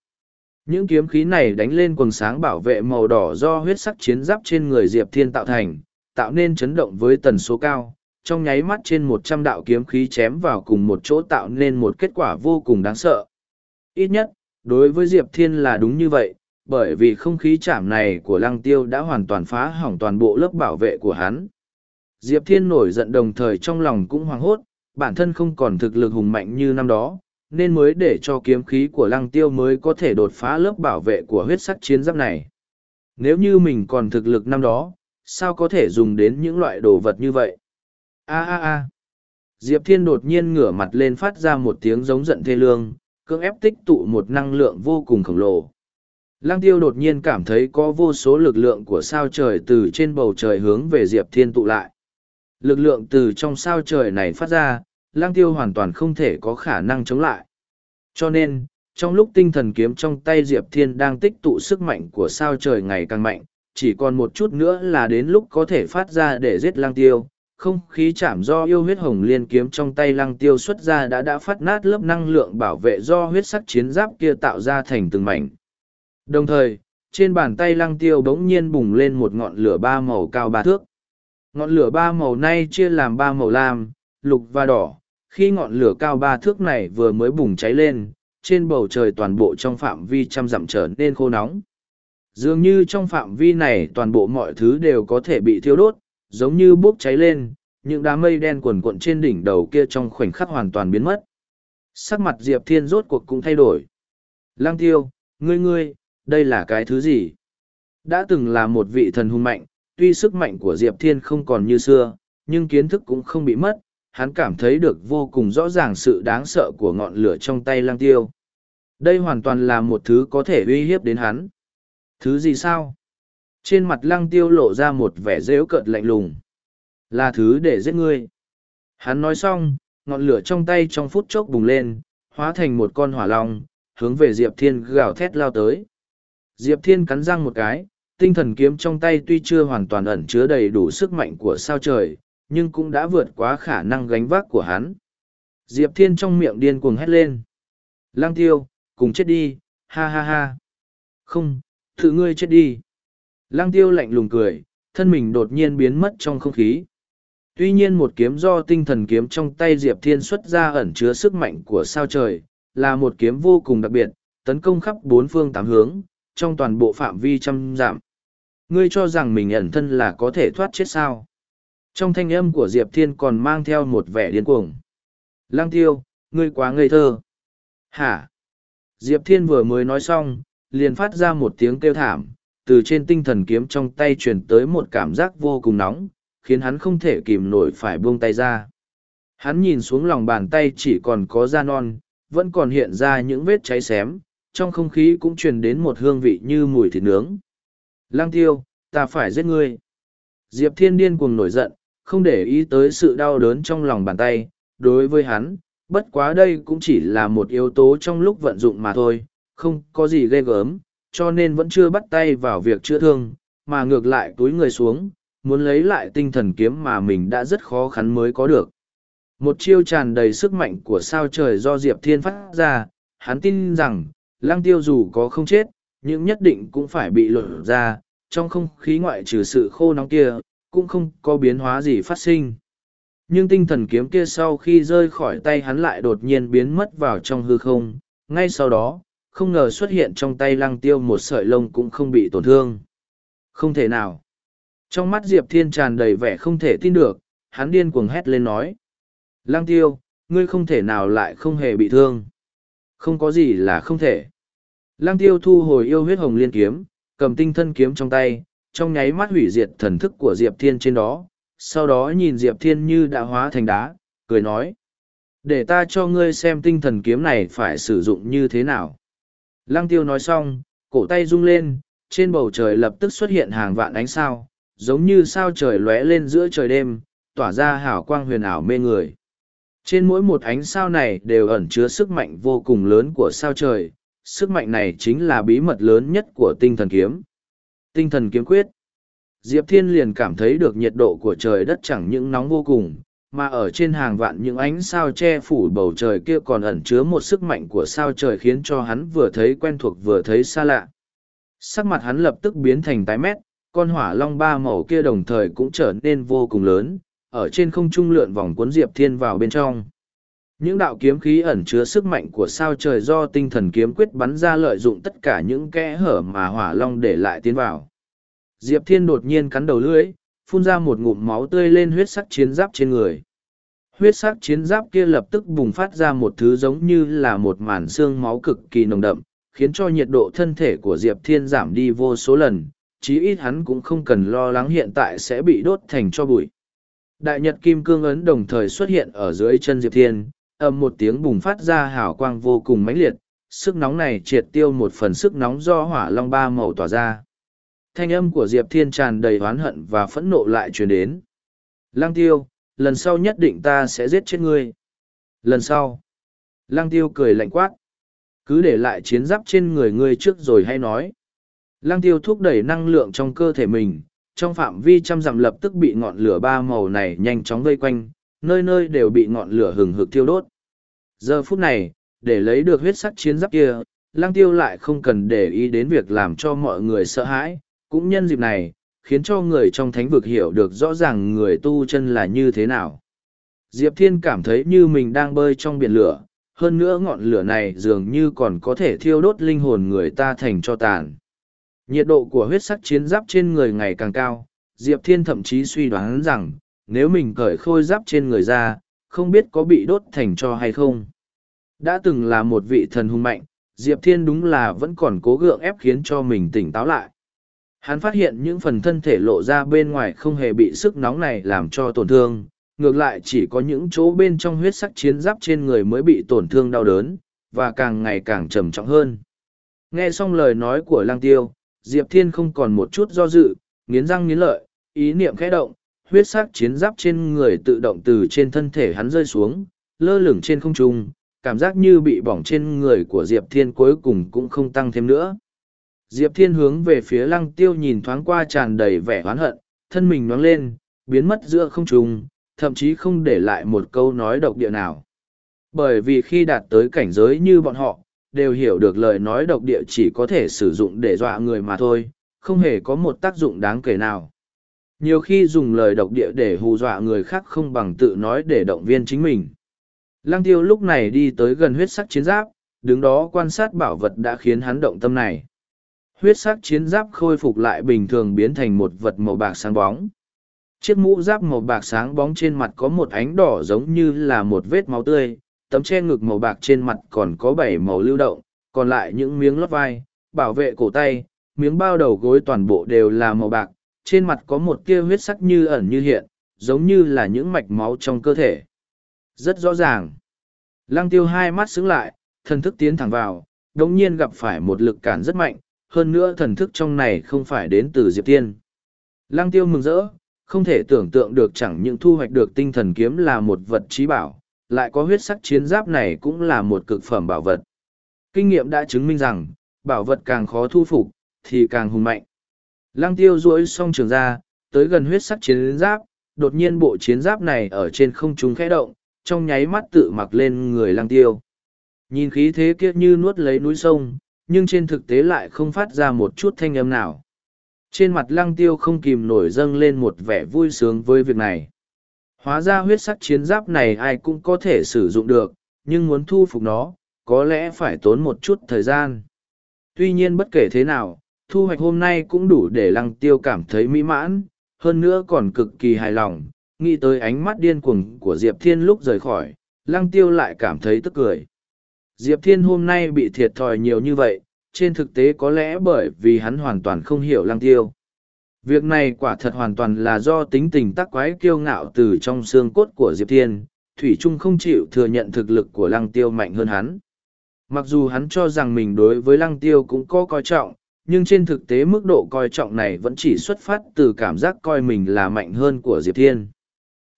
[SPEAKER 1] Những kiếm khí này đánh lên quần sáng bảo vệ màu đỏ do huyết sắc chiến giáp trên người Diệp Thiên tạo thành, tạo nên chấn động với tần số cao. Trong nháy mắt trên một trăm đạo kiếm khí chém vào cùng một chỗ tạo nên một kết quả vô cùng đáng sợ. Ít nhất, đối với Diệp Thiên là đúng như vậy, bởi vì không khí chạm này của lăng tiêu đã hoàn toàn phá hỏng toàn bộ lớp bảo vệ của hắn. Diệp Thiên nổi giận đồng thời trong lòng cũng hoảng hốt, bản thân không còn thực lực hùng mạnh như năm đó, nên mới để cho kiếm khí của lăng tiêu mới có thể đột phá lớp bảo vệ của huyết sắc chiến giáp này. Nếu như mình còn thực lực năm đó, sao có thể dùng đến những loại đồ vật như vậy? A a a. Diệp Thiên đột nhiên ngửa mặt lên phát ra một tiếng giống giận thê lương, cưỡng ép tích tụ một năng lượng vô cùng khổng lồ. Lăng tiêu đột nhiên cảm thấy có vô số lực lượng của sao trời từ trên bầu trời hướng về Diệp Thiên tụ lại. Lực lượng từ trong sao trời này phát ra, lang tiêu hoàn toàn không thể có khả năng chống lại. Cho nên, trong lúc tinh thần kiếm trong tay Diệp Thiên đang tích tụ sức mạnh của sao trời ngày càng mạnh, chỉ còn một chút nữa là đến lúc có thể phát ra để giết lang tiêu, không khí chạm do yêu huyết hồng liên kiếm trong tay lăng tiêu xuất ra đã đã phát nát lớp năng lượng bảo vệ do huyết sắc chiến giáp kia tạo ra thành từng mảnh. Đồng thời, trên bàn tay lăng tiêu bỗng nhiên bùng lên một ngọn lửa ba màu cao ba thước. Ngọn lửa ba màu này chia làm ba màu lam, lục và đỏ. Khi ngọn lửa cao ba thước này vừa mới bùng cháy lên, trên bầu trời toàn bộ trong phạm vi trăm dặm trở nên khô nóng. Dường như trong phạm vi này toàn bộ mọi thứ đều có thể bị thiêu đốt, giống như bốc cháy lên, những đám mây đen quần cuộn trên đỉnh đầu kia trong khoảnh khắc hoàn toàn biến mất. Sắc mặt Diệp Thiên rốt cuộc cũng thay đổi. Lang tiêu, ngươi ngươi, đây là cái thứ gì? Đã từng là một vị thần hung mạnh, tuy sức mạnh của Diệp Thiên không còn như xưa, nhưng kiến thức cũng không bị mất, hắn cảm thấy được vô cùng rõ ràng sự đáng sợ của ngọn lửa trong tay lang tiêu. Đây hoàn toàn là một thứ có thể uy hiếp đến hắn. Thứ gì sao? Trên mặt lăng tiêu lộ ra một vẻ rêu cợt lạnh lùng. Là thứ để giết ngươi. Hắn nói xong, ngọn lửa trong tay trong phút chốc bùng lên, hóa thành một con hỏa long, hướng về Diệp Thiên gào thét lao tới. Diệp Thiên cắn răng một cái, tinh thần kiếm trong tay tuy chưa hoàn toàn ẩn chứa đầy đủ sức mạnh của sao trời, nhưng cũng đã vượt quá khả năng gánh vác của hắn. Diệp Thiên trong miệng điên cuồng hét lên. Lang tiêu, cùng chết đi, ha ha ha. Không, tự ngươi chết đi. Lang tiêu lạnh lùng cười, thân mình đột nhiên biến mất trong không khí. Tuy nhiên một kiếm do tinh thần kiếm trong tay Diệp Thiên xuất ra ẩn chứa sức mạnh của sao trời, là một kiếm vô cùng đặc biệt, tấn công khắp bốn phương tám hướng, trong toàn bộ phạm vi trăm giảm. Ngươi cho rằng mình ẩn thân là có thể thoát chết sao? Trong thanh âm của Diệp Thiên còn mang theo một vẻ điên cuồng. Lang tiêu, ngươi quá ngây thơ. Hả? Diệp Thiên vừa mới nói xong, liền phát ra một tiếng kêu thảm, từ trên tinh thần kiếm trong tay truyền tới một cảm giác vô cùng nóng, khiến hắn không thể kìm nổi phải buông tay ra. Hắn nhìn xuống lòng bàn tay chỉ còn có da non, vẫn còn hiện ra những vết cháy xém, trong không khí cũng truyền đến một hương vị như mùi thịt nướng. Lang tiêu, ta phải giết ngươi. Diệp Thiên điên cuồng nổi giận, không để ý tới sự đau đớn trong lòng bàn tay. Đối với hắn, bất quá đây cũng chỉ là một yếu tố trong lúc vận dụng mà thôi, không có gì ghê gớm, cho nên vẫn chưa bắt tay vào việc chữa thương, mà ngược lại túi người xuống, muốn lấy lại tinh thần kiếm mà mình đã rất khó khăn mới có được. Một chiêu tràn đầy sức mạnh của sao trời do Diệp Thiên phát ra, hắn tin rằng, lăng tiêu dù có không chết, nhưng nhất định cũng phải bị lột ra, trong không khí ngoại trừ sự khô nóng kia, cũng không có biến hóa gì phát sinh. Nhưng tinh thần kiếm kia sau khi rơi khỏi tay hắn lại đột nhiên biến mất vào trong hư không, ngay sau đó, không ngờ xuất hiện trong tay lăng tiêu một sợi lông cũng không bị tổn thương. Không thể nào. Trong mắt Diệp Thiên tràn đầy vẻ không thể tin được, hắn điên cuồng hét lên nói. Lăng tiêu, ngươi không thể nào lại không hề bị thương. Không có gì là không thể. Lăng tiêu thu hồi yêu huyết hồng liên kiếm, cầm tinh thân kiếm trong tay, trong nháy mắt hủy diệt thần thức của Diệp Thiên trên đó, sau đó nhìn Diệp Thiên như đã hóa thành đá, cười nói. Để ta cho ngươi xem tinh thần kiếm này phải sử dụng như thế nào. Lăng tiêu nói xong, cổ tay rung lên, trên bầu trời lập tức xuất hiện hàng vạn ánh sao, giống như sao trời lóe lên giữa trời đêm, tỏa ra hào quang huyền ảo mê người. Trên mỗi một ánh sao này đều ẩn chứa sức mạnh vô cùng lớn của sao trời, sức mạnh này chính là bí mật lớn nhất của tinh thần kiếm. Tinh thần kiếm quyết. Diệp Thiên liền cảm thấy được nhiệt độ của trời đất chẳng những nóng vô cùng, mà ở trên hàng vạn những ánh sao che phủ bầu trời kia còn ẩn chứa một sức mạnh của sao trời khiến cho hắn vừa thấy quen thuộc vừa thấy xa lạ. Sắc mặt hắn lập tức biến thành tái mét, con hỏa long ba màu kia đồng thời cũng trở nên vô cùng lớn, ở trên không trung lượn vòng cuốn Diệp Thiên vào bên trong. Những đạo kiếm khí ẩn chứa sức mạnh của sao trời do tinh thần kiếm quyết bắn ra lợi dụng tất cả những kẽ hở mà hỏa long để lại tiến vào. Diệp Thiên đột nhiên cắn đầu lưỡi, phun ra một ngụm máu tươi lên huyết sắc chiến giáp trên người. Huyết sắc chiến giáp kia lập tức bùng phát ra một thứ giống như là một màn xương máu cực kỳ nồng đậm, khiến cho nhiệt độ thân thể của Diệp Thiên giảm đi vô số lần, chí ít hắn cũng không cần lo lắng hiện tại sẽ bị đốt thành cho bụi. Đại Nhật Kim Cương Ấn đồng thời xuất hiện ở dưới chân Diệp Thiên, ầm một tiếng bùng phát ra hào quang vô cùng mãnh liệt, sức nóng này triệt tiêu một phần sức nóng do hỏa long ba màu tỏa ra. Thanh âm của Diệp Thiên tràn đầy oán hận và phẫn nộ lại truyền đến. Lăng tiêu, lần sau nhất định ta sẽ giết chết ngươi. Lần sau. Lăng tiêu cười lạnh quát. Cứ để lại chiến giáp trên người ngươi trước rồi hay nói. Lăng tiêu thúc đẩy năng lượng trong cơ thể mình, trong phạm vi trăm dặm lập tức bị ngọn lửa ba màu này nhanh chóng vây quanh, nơi nơi đều bị ngọn lửa hừng hực thiêu đốt. Giờ phút này, để lấy được huyết sắc chiến giáp kia, lang tiêu lại không cần để ý đến việc làm cho mọi người sợ hãi, cũng nhân dịp này, khiến cho người trong thánh vực hiểu được rõ ràng người tu chân là như thế nào. Diệp Thiên cảm thấy như mình đang bơi trong biển lửa, hơn nữa ngọn lửa này dường như còn có thể thiêu đốt linh hồn người ta thành cho tàn. Nhiệt độ của huyết sắc chiến giáp trên người ngày càng cao, Diệp Thiên thậm chí suy đoán rằng, nếu mình cởi khôi giáp trên người ra, không biết có bị đốt thành cho hay không. Đã từng là một vị thần hung mạnh, Diệp Thiên đúng là vẫn còn cố gượng ép khiến cho mình tỉnh táo lại. Hắn phát hiện những phần thân thể lộ ra bên ngoài không hề bị sức nóng này làm cho tổn thương, ngược lại chỉ có những chỗ bên trong huyết sắc chiến giáp trên người mới bị tổn thương đau đớn, và càng ngày càng trầm trọng hơn. Nghe xong lời nói của Lang Tiêu, Diệp Thiên không còn một chút do dự, nghiến răng nghiến lợi, ý niệm khẽ động, huyết sắc chiến giáp trên người tự động từ trên thân thể hắn rơi xuống, lơ lửng trên không trung, cảm giác như bị bỏng trên người của Diệp Thiên cuối cùng cũng không tăng thêm nữa. Diệp Thiên hướng về phía lăng tiêu nhìn thoáng qua tràn đầy vẻ oán hận, thân mình nhoáng lên, biến mất giữa không trung, thậm chí không để lại một câu nói độc địa nào. Bởi vì khi đạt tới cảnh giới như bọn họ, đều hiểu được lời nói độc địa chỉ có thể sử dụng để dọa người mà thôi, không hề có một tác dụng đáng kể nào. Nhiều khi dùng lời độc địa để hù dọa người khác không bằng tự nói để động viên chính mình. Lăng tiêu lúc này đi tới gần huyết sắc chiến giáp, đứng đó quan sát bảo vật đã khiến hắn động tâm này. Huyết sắc chiến giáp khôi phục lại bình thường biến thành một vật màu bạc sáng bóng. Chiếc mũ giáp màu bạc sáng bóng trên mặt có một ánh đỏ giống như là một vết máu tươi, tấm che ngực màu bạc trên mặt còn có bảy màu lưu động, còn lại những miếng lót vai, bảo vệ cổ tay, miếng bao đầu gối toàn bộ đều là màu bạc, trên mặt có một tia huyết sắc như ẩn như hiện, giống như là những mạch máu trong cơ thể. Rất rõ ràng. Lăng tiêu hai mắt xứng lại, thần thức tiến thẳng vào, đồng nhiên gặp phải một lực cản rất mạnh, hơn nữa thần thức trong này không phải đến từ Diệp Tiên. Lăng tiêu mừng rỡ, không thể tưởng tượng được chẳng những thu hoạch được tinh thần kiếm là một vật trí bảo, lại có huyết sắc chiến giáp này cũng là một cực phẩm bảo vật. Kinh nghiệm đã chứng minh rằng, bảo vật càng khó thu phục, thì càng hùng mạnh. Lăng tiêu duỗi xong trường ra, tới gần huyết sắc chiến giáp, đột nhiên bộ chiến giáp này ở trên không trung khẽ động, trong nháy mắt tự mặc lên người lăng tiêu. Nhìn khí thế kia như nuốt lấy núi sông, nhưng trên thực tế lại không phát ra một chút thanh âm nào. Trên mặt lăng tiêu không kìm nổi dâng lên một vẻ vui sướng với việc này. Hóa ra huyết sắc chiến giáp này ai cũng có thể sử dụng được, nhưng muốn thu phục nó, có lẽ phải tốn một chút thời gian. Tuy nhiên bất kể thế nào, thu hoạch hôm nay cũng đủ để lăng tiêu cảm thấy mỹ mãn, hơn nữa còn cực kỳ hài lòng, nghĩ tới ánh mắt điên cuồng của Diệp Thiên lúc rời khỏi, lăng tiêu lại cảm thấy tức cười. Diệp Thiên hôm nay bị thiệt thòi nhiều như vậy, trên thực tế có lẽ bởi vì hắn hoàn toàn không hiểu lăng tiêu. Việc này quả thật hoàn toàn là do tính tình tắc quái kiêu ngạo từ trong xương cốt của Diệp Thiên, Thủy Trung không chịu thừa nhận thực lực của lăng tiêu mạnh hơn hắn. Mặc dù hắn cho rằng mình đối với lăng tiêu cũng có coi trọng, nhưng trên thực tế mức độ coi trọng này vẫn chỉ xuất phát từ cảm giác coi mình là mạnh hơn của Diệp Thiên.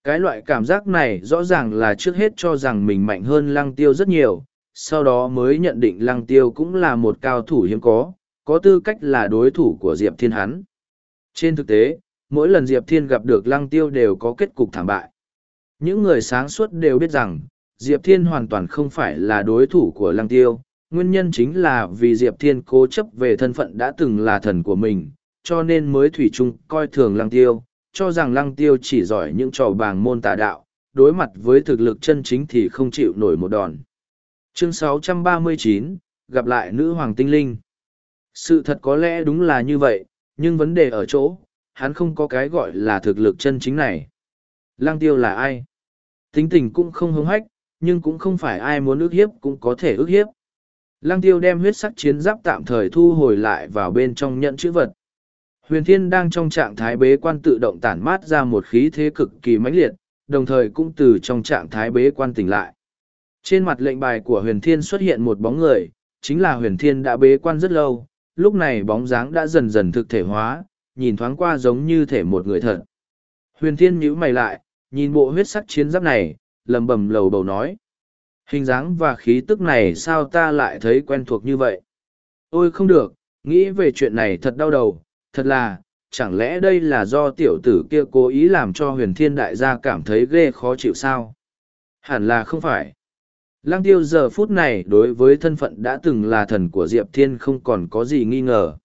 [SPEAKER 1] Cái loại cảm giác này rõ ràng là trước hết cho rằng mình mạnh hơn lăng tiêu rất nhiều, sau đó mới nhận định lăng tiêu cũng là một cao thủ hiếm có, có tư cách là đối thủ của Diệp Thiên hắn. Trên thực tế, mỗi lần Diệp Thiên gặp được lăng tiêu đều có kết cục thảm bại. Những người sáng suốt đều biết rằng, Diệp Thiên hoàn toàn không phải là đối thủ của lăng tiêu, nguyên nhân chính là vì Diệp Thiên cố chấp về thân phận đã từng là thần của mình, cho nên mới thủy chung coi thường lăng tiêu, cho rằng lăng tiêu chỉ giỏi những trò bàng môn tà đạo, đối mặt với thực lực chân chính thì không chịu nổi một đòn. Chương 639, gặp lại nữ hoàng tinh linh. Sự thật có lẽ đúng là như vậy, nhưng vấn đề ở chỗ, hắn không có cái gọi là thực lực chân chính này. Lang tiêu là ai? Tính tình cũng không hứng hách, nhưng cũng không phải ai muốn ước hiếp cũng có thể ước hiếp. Lang tiêu đem huyết sắc chiến giáp tạm thời thu hồi lại vào bên trong nhận chữ vật. Huyền Thiên đang trong trạng thái bế quan tự động tản mát ra một khí thế cực kỳ mãnh liệt, đồng thời cũng từ trong trạng thái bế quan tỉnh lại. Trên mặt lệnh bài của Huyền Thiên xuất hiện một bóng người, chính là Huyền Thiên đã bế quan rất lâu, lúc này bóng dáng đã dần dần thực thể hóa, nhìn thoáng qua giống như thể một người thật. Huyền Thiên nhíu mày lại, nhìn bộ huyết sắc chiến giáp này, lầm bầm lầu bầu nói. Hình dáng và khí tức này sao ta lại thấy quen thuộc như vậy? Ôi không được, nghĩ về chuyện này thật đau đầu, thật là, chẳng lẽ đây là do tiểu tử kia cố ý làm cho huyền thiên đại gia cảm thấy ghê khó chịu sao? Hẳn là không phải. Lăng tiêu giờ phút này đối với thân phận đã từng là thần của Diệp Thiên không còn có gì nghi ngờ.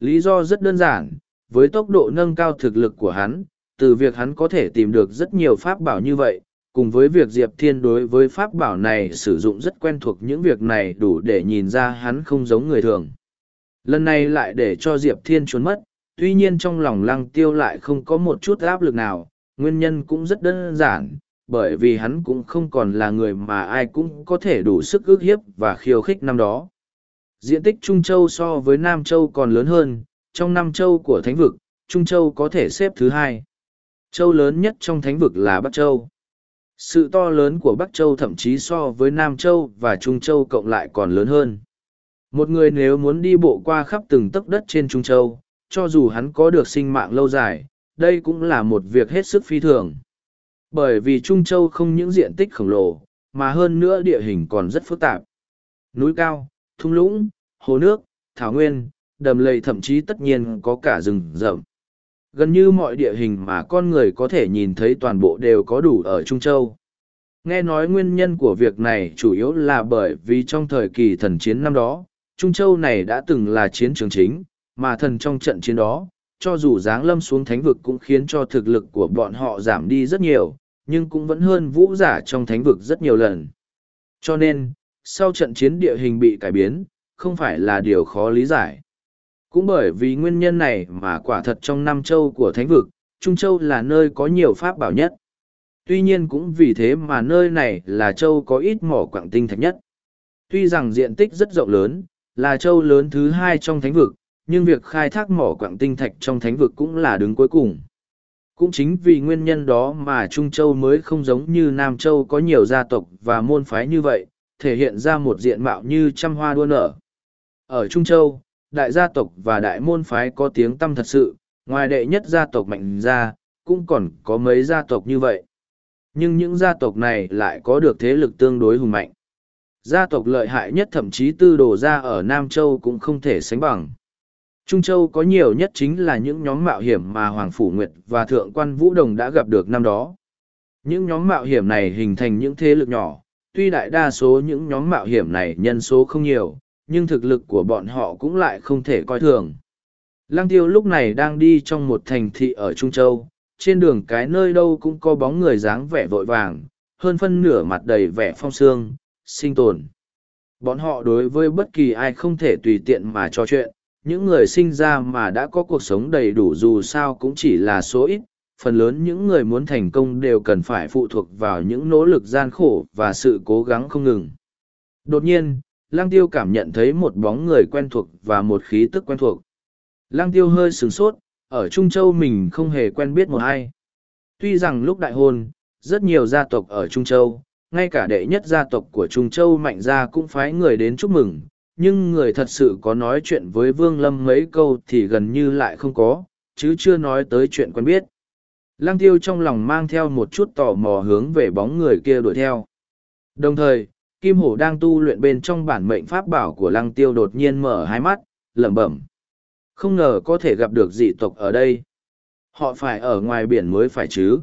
[SPEAKER 1] Lý do rất đơn giản, với tốc độ nâng cao thực lực của hắn, từ việc hắn có thể tìm được rất nhiều pháp bảo như vậy, cùng với việc Diệp Thiên đối với pháp bảo này sử dụng rất quen thuộc những việc này đủ để nhìn ra hắn không giống người thường. Lần này lại để cho Diệp Thiên trốn mất, tuy nhiên trong lòng lăng tiêu lại không có một chút áp lực nào, nguyên nhân cũng rất đơn giản, bởi vì hắn cũng không còn là người mà ai cũng có thể đủ sức ước hiếp và khiêu khích năm đó. Diện tích Trung Châu so với Nam Châu còn lớn hơn, trong Nam Châu của Thánh vực, Trung Châu có thể xếp thứ hai. Châu lớn nhất trong Thánh vực là Bắc Châu. Sự to lớn của Bắc Châu thậm chí so với Nam Châu và Trung Châu cộng lại còn lớn hơn. Một người nếu muốn đi bộ qua khắp từng tấc đất trên Trung Châu, cho dù hắn có được sinh mạng lâu dài, đây cũng là một việc hết sức phi thường. Bởi vì Trung Châu không những diện tích khổng lồ, mà hơn nữa địa hình còn rất phức tạp. Núi cao, thung lũng, hồ nước, thảo nguyên, đầm lầy thậm chí tất nhiên có cả rừng rậm. Gần như mọi địa hình mà con người có thể nhìn thấy toàn bộ đều có đủ ở Trung Châu. Nghe nói nguyên nhân của việc này chủ yếu là bởi vì trong thời kỳ thần chiến năm đó, Trung Châu này đã từng là chiến trường chính, mà thần trong trận chiến đó, cho dù giáng lâm xuống thánh vực cũng khiến cho thực lực của bọn họ giảm đi rất nhiều, nhưng cũng vẫn hơn vũ giả trong thánh vực rất nhiều lần. Cho nên, sau trận chiến địa hình bị cải biến, không phải là điều khó lý giải. Cũng bởi vì nguyên nhân này mà quả thật trong năm châu của thánh vực, Trung Châu là nơi có nhiều pháp bảo nhất. Tuy nhiên cũng vì thế mà nơi này là châu có ít mỏ quảng tinh thạch nhất. Tuy rằng diện tích rất rộng lớn, là châu lớn thứ hai trong thánh vực, nhưng việc khai thác mỏ quảng tinh thạch trong thánh vực cũng là đứng cuối cùng. Cũng chính vì nguyên nhân đó mà Trung Châu mới không giống như Nam Châu có nhiều gia tộc và môn phái như vậy, thể hiện ra một diện mạo như trăm hoa đua nở. Ở Trung Châu, đại gia tộc và đại môn phái có tiếng tăm thật sự, ngoài đệ nhất gia tộc mạnh ra, cũng còn có mấy gia tộc như vậy. Nhưng những gia tộc này lại có được thế lực tương đối hùng mạnh. Gia tộc lợi hại nhất thậm chí tư đồ gia ở Nam Châu cũng không thể sánh bằng. Trung Châu có nhiều nhất chính là những nhóm mạo hiểm mà Hoàng Phủ Nguyệt và Thượng quan Vũ Đồng đã gặp được năm đó. Những nhóm mạo hiểm này hình thành những thế lực nhỏ, tuy đại đa số những nhóm mạo hiểm này nhân số không nhiều, nhưng thực lực của bọn họ cũng lại không thể coi thường. Lăng tiêu lúc này đang đi trong một thành thị ở Trung Châu, trên đường cái nơi đâu cũng có bóng người dáng vẻ vội vàng, hơn phân nửa mặt đầy vẻ phong sương, sinh tồn. Bọn họ đối với bất kỳ ai không thể tùy tiện mà trò chuyện, những người sinh ra mà đã có cuộc sống đầy đủ dù sao cũng chỉ là số ít, phần lớn những người muốn thành công đều cần phải phụ thuộc vào những nỗ lực gian khổ và sự cố gắng không ngừng. Đột nhiên, Lang Tiêu cảm nhận thấy một bóng người quen thuộc và một khí tức quen thuộc. Lang Tiêu hơi sửng sốt, ở Trung Châu mình không hề quen biết một ai. Tuy rằng lúc đại hôn, rất nhiều gia tộc ở Trung Châu, ngay cả đệ nhất gia tộc của Trung Châu mạnh gia cũng phái người đến chúc mừng, nhưng người thật sự có nói chuyện với Vương Lâm mấy câu thì gần như lại không có, chứ chưa nói tới chuyện quen biết. Lăng tiêu trong lòng mang theo một chút tò mò hướng về bóng người kia đuổi theo. Đồng thời, Kim Hổ đang tu luyện bên trong bản mệnh pháp bảo của lăng tiêu đột nhiên mở hai mắt, lẩm bẩm. Không ngờ có thể gặp được dị tộc ở đây. Họ phải ở ngoài biển mới phải chứ.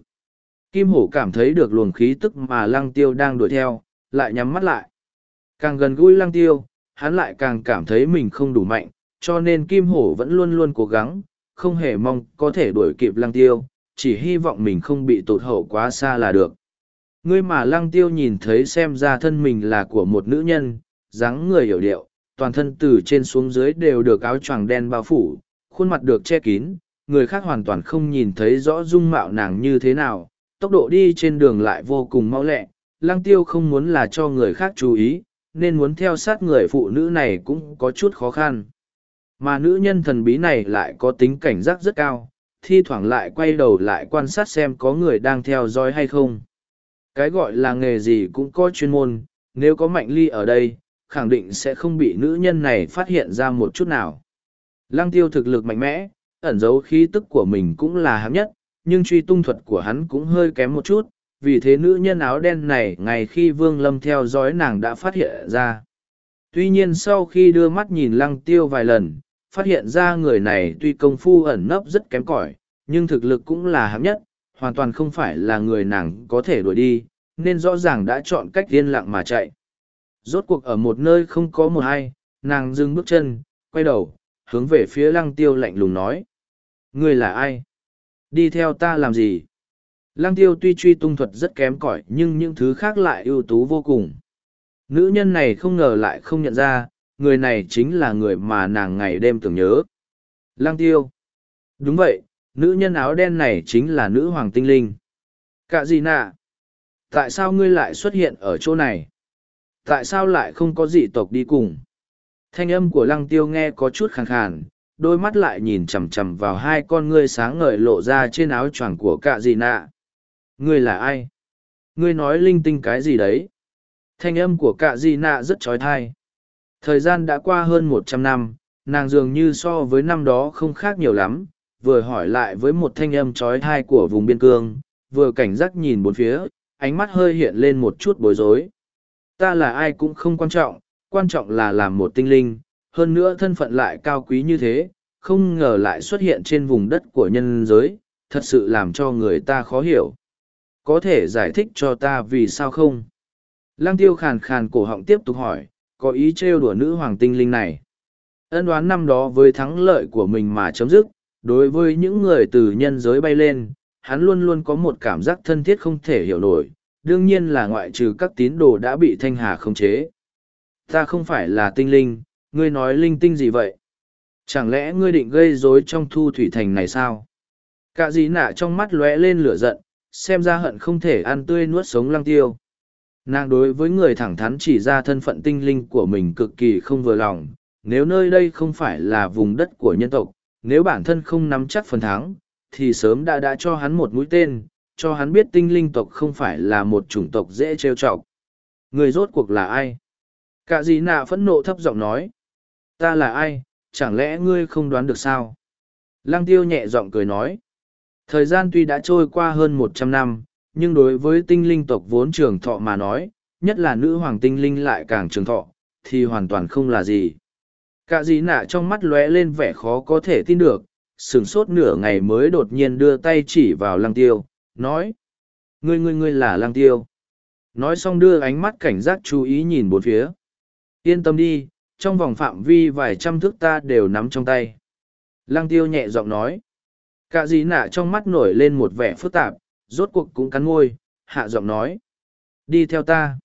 [SPEAKER 1] Kim Hổ cảm thấy được luồng khí tức mà lăng tiêu đang đuổi theo, lại nhắm mắt lại. Càng gần gũi lăng tiêu, hắn lại càng cảm thấy mình không đủ mạnh, cho nên Kim Hổ vẫn luôn luôn cố gắng, không hề mong có thể đuổi kịp lăng tiêu, chỉ hy vọng mình không bị tụt hậu quá xa là được. Ngươi mà lăng tiêu nhìn thấy xem ra thân mình là của một nữ nhân, dáng người hiểu điệu, toàn thân từ trên xuống dưới đều được áo choàng đen bao phủ, khuôn mặt được che kín, người khác hoàn toàn không nhìn thấy rõ dung mạo nàng như thế nào, tốc độ đi trên đường lại vô cùng mau lẹ, lăng tiêu không muốn là cho người khác chú ý, nên muốn theo sát người phụ nữ này cũng có chút khó khăn. Mà nữ nhân thần bí này lại có tính cảnh giác rất cao, thi thoảng lại quay đầu lại quan sát xem có người đang theo dõi hay không. Cái gọi là nghề gì cũng có chuyên môn, nếu có mạnh ly ở đây, khẳng định sẽ không bị nữ nhân này phát hiện ra một chút nào. Lăng tiêu thực lực mạnh mẽ, ẩn dấu khí tức của mình cũng là hạng nhất, nhưng truy tung thuật của hắn cũng hơi kém một chút, vì thế nữ nhân áo đen này ngày khi Vương Lâm theo dõi nàng đã phát hiện ra. Tuy nhiên sau khi đưa mắt nhìn lăng tiêu vài lần, phát hiện ra người này tuy công phu ẩn nấp rất kém cỏi nhưng thực lực cũng là hám nhất hoàn toàn không phải là người nàng có thể đuổi đi nên rõ ràng đã chọn cách yên lặng mà chạy. Rốt cuộc ở một nơi không có một ai nàng dừng bước chân quay đầu hướng về phía lăng tiêu lạnh lùng nói. Ngươi là ai? Đi theo ta làm gì? Lăng tiêu tuy truy tung thuật rất kém cỏi, nhưng những thứ khác lại ưu tú vô cùng. Nữ nhân này không ngờ lại không nhận ra, người này chính là người mà nàng ngày đêm tưởng nhớ. Lăng tiêu. Đúng vậy, nữ nhân áo đen này chính là nữ hoàng tinh linh. Cạ gì nạ. Tại sao ngươi lại xuất hiện ở chỗ này? Tại sao lại không có dị tộc đi cùng? Thanh âm của lăng tiêu nghe có chút khàn khàn, đôi mắt lại nhìn chằm chằm vào hai con ngươi sáng ngời lộ ra trên áo choàng của cạ gì nạ ngươi là ai? Ngươi nói linh tinh cái gì đấy? Thanh âm của cạ Di nạ rất trói thai thời gian đã qua hơn một trăm năm, nàng dường như so với năm đó không khác nhiều lắm, vừa hỏi lại với một thanh âm trói thai của vùng biên cương, vừa cảnh giác nhìn bốn phía, ánh mắt hơi hiện lên một chút bối rối. Ta là ai cũng không quan trọng quan trọng là làm một tinh linh, hơn nữa thân phận lại cao quý như thế, không ngờ lại xuất hiện trên vùng đất của nhân giới, thật sự làm cho người ta khó hiểu có thể giải thích cho ta vì sao không? Lăng tiêu khàn khàn cổ họng tiếp tục hỏi, có ý trêu đùa nữ hoàng tinh linh này. Ân đoán năm đó với thắng lợi của mình mà chấm dứt, đối với những người từ nhân giới bay lên, hắn luôn luôn có một cảm giác thân thiết không thể hiểu nổi, đương nhiên là ngoại trừ các tín đồ đã bị thanh hà khống chế. Ta không phải là tinh linh, ngươi nói linh tinh gì vậy? Chẳng lẽ ngươi định gây rối trong thu thủy thành này sao? Cả dĩ nạ trong mắt lóe lên lửa giận xem ra hận không thể ăn tươi nuốt sống lăng tiêu. Nàng đối với người thẳng thắn chỉ ra thân phận tinh linh của mình cực kỳ không vừa lòng, nếu nơi đây không phải là vùng đất của nhân tộc, nếu bản thân không nắm chắc phần thắng, thì sớm đã đã cho hắn một mũi tên, cho hắn biết tinh linh tộc không phải là một chủng tộc dễ trêu chọc. Người rốt cuộc là ai? Cả gì nạ phẫn nộ thấp giọng nói. Ta là ai? Chẳng lẽ ngươi không đoán được sao? Lăng tiêu nhẹ giọng cười nói thời gian tuy đã trôi qua hơn một trăm năm, nhưng đối với tinh linh tộc vốn trường thọ mà nói, nhất là nữ hoàng tinh linh lại càng trường thọ, thì hoàn toàn không là gì. Cả gì nạ trong mắt lóe lên vẻ khó có thể tin được, sửng sốt nửa ngày mới đột nhiên đưa tay chỉ vào lăng tiêu, nói, ngươi ngươi ngươi là lăng tiêu. Nói xong đưa ánh mắt cảnh giác chú ý nhìn bốn phía. Yên tâm đi, trong vòng phạm vi vài trăm thước ta đều nắm trong tay. Lăng tiêu nhẹ giọng nói cả dì nạ trong mắt nổi lên một vẻ phức tạp, rốt cuộc cũng cắn môi, hạ giọng nói. Đi theo ta.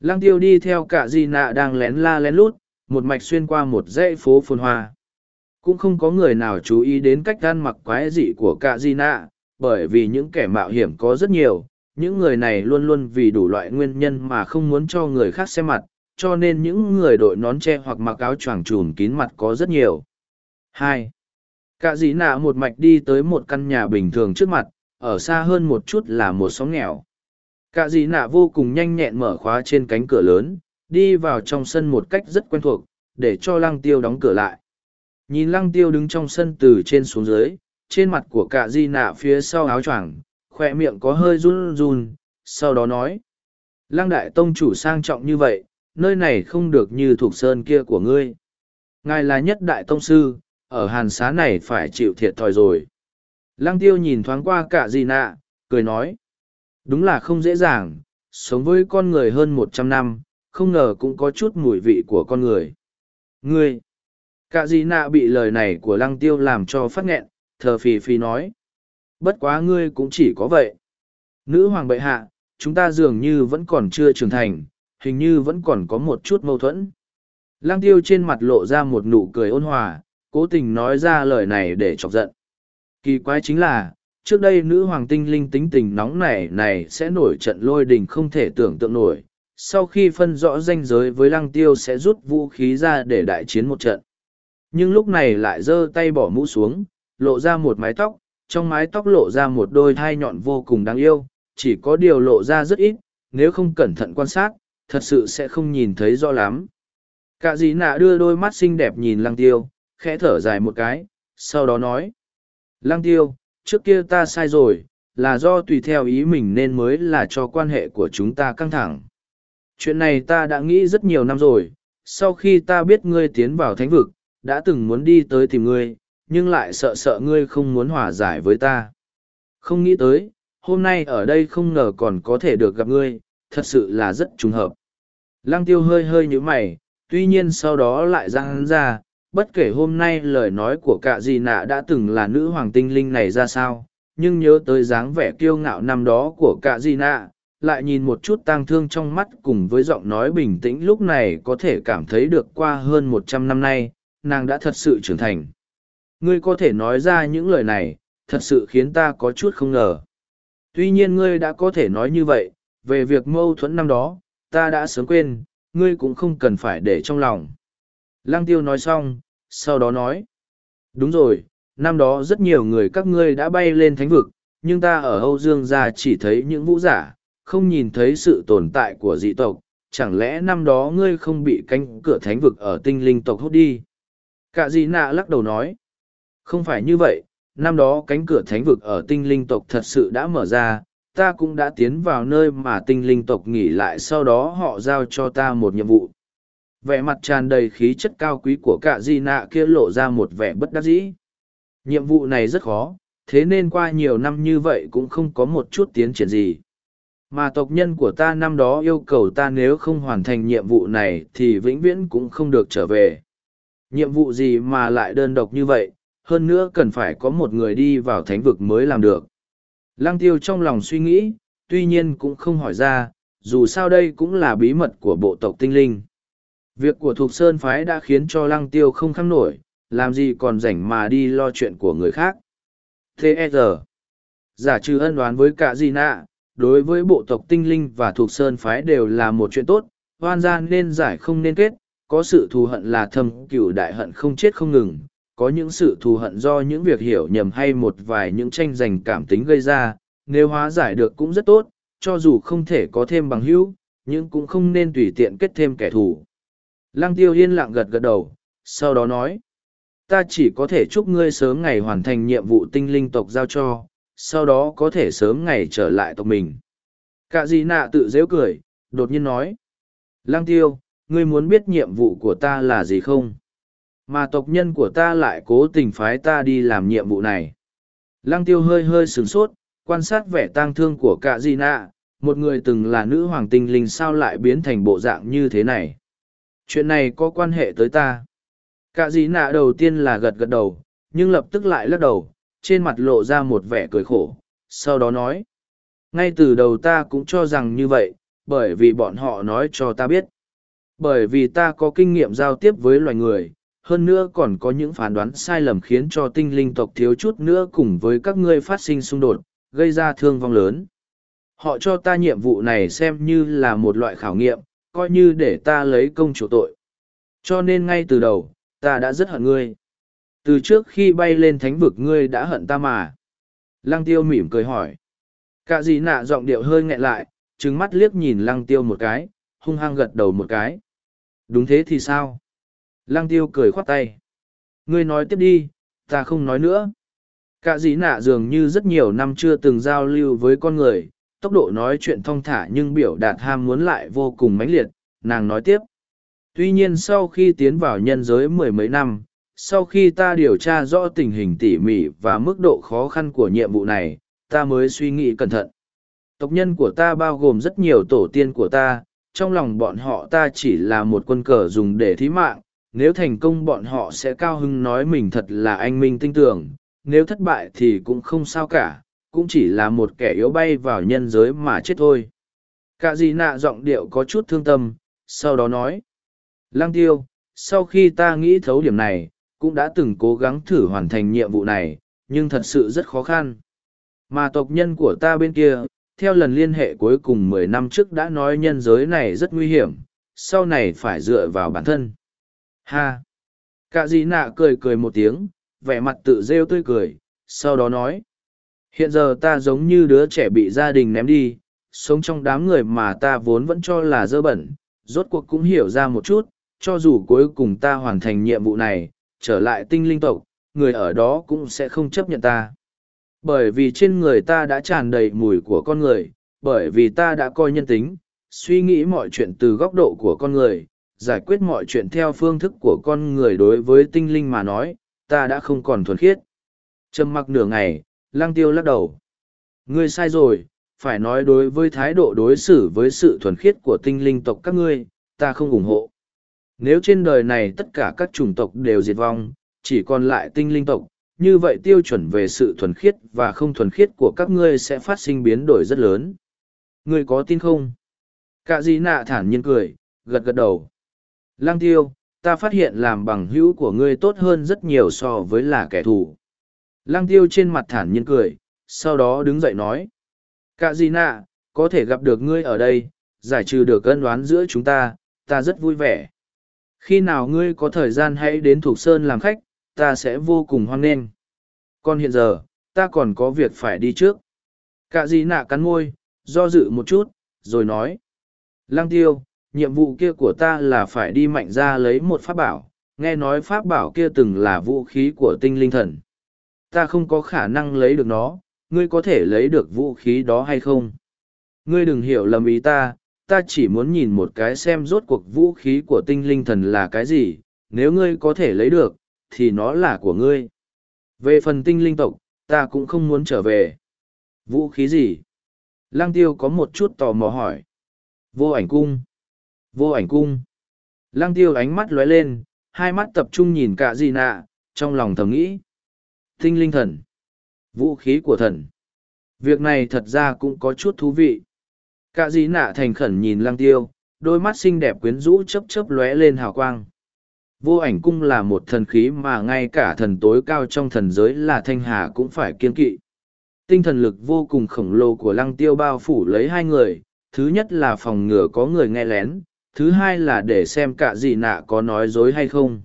[SPEAKER 1] Lăng tiêu đi theo cả dì nạ đang lén la lén lút, một mạch xuyên qua một dãy phố phồn hoa. Cũng không có người nào chú ý đến cách gan mặc quái dị của cả dì nạ, bởi vì những kẻ mạo hiểm có rất nhiều, những người này luôn luôn vì đủ loại nguyên nhân mà không muốn cho người khác xem mặt, cho nên những người đội nón tre hoặc mặc áo choàng trùm kín mặt có rất nhiều. hai. Cả dĩ nạ một mạch đi tới một căn nhà bình thường trước mặt, ở xa hơn một chút là một xóm nghèo. Cả dĩ nạ vô cùng nhanh nhẹn mở khóa trên cánh cửa lớn, đi vào trong sân một cách rất quen thuộc, để cho lăng tiêu đóng cửa lại. Nhìn lăng tiêu đứng trong sân từ trên xuống dưới, trên mặt của cả di nạ phía sau áo choàng khoe miệng có hơi run run, sau đó nói. Lăng đại tông chủ sang trọng như vậy, nơi này không được như thuộc sơn kia của ngươi. Ngài là nhất đại tông sư, ở hàn xá này phải chịu thiệt thòi rồi. Lăng tiêu nhìn thoáng qua cả Di nạ, cười nói. Đúng là không dễ dàng, sống với con người hơn một trăm năm, không ngờ cũng có chút mùi vị của con người. Ngươi! Cả Di nạ bị lời này của lăng tiêu làm cho phát nghẹn, thờ phì phì nói. Bất quá ngươi cũng chỉ có vậy. Nữ hoàng bệ hạ, chúng ta dường như vẫn còn chưa trưởng thành, hình như vẫn còn có một chút mâu thuẫn. Lăng tiêu trên mặt lộ ra một nụ cười ôn hòa, cố tình nói ra lời này để chọc giận. Kỳ quái chính là, trước đây nữ hoàng tinh linh tính tình nóng nảy này sẽ nổi trận lôi đình không thể tưởng tượng nổi. Sau khi phân rõ danh giới với lăng tiêu sẽ rút vũ khí ra để đại chiến một trận. Nhưng lúc này lại giơ tay bỏ mũ xuống, lộ ra một mái tóc, trong mái tóc lộ ra một đôi thai nhọn vô cùng đáng yêu, chỉ có điều lộ ra rất ít, nếu không cẩn thận quan sát, thật sự sẽ không nhìn thấy rõ lắm cả dì nạ đưa đôi mắt xinh đẹp nhìn lăng tiêu khẽ thở dài một cái sau đó nói lăng tiêu trước kia ta sai rồi là do tùy theo ý mình nên mới là cho quan hệ của chúng ta căng thẳng chuyện này ta đã nghĩ rất nhiều năm rồi sau khi ta biết ngươi tiến vào thánh vực đã từng muốn đi tới tìm ngươi, nhưng lại sợ sợ ngươi không muốn hòa giải với ta. Không nghĩ tới, hôm nay ở đây không ngờ còn có thể được gặp ngươi, thật sự là rất trùng hợp. Lăng tiêu hơi hơi như mày, tuy nhiên sau đó lại ra hắn ra, bất kể hôm nay lời nói của cả gì nạ đã từng là nữ hoàng tinh linh này ra sao, nhưng nhớ tới dáng vẻ kiêu ngạo năm đó của cả gì nạ, lại nhìn một chút tang thương trong mắt cùng với giọng nói bình tĩnh lúc này có thể cảm thấy được qua hơn một trăm năm nay, nàng đã thật sự trưởng thành. Ngươi có thể nói ra những lời này, thật sự khiến ta có chút không ngờ. Tuy nhiên ngươi đã có thể nói như vậy, về việc mâu thuẫn năm đó, ta đã sớm quên, ngươi cũng không cần phải để trong lòng. Lăng tiêu nói xong, sau đó nói. Đúng rồi, năm đó rất nhiều người các ngươi đã bay lên thánh vực, nhưng ta ở Âu Dương gia chỉ thấy những vũ giả, không nhìn thấy sự tồn tại của dị tộc, chẳng lẽ năm đó ngươi không bị cánh cửa thánh vực ở tinh linh tộc hút đi? Cả dị nạ lắc đầu nói. Không phải như vậy, năm đó cánh cửa thánh vực ở tinh linh tộc thật sự đã mở ra, ta cũng đã tiến vào nơi mà tinh linh tộc nghỉ lại sau đó họ giao cho ta một nhiệm vụ. Vẻ mặt tràn đầy khí chất cao quý của cả di nạ kia lộ ra một vẻ bất đắc dĩ. Nhiệm vụ này rất khó, thế nên qua nhiều năm như vậy cũng không có một chút tiến triển gì. Mà tộc nhân của ta năm đó yêu cầu ta nếu không hoàn thành nhiệm vụ này thì vĩnh viễn cũng không được trở về. Nhiệm vụ gì mà lại đơn độc như vậy, hơn nữa cần phải có một người đi vào thánh vực mới làm được. Lăng tiêu trong lòng suy nghĩ, tuy nhiên cũng không hỏi ra, dù sao đây cũng là bí mật của bộ tộc tinh linh. Việc của Thục Sơn Phái đã khiến cho lăng tiêu không khăng nổi, làm gì còn rảnh mà đi lo chuyện của người khác. Thế giờ, Giả trừ ân đoán với cả gì nạ, đối với bộ tộc tinh linh và Thục Sơn Phái đều là một chuyện tốt, hoan gian nên giải không nên kết, có sự thù hận là thâm cửu đại hận không chết không ngừng, có những sự thù hận do những việc hiểu nhầm hay một vài những tranh giành cảm tính gây ra, nếu hóa giải được cũng rất tốt, cho dù không thể có thêm bằng hữu, nhưng cũng không nên tùy tiện kết thêm kẻ thù. Lăng tiêu yên lặng gật gật đầu, sau đó nói, ta chỉ có thể chúc ngươi sớm ngày hoàn thành nhiệm vụ tinh linh tộc giao cho, sau đó có thể sớm ngày trở lại tộc mình. Cả gì nạ tự dễ cười, đột nhiên nói, Lăng tiêu, ngươi muốn biết nhiệm vụ của ta là gì không? Mà tộc nhân của ta lại cố tình phái ta đi làm nhiệm vụ này. Lăng tiêu hơi hơi sửng sốt, quan sát vẻ tang thương của cả di nạ, một người từng là nữ hoàng tinh linh sao lại biến thành bộ dạng như thế này. Chuyện này có quan hệ tới ta. Cả Dĩ nạ đầu tiên là gật gật đầu, nhưng lập tức lại lắc đầu, trên mặt lộ ra một vẻ cười khổ, sau đó nói. Ngay từ đầu ta cũng cho rằng như vậy, bởi vì bọn họ nói cho ta biết. Bởi vì ta có kinh nghiệm giao tiếp với loài người, hơn nữa còn có những phán đoán sai lầm khiến cho tinh linh tộc thiếu chút nữa cùng với các ngươi phát sinh xung đột, gây ra thương vong lớn. Họ cho ta nhiệm vụ này xem như là một loại khảo nghiệm, coi như để ta lấy công chủ tội. Cho nên ngay từ đầu, ta đã rất hận ngươi. Từ trước khi bay lên thánh vực ngươi đã hận ta mà. Lăng tiêu mỉm cười hỏi. Cả gì nạ giọng điệu hơi nghẹn lại, trừng mắt liếc nhìn lăng tiêu một cái, hung hăng gật đầu một cái. Đúng thế thì sao? Lăng tiêu cười khoát tay. Ngươi nói tiếp đi, ta không nói nữa. Cả dĩ nạ dường như rất nhiều năm chưa từng giao lưu với con người, tốc độ nói chuyện thong thả nhưng biểu đạt ham muốn lại vô cùng mãnh liệt, nàng nói tiếp. Tuy nhiên sau khi tiến vào nhân giới mười mấy năm, sau khi ta điều tra rõ tình hình tỉ mỉ và mức độ khó khăn của nhiệm vụ này, ta mới suy nghĩ cẩn thận. Tộc nhân của ta bao gồm rất nhiều tổ tiên của ta, trong lòng bọn họ ta chỉ là một quân cờ dùng để thí mạng, nếu thành công bọn họ sẽ cao hưng nói mình thật là anh minh tinh tưởng, nếu thất bại thì cũng không sao cả, cũng chỉ là một kẻ yếu bay vào nhân giới mà chết thôi. Cả gì nạ giọng điệu có chút thương tâm, sau đó nói. Lăng tiêu, sau khi ta nghĩ thấu điểm này, cũng đã từng cố gắng thử hoàn thành nhiệm vụ này, nhưng thật sự rất khó khăn. Mà tộc nhân của ta bên kia, theo lần liên hệ cuối cùng mười năm trước đã nói nhân giới này rất nguy hiểm, sau này phải dựa vào bản thân. Ha! Cả dì nạ cười cười một tiếng, vẻ mặt tự rêu tươi cười, sau đó nói. Hiện giờ ta giống như đứa trẻ bị gia đình ném đi, sống trong đám người mà ta vốn vẫn cho là dơ bẩn, rốt cuộc cũng hiểu ra một chút, cho dù cuối cùng ta hoàn thành nhiệm vụ này, trở lại tinh linh tộc, người ở đó cũng sẽ không chấp nhận ta. Bởi vì trên người ta đã tràn đầy mùi của con người, bởi vì ta đã coi nhân tính, suy nghĩ mọi chuyện từ góc độ của con người, giải quyết mọi chuyện theo phương thức của con người đối với tinh linh mà nói, ta đã không còn thuần khiết. Trầm mặc nửa ngày, lăng tiêu lắc đầu. Ngươi sai rồi, phải nói đối với thái độ đối xử với sự thuần khiết của tinh linh tộc các ngươi, ta không ủng hộ. Nếu trên đời này tất cả các chủng tộc đều diệt vong, chỉ còn lại tinh linh tộc, như vậy tiêu chuẩn về sự thuần khiết và không thuần khiết của các ngươi sẽ phát sinh biến đổi rất lớn. Ngươi có tin không? Cả gì nạ thản nhiên cười, gật gật đầu. Lang tiêu, ta phát hiện làm bằng hữu của ngươi tốt hơn rất nhiều so với là kẻ thù. Lang tiêu trên mặt thản nhiên cười, sau đó đứng dậy nói. Cả gì nạ, có thể gặp được ngươi ở đây, giải trừ được cân đoán giữa chúng ta, ta rất vui vẻ. Khi nào ngươi có thời gian hãy đến Thục Sơn làm khách, ta sẽ vô cùng hoan nghênh. Còn hiện giờ, ta còn có việc phải đi trước. Cả gì nạ cắn môi, do dự một chút, rồi nói. Lăng tiêu, nhiệm vụ kia của ta là phải đi mạnh ra lấy một pháp bảo, nghe nói pháp bảo kia từng là vũ khí của tinh linh thần. Ta không có khả năng lấy được nó, ngươi có thể lấy được vũ khí đó hay không? Ngươi đừng hiểu lầm ý ta, ta chỉ muốn nhìn một cái xem rốt cuộc vũ khí của tinh linh thần là cái gì, nếu ngươi có thể lấy được, thì nó là của ngươi. Về phần tinh linh tộc, ta cũng không muốn trở về. Vũ khí gì? Lăng tiêu có một chút tò mò hỏi. Vô ảnh cung. Vô ảnh cung. Lăng tiêu ánh mắt lóe lên, hai mắt tập trung nhìn cả gì nạ, trong lòng thầm nghĩ. Tinh linh thần. Vũ khí của thần. Việc này thật ra cũng có chút thú vị. Cả Dĩ nạ thành khẩn nhìn lăng tiêu, đôi mắt xinh đẹp quyến rũ chớp chớp lóe lên hào quang. Vô ảnh cung là một thần khí mà ngay cả thần tối cao trong thần giới là thanh hà cũng phải kiên kỵ. Tinh thần lực vô cùng khổng lồ của lăng tiêu bao phủ lấy hai người, thứ nhất là phòng ngừa có người nghe lén, thứ hai là để xem cả gì nạ có nói dối hay không.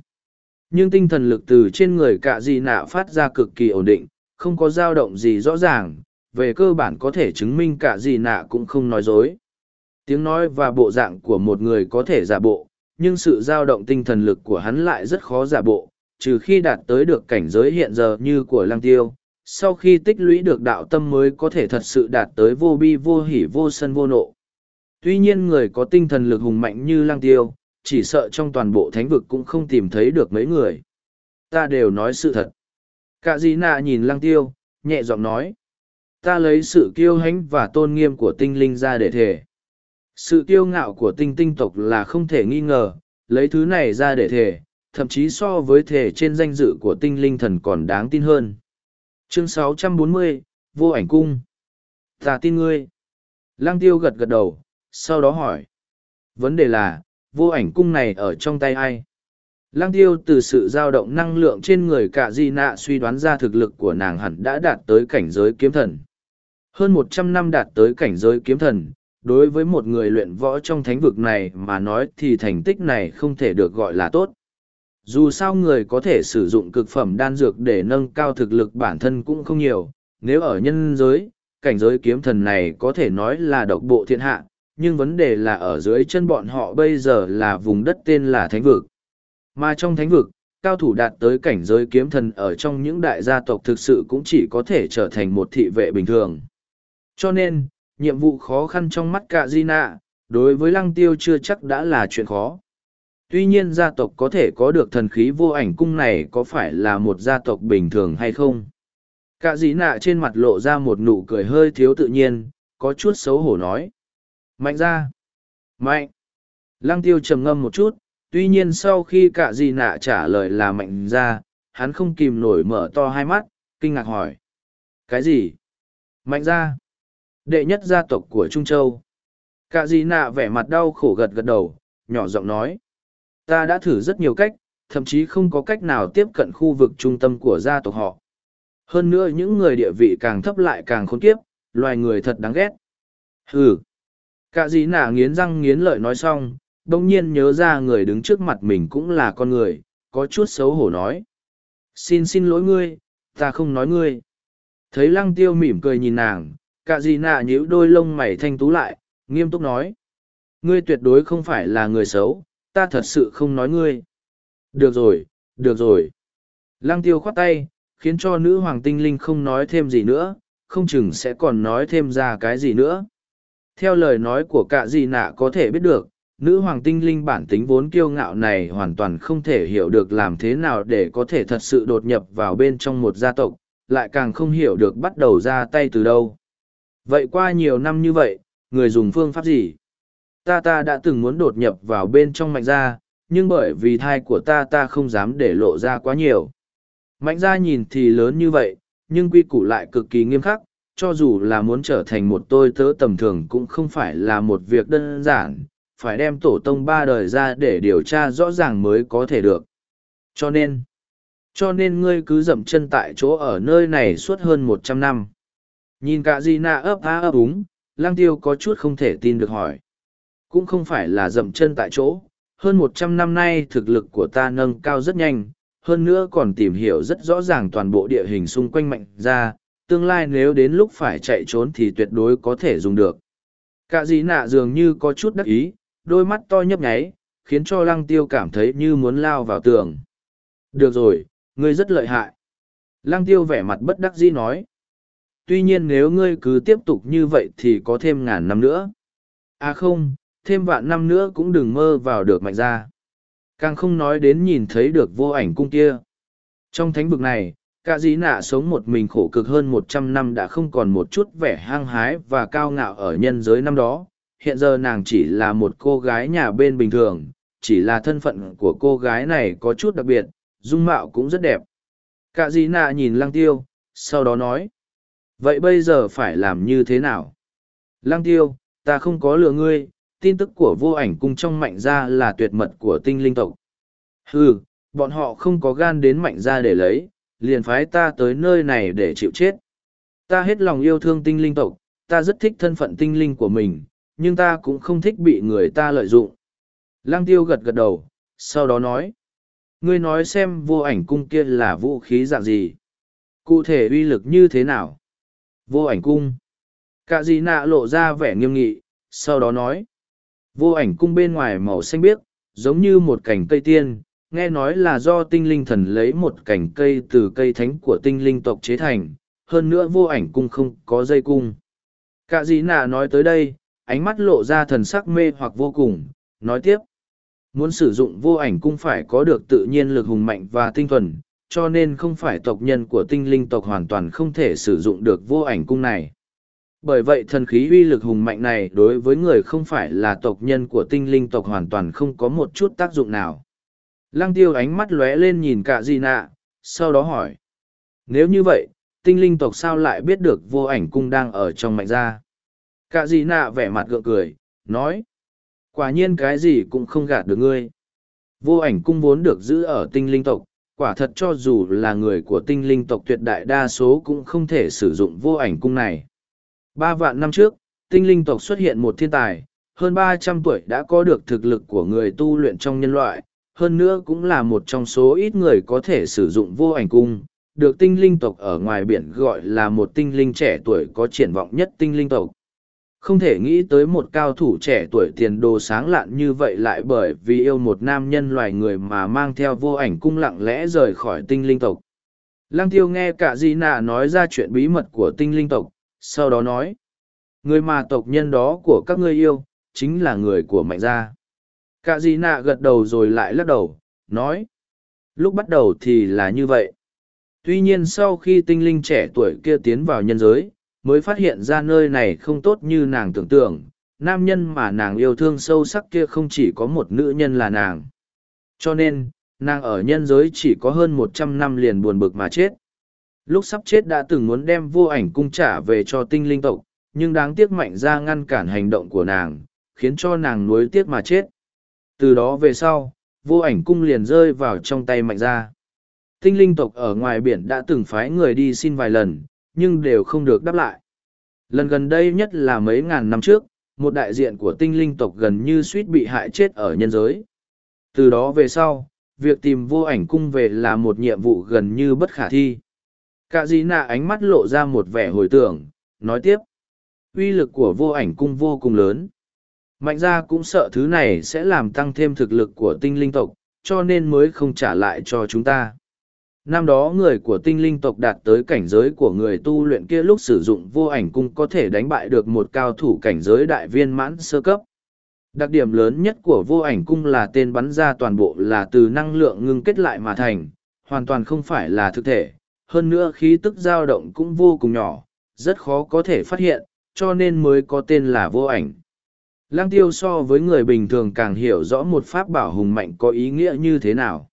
[SPEAKER 1] Nhưng tinh thần lực từ trên người cả gì nạ phát ra cực kỳ ổn định, không có dao động gì rõ ràng, về cơ bản có thể chứng minh cả gì nạ cũng không nói dối. Tiếng nói và bộ dạng của một người có thể giả bộ, nhưng sự dao động tinh thần lực của hắn lại rất khó giả bộ, trừ khi đạt tới được cảnh giới hiện giờ như của Lang tiêu. Sau khi tích lũy được đạo tâm mới có thể thật sự đạt tới vô bi vô hỉ vô sân vô nộ. Tuy nhiên người có tinh thần lực hùng mạnh như Lang tiêu, chỉ sợ trong toàn bộ thánh vực cũng không tìm thấy được mấy người. Ta đều nói sự thật. Cả dĩ nạ nhìn lăng tiêu, nhẹ giọng nói. Ta lấy sự kiêu hãnh và tôn nghiêm của tinh linh ra để thể. Sự kiêu ngạo của tinh tinh tộc là không thể nghi ngờ, lấy thứ này ra để thể, thậm chí so với thể trên danh dự của tinh linh thần còn đáng tin hơn. Chương 640, Vô ảnh cung. Ta tin ngươi. Lăng tiêu gật gật đầu, sau đó hỏi. Vấn đề là, vô ảnh cung này ở trong tay ai? Lăng tiêu từ sự dao động năng lượng trên người cả di nạ suy đoán ra thực lực của nàng hẳn đã đạt tới cảnh giới kiếm thần. Hơn một trăm năm đạt tới cảnh giới kiếm thần, đối với một người luyện võ trong thánh vực này mà nói thì thành tích này không thể được gọi là tốt. Dù sao người có thể sử dụng cực phẩm đan dược để nâng cao thực lực bản thân cũng không nhiều, nếu ở nhân giới, cảnh giới kiếm thần này có thể nói là độc bộ thiên hạ, nhưng vấn đề là ở dưới chân bọn họ bây giờ là vùng đất tên là thánh vực. Mà trong thánh vực, cao thủ đạt tới cảnh giới kiếm thần ở trong những đại gia tộc thực sự cũng chỉ có thể trở thành một thị vệ bình thường. Cho nên, nhiệm vụ khó khăn trong mắt cả Di Nạ, đối với lăng tiêu chưa chắc đã là chuyện khó. Tuy nhiên gia tộc có thể có được thần khí vô ảnh cung này có phải là một gia tộc bình thường hay không? Cả dĩ nạ trên mặt lộ ra một nụ cười hơi thiếu tự nhiên, có chút xấu hổ nói. Mạnh ra! Mạnh! Lăng tiêu trầm ngâm một chút, tuy nhiên sau khi cả dì nạ trả lời là mạnh ra, hắn không kìm nổi mở to hai mắt, kinh ngạc hỏi. Cái gì? Mạnh ra! đệ nhất gia tộc của Trung Châu. Cả dì nạ vẻ mặt đau khổ gật gật đầu, nhỏ giọng nói. Ta đã thử rất nhiều cách, thậm chí không có cách nào tiếp cận khu vực trung tâm của gia tộc họ. Hơn nữa những người địa vị càng thấp lại càng khốn kiếp, loài người thật đáng ghét. Hừ. Cả dì nả nghiến răng nghiến lợi nói xong, đồng nhiên nhớ ra người đứng trước mặt mình cũng là con người, có chút xấu hổ nói. Xin xin lỗi ngươi, ta không nói ngươi. Thấy lăng tiêu mỉm cười nhìn nàng, Cả dĩ nả nhíu đôi lông mày thanh tú lại, nghiêm túc nói. Ngươi tuyệt đối không phải là người xấu, ta thật sự không nói ngươi. Được rồi, được rồi. Lăng tiêu khoát tay, khiến cho nữ hoàng tinh linh không nói thêm gì nữa, không chừng sẽ còn nói thêm ra cái gì nữa. Theo lời nói của cả gì nạ có thể biết được, nữ hoàng tinh linh bản tính vốn kiêu ngạo này hoàn toàn không thể hiểu được làm thế nào để có thể thật sự đột nhập vào bên trong một gia tộc, lại càng không hiểu được bắt đầu ra tay từ đâu. Vậy qua nhiều năm như vậy, người dùng phương pháp gì? Ta ta đã từng muốn đột nhập vào bên trong mạnh gia, nhưng bởi vì thai của ta ta không dám để lộ ra quá nhiều. Mạnh gia nhìn thì lớn như vậy, nhưng quy củ lại cực kỳ nghiêm khắc, cho dù là muốn trở thành một tôi tớ tầm thường cũng không phải là một việc đơn giản, phải đem tổ tông ba đời ra để điều tra rõ ràng mới có thể được. Cho nên, cho nên ngươi cứ dậm chân tại chỗ ở nơi này suốt hơn một trăm năm. Nhìn cả Di Na ấp á ấp úng, lang tiêu có chút không thể tin được hỏi. Cũng không phải là dậm chân tại chỗ, hơn một trăm năm nay thực lực của ta nâng cao rất nhanh, hơn nữa còn tìm hiểu rất rõ ràng toàn bộ địa hình xung quanh mạnh ra, tương lai nếu đến lúc phải chạy trốn thì tuyệt đối có thể dùng được. Cả dì nạ dường như có chút đắc ý, đôi mắt to nhấp nháy, khiến cho lăng tiêu cảm thấy như muốn lao vào tường. Được rồi, ngươi rất lợi hại. Lăng tiêu vẻ mặt bất đắc dĩ nói. Tuy nhiên nếu ngươi cứ tiếp tục như vậy thì có thêm ngàn năm nữa. À không, thêm vạn năm nữa cũng đừng mơ vào được mạnh ra. Càng không nói đến nhìn thấy được vô ảnh cung kia. Trong thánh vực này, cả dĩ nạ sống một mình khổ cực hơn một trăm năm đã không còn một chút vẻ hăng hái và cao ngạo ở nhân giới năm đó. Hiện giờ nàng chỉ là một cô gái nhà bên bình thường, chỉ là thân phận của cô gái này có chút đặc biệt, dung mạo cũng rất đẹp. Cả dĩ nạ nhìn lăng tiêu, sau đó nói. Vậy bây giờ phải làm như thế nào? Lăng tiêu, ta không có lừa ngươi, tin tức của vô ảnh cung trong mạnh gia là tuyệt mật của tinh linh tộc. Ừ, bọn họ không có gan đến mạnh gia để lấy, liền phái ta tới nơi này để chịu chết. Ta hết lòng yêu thương tinh linh tộc, ta rất thích thân phận tinh linh của mình, nhưng ta cũng không thích bị người ta lợi dụng. Lăng tiêu gật gật đầu, sau đó nói. Ngươi nói xem vô ảnh cung kia là vũ khí dạng gì? Cụ thể uy lực như thế nào? Vô ảnh cung. Cả gì nạ lộ ra vẻ nghiêm nghị, sau đó nói. Vô ảnh cung bên ngoài màu xanh biếc, giống như một cành cây tiên, nghe nói là do tinh linh thần lấy một cành cây từ cây thánh của tinh linh tộc chế thành, hơn nữa vô ảnh cung không có dây cung. Cả dĩ nạ nói tới đây, ánh mắt lộ ra thần sắc mê hoặc vô cùng, nói tiếp. Muốn sử dụng vô ảnh cung phải có được tự nhiên lực hùng mạnh và tinh thuần, cho nên không phải tộc nhân của tinh linh tộc hoàn toàn không thể sử dụng được vô ảnh cung này. Bởi vậy thần khí uy lực hùng mạnh này đối với người không phải là tộc nhân của tinh linh tộc hoàn toàn không có một chút tác dụng nào. Lăng tiêu ánh mắt lóe lên nhìn cả gì nạ, sau đó hỏi. Nếu như vậy, tinh linh tộc sao lại biết được vô ảnh cung đang ở trong mạnh gia? Cả gì nạ vẻ mặt gượng cười, nói. Quả nhiên cái gì cũng không gạt được ngươi. Vô ảnh cung vốn được giữ ở tinh linh tộc, quả thật cho dù là người của tinh linh tộc tuyệt đại đa số cũng không thể sử dụng vô ảnh cung này. Ba vạn năm trước, tinh linh tộc xuất hiện một thiên tài, hơn ba trăm tuổi đã có được thực lực của người tu luyện trong nhân loại, hơn nữa cũng là một trong số ít người có thể sử dụng vô ảnh cung, được tinh linh tộc ở ngoài biển gọi là một tinh linh trẻ tuổi có triển vọng nhất tinh linh tộc. Không thể nghĩ tới một cao thủ trẻ tuổi tiền đồ sáng lạn như vậy lại bởi vì yêu một nam nhân loài người mà mang theo vô ảnh cung lặng lẽ rời khỏi tinh linh tộc. Lăng tiêu nghe cả Di Nạ nói ra chuyện bí mật của tinh linh tộc, sau đó nói, người mà tộc nhân đó của các ngươi yêu, chính là người của mạnh gia. Cả Di Nạ gật đầu rồi lại lắc đầu, nói, lúc bắt đầu thì là như vậy. Tuy nhiên sau khi tinh linh trẻ tuổi kia tiến vào nhân giới, mới phát hiện ra nơi này không tốt như nàng tưởng tượng, nam nhân mà nàng yêu thương sâu sắc kia không chỉ có một nữ nhân là nàng. Cho nên, nàng ở nhân giới chỉ có hơn một trăm năm liền buồn bực mà chết. Lúc sắp chết đã từng muốn đem vô ảnh cung trả về cho tinh linh tộc, nhưng đáng tiếc mạnh ra ngăn cản hành động của nàng, khiến cho nàng nuối tiếc mà chết. Từ đó về sau, vô ảnh cung liền rơi vào trong tay mạnh gia. Tinh linh tộc ở ngoài biển đã từng phái người đi xin vài lần, nhưng đều không được đáp lại. Lần gần đây nhất là mấy ngàn năm trước, một đại diện của tinh linh tộc gần như suýt bị hại chết ở nhân giới. Từ đó về sau, việc tìm vô ảnh cung về là một nhiệm vụ gần như bất khả thi. Cả dì nạ ánh mắt lộ ra một vẻ hồi tưởng, nói tiếp. uy lực của vô ảnh cung vô cùng lớn. Mạnh ra cũng sợ thứ này sẽ làm tăng thêm thực lực của tinh linh tộc, cho nên mới không trả lại cho chúng ta. Năm đó người của tinh linh tộc đạt tới cảnh giới của người tu luyện kia lúc sử dụng vô ảnh cung có thể đánh bại được một cao thủ cảnh giới đại viên mãn sơ cấp. Đặc điểm lớn nhất của vô ảnh cung là tên bắn ra toàn bộ là từ năng lượng ngưng kết lại mà thành, hoàn toàn không phải là thực thể, hơn nữa khí tức dao động cũng vô cùng nhỏ, rất khó có thể phát hiện, cho nên mới có tên là vô ảnh. Lăng tiêu so với người bình thường càng hiểu rõ một pháp bảo hùng mạnh có ý nghĩa như thế nào.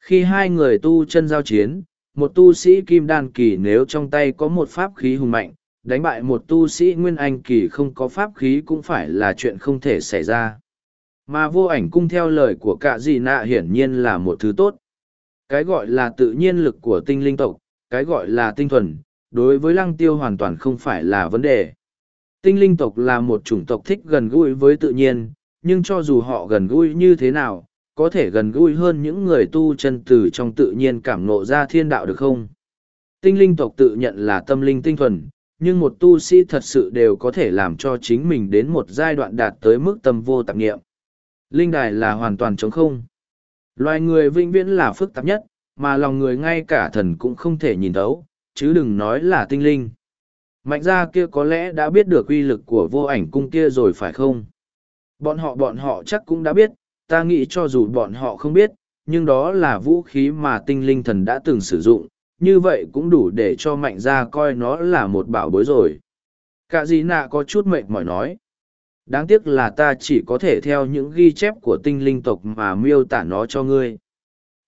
[SPEAKER 1] Khi hai người tu chân giao chiến, một tu sĩ kim đan kỳ nếu trong tay có một pháp khí hùng mạnh, đánh bại một tu sĩ nguyên anh kỳ không có pháp khí cũng phải là chuyện không thể xảy ra. Mà vô ảnh cung theo lời của cả gì nạ hiển nhiên là một thứ tốt. Cái gọi là tự nhiên lực của tinh linh tộc, cái gọi là tinh thuần, đối với lăng tiêu hoàn toàn không phải là vấn đề. Tinh linh tộc là một chủng tộc thích gần gũi với tự nhiên, nhưng cho dù họ gần gũi như thế nào, có thể gần gũi hơn những người tu chân từ trong tự nhiên cảm nộ ra thiên đạo được không? Tinh linh tộc tự nhận là tâm linh tinh thuần, nhưng một tu sĩ thật sự đều có thể làm cho chính mình đến một giai đoạn đạt tới mức tâm vô tạp nghiệm. Linh đài là hoàn toàn trống không. Loài người vĩnh viễn là phức tạp nhất, mà lòng người ngay cả thần cũng không thể nhìn thấu, chứ đừng nói là tinh linh. Mạnh gia kia có lẽ đã biết được uy lực của vô ảnh cung kia rồi phải không? Bọn họ bọn họ chắc cũng đã biết, ta nghĩ cho dù bọn họ không biết, nhưng đó là vũ khí mà tinh linh thần đã từng sử dụng, như vậy cũng đủ để cho mạnh gia coi nó là một bảo bối rồi. Cả gì nạ có chút mệt mỏi nói. Đáng tiếc là ta chỉ có thể theo những ghi chép của tinh linh tộc mà miêu tả nó cho ngươi.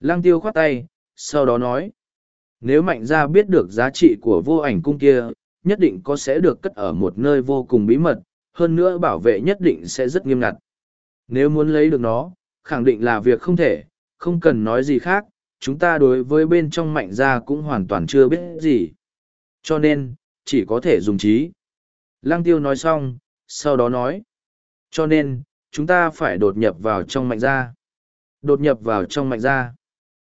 [SPEAKER 1] Lăng tiêu khoát tay, sau đó nói. Nếu mạnh gia biết được giá trị của vô ảnh cung kia, nhất định có sẽ được cất ở một nơi vô cùng bí mật, hơn nữa bảo vệ nhất định sẽ rất nghiêm ngặt. Nếu muốn lấy được nó, khẳng định là việc không thể, không cần nói gì khác, chúng ta đối với bên trong mạnh gia cũng hoàn toàn chưa biết gì. Cho nên, chỉ có thể dùng trí. Lăng tiêu nói xong, sau đó nói. Cho nên, chúng ta phải đột nhập vào trong mạnh gia. Đột nhập vào trong mạnh gia.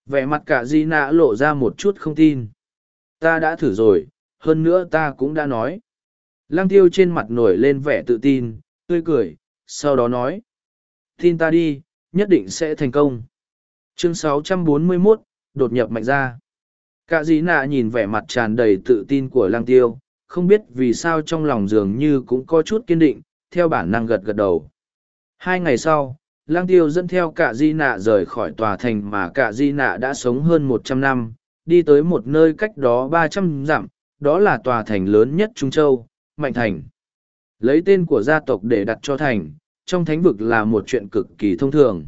[SPEAKER 1] Vẻ mặt cả Di nạ lộ ra một chút không tin. Ta đã thử rồi, hơn nữa ta cũng đã nói. Lăng tiêu trên mặt nổi lên vẻ tự tin, tươi cười, sau đó nói. Tin ta đi, nhất định sẽ thành công. Chương 641, đột nhập mạnh ra. Cả dĩ nạ nhìn vẻ mặt tràn đầy tự tin của lăng tiêu, không biết vì sao trong lòng dường như cũng có chút kiên định, theo bản năng gật gật đầu. Hai ngày sau, lang tiêu dẫn theo cả di nạ rời khỏi tòa thành mà cả di nạ đã sống hơn một trăm năm, đi tới một nơi cách đó ba trăm dặm, đó là tòa thành lớn nhất Trung Châu, Mạnh Thành. Lấy tên của gia tộc để đặt cho thành, trong thánh vực là một chuyện cực kỳ thông thường.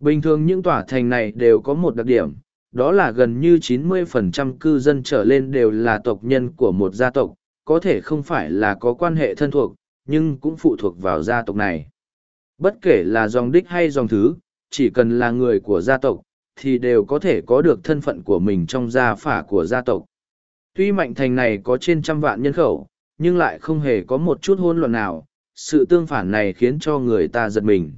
[SPEAKER 1] Bình thường những tòa thành này đều có một đặc điểm, đó là gần như 90% cư dân trở lên đều là tộc nhân của một gia tộc, có thể không phải là có quan hệ thân thuộc, nhưng cũng phụ thuộc vào gia tộc này. Bất kể là dòng đích hay dòng thứ, chỉ cần là người của gia tộc, thì đều có thể có được thân phận của mình trong gia phả của gia tộc. Tuy mạnh thành này có trên trăm vạn nhân khẩu, nhưng lại không hề có một chút hôn luận nào, sự tương phản này khiến cho người ta giật mình.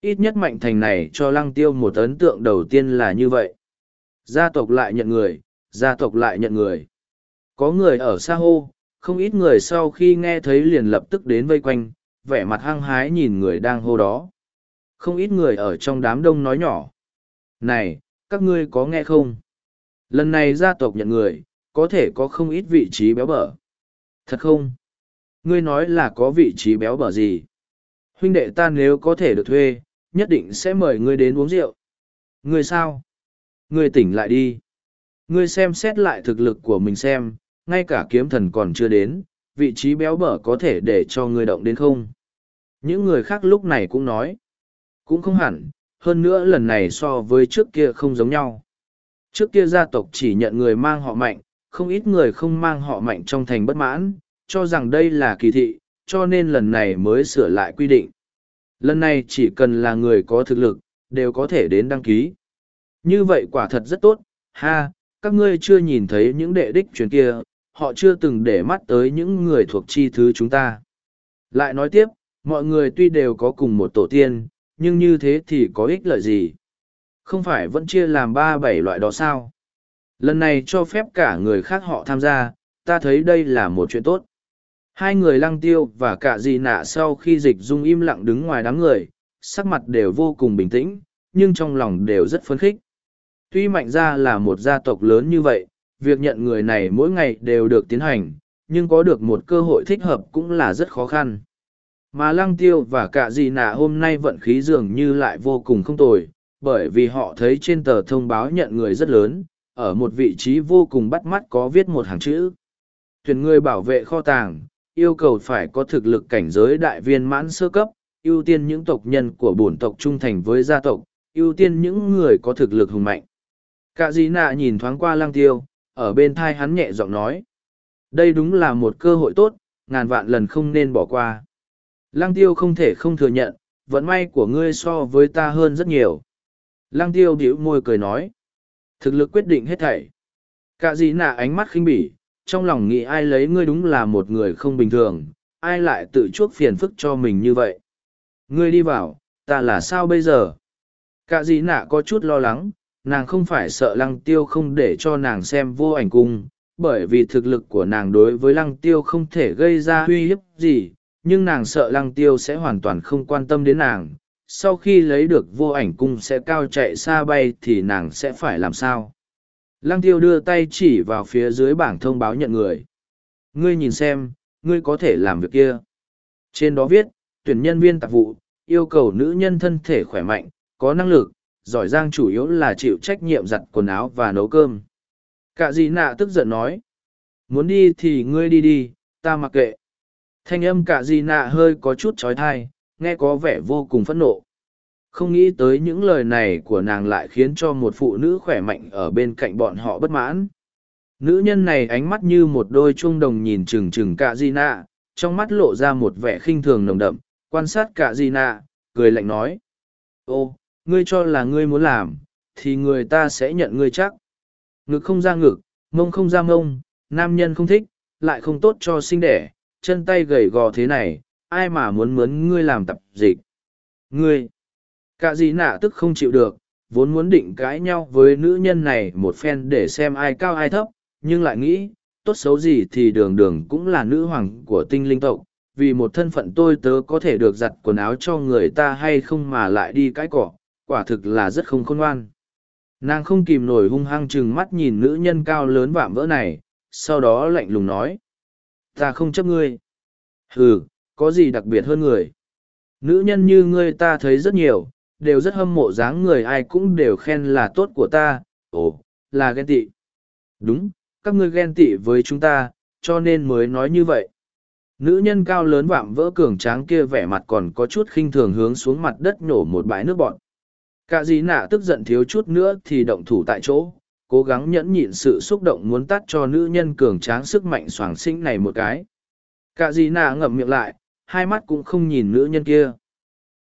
[SPEAKER 1] Ít nhất mạnh thành này cho lăng tiêu một ấn tượng đầu tiên là như vậy. Gia tộc lại nhận người, gia tộc lại nhận người. Có người ở xa hô, không ít người sau khi nghe thấy liền lập tức đến vây quanh, vẻ mặt hăng hái nhìn người đang hô đó. Không ít người ở trong đám đông nói nhỏ. Này, các ngươi có nghe không? Lần này gia tộc nhận người, có thể có không ít vị trí béo bở. Thật không? Ngươi nói là có vị trí béo bở gì? Huynh đệ ta nếu có thể được thuê, nhất định sẽ mời ngươi đến uống rượu. Ngươi sao? Ngươi tỉnh lại đi. Ngươi xem xét lại thực lực của mình xem, ngay cả kiếm thần còn chưa đến, vị trí béo bở có thể để cho ngươi động đến không? Những người khác lúc này cũng nói. Cũng không hẳn, hơn nữa lần này so với trước kia không giống nhau. Trước kia gia tộc chỉ nhận người mang họ mạnh, không ít người không mang họ mạnh trong thành bất mãn, cho rằng đây là kỳ thị, cho nên lần này mới sửa lại quy định. Lần này chỉ cần là người có thực lực, đều có thể đến đăng ký. Như vậy quả thật rất tốt, ha, các ngươi chưa nhìn thấy những đệ đích truyền kia, họ chưa từng để mắt tới những người thuộc chi thứ chúng ta. Lại nói tiếp, mọi người tuy đều có cùng một tổ tiên, nhưng như thế thì có ích lợi gì? Không phải vẫn chia làm ba bảy loại đó sao? Lần này cho phép cả người khác họ tham gia, ta thấy đây là một chuyện tốt. Hai người lăng tiêu và cả dì nạ sau khi dịch dung im lặng đứng ngoài đám người, sắc mặt đều vô cùng bình tĩnh, nhưng trong lòng đều rất phấn khích. Tuy mạnh ra là một gia tộc lớn như vậy, việc nhận người này mỗi ngày đều được tiến hành, nhưng có được một cơ hội thích hợp cũng là rất khó khăn. Mà lăng tiêu và cả dì nạ hôm nay vận khí dường như lại vô cùng không tồi, bởi vì họ thấy trên tờ thông báo nhận người rất lớn, ở một vị trí vô cùng bắt mắt có viết một hàng chữ. Tuyển người bảo vệ kho tàng, yêu cầu phải có thực lực cảnh giới đại viên mãn sơ cấp, ưu tiên những tộc nhân của bổn tộc trung thành với gia tộc, ưu tiên những người có thực lực hùng mạnh. Cả dì nạ nhìn thoáng qua Lang tiêu, ở bên thai hắn nhẹ giọng nói. Đây đúng là một cơ hội tốt, ngàn vạn lần không nên bỏ qua. Lang tiêu không thể không thừa nhận, vận may của ngươi so với ta hơn rất nhiều. Lang tiêu bĩu môi cười nói. Thực lực quyết định hết thảy. Cả gì nạ ánh mắt khinh bỉ, trong lòng nghĩ ai lấy ngươi đúng là một người không bình thường, ai lại tự chuốc phiền phức cho mình như vậy. Ngươi đi vào, ta là sao bây giờ? Cả gì nạ có chút lo lắng, nàng không phải sợ lăng tiêu không để cho nàng xem vô ảnh cung, bởi vì thực lực của nàng đối với lăng tiêu không thể gây ra uy hiếp gì, nhưng nàng sợ lăng tiêu sẽ hoàn toàn không quan tâm đến nàng. Sau khi lấy được vô ảnh cung sẽ cao chạy xa bay thì nàng sẽ phải làm sao? Lăng tiêu đưa tay chỉ vào phía dưới bảng thông báo nhận người. Ngươi nhìn xem, ngươi có thể làm việc kia. Trên đó viết, tuyển nhân viên tạp vụ, yêu cầu nữ nhân thân thể khỏe mạnh, có năng lực, giỏi giang chủ yếu là chịu trách nhiệm giặt quần áo và nấu cơm. Cả gì nạ tức giận nói. Muốn đi thì ngươi đi đi, ta mặc kệ. Thanh âm cả gì nạ hơi có chút trói thai, nghe có vẻ vô cùng phẫn nộ. Không nghĩ tới những lời này của nàng lại khiến cho một phụ nữ khỏe mạnh ở bên cạnh bọn họ bất mãn. Nữ nhân này ánh mắt như một đôi chuông đồng nhìn chừng chừng cả di nạ, trong mắt lộ ra một vẻ khinh thường nồng đậm, quan sát cả di nạ, cười lạnh nói. Ô, ngươi cho là ngươi muốn làm, thì người ta sẽ nhận ngươi chắc. Ngực không ra ngực, mông không ra mông, nam nhân không thích, lại không tốt cho sinh đẻ, chân tay gầy gò thế này, ai mà muốn mướn ngươi làm tập dịch. Ngươi, cả gì nạ tức không chịu được, vốn muốn định cãi nhau với nữ nhân này một phen để xem ai cao ai thấp, nhưng lại nghĩ, tốt xấu gì thì đường đường cũng là nữ hoàng của tinh linh tộc, vì một thân phận tôi tớ có thể được giặt quần áo cho người ta hay không mà lại đi cãi cỏ, quả thực là rất không khôn ngoan. Nàng không kìm nổi hung hăng chừng mắt nhìn nữ nhân cao lớn vạm vỡ này, sau đó lạnh lùng nói. Ta không chấp ngươi. Ừ, có gì đặc biệt hơn người. Nữ nhân như ngươi ta thấy rất nhiều, đều rất hâm mộ dáng người ai cũng đều khen là tốt của ta, ồ, là ghen tị. Đúng, các ngươi ghen tị với chúng ta, cho nên mới nói như vậy. Nữ nhân cao lớn vạm vỡ cường tráng kia vẻ mặt còn có chút khinh thường hướng xuống mặt đất nhổ một bãi nước bọn. Cả dì nạ tức giận thiếu chút nữa thì động thủ tại chỗ, cố gắng nhẫn nhịn sự xúc động muốn tắt cho nữ nhân cường tráng sức mạnh soảng sinh này một cái. Cả dì nạ ngậm miệng lại, hai mắt cũng không nhìn nữ nhân kia.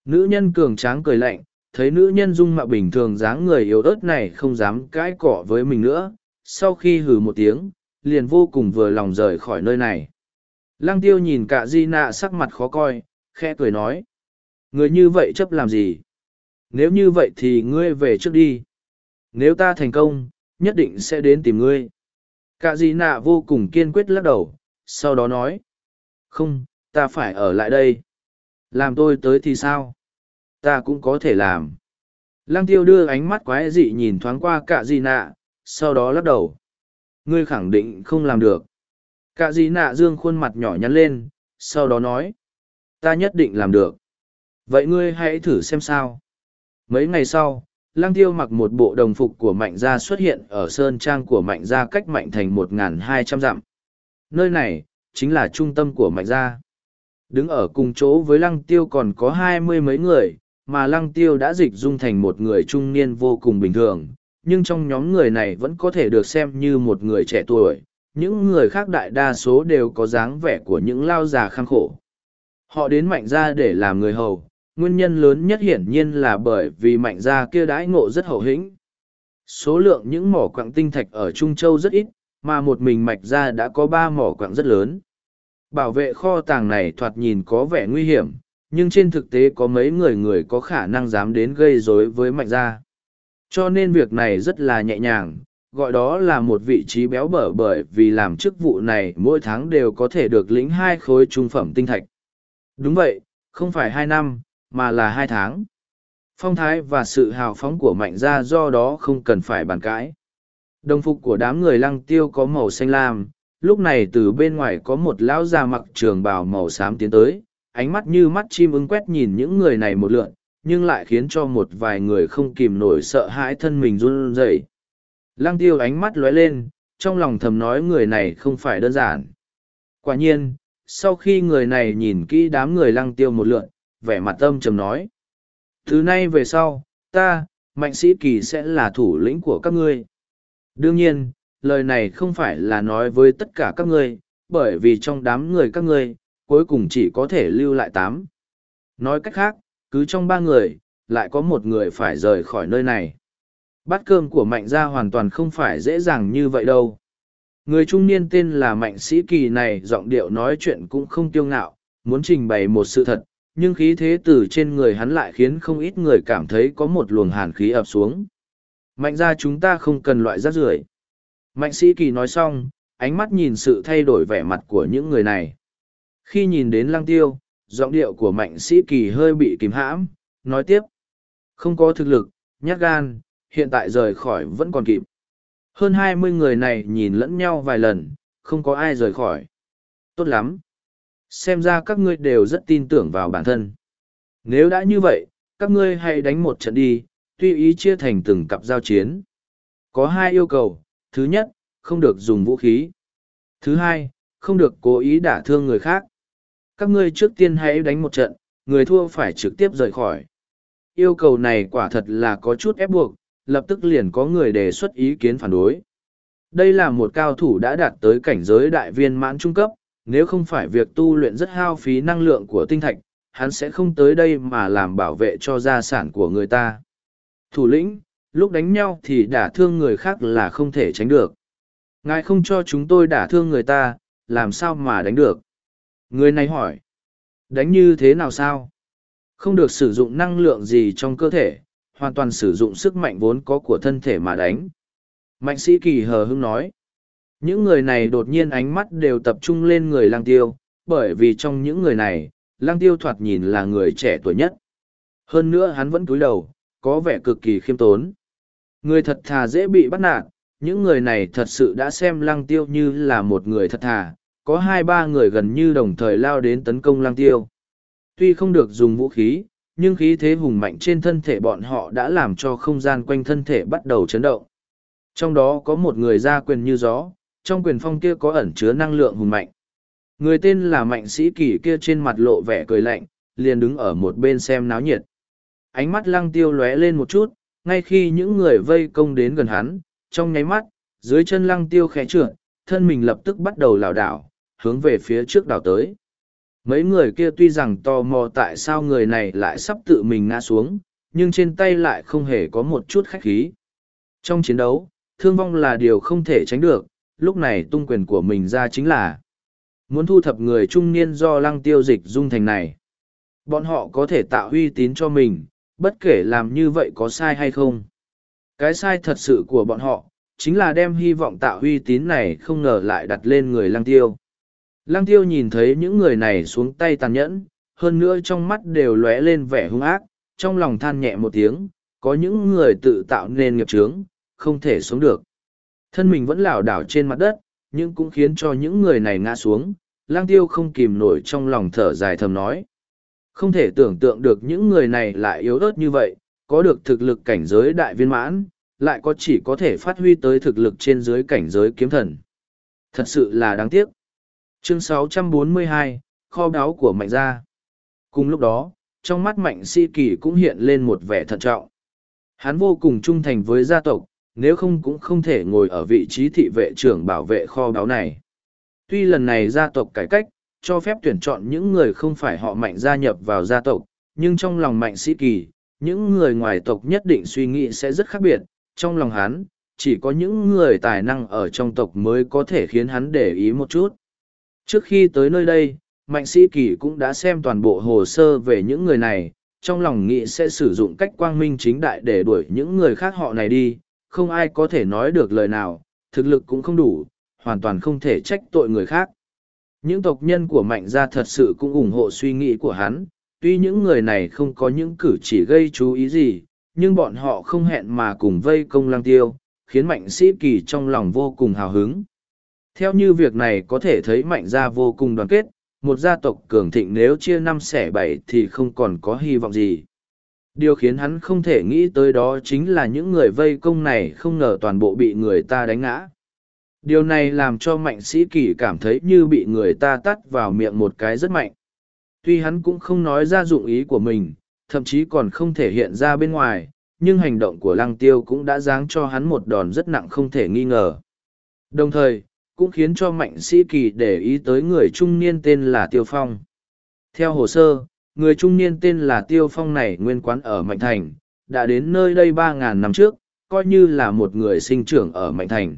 [SPEAKER 1] Nữ nhân cường tráng cười lạnh, thấy nữ nhân dung mạo bình thường dáng người yếu ớt này không dám cãi cọ với mình nữa. Sau khi hừ một tiếng, liền vô cùng vừa lòng rời khỏi nơi này. Lăng tiêu nhìn cả di nạ sắc mặt khó coi, khẽ cười nói. Người như vậy chấp làm gì? Nếu như vậy thì ngươi về trước đi. Nếu ta thành công, nhất định sẽ đến tìm ngươi. Cả di nạ vô cùng kiên quyết lắc đầu, sau đó nói. Không, ta phải ở lại đây. Làm tôi tới thì sao? Ta cũng có thể làm. Lăng tiêu đưa ánh mắt quái dị nhìn thoáng qua cả di nạ, sau đó lắc đầu. Ngươi khẳng định không làm được. Cả di nạ dương khuôn mặt nhỏ nhắn lên, sau đó nói. Ta nhất định làm được. Vậy ngươi hãy thử xem sao. Mấy ngày sau, Lăng Tiêu mặc một bộ đồng phục của Mạnh Gia xuất hiện ở sơn trang của Mạnh Gia cách Mạnh thành 1.200 dặm. Nơi này, chính là trung tâm của Mạnh Gia. Đứng ở cùng chỗ với Lăng Tiêu còn có hai mươi mấy người, mà Lăng Tiêu đã dịch dung thành một người trung niên vô cùng bình thường, nhưng trong nhóm người này vẫn có thể được xem như một người trẻ tuổi. Những người khác đại đa số đều có dáng vẻ của những lao già khang khổ. Họ đến Mạnh Gia để làm người hầu, nguyên nhân lớn nhất hiển nhiên là bởi vì mạnh gia kia đãi ngộ rất hậu hĩnh. Số lượng những mỏ quặng tinh thạch ở Trung Châu rất ít, mà một mình mạch gia đã có ba mỏ quặng rất lớn. Bảo vệ kho tàng này thoạt nhìn có vẻ nguy hiểm, nhưng trên thực tế có mấy người người có khả năng dám đến gây rối với mạnh gia. Cho nên việc này rất là nhẹ nhàng, gọi đó là một vị trí béo bở bởi vì làm chức vụ này mỗi tháng đều có thể được lĩnh hai khối trung phẩm tinh thạch. Đúng vậy, không phải hai năm, mà là hai tháng. Phong thái và sự hào phóng của mạnh gia do đó không cần phải bàn cãi. Đồng phục của đám người lăng tiêu có màu xanh lam, lúc này từ bên ngoài có một lão già mặc trường bào màu xám tiến tới, ánh mắt như mắt chim ưng quét nhìn những người này một lượn, nhưng lại khiến cho một vài người không kìm nổi sợ hãi thân mình run rẩy. Lăng tiêu ánh mắt lóe lên, trong lòng thầm nói người này không phải đơn giản. Quả nhiên, sau khi người này nhìn kỹ đám người lăng tiêu một lượn, vẻ mặt âm trầm nói. Thứ nay về sau, ta, mạnh sĩ kỳ sẽ là thủ lĩnh của các ngươi. Đương nhiên, lời này không phải là nói với tất cả các ngươi, bởi vì trong đám người các ngươi, cuối cùng chỉ có thể lưu lại tám. Nói cách khác, cứ trong ba người, lại có một người phải rời khỏi nơi này. Bát cơm của mạnh gia hoàn toàn không phải dễ dàng như vậy đâu. Người trung niên tên là Mạnh Sĩ Kỳ này giọng điệu nói chuyện cũng không tiêu ngạo, muốn trình bày một sự thật, nhưng khí thế từ trên người hắn lại khiến không ít người cảm thấy có một luồng hàn khí ập xuống. Mạnh ra chúng ta không cần loại rác rưởi. Mạnh Sĩ Kỳ nói xong, ánh mắt nhìn sự thay đổi vẻ mặt của những người này. Khi nhìn đến lăng tiêu, giọng điệu của Mạnh Sĩ Kỳ hơi bị kìm hãm, nói tiếp. Không có thực lực, nhát gan, hiện tại rời khỏi vẫn còn kịp. Hơn hai mươi người này nhìn lẫn nhau vài lần, không có ai rời khỏi. Tốt lắm. Xem ra các ngươi đều rất tin tưởng vào bản thân. Nếu đã như vậy, các ngươi hãy đánh một trận đi, tuy ý chia thành từng cặp giao chiến. Có hai yêu cầu. Thứ nhất, không được dùng vũ khí. Thứ hai, không được cố ý đả thương người khác. Các ngươi trước tiên hãy đánh một trận, người thua phải trực tiếp rời khỏi. Yêu cầu này quả thật là có chút ép buộc, lập tức liền có người đề xuất ý kiến phản đối. Đây là một cao thủ đã đạt tới cảnh giới đại viên mãn trung cấp, nếu không phải việc tu luyện rất hao phí năng lượng của tinh thạch, hắn sẽ không tới đây mà làm bảo vệ cho gia sản của người ta. Thủ lĩnh, lúc đánh nhau thì đả thương người khác là không thể tránh được. Ngài không cho chúng tôi đả thương người ta, làm sao mà đánh được? Người này hỏi, đánh như thế nào sao? Không được sử dụng năng lượng gì trong cơ thể, hoàn toàn sử dụng sức mạnh vốn có của thân thể mà đánh. Mạnh sĩ kỳ hờ hưng nói. Những người này đột nhiên ánh mắt đều tập trung lên người lang tiêu, bởi vì trong những người này, lang tiêu thoạt nhìn là người trẻ tuổi nhất. Hơn nữa hắn vẫn cúi đầu, có vẻ cực kỳ khiêm tốn. Người thật thà dễ bị bắt nạt, những người này thật sự đã xem lang tiêu như là một người thật thà, có hai ba người gần như đồng thời lao đến tấn công lang tiêu. Tuy không được dùng vũ khí, nhưng khí thế hùng mạnh trên thân thể bọn họ đã làm cho không gian quanh thân thể bắt đầu chấn động. Trong đó có một người ra quyền như gió, trong quyền phong kia có ẩn chứa năng lượng hùng mạnh. Người tên là Mạnh Sĩ Kỳ kia trên mặt lộ vẻ cười lạnh, liền đứng ở một bên xem náo nhiệt. Ánh mắt lăng tiêu lóe lên một chút, ngay khi những người vây công đến gần hắn, trong nháy mắt, dưới chân lăng tiêu khẽ trượt, thân mình lập tức bắt đầu lảo đảo, hướng về phía trước đảo tới. Mấy người kia tuy rằng tò mò tại sao người này lại sắp tự mình ngã xuống nhưng trên tay lại không hề có một chút khách khí. Trong chiến đấu thương vong là điều không thể tránh được lúc này tung quyền của mình ra chính là muốn thu thập người trung niên do lăng tiêu dịch dung thành này. Bọn họ có thể tạo uy tín cho mình bất kể làm như vậy có sai hay không cái sai thật sự của bọn họ chính là đem hy vọng tạo uy tín này không ngờ lại đặt lên người lăng tiêu Lăng tiêu nhìn thấy những người này xuống tay tàn nhẫn, hơn nữa trong mắt đều lóe lên vẻ hung ác, trong lòng than nhẹ một tiếng, có những người tự tạo nên nghiệp chướng, không thể sống được. Thân mình vẫn lảo đảo trên mặt đất, nhưng cũng khiến cho những người này ngã xuống, lang tiêu không kìm nổi trong lòng thở dài thầm nói. Không thể tưởng tượng được những người này lại yếu ớt như vậy, có được thực lực cảnh giới đại viên mãn, lại có chỉ có thể phát huy tới thực lực trên dưới cảnh giới kiếm thần. Thật sự là đáng tiếc. Chương 642, kho báu của mạnh gia. Cùng lúc đó trong mắt mạnh si kỳ cũng hiện lên một vẻ thận trọng. Hắn vô cùng trung thành với gia tộc nếu không cũng không thể ngồi ở vị trí thị vệ trưởng bảo vệ kho báu này. Tuy lần này gia tộc cải cách cho phép tuyển chọn những người không phải họ mạnh gia nhập vào gia tộc nhưng trong lòng mạnh sĩ kỳ những người ngoài tộc nhất định suy nghĩ sẽ rất khác biệt. Trong lòng hắn chỉ có những người tài năng ở trong tộc mới có thể khiến hắn để ý một chút. Trước khi tới nơi đây, Mạnh Sĩ Kỳ cũng đã xem toàn bộ hồ sơ về những người này, trong lòng nghĩ sẽ sử dụng cách quang minh chính đại để đuổi những người khác họ này đi, không ai có thể nói được lời nào, thực lực cũng không đủ, hoàn toàn không thể trách tội người khác. Những tộc nhân của Mạnh gia thật sự cũng ủng hộ suy nghĩ của hắn, tuy những người này không có những cử chỉ gây chú ý gì, nhưng bọn họ không hẹn mà cùng vây công lang tiêu, khiến Mạnh Sĩ Kỳ trong lòng vô cùng hào hứng. Theo như việc này có thể thấy mạnh gia vô cùng đoàn kết, một gia tộc cường thịnh nếu chia năm xẻ bảy thì không còn có hy vọng gì. Điều khiến hắn không thể nghĩ tới đó chính là những người vây công này không ngờ toàn bộ bị người ta đánh ngã điều này làm cho mạnh sĩ kỳ cảm thấy như bị người ta tắt vào miệng một cái rất mạnh. Tuy hắn cũng không nói ra dụng ý của mình, thậm chí còn không thể hiện ra bên ngoài, nhưng hành động của lăng tiêu cũng đã giáng cho hắn một đòn rất nặng không thể nghi ngờ. Đồng thời, cũng khiến cho mạnh sĩ kỳ để ý tới người trung niên tên là tiêu phong. Theo hồ sơ, người trung niên tên là tiêu phong này nguyên quán ở mạnh thành, đã đến nơi đây ba ngàn năm trước, coi như là một người sinh trưởng ở mạnh thành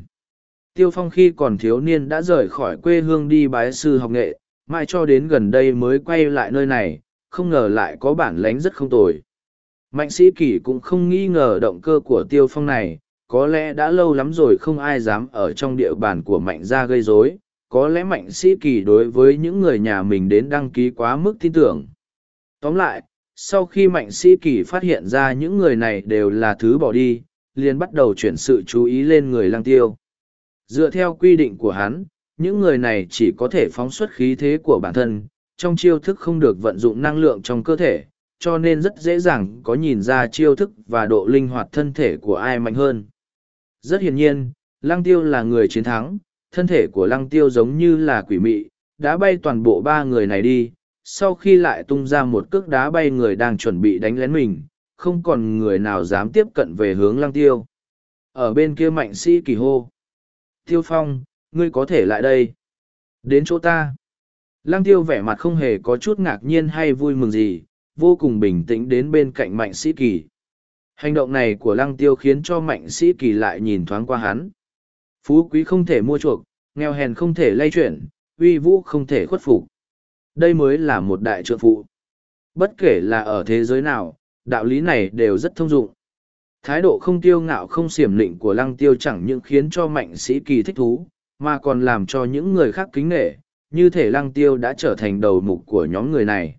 [SPEAKER 1] tiêu phong khi còn thiếu niên đã rời khỏi quê hương đi bái sư học nghệ, mãi cho đến gần đây mới quay lại nơi này, không ngờ lại có bản lánh rất không tồi. Mạnh sĩ kỷ cũng không nghi ngờ động cơ của tiêu phong này, có lẽ đã lâu lắm rồi không ai dám ở trong địa bàn của mạnh gia gây rối, có lẽ mạnh sĩ Kỷ đối với những người nhà mình đến đăng ký quá mức tin tưởng. Tóm lại, sau khi mạnh sĩ Kỷ phát hiện ra những người này đều là thứ bỏ đi, liền bắt đầu chuyển sự chú ý lên người lang tiêu dựa theo quy định của hắn những người này chỉ có thể phóng xuất khí thế của bản thân trong chiêu thức không được vận dụng năng lượng trong cơ thể cho nên rất dễ dàng có nhìn ra chiêu thức và độ linh hoạt thân thể của ai mạnh hơn rất hiển nhiên, lăng tiêu là người chiến thắng, thân thể của lăng tiêu giống như là quỷ mị, đã bay toàn bộ ba người này đi, sau khi lại tung ra một cước đá bay người đang chuẩn bị đánh lén mình, không còn người nào dám tiếp cận về hướng lăng tiêu. Ở bên kia mạnh sĩ kỳ hô. Tiêu phong, ngươi có thể lại đây. Đến chỗ ta. Lăng tiêu vẻ mặt không hề có chút ngạc nhiên hay vui mừng gì, vô cùng bình tĩnh đến bên cạnh mạnh sĩ kỳ. Hành động này của lăng tiêu khiến cho mạnh sĩ kỳ lại nhìn thoáng qua hắn. Phú quý không thể mua chuộc, nghèo hèn không thể lay chuyển, uy vũ không thể khuất phục. Đây mới là một đại trượng phụ. Bất kể là ở thế giới nào, đạo lý này đều rất thông dụng. Thái độ không tiêu ngạo không xiểm lịnh của lăng tiêu chẳng những khiến cho mạnh sĩ kỳ thích thú, mà còn làm cho những người khác kính nghệ, như thể lăng tiêu đã trở thành đầu mục của nhóm người này.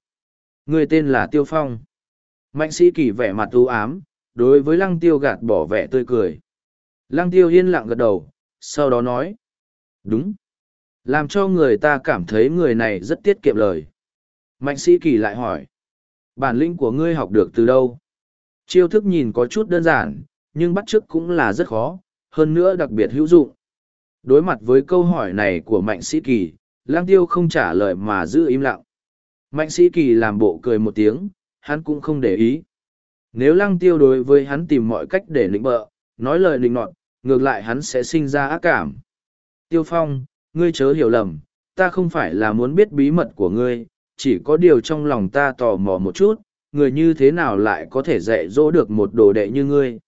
[SPEAKER 1] Người tên là Tiêu Phong. Mạnh sĩ kỳ vẻ mặt u ám, đối với lăng tiêu gạt bỏ vẻ tươi cười. Lăng tiêu yên lặng gật đầu, sau đó nói. Đúng. Làm cho người ta cảm thấy người này rất tiết kiệm lời. Mạnh sĩ kỳ lại hỏi. Bản lĩnh của ngươi học được từ đâu? Chiêu thức nhìn có chút đơn giản, nhưng bắt chước cũng là rất khó, hơn nữa đặc biệt hữu dụng. Đối mặt với câu hỏi này của Mạnh Sĩ Kỳ, Lang Tiêu không trả lời mà giữ im lặng. Mạnh Sĩ Kỳ làm bộ cười một tiếng, hắn cũng không để ý. Nếu Lang tiêu đối với hắn tìm mọi cách để lĩnh bợ, nói lời lĩnh nọt, ngược lại hắn sẽ sinh ra ác cảm. Tiêu Phong, ngươi chớ hiểu lầm, ta không phải là muốn biết bí mật của ngươi, chỉ có điều trong lòng ta tò mò một chút, người như thế nào lại có thể dạy dỗ được một đồ đệ như ngươi.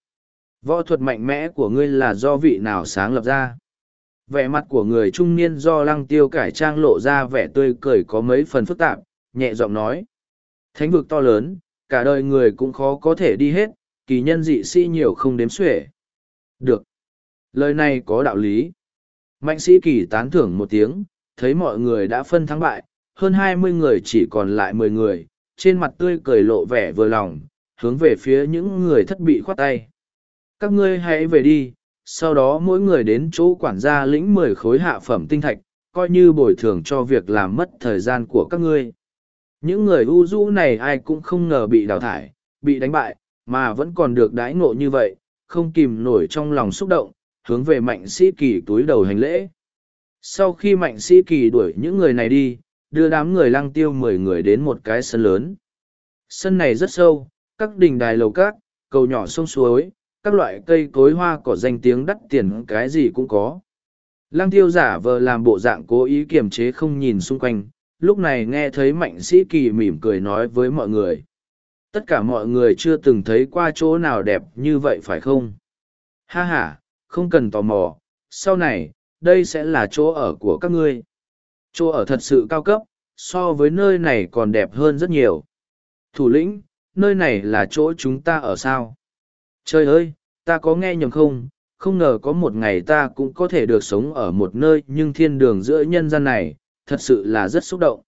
[SPEAKER 1] Võ thuật mạnh mẽ của ngươi là do vị nào sáng lập ra. Vẻ mặt của người trung niên do lăng tiêu cải trang lộ ra vẻ tươi cười có mấy phần phức tạp, nhẹ giọng nói. Thánh vực to lớn, cả đời người cũng khó có thể đi hết, kỳ nhân dị sĩ nhiều không đếm xuể. Được. Lời này có đạo lý. Mạnh sĩ kỳ tán thưởng một tiếng, thấy mọi người đã phân thắng bại, hơn hai mươi người chỉ còn lại mười người, trên mặt tươi cười lộ vẻ vừa lòng, hướng về phía những người thất bị khoát tay. Các ngươi hãy về đi, sau đó mỗi người đến chỗ quản gia lĩnh mười khối hạ phẩm tinh thạch, coi như bồi thường cho việc làm mất thời gian của các ngươi. Những người u rũ này ai cũng không ngờ bị đào thải, bị đánh bại, mà vẫn còn được đãi ngộ như vậy, không kìm nổi trong lòng xúc động, hướng về mạnh sĩ kỳ túi đầu hành lễ. Sau khi mạnh sĩ kỳ đuổi những người này đi, đưa đám người lăng tiêu mười người đến một cái sân lớn. Sân này rất sâu, các đình đài lầu cát, cầu nhỏ sông suối, các loại cây cối hoa cỏ danh tiếng đắt tiền cái gì cũng có. Lăng tiêu giả vờ làm bộ dạng cố ý kiềm chế không nhìn xung quanh, lúc này nghe thấy mạnh sĩ kỳ mỉm cười nói với mọi người tất cả mọi người chưa từng thấy qua chỗ nào đẹp như vậy phải không ha ha, không cần tò mò sau này đây sẽ là chỗ ở của các ngươi chỗ ở thật sự cao cấp so với nơi này còn đẹp hơn rất nhiều thủ lĩnh nơi này là chỗ chúng ta ở sao trời ơi ta có nghe nhầm không không ngờ có một ngày ta cũng có thể được sống ở một nơi nhưng thiên đường giữa nhân gian này thật sự là rất xúc động.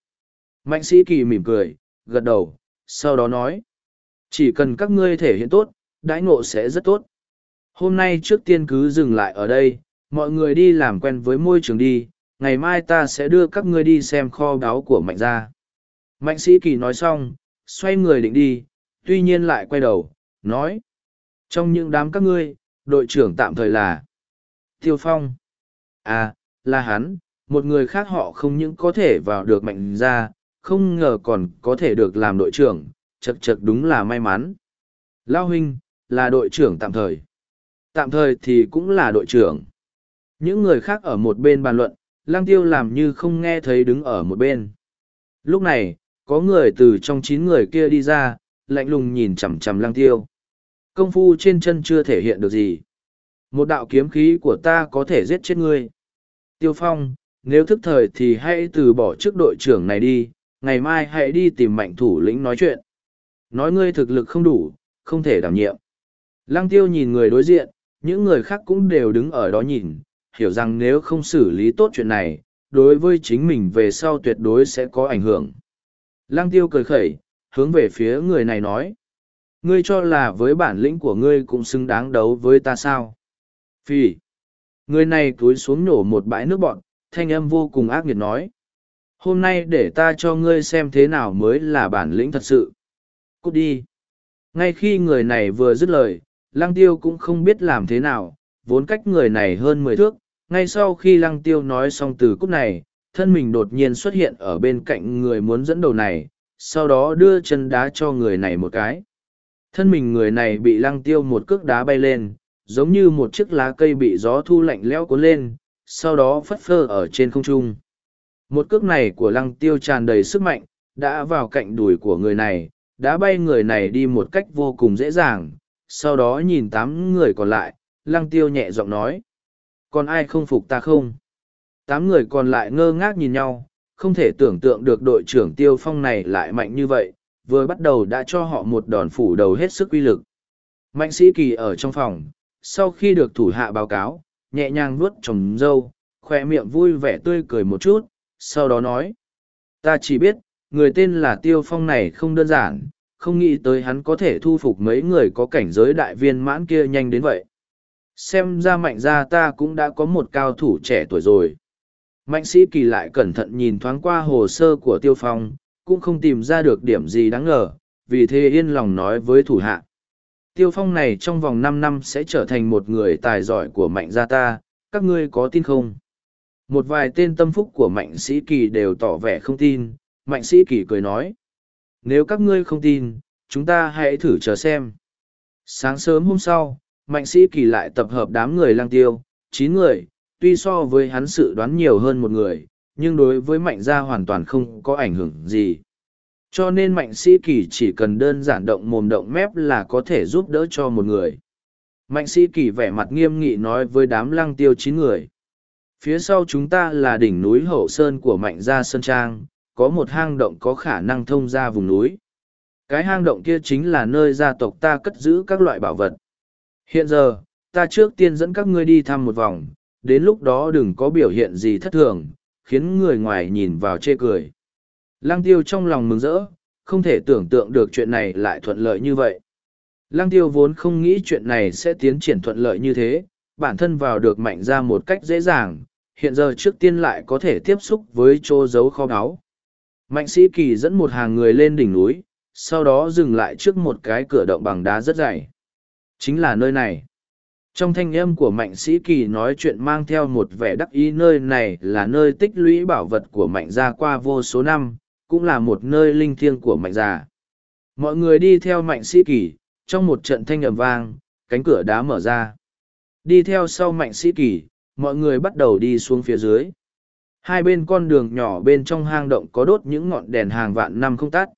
[SPEAKER 1] Mạnh sĩ kỳ mỉm cười, gật đầu, sau đó nói. Chỉ cần các ngươi thể hiện tốt, đãi ngộ sẽ rất tốt. Hôm nay trước tiên cứ dừng lại ở đây, mọi người đi làm quen với môi trường đi, ngày mai ta sẽ đưa các ngươi đi xem kho báu của mạnh gia. Mạnh sĩ kỳ nói xong, xoay người định đi, tuy nhiên lại quay đầu, nói, trong những đám các ngươi, đội trưởng tạm thời là tiêu phong. À là hắn, một người khác họ không những có thể vào được mạnh gia, không ngờ còn có thể được làm đội trưởng, chật chật đúng là may mắn. Lao huynh, là đội trưởng tạm thời. Tạm thời thì cũng là đội trưởng. Những người khác ở một bên bàn luận lang tiêu làm như không nghe thấy đứng ở một bên. Lúc này, có người từ trong chín người kia đi ra, lạnh lùng nhìn chằm chằm lang tiêu. Công phu trên chân chưa thể hiện được gì. Một đạo kiếm khí của ta có thể giết chết ngươi. Tiêu phong, nếu thức thời thì hãy từ bỏ chức đội trưởng này đi, ngày mai hãy đi tìm mạnh thủ lĩnh nói chuyện. Nói ngươi thực lực không đủ, không thể đảm nhiệm. Lăng tiêu nhìn người đối diện, những người khác cũng đều đứng ở đó nhìn hiểu rằng nếu không xử lý tốt chuyện này, đối với chính mình về sau tuyệt đối sẽ có ảnh hưởng. Lăng tiêu cười khẩy, hướng về phía người này nói, ngươi cho là với bản lĩnh của ngươi cũng xứng đáng đấu với ta sao? Phi người này cúi xuống nổ một bãi nước bọn thanh âm vô cùng ác nghiệt nói, hôm nay để ta cho ngươi xem thế nào mới là bản lĩnh thật sự. Cút đi. Ngay khi người này vừa dứt lời, lăng tiêu cũng không biết làm thế nào, vốn cách người này hơn mười thước ngay sau khi lăng tiêu nói xong từ cút này, thân mình đột nhiên xuất hiện ở bên cạnh người muốn dẫn đầu này, sau đó đưa chân đá cho người này một cái. Thân mình người này bị lăng tiêu một cước đá bay lên, giống như một chiếc lá cây bị gió thu lạnh lẽo cuốn lên, sau đó phất phơ ở trên không trung. Một cước này của lăng tiêu tràn đầy sức mạnh, đã vào cạnh đùi của người này, đã bay người này đi một cách vô cùng dễ dàng. Sau đó nhìn tám người còn lại, lăng tiêu nhẹ giọng nói còn ai không phục ta không? Tám người còn lại ngơ ngác nhìn nhau, không thể tưởng tượng được đội trưởng tiêu phong này lại mạnh như vậy, vừa bắt đầu đã cho họ một đòn phủ đầu hết sức uy lực. Mạnh sĩ kỳ ở trong phòng, sau khi được thủ hạ báo cáo, nhẹ nhàng vuốt trồng râu khoe miệng vui vẻ tươi cười một chút, sau đó nói, ta chỉ biết, người tên là tiêu phong này không đơn giản, không nghĩ tới hắn có thể thu phục mấy người có cảnh giới đại viên mãn kia nhanh đến vậy xem ra mạnh gia ta cũng đã có một cao thủ trẻ tuổi rồi. Mạnh sĩ kỳ lại cẩn thận nhìn thoáng qua hồ sơ của tiêu phong, cũng không tìm ra được điểm gì đáng ngờ, vì thế yên lòng nói với thủ hạ. Tiêu phong này trong vòng năm năm sẽ trở thành một người tài giỏi của mạnh gia ta, các ngươi có tin không? Một vài tên tâm phúc của mạnh sĩ kỳ đều tỏ vẻ không tin, mạnh sĩ kỳ cười nói. Nếu các ngươi không tin, chúng ta hãy thử chờ xem. Sáng sớm hôm sau mạnh sĩ kỳ lại tập hợp đám người lang tiêu, chín người, tuy so với hắn sự đoán nhiều hơn một người, nhưng đối với mạnh gia hoàn toàn không có ảnh hưởng gì. Cho nên mạnh sĩ kỳ chỉ cần đơn giản động mồm động mép là có thể giúp đỡ cho một người. Mạnh sĩ kỳ vẻ mặt nghiêm nghị nói với đám lăng tiêu chín người. Phía sau chúng ta là đỉnh núi hậu sơn của mạnh gia sơn trang, có một hang động có khả năng thông ra vùng núi. Cái hang động kia chính là nơi gia tộc ta cất giữ các loại bảo vật hiện giờ, ta trước tiên dẫn các ngươi đi thăm một vòng, đến lúc đó đừng có biểu hiện gì thất thường, khiến người ngoài nhìn vào chê cười. Lăng tiêu trong lòng mừng rỡ, không thể tưởng tượng được chuyện này lại thuận lợi như vậy. Lăng tiêu vốn không nghĩ chuyện này sẽ tiến triển thuận lợi như thế, bản thân vào được mạnh ra một cách dễ dàng, hiện giờ trước tiên lại có thể tiếp xúc với chỗ giấu kho báu. Mạnh sĩ kỳ dẫn một hàng người lên đỉnh núi, sau đó dừng lại trước một cái cửa động bằng đá rất dày chính là nơi này. Trong thanh âm của mạnh sĩ kỳ nói chuyện mang theo một vẻ đắc ý nơi này là nơi tích lũy bảo vật của mạnh gia qua vô số năm, cũng là một nơi linh thiêng của mạnh gia. Mọi người đi theo mạnh sĩ kỳ, trong một trận thanh ầm vang, cánh cửa đá mở ra. Đi theo sau mạnh sĩ kỳ, mọi người bắt đầu đi xuống phía dưới. Hai bên con đường nhỏ bên trong hang động có đốt những ngọn đèn hàng vạn năm không tắt.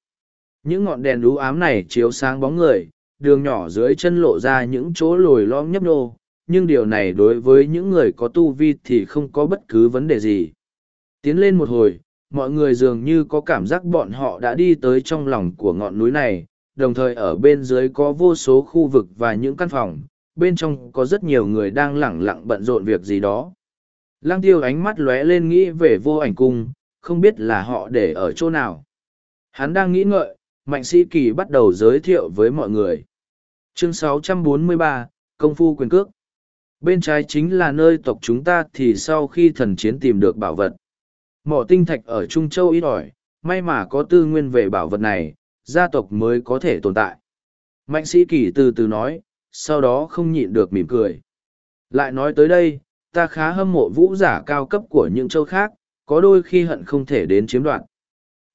[SPEAKER 1] Những ngọn đèn lú ám này chiếu sáng bóng người đường nhỏ dưới chân lộ ra những chỗ lồi lõm nhấp nô nhưng điều này đối với những người có tu vi thì không có bất cứ vấn đề gì. Tiến lên một hồi, mọi người dường như có cảm giác bọn họ đã đi tới trong lòng của ngọn núi này, đồng thời ở bên dưới có vô số khu vực và những căn phòng, bên trong có rất nhiều người đang lẳng lặng bận rộn việc gì đó. Lăng tiêu ánh mắt lóe lên nghĩ về vô ảnh cung, không biết là họ để ở chỗ nào. Hắn đang nghĩ ngợi mạnh sĩ kỳ bắt đầu giới thiệu với mọi người chương 643, công phu quyền cước Bên trái chính là nơi tộc chúng ta thì sau khi thần chiến tìm được bảo vật. Mỏ tinh thạch ở Trung Châu ít ỏi, may mà có tư nguyên về bảo vật này, gia tộc mới có thể tồn tại. Mạnh sĩ kỳ từ từ nói, sau đó không nhịn được mỉm cười. Lại nói tới đây, ta khá hâm mộ vũ giả cao cấp của những châu khác, có đôi khi hận không thể đến chiếm đoạt.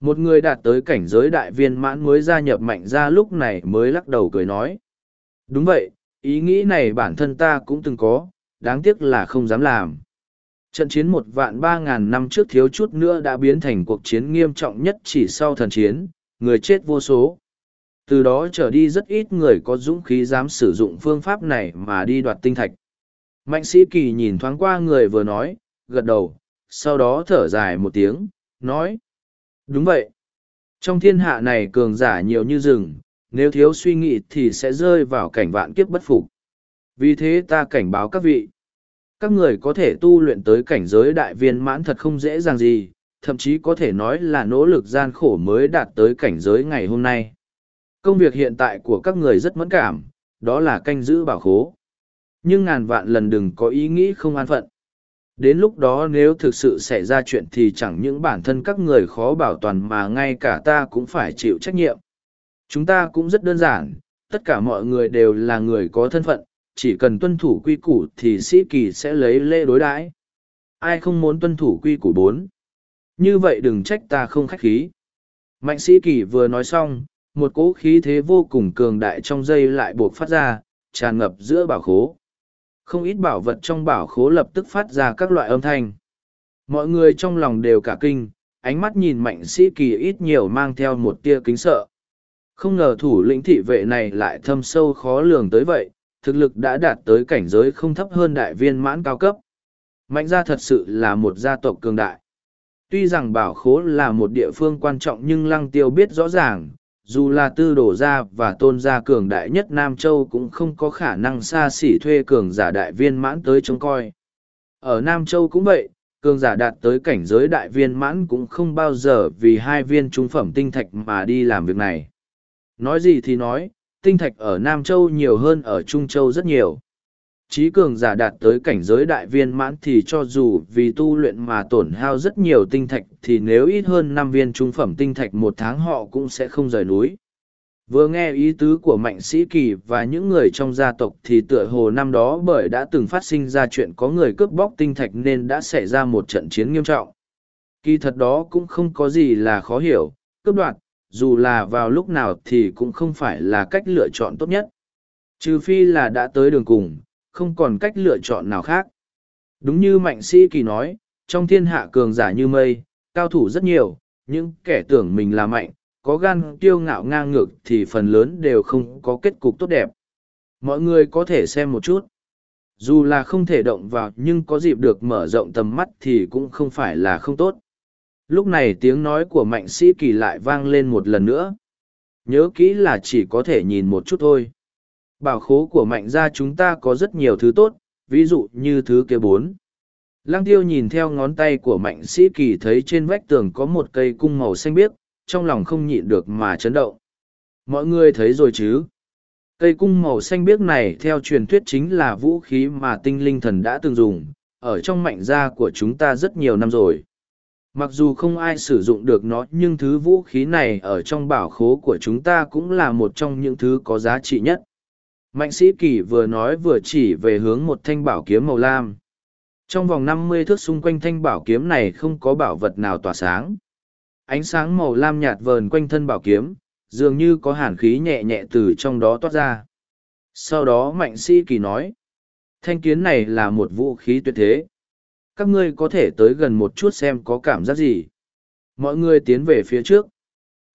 [SPEAKER 1] Một người đạt tới cảnh giới đại viên mãn mới gia nhập mạnh ra lúc này mới lắc đầu cười nói. Đúng vậy, ý nghĩ này bản thân ta cũng từng có, đáng tiếc là không dám làm. Trận chiến một vạn ba ngàn năm trước thiếu chút nữa đã biến thành cuộc chiến nghiêm trọng nhất chỉ sau thần chiến, người chết vô số. Từ đó trở đi rất ít người có dũng khí dám sử dụng phương pháp này mà đi đoạt tinh thạch. Mạnh sĩ kỳ nhìn thoáng qua người vừa nói, gật đầu, sau đó thở dài một tiếng, nói. Đúng vậy. Trong thiên hạ này cường giả nhiều như rừng, nếu thiếu suy nghĩ thì sẽ rơi vào cảnh vạn kiếp bất phục. Vì thế ta cảnh báo các vị. Các người có thể tu luyện tới cảnh giới đại viên mãn thật không dễ dàng gì, thậm chí có thể nói là nỗ lực gian khổ mới đạt tới cảnh giới ngày hôm nay. Công việc hiện tại của các người rất mẫn cảm, đó là canh giữ bảo khố. Nhưng ngàn vạn lần đừng có ý nghĩ không an phận. Đến lúc đó nếu thực sự xảy ra chuyện thì chẳng những bản thân các người khó bảo toàn mà ngay cả ta cũng phải chịu trách nhiệm. Chúng ta cũng rất đơn giản, tất cả mọi người đều là người có thân phận, chỉ cần tuân thủ quy củ thì sĩ kỳ sẽ lấy lễ đối đãi. Ai không muốn tuân thủ quy củ bốn? Như vậy đừng trách ta không khách khí. Mạnh sĩ kỳ vừa nói xong, một cỗ khí thế vô cùng cường đại trong dây lại buộc phát ra, tràn ngập giữa bảo khố. Không ít bảo vật trong bảo khố lập tức phát ra các loại âm thanh. Mọi người trong lòng đều cả kinh, ánh mắt nhìn mạnh sĩ kỳ ít nhiều mang theo một tia kính sợ. Không ngờ thủ lĩnh thị vệ này lại thâm sâu khó lường tới vậy, thực lực đã đạt tới cảnh giới không thấp hơn đại viên mãn cao cấp. Mạnh gia thật sự là một gia tộc cường đại. Tuy rằng bảo khố là một địa phương quan trọng nhưng lăng tiêu biết rõ ràng, dù là tư đổ gia và tôn gia cường đại nhất Nam Châu cũng không có khả năng xa xỉ thuê cường giả đại viên mãn tới trông coi. Ở Nam Châu cũng vậy, cường giả đạt tới cảnh giới đại viên mãn cũng không bao giờ vì hai viên trung phẩm tinh thạch mà đi làm việc này. Nói gì thì nói, tinh thạch ở Nam Châu nhiều hơn ở Trung Châu rất nhiều. Trí cường giả đạt tới cảnh giới đại viên mãn thì cho dù vì tu luyện mà tổn hao rất nhiều tinh thạch thì nếu ít hơn năm viên trung phẩm tinh thạch một tháng họ cũng sẽ không rời núi. Vừa nghe ý tứ của Mạnh Sĩ Kỳ và những người trong gia tộc thì tựa hồ năm đó bởi đã từng phát sinh ra chuyện có người cướp bóc tinh thạch nên đã xảy ra một trận chiến nghiêm trọng. Kỳ thật đó cũng không có gì là khó hiểu, cướp đoạt, dù là vào lúc nào thì cũng không phải là cách lựa chọn tốt nhất. Trừ phi là đã tới đường cùng, không còn cách lựa chọn nào khác. Đúng như Mạnh Sĩ Kỳ nói, trong thiên hạ cường giả như mây, cao thủ rất nhiều, nhưng kẻ tưởng mình là mạnh, có gan kiêu ngạo ngang ngược thì phần lớn đều không có kết cục tốt đẹp. Mọi người có thể xem một chút. Dù là không thể động vào nhưng có dịp được mở rộng tầm mắt thì cũng không phải là không tốt. Lúc này tiếng nói của Mạnh Sĩ Kỳ lại vang lên một lần nữa. Nhớ kỹ là chỉ có thể nhìn một chút thôi. Bảo khố của mạnh gia chúng ta có rất nhiều thứ tốt, ví dụ như thứ kia bốn. Lăng tiêu nhìn theo ngón tay của mạnh sĩ kỳ thấy trên vách tường có một cây cung màu xanh biếc, trong lòng không nhịn được mà chấn động. Mọi người thấy rồi chứ? Cây cung màu xanh biếc này theo truyền thuyết chính là vũ khí mà tinh linh thần đã từng dùng, ở trong mạnh gia của chúng ta rất nhiều năm rồi. Mặc dù không ai sử dụng được nó nhưng thứ vũ khí này ở trong bảo khố của chúng ta cũng là một trong những thứ có giá trị nhất. Mạnh sĩ kỳ vừa nói vừa chỉ về hướng một thanh bảo kiếm màu lam. Trong vòng năm mươi thước xung quanh thanh bảo kiếm này không có bảo vật nào tỏa sáng. Ánh sáng màu lam nhạt vờn quanh thân bảo kiếm, dường như có hàn khí nhẹ nhẹ từ trong đó toát ra. Sau đó mạnh sĩ kỳ nói, thanh kiếm này là một vũ khí tuyệt thế. Các ngươi có thể tới gần một chút xem có cảm giác gì. Mọi người tiến về phía trước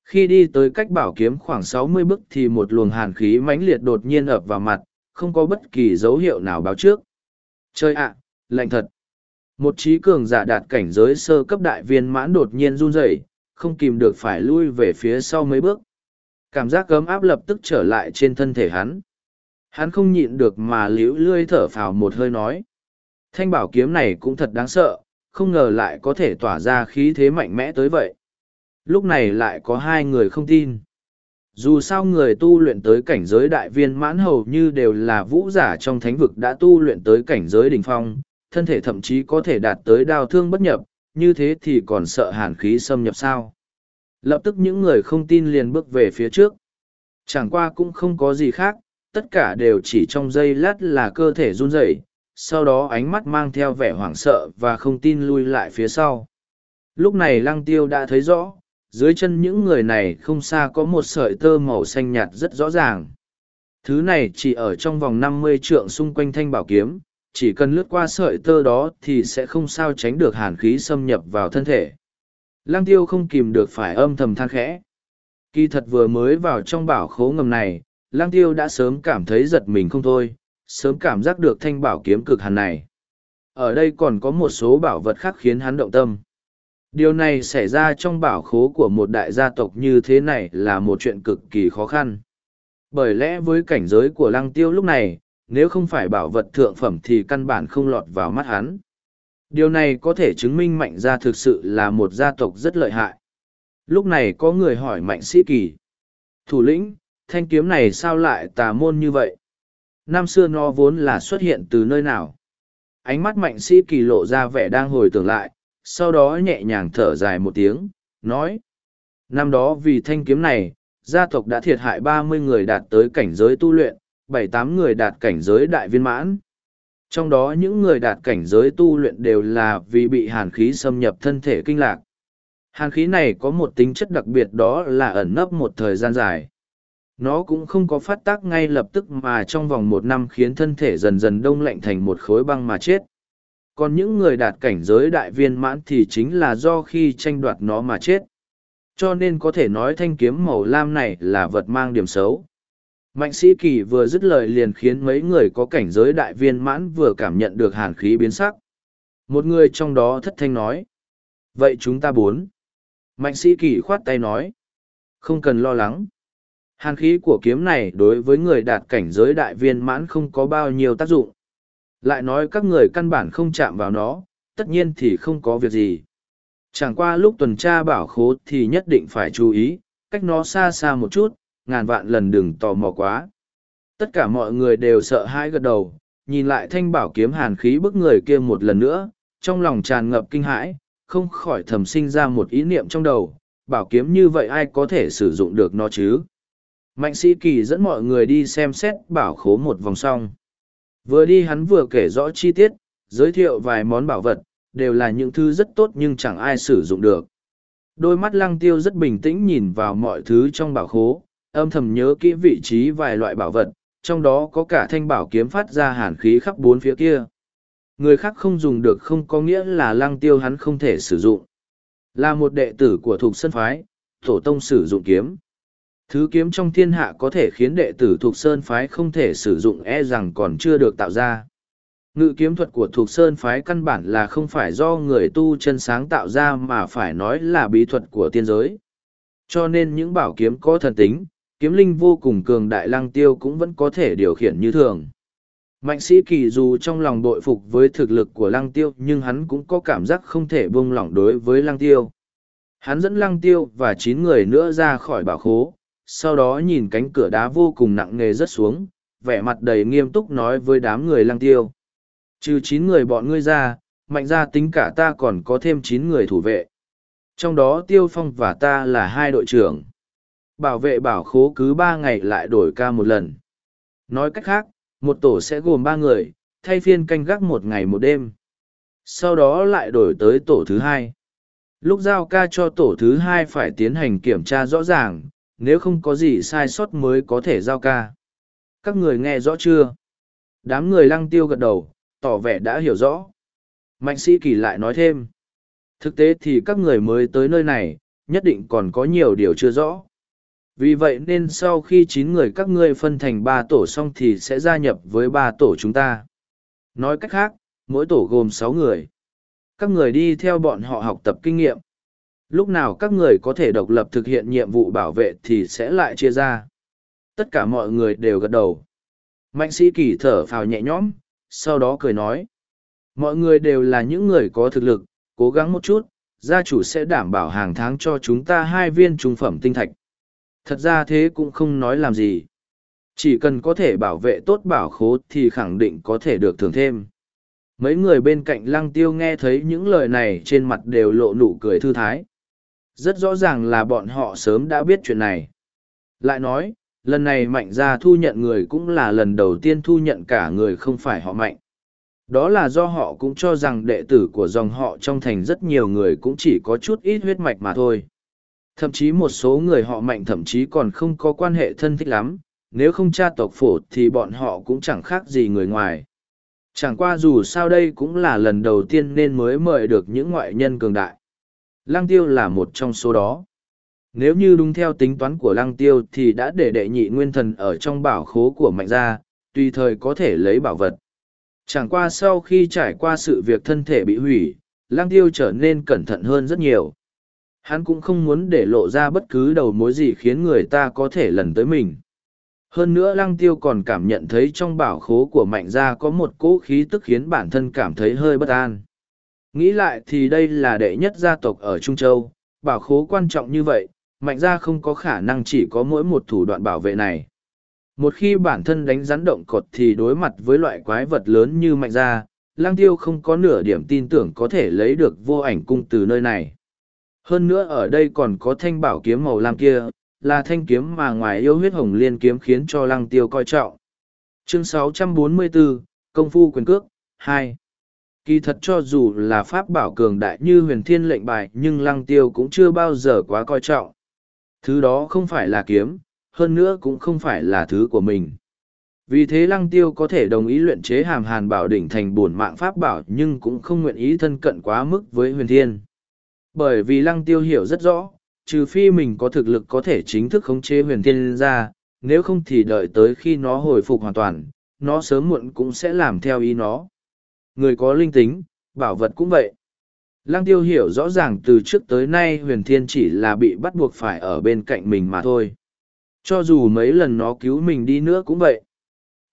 [SPEAKER 1] khi đi tới cách bảo kiếm khoảng sáu mươi bước thì một luồng hàn khí mãnh liệt đột nhiên ập vào mặt, không có bất kỳ dấu hiệu nào báo trước. Chơi ạ, lạnh thật. Một trí cường giả đạt cảnh giới sơ cấp đại viên mãn đột nhiên run rẩy, không kìm được phải lui về phía sau mấy bước. Cảm giác cấm áp lập tức trở lại trên thân thể hắn. Hắn không nhịn được mà liễu lươi thở phào một hơi nói. Thanh bảo kiếm này cũng thật đáng sợ, không ngờ lại có thể tỏa ra khí thế mạnh mẽ tới vậy lúc này lại có hai người không tin Dù sao người tu luyện tới cảnh giới đại viên mãn hầu như đều là vũ giả trong thánh vực đã tu luyện tới cảnh giới đỉnh phong, thân thể thậm chí có thể đạt tới đào thương bất nhập, như thế thì còn sợ hàn khí xâm nhập sao. Lập tức những người không tin liền bước về phía trước. Chẳng qua cũng không có gì khác, tất cả đều chỉ trong giây lát là cơ thể run rẩy, sau đó ánh mắt mang theo vẻ hoảng sợ và không tin lui lại phía sau. Lúc này lăng tiêu đã thấy rõ, dưới chân những người này không xa có một sợi tơ màu xanh nhạt rất rõ ràng. Thứ này chỉ ở trong vòng năm mươi trượng xung quanh thanh bảo kiếm, chỉ cần lướt qua sợi tơ đó thì sẽ không sao tránh được hàn khí xâm nhập vào thân thể. Lăng tiêu không kìm được phải âm thầm than khẽ. Kỳ thật vừa mới vào trong bảo khố ngầm này, Lăng tiêu đã sớm cảm thấy giật mình không thôi, sớm cảm giác được thanh bảo kiếm cực hàn này. Ở đây còn có một số bảo vật khác khiến hắn động tâm. Điều này xảy ra trong bảo khố của một đại gia tộc như thế này là một chuyện cực kỳ khó khăn. Bởi lẽ với cảnh giới của lăng tiêu lúc này, nếu không phải bảo vật thượng phẩm thì căn bản không lọt vào mắt hắn. Điều này có thể chứng minh mạnh gia thực sự là một gia tộc rất lợi hại. Lúc này có người hỏi mạnh sĩ kỳ. Thủ lĩnh, thanh kiếm này sao lại tà môn như vậy? Năm xưa nó vốn là xuất hiện từ nơi nào? Ánh mắt mạnh sĩ kỳ lộ ra vẻ đang hồi tưởng lại, sau đó nhẹ nhàng thở dài một tiếng, nói. Năm đó vì thanh kiếm này, gia tộc đã thiệt hại ba mươi người đạt tới cảnh giới tu luyện, bảy tám người đạt cảnh giới đại viên mãn. Trong đó những người đạt cảnh giới tu luyện đều là vì bị hàn khí xâm nhập thân thể kinh lạc. Hàn khí này có một tính chất đặc biệt đó là ẩn nấp một thời gian dài. Nó cũng không có phát tác ngay lập tức mà trong vòng một năm khiến thân thể dần dần đông lạnh thành một khối băng mà chết. Còn những người đạt cảnh giới đại viên mãn thì chính là do khi tranh đoạt nó mà chết. Cho nên có thể nói thanh kiếm màu lam này là vật mang điểm xấu. Mạnh sĩ kỳ vừa dứt lời liền khiến mấy người có cảnh giới đại viên mãn vừa cảm nhận được hàn khí biến sắc. Một người trong đó thất thanh nói. Vậy chúng ta bốn. Mạnh sĩ kỳ khoát tay nói. Không cần lo lắng. Hàn khí của kiếm này đối với người đạt cảnh giới đại viên mãn không có bao nhiêu tác dụng. Lại nói các người căn bản không chạm vào nó, tất nhiên thì không có việc gì. Chẳng qua lúc tuần tra bảo khố thì nhất định phải chú ý, cách nó xa xa một chút, ngàn vạn lần đừng tò mò quá. Tất cả mọi người đều sợ hãi gật đầu, nhìn lại thanh bảo kiếm hàn khí bức người kia một lần nữa, trong lòng tràn ngập kinh hãi, không khỏi thầm sinh ra một ý niệm trong đầu, bảo kiếm như vậy ai có thể sử dụng được nó chứ. Mạnh sĩ kỳ dẫn mọi người đi xem xét bảo khố một vòng xong. Vừa đi hắn vừa kể rõ chi tiết, giới thiệu vài món bảo vật, đều là những thứ rất tốt nhưng chẳng ai sử dụng được. Đôi mắt lăng tiêu rất bình tĩnh nhìn vào mọi thứ trong bảo khố, âm thầm nhớ kỹ vị trí vài loại bảo vật, trong đó có cả thanh bảo kiếm phát ra hàn khí khắp bốn phía kia. Người khác không dùng được không có nghĩa là lăng tiêu hắn không thể sử dụng. Là một đệ tử của thuộc sân phái, tổ tông sử dụng kiếm. Thứ kiếm trong thiên hạ có thể khiến đệ tử thuộc sơn phái không thể sử dụng e rằng còn chưa được tạo ra. Ngự kiếm thuật của thuộc sơn phái căn bản là không phải do người tu chân sáng tạo ra mà phải nói là bí thuật của tiên giới. Cho nên những bảo kiếm có thần tính, kiếm linh vô cùng cường đại lăng tiêu cũng vẫn có thể điều khiển như thường. Mạnh sĩ kỳ dù trong lòng bội phục với thực lực của lăng tiêu nhưng hắn cũng có cảm giác không thể buông lỏng đối với lăng tiêu. Hắn dẫn lăng tiêu và chín người nữa ra khỏi bảo khố, sau đó nhìn cánh cửa đá vô cùng nặng nề rớt xuống, vẻ mặt đầy nghiêm túc nói với đám người lăng tiêu. Trừ chín người bọn ngươi ra, mạnh ra tính cả ta còn có thêm chín người thủ vệ. Trong đó Tiêu Phong và ta là hai đội trưởng. Bảo vệ bảo khố cứ ba ngày lại đổi ca một lần. Nói cách khác, một tổ sẽ gồm ba người, thay phiên canh gác một ngày một đêm. Sau đó lại đổi tới tổ thứ hai. Lúc giao ca cho tổ thứ hai phải tiến hành kiểm tra rõ ràng, nếu không có gì sai sót mới có thể giao ca. Các người nghe rõ chưa? Đám người lăng tiêu gật đầu, tỏ vẻ đã hiểu rõ. Mạnh sĩ kỳ lại nói thêm. Thực tế thì các người mới tới nơi này, nhất định còn có nhiều điều chưa rõ. Vì vậy nên sau khi chín người các ngươi phân thành ba tổ xong thì sẽ gia nhập với ba tổ chúng ta. Nói cách khác, mỗi tổ gồm sáu người. Các người đi theo bọn họ học tập kinh nghiệm. Lúc nào các người có thể độc lập thực hiện nhiệm vụ bảo vệ thì sẽ lại chia ra. Tất cả mọi người đều gật đầu. Mạnh sĩ kỳ thở phào nhẹ nhõm, sau đó cười nói. Mọi người đều là những người có thực lực, cố gắng một chút, gia chủ sẽ đảm bảo hàng tháng cho chúng ta hai viên trung phẩm tinh thạch. Thật ra thế cũng không nói làm gì. Chỉ cần có thể bảo vệ tốt bảo khố thì khẳng định có thể được thưởng thêm. Mấy người bên cạnh lăng tiêu nghe thấy những lời này trên mặt đều lộ nụ cười thư thái. Rất rõ ràng là bọn họ sớm đã biết chuyện này. Lại nói, lần này mạnh gia thu nhận người cũng là lần đầu tiên thu nhận cả người không phải họ mạnh. Đó là do họ cũng cho rằng đệ tử của dòng họ trong thành rất nhiều người cũng chỉ có chút ít huyết mạch mà thôi. Thậm chí một số người họ mạnh thậm chí còn không có quan hệ thân thích lắm, nếu không cha tộc phổ thì bọn họ cũng chẳng khác gì người ngoài. Chẳng qua dù sao đây cũng là lần đầu tiên nên mới mời được những ngoại nhân cường đại. Lăng tiêu là một trong số đó. Nếu như đúng theo tính toán của lăng tiêu thì đã để đệ nhị nguyên thần ở trong bảo khố của mạnh gia, tùy thời có thể lấy bảo vật. Chẳng qua sau khi trải qua sự việc thân thể bị hủy, lăng tiêu trở nên cẩn thận hơn rất nhiều. Hắn cũng không muốn để lộ ra bất cứ đầu mối gì khiến người ta có thể lần tới mình. Hơn nữa lăng tiêu còn cảm nhận thấy trong bảo khố của mạnh gia có một cỗ khí tức khiến bản thân cảm thấy hơi bất an. Nghĩ lại thì đây là đệ nhất gia tộc ở Trung Châu, bảo khố quan trọng như vậy, mạnh gia không có khả năng chỉ có mỗi một thủ đoạn bảo vệ này. Một khi bản thân đánh rắn động cột thì đối mặt với loại quái vật lớn như mạnh gia, lang tiêu không có nửa điểm tin tưởng có thể lấy được vô ảnh cung từ nơi này. Hơn nữa ở đây còn có thanh bảo kiếm màu lam kia, là thanh kiếm mà ngoài yêu huyết hồng liên kiếm khiến cho lăng tiêu coi trọng. Chương 644, Công phu quyền cước, 2. Kỳ thật cho dù là pháp bảo cường đại như huyền thiên lệnh bài nhưng lăng tiêu cũng chưa bao giờ quá coi trọng. Thứ đó không phải là kiếm, hơn nữa cũng không phải là thứ của mình. Vì thế lăng tiêu có thể đồng ý luyện chế hàm hàn bảo đỉnh thành bổn mạng pháp bảo nhưng cũng không nguyện ý thân cận quá mức với huyền thiên. Bởi vì lăng tiêu hiểu rất rõ, trừ phi mình có thực lực có thể chính thức khống chế huyền thiên ra, nếu không thì đợi tới khi nó hồi phục hoàn toàn, nó sớm muộn cũng sẽ làm theo ý nó. Người có linh tính, bảo vật cũng vậy. Lăng tiêu hiểu rõ ràng từ trước tới nay huyền thiên chỉ là bị bắt buộc phải ở bên cạnh mình mà thôi. Cho dù mấy lần nó cứu mình đi nữa cũng vậy.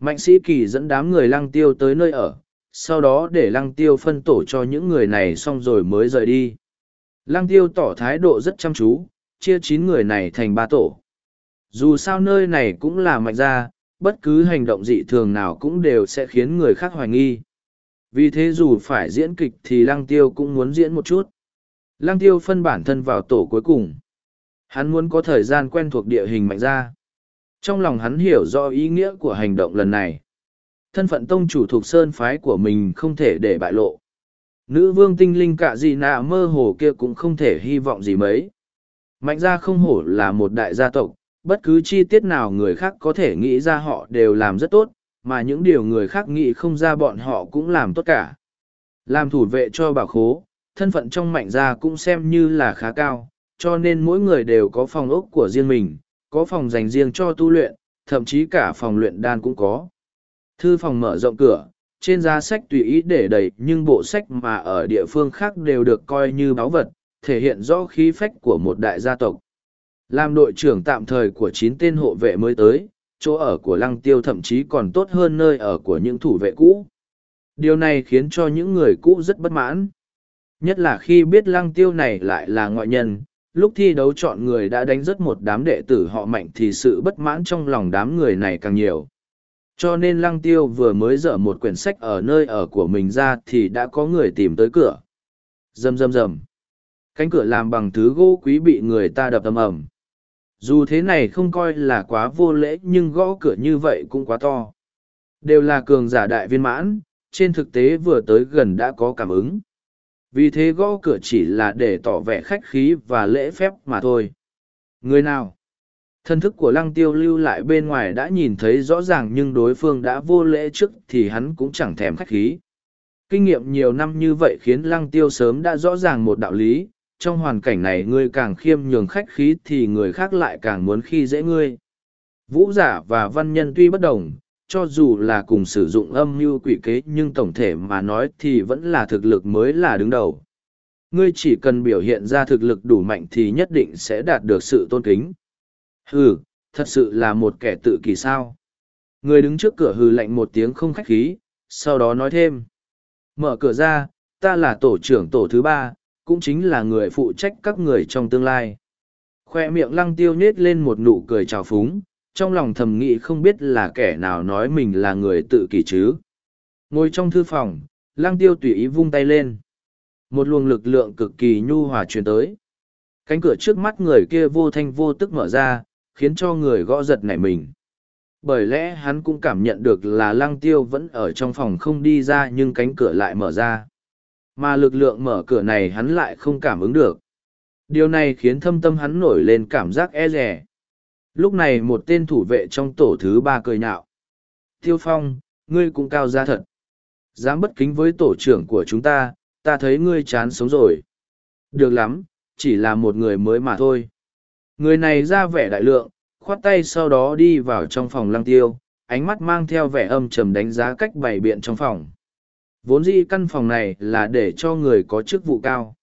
[SPEAKER 1] Mạnh sĩ kỳ dẫn đám người lăng tiêu tới nơi ở, sau đó để lăng tiêu phân tổ cho những người này xong rồi mới rời đi. Lăng tiêu tỏ thái độ rất chăm chú, chia chín người này thành ba tổ. Dù sao nơi này cũng là mạnh gia, bất cứ hành động dị thường nào cũng đều sẽ khiến người khác hoài nghi. Vì thế dù phải diễn kịch thì lăng tiêu cũng muốn diễn một chút. Lăng tiêu phân bản thân vào tổ cuối cùng. Hắn muốn có thời gian quen thuộc địa hình mạnh gia. Trong lòng hắn hiểu rõ ý nghĩa của hành động lần này. Thân phận tông chủ thuộc sơn phái của mình không thể để bại lộ. Nữ vương tinh linh cả gì nạ mơ hồ kia cũng không thể hy vọng gì mấy. Mạnh gia không hổ là một đại gia tộc, bất cứ chi tiết nào người khác có thể nghĩ ra họ đều làm rất tốt, mà những điều người khác nghĩ không ra bọn họ cũng làm tốt cả. Làm thủ vệ cho bảo khố, thân phận trong mạnh gia cũng xem như là khá cao, cho nên mỗi người đều có phòng ốc của riêng mình, có phòng dành riêng cho tu luyện, thậm chí cả phòng luyện đan cũng có. Thư phòng mở rộng cửa, trên giá sách tùy ý để đầy nhưng bộ sách mà ở địa phương khác đều được coi như báu vật, thể hiện rõ khí phách của một đại gia tộc. Làm đội trưởng tạm thời của chín tên hộ vệ mới tới, chỗ ở của lăng tiêu thậm chí còn tốt hơn nơi ở của những thủ vệ cũ. Điều này khiến cho những người cũ rất bất mãn. Nhất là khi biết lăng tiêu này lại là ngoại nhân, lúc thi đấu chọn người đã đánh rất một đám đệ tử họ mạnh thì sự bất mãn trong lòng đám người này càng nhiều. Cho nên lăng tiêu vừa mới dở một quyển sách ở nơi ở của mình ra thì đã có người tìm tới cửa. Rầm rầm rầm. Cánh cửa làm bằng thứ gỗ quý bị người ta đập âm ẩm. Dù thế này không coi là quá vô lễ nhưng gõ cửa như vậy cũng quá to. Đều là cường giả đại viên mãn, trên thực tế vừa tới gần đã có cảm ứng. Vì thế gõ cửa chỉ là để tỏ vẻ khách khí và lễ phép mà thôi. Người nào? Thân thức của lăng tiêu lưu lại bên ngoài đã nhìn thấy rõ ràng nhưng đối phương đã vô lễ trước thì hắn cũng chẳng thèm khách khí. Kinh nghiệm nhiều năm như vậy khiến lăng tiêu sớm đã rõ ràng một đạo lý, trong hoàn cảnh này ngươi càng khiêm nhường khách khí thì người khác lại càng muốn khi dễ ngươi. Vũ giả và văn nhân tuy bất đồng, cho dù là cùng sử dụng âm mưu quỷ kế nhưng tổng thể mà nói thì vẫn là thực lực mới là đứng đầu. Ngươi chỉ cần biểu hiện ra thực lực đủ mạnh thì nhất định sẽ đạt được sự tôn kính. Hừ, thật sự là một kẻ tự kỳ sao. Người đứng trước cửa hừ lạnh một tiếng không khách khí, sau đó nói thêm. Mở cửa ra, ta là tổ trưởng tổ thứ ba, cũng chính là người phụ trách các người trong tương lai. khoe miệng lăng tiêu nhết lên một nụ cười trào phúng, trong lòng thầm nghĩ không biết là kẻ nào nói mình là người tự kỷ chứ. Ngồi trong thư phòng, lăng tiêu tùy ý vung tay lên. Một luồng lực lượng cực kỳ nhu hòa truyền tới. Cánh cửa trước mắt người kia vô thanh vô tức mở ra, khiến cho người gõ giật nảy mình. Bởi lẽ hắn cũng cảm nhận được là lăng tiêu vẫn ở trong phòng không đi ra nhưng cánh cửa lại mở ra mà lực lượng mở cửa này hắn lại không cảm ứng được. Điều này khiến thâm tâm hắn nổi lên cảm giác e rẻ. lúc này một tên thủ vệ trong tổ thứ ba cười nhạo. Tiêu phong, ngươi cũng cao ra thật. Dám bất kính với tổ trưởng của chúng ta ta thấy ngươi chán sống rồi. Được lắm, chỉ là một người mới mà thôi. Người này ra vẻ đại lượng, khoát tay sau đó đi vào trong phòng lăng tiêu, ánh mắt mang theo vẻ âm trầm đánh giá cách bày biện trong phòng vốn dĩ căn phòng này là để cho người có chức vụ cao.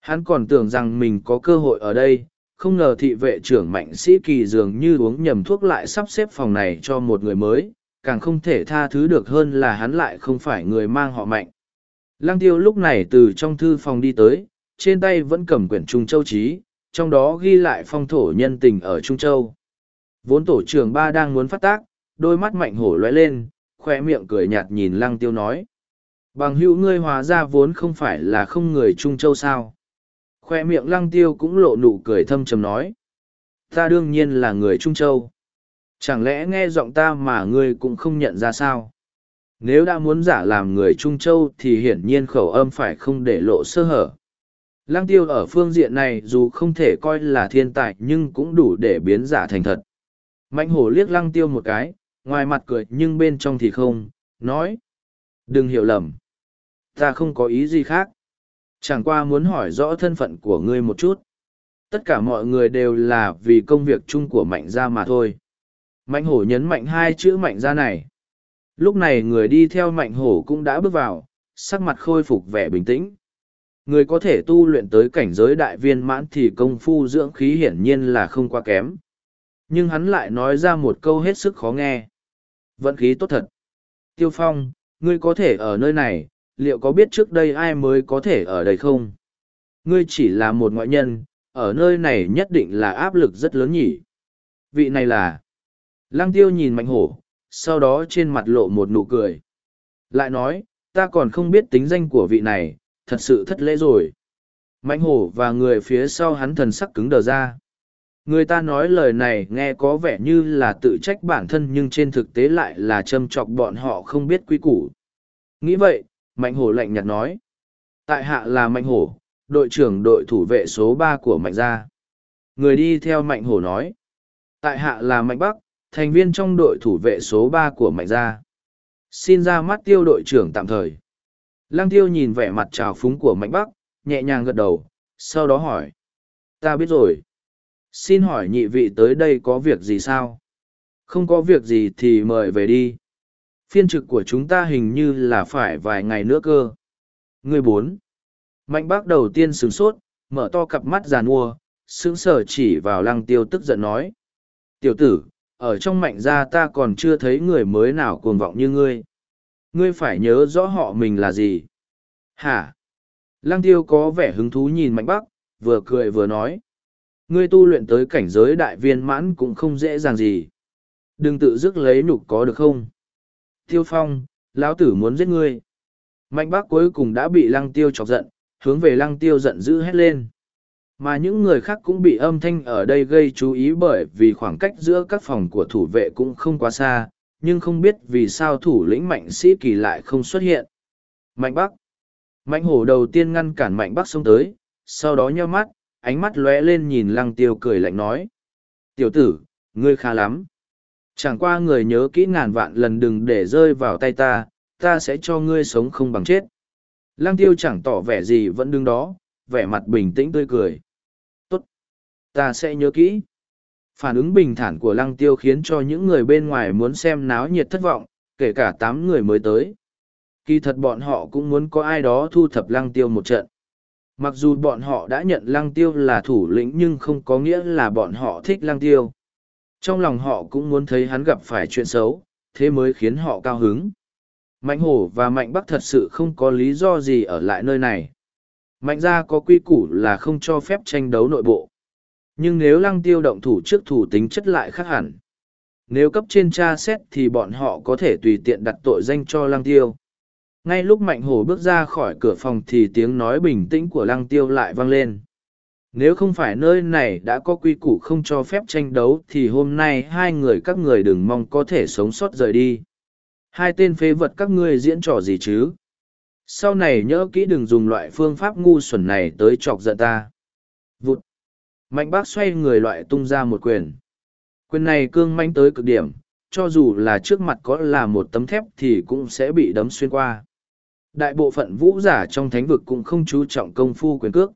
[SPEAKER 1] Hắn còn tưởng rằng mình có cơ hội ở đây, không ngờ thị vệ trưởng mạnh sĩ kỳ dường như uống nhầm thuốc lại sắp xếp phòng này cho một người mới, càng không thể tha thứ được hơn là hắn lại không phải người mang họ mạnh. Lăng tiêu lúc này từ trong thư phòng đi tới, trên tay vẫn cầm quyển trung châu trí trong đó ghi lại phong thổ nhân tình ở trung châu. Vốn tổ trưởng ba đang muốn phát tác, đôi mắt mạnh hổ lóe lên khoe miệng cười nhạt nhìn lăng tiêu nói bằng hữu ngươi hóa ra vốn không phải là không người trung châu sao? Khoe miệng lăng tiêu cũng lộ nụ cười thâm trầm nói. Ta đương nhiên là người trung châu. Chẳng lẽ nghe giọng ta mà ngươi cũng không nhận ra sao? Nếu đã muốn giả làm người trung châu thì hiển nhiên khẩu âm phải không để lộ sơ hở. Lăng tiêu ở phương diện này dù không thể coi là thiên tài nhưng cũng đủ để biến giả thành thật. Mạnh hổ liếc lăng tiêu một cái, ngoài mặt cười nhưng bên trong thì không, nói. Đừng hiểu lầm ta không có ý gì khác. Chẳng qua muốn hỏi rõ thân phận của ngươi một chút. Tất cả mọi người đều là vì công việc chung của mạnh gia mà thôi. Mạnh hổ nhấn mạnh hai chữ mạnh gia này. Lúc này người đi theo mạnh hổ cũng đã bước vào, sắc mặt khôi phục vẻ bình tĩnh. Người có thể tu luyện tới cảnh giới đại viên mãn thì công phu dưỡng khí hiển nhiên là không quá kém. Nhưng hắn lại nói ra một câu hết sức khó nghe. Vận khí tốt thật. Tiêu phong, ngươi có thể ở nơi này liệu có biết trước đây ai mới có thể ở đây không? Ngươi chỉ là một ngoại nhân, ở nơi này nhất định là áp lực rất lớn nhỉ. Vị này là... Lăng tiêu nhìn mạnh hổ, sau đó trên mặt lộ một nụ cười. Lại nói, ta còn không biết tính danh của vị này, thật sự thất lễ rồi. Mạnh hổ và người phía sau hắn thần sắc cứng đờ ra. Người ta nói lời này nghe có vẻ như là tự trách bản thân nhưng trên thực tế lại là châm chọc bọn họ không biết quy củ. Nghĩ vậy, Mạnh hổ lạnh nhạt nói. Tại hạ là mạnh hổ, đội trưởng đội thủ vệ số ba của mạnh gia. Người đi theo mạnh hổ nói. Tại hạ là mạnh bắc, thành viên trong đội thủ vệ số ba của mạnh gia. Xin ra mắt tiêu đội trưởng tạm thời. Lăng tiêu nhìn vẻ mặt trào phúng của mạnh bắc, nhẹ nhàng gật đầu, sau đó hỏi. Ta biết rồi. Xin hỏi nhị vị tới đây có việc gì sao? Không có việc gì thì mời về đi phiên trực của chúng ta hình như là phải vài ngày nữa cơ. Người bốn. Mạnh bác đầu tiên sửng sốt, mở to cặp mắt giàn mua, sững sờ chỉ vào lăng tiêu tức giận nói. Tiểu tử, ở trong mạnh gia ta còn chưa thấy người mới nào cuồng vọng như ngươi. Ngươi phải nhớ rõ họ mình là gì. Hả? Lăng tiêu có vẻ hứng thú nhìn mạnh bắc, vừa cười vừa nói. Ngươi tu luyện tới cảnh giới đại viên mãn cũng không dễ dàng gì. Đừng tự dứt lấy nhục có được không? Tiêu phong, lão tử muốn giết ngươi. Mạnh bác cuối cùng đã bị lăng tiêu chọc giận, hướng về lăng tiêu giận dữ hét lên. Mà những người khác cũng bị âm thanh ở đây gây chú ý bởi vì khoảng cách giữa các phòng của thủ vệ cũng không quá xa, nhưng không biết vì sao thủ lĩnh mạnh sĩ kỳ lại không xuất hiện. Mạnh bắc. Mạnh hổ đầu tiên ngăn cản mạnh bắc xông tới, sau đó nheo mắt, ánh mắt lóe lên nhìn lăng tiêu cười lạnh nói. Tiểu tử, ngươi khá lắm. Chẳng qua người nhớ kỹ ngàn vạn lần đừng để rơi vào tay ta, ta sẽ cho ngươi sống không bằng chết. Lăng tiêu chẳng tỏ vẻ gì vẫn đứng đó, vẻ mặt bình tĩnh tươi cười. Tốt! Ta sẽ nhớ kỹ. Phản ứng bình thản của lăng tiêu khiến cho những người bên ngoài muốn xem náo nhiệt thất vọng, kể cả tám người mới tới. Kỳ thật bọn họ cũng muốn có ai đó thu thập lăng tiêu một trận. Mặc dù bọn họ đã nhận lăng tiêu là thủ lĩnh nhưng không có nghĩa là bọn họ thích lăng tiêu. Trong lòng họ cũng muốn thấy hắn gặp phải chuyện xấu, thế mới khiến họ cao hứng. Mạnh hổ và mạnh bắc thật sự không có lý do gì ở lại nơi này. Mạnh gia có quy củ là không cho phép tranh đấu nội bộ. Nhưng nếu lăng tiêu động thủ trước thủ tính chất lại khác hẳn. Nếu cấp trên tra xét thì bọn họ có thể tùy tiện đặt tội danh cho lăng tiêu. Ngay lúc Mạnh Hổ bước ra khỏi cửa phòng thì tiếng nói bình tĩnh của lăng tiêu lại vang lên. Nếu không phải nơi này đã có quy củ không cho phép tranh đấu thì hôm nay hai người các người đừng mong có thể sống sót rời đi. Hai tên phế vật các ngươi diễn trò gì chứ? Sau này nhớ kỹ đừng dùng loại phương pháp ngu xuẩn này tới chọc giận ta. Vụt! Mạnh bác xoay người loại tung ra một quyền. Quyền này cương manh tới cực điểm, cho dù là trước mặt có là một tấm thép thì cũng sẽ bị đấm xuyên qua. Đại bộ phận vũ giả trong thánh vực cũng không chú trọng công phu quyền cước.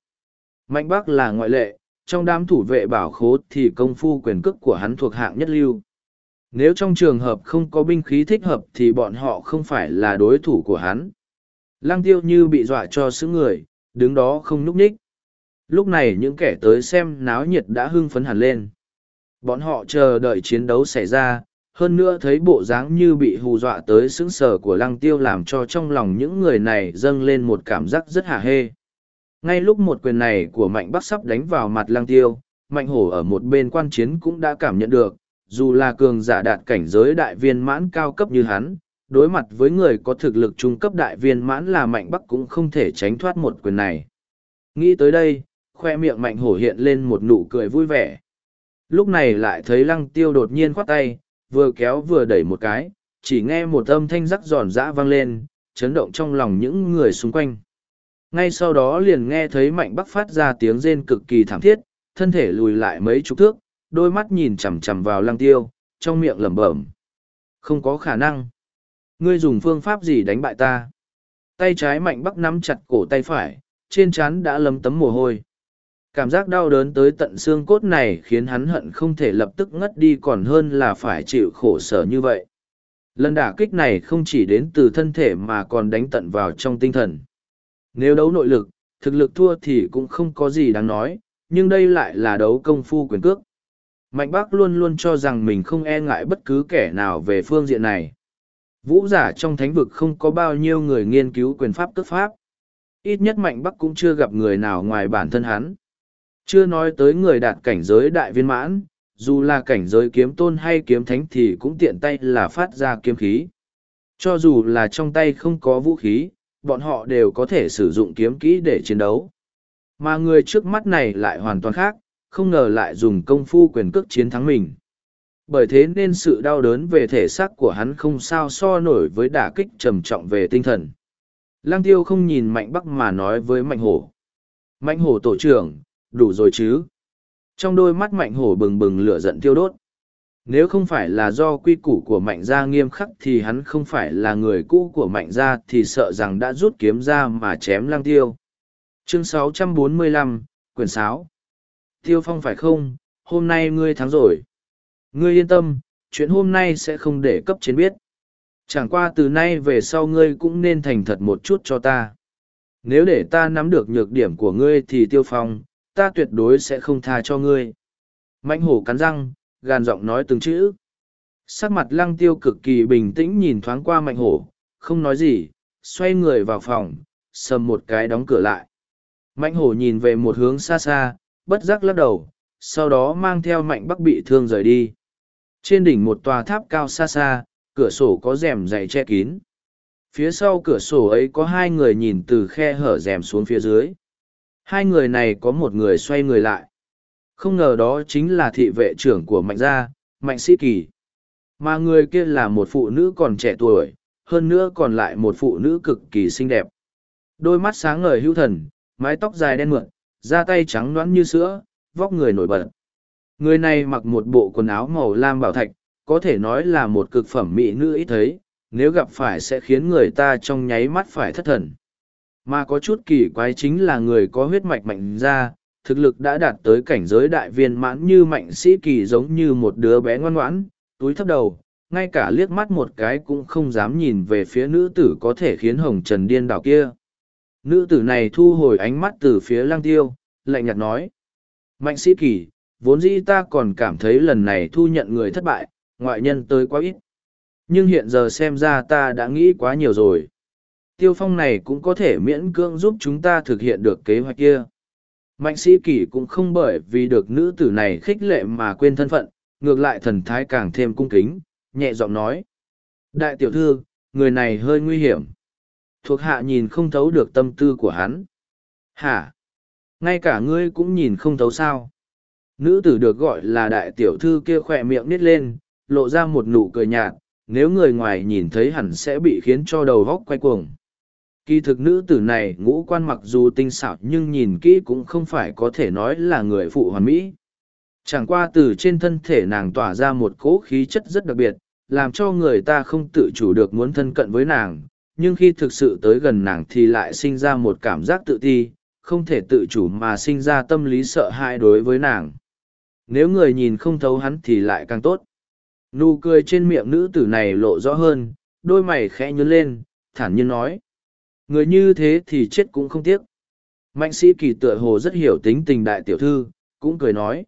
[SPEAKER 1] Mạnh Bắc là ngoại lệ, trong đám thủ vệ bảo khố thì công phu quyền cước của hắn thuộc hạng nhất lưu. Nếu trong trường hợp không có binh khí thích hợp thì bọn họ không phải là đối thủ của hắn. Lăng tiêu như bị dọa cho xứ người, đứng đó không núp ních. Lúc này những kẻ tới xem náo nhiệt đã hưng phấn hẳn lên. Bọn họ chờ đợi chiến đấu xảy ra, hơn nữa thấy bộ dáng như bị hù dọa tới sững sờ của lăng tiêu làm cho trong lòng những người này dâng lên một cảm giác rất hả hê. Ngay lúc một quyền này của mạnh bắc sắp đánh vào mặt lăng tiêu, mạnh hổ ở một bên quan chiến cũng đã cảm nhận được, dù là cường giả đạt cảnh giới đại viên mãn cao cấp như hắn, đối mặt với người có thực lực trung cấp đại viên mãn là mạnh bắc cũng không thể tránh thoát một quyền này. Nghĩ tới đây, khoe miệng mạnh hổ hiện lên một nụ cười vui vẻ. Lúc này lại thấy lăng tiêu đột nhiên khoát tay, vừa kéo vừa đẩy một cái, chỉ nghe một âm thanh rắc giòn giã vang lên, chấn động trong lòng những người xung quanh. Ngay sau đó liền nghe thấy mạnh bắc phát ra tiếng rên cực kỳ thảm thiết, thân thể lùi lại mấy chục thước, đôi mắt nhìn chằm chằm vào lăng tiêu, trong miệng lẩm bẩm. Không có khả năng. Ngươi dùng phương pháp gì đánh bại ta? Tay trái mạnh bắc nắm chặt cổ tay phải, trên trán đã lấm tấm mồ hôi. Cảm giác đau đớn tới tận xương cốt này khiến hắn hận không thể lập tức ngất đi còn hơn là phải chịu khổ sở như vậy. Lần đả kích này không chỉ đến từ thân thể mà còn đánh tận vào trong tinh thần. Nếu đấu nội lực, thực lực thua thì cũng không có gì đáng nói, nhưng đây lại là đấu công phu quyền cước. Mạnh Bác luôn luôn cho rằng mình không e ngại bất cứ kẻ nào về phương diện này. Vũ giả trong thánh vực không có bao nhiêu người nghiên cứu quyền pháp cước pháp. Ít nhất Mạnh Bắc cũng chưa gặp người nào ngoài bản thân hắn. Chưa nói tới người đạt cảnh giới đại viên mãn, dù là cảnh giới kiếm tôn hay kiếm thánh thì cũng tiện tay là phát ra kiếm khí. Cho dù là trong tay không có vũ khí, bọn họ đều có thể sử dụng kiếm kỹ để chiến đấu. Mà người trước mắt này lại hoàn toàn khác, không ngờ lại dùng công phu quyền cước chiến thắng mình. Bởi thế nên sự đau đớn về thể xác của hắn không sao so nổi với đả kích trầm trọng về tinh thần. Lăng tiêu không nhìn mạnh bắc mà nói với mạnh hổ. Mạnh hổ tổ trưởng, đủ rồi chứ. Trong đôi mắt mạnh hổ bừng bừng lửa giận tiêu đốt. Nếu không phải là do quy củ của mạnh gia nghiêm khắc thì hắn không phải là người cũ của mạnh gia thì sợ rằng đã rút kiếm ra mà chém lang tiêu. Chương 645, Quyển 6 Tiêu Phong phải không, hôm nay ngươi thắng rồi. Ngươi yên tâm, chuyện hôm nay sẽ không để cấp trên biết. Chẳng qua từ nay về sau ngươi cũng nên thành thật một chút cho ta. Nếu để ta nắm được nhược điểm của ngươi thì Tiêu Phong, ta tuyệt đối sẽ không tha cho ngươi. Mạnh hổ cắn răng, gàn giọng nói từng chữ. Sắc mặt lăng tiêu cực kỳ bình tĩnh nhìn thoáng qua mạnh hổ, không nói gì, xoay người vào phòng, sầm một cái đóng cửa lại. Mạnh hổ nhìn về một hướng xa xa, bất giác lắc đầu, sau đó mang theo mạnh bắc bị thương rời đi. Trên đỉnh một tòa tháp cao xa xa, cửa sổ có rèm dày che kín. Phía sau cửa sổ ấy có hai người nhìn từ khe hở rèm xuống phía dưới. Hai người này có một người xoay người lại. Không ngờ đó chính là thị vệ trưởng của Mạnh Gia, Mạnh Sĩ Kỳ. Mà người kia là một phụ nữ còn trẻ tuổi, hơn nữa còn lại một phụ nữ cực kỳ xinh đẹp. Đôi mắt sáng ngời hữu thần, mái tóc dài đen mượn, da tay trắng nõn như sữa, vóc người nổi bật. Người này mặc một bộ quần áo màu lam bảo thạch, có thể nói là một cực phẩm mỹ nữ ít thấy, nếu gặp phải sẽ khiến người ta trong nháy mắt phải thất thần. Mà có chút kỳ quái chính là người có huyết mạch mạnh ra, thực lực đã đạt tới cảnh giới đại viên mãn như mạnh sĩ kỳ giống như một đứa bé ngoan ngoãn, túi thấp đầu, ngay cả liếc mắt một cái cũng không dám nhìn về phía nữ tử có thể khiến hồng trần điên đảo kia. Nữ tử này thu hồi ánh mắt từ phía lang tiêu, lạnh nhạt nói. Mạnh sĩ kỳ, vốn dĩ ta còn cảm thấy lần này thu nhận người thất bại, ngoại nhân tới quá ít. Nhưng hiện giờ xem ra ta đã nghĩ quá nhiều rồi. Tiêu phong này cũng có thể miễn cưỡng giúp chúng ta thực hiện được kế hoạch kia. Mạnh sĩ kỷ cũng không bởi vì được nữ tử này khích lệ mà quên thân phận, ngược lại thần thái càng thêm cung kính, nhẹ giọng nói. Đại tiểu thư, người này hơi nguy hiểm. Thuộc hạ nhìn không thấu được tâm tư của hắn. Hả? Ngay cả ngươi cũng nhìn không thấu sao? Nữ tử được gọi là đại tiểu thư kia khỏe miệng nít lên, lộ ra một nụ cười nhạt, nếu người ngoài nhìn thấy hẳn sẽ bị khiến cho đầu góc quay cuồng. Kỳ thực nữ tử này ngũ quan mặc dù tinh xảo nhưng nhìn kỹ cũng không phải có thể nói là người phụ hoàn mỹ. Chẳng qua từ trên thân thể nàng tỏa ra một cỗ khí chất rất đặc biệt, làm cho người ta không tự chủ được muốn thân cận với nàng, nhưng khi thực sự tới gần nàng thì lại sinh ra một cảm giác tự ti, không thể tự chủ mà sinh ra tâm lý sợ hãi đối với nàng. Nếu người nhìn không thấu hắn thì lại càng tốt. Nụ cười trên miệng nữ tử này lộ rõ hơn, đôi mày khẽ nhướng lên, thản nhiên nói. Người như thế thì chết cũng không tiếc. Mạnh sĩ kỳ tựa hồ rất hiểu tính tình đại tiểu thư, cũng cười nói.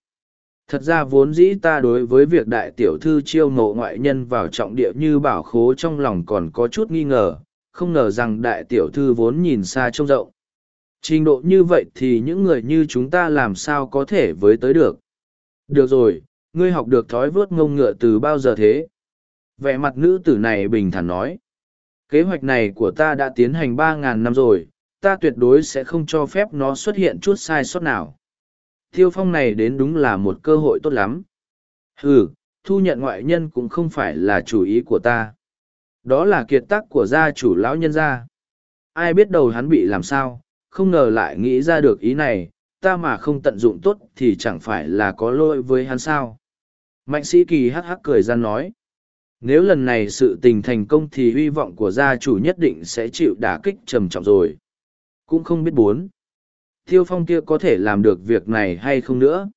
[SPEAKER 1] Thật ra vốn dĩ ta đối với việc đại tiểu thư chiêu mộ ngoại nhân vào trọng địa như bảo khố trong lòng còn có chút nghi ngờ, không ngờ rằng đại tiểu thư vốn nhìn xa trông rộng. Trình độ như vậy thì những người như chúng ta làm sao có thể với tới được. Được rồi, ngươi học được thói vớt ngông ngựa từ bao giờ thế? Vẻ mặt nữ tử này bình thản nói. Kế hoạch này của ta đã tiến hành ba ngàn năm rồi, ta tuyệt đối sẽ không cho phép nó xuất hiện chút sai sót nào. Tiêu phong này đến đúng là một cơ hội tốt lắm. Ừ, thu nhận ngoại nhân cũng không phải là chủ ý của ta. Đó là kiệt tác của gia chủ lão nhân gia. Ai biết đầu hắn bị làm sao, không ngờ lại nghĩ ra được ý này, ta mà không tận dụng tốt thì chẳng phải là có lỗi với hắn sao. Mạnh sĩ kỳ hắc hắc cười ra nói. Nếu lần này sự tình thành công thì hy vọng của gia chủ nhất định sẽ chịu đả kích trầm trọng rồi. Cũng không biết bốn. Tiêu phong kia có thể làm được việc này hay không nữa.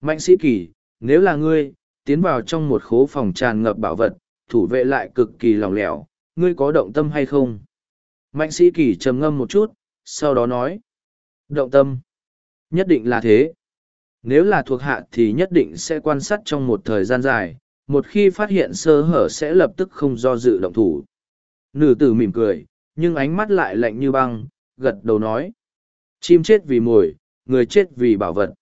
[SPEAKER 1] Mạnh sĩ kỳ, nếu là ngươi, tiến vào trong một khố phòng tràn ngập bảo vật, thủ vệ lại cực kỳ lỏng lẻo, ngươi có động tâm hay không? Mạnh sĩ kỳ trầm ngâm một chút, sau đó nói. Động tâm. Nhất định là thế. Nếu là thuộc hạ thì nhất định sẽ quan sát trong một thời gian dài, một khi phát hiện sơ hở sẽ lập tức không do dự động thủ. Nữ tử mỉm cười, nhưng ánh mắt lại lạnh như băng, gật đầu nói. Chim chết vì mồi, người chết vì bảo vật.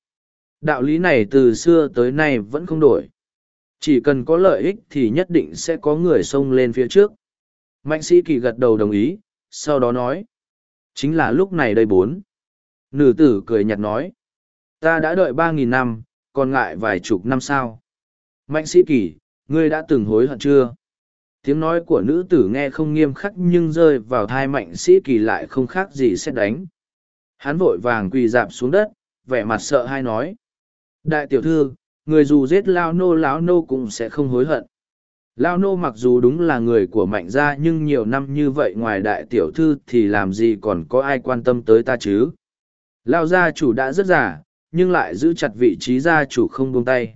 [SPEAKER 1] Đạo lý này từ xưa tới nay vẫn không đổi. Chỉ cần có lợi ích thì nhất định sẽ có người xông lên phía trước. Mạnh sĩ kỳ gật đầu đồng ý, sau đó nói. Chính là lúc này đây bốn. Nữ tử cười nhạt nói. Ta đã đợi ba nghìn năm, còn ngại vài chục năm sao. Mạnh sĩ kỳ, ngươi đã từng hối hận chưa? Tiếng nói của nữ tử nghe không nghiêm khắc nhưng rơi vào thai mạnh sĩ kỳ lại không khác gì xét đánh. Hắn vội vàng quỳ dạp xuống đất, vẻ mặt sợ hai nói. Đại tiểu thư, người dù giết lao nô lão nô cũng sẽ không hối hận. Lao nô mặc dù đúng là người của mạnh gia nhưng nhiều năm như vậy ngoài đại tiểu thư thì làm gì còn có ai quan tâm tới ta chứ. Lao gia chủ đã rất già, nhưng lại giữ chặt vị trí gia chủ không buông tay.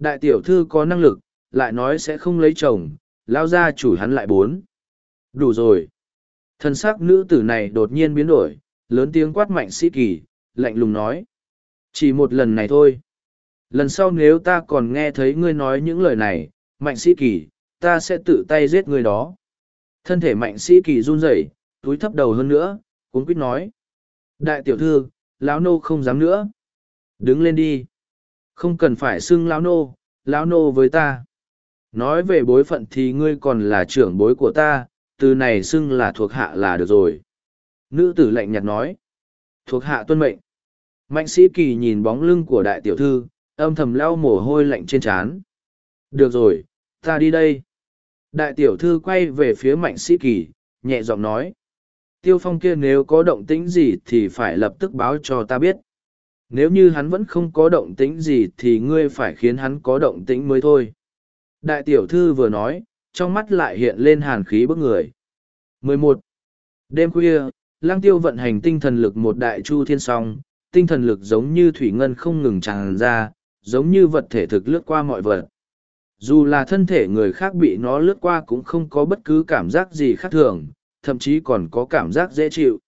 [SPEAKER 1] Đại tiểu thư có năng lực, lại nói sẽ không lấy chồng, lao gia chủ hắn lại bốn. Đủ rồi. Thân xác nữ tử này đột nhiên biến đổi, lớn tiếng quát mạnh sĩ kỳ, lạnh lùng nói. Chỉ một lần này thôi. Lần sau nếu ta còn nghe thấy ngươi nói những lời này, mạnh sĩ kỳ, ta sẽ tự tay giết ngươi đó. Thân thể mạnh sĩ kỳ run rẩy, túi thấp đầu hơn nữa, cuốn quýt nói. Đại tiểu thư, lão nô không dám nữa. Đứng lên đi. Không cần phải xưng lão nô, lão nô với ta. Nói về bối phận thì ngươi còn là trưởng bối của ta, từ này xưng là thuộc hạ là được rồi. Nữ tử lạnh nhạt nói. Thuộc hạ tuân mệnh. Mạnh sĩ kỳ nhìn bóng lưng của đại tiểu thư, âm thầm lau mồ hôi lạnh trên trán. Được rồi, ta đi đây. Đại tiểu thư quay về phía mạnh sĩ kỳ, nhẹ giọng nói. Tiêu phong kia nếu có động tĩnh gì thì phải lập tức báo cho ta biết. Nếu như hắn vẫn không có động tĩnh gì thì ngươi phải khiến hắn có động tĩnh mới thôi. Đại tiểu thư vừa nói, trong mắt lại hiện lên hàn khí bức người. 11. Đêm khuya, lang tiêu vận hành tinh thần lực một đại chu thiên song, tinh thần lực giống như thủy ngân không ngừng tràn ra, giống như vật thể thực lướt qua mọi vật. Dù là thân thể người khác bị nó lướt qua cũng không có bất cứ cảm giác gì khác thường, thậm chí còn có cảm giác dễ chịu.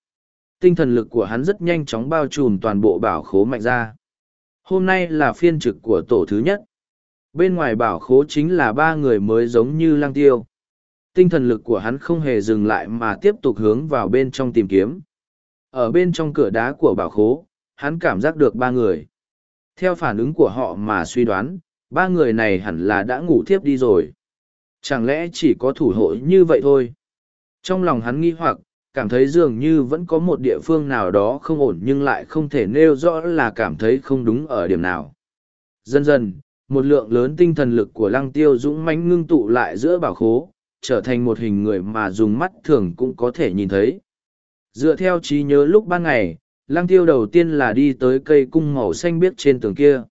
[SPEAKER 1] Tinh thần lực của hắn rất nhanh chóng bao trùm toàn bộ bảo khố mạnh ra. Hôm nay là phiên trực của tổ thứ nhất. Bên ngoài bảo khố chính là ba người mới giống như lang tiêu. Tinh thần lực của hắn không hề dừng lại mà tiếp tục hướng vào bên trong tìm kiếm. Ở bên trong cửa đá của bảo khố, hắn cảm giác được ba người. Theo phản ứng của họ mà suy đoán, ba người này hẳn là đã ngủ thiếp đi rồi. Chẳng lẽ chỉ có thủ hộ như vậy thôi? Trong lòng hắn nghi hoặc, cảm thấy dường như vẫn có một địa phương nào đó không ổn nhưng lại không thể nêu rõ là cảm thấy không đúng ở điểm nào. Dần dần, một lượng lớn tinh thần lực của lăng tiêu dũng mãnh ngưng tụ lại giữa bảo khố, trở thành một hình người mà dùng mắt thường cũng có thể nhìn thấy. Dựa theo trí nhớ lúc ban ngày, lăng tiêu đầu tiên là đi tới cây cung màu xanh biếc trên tường kia.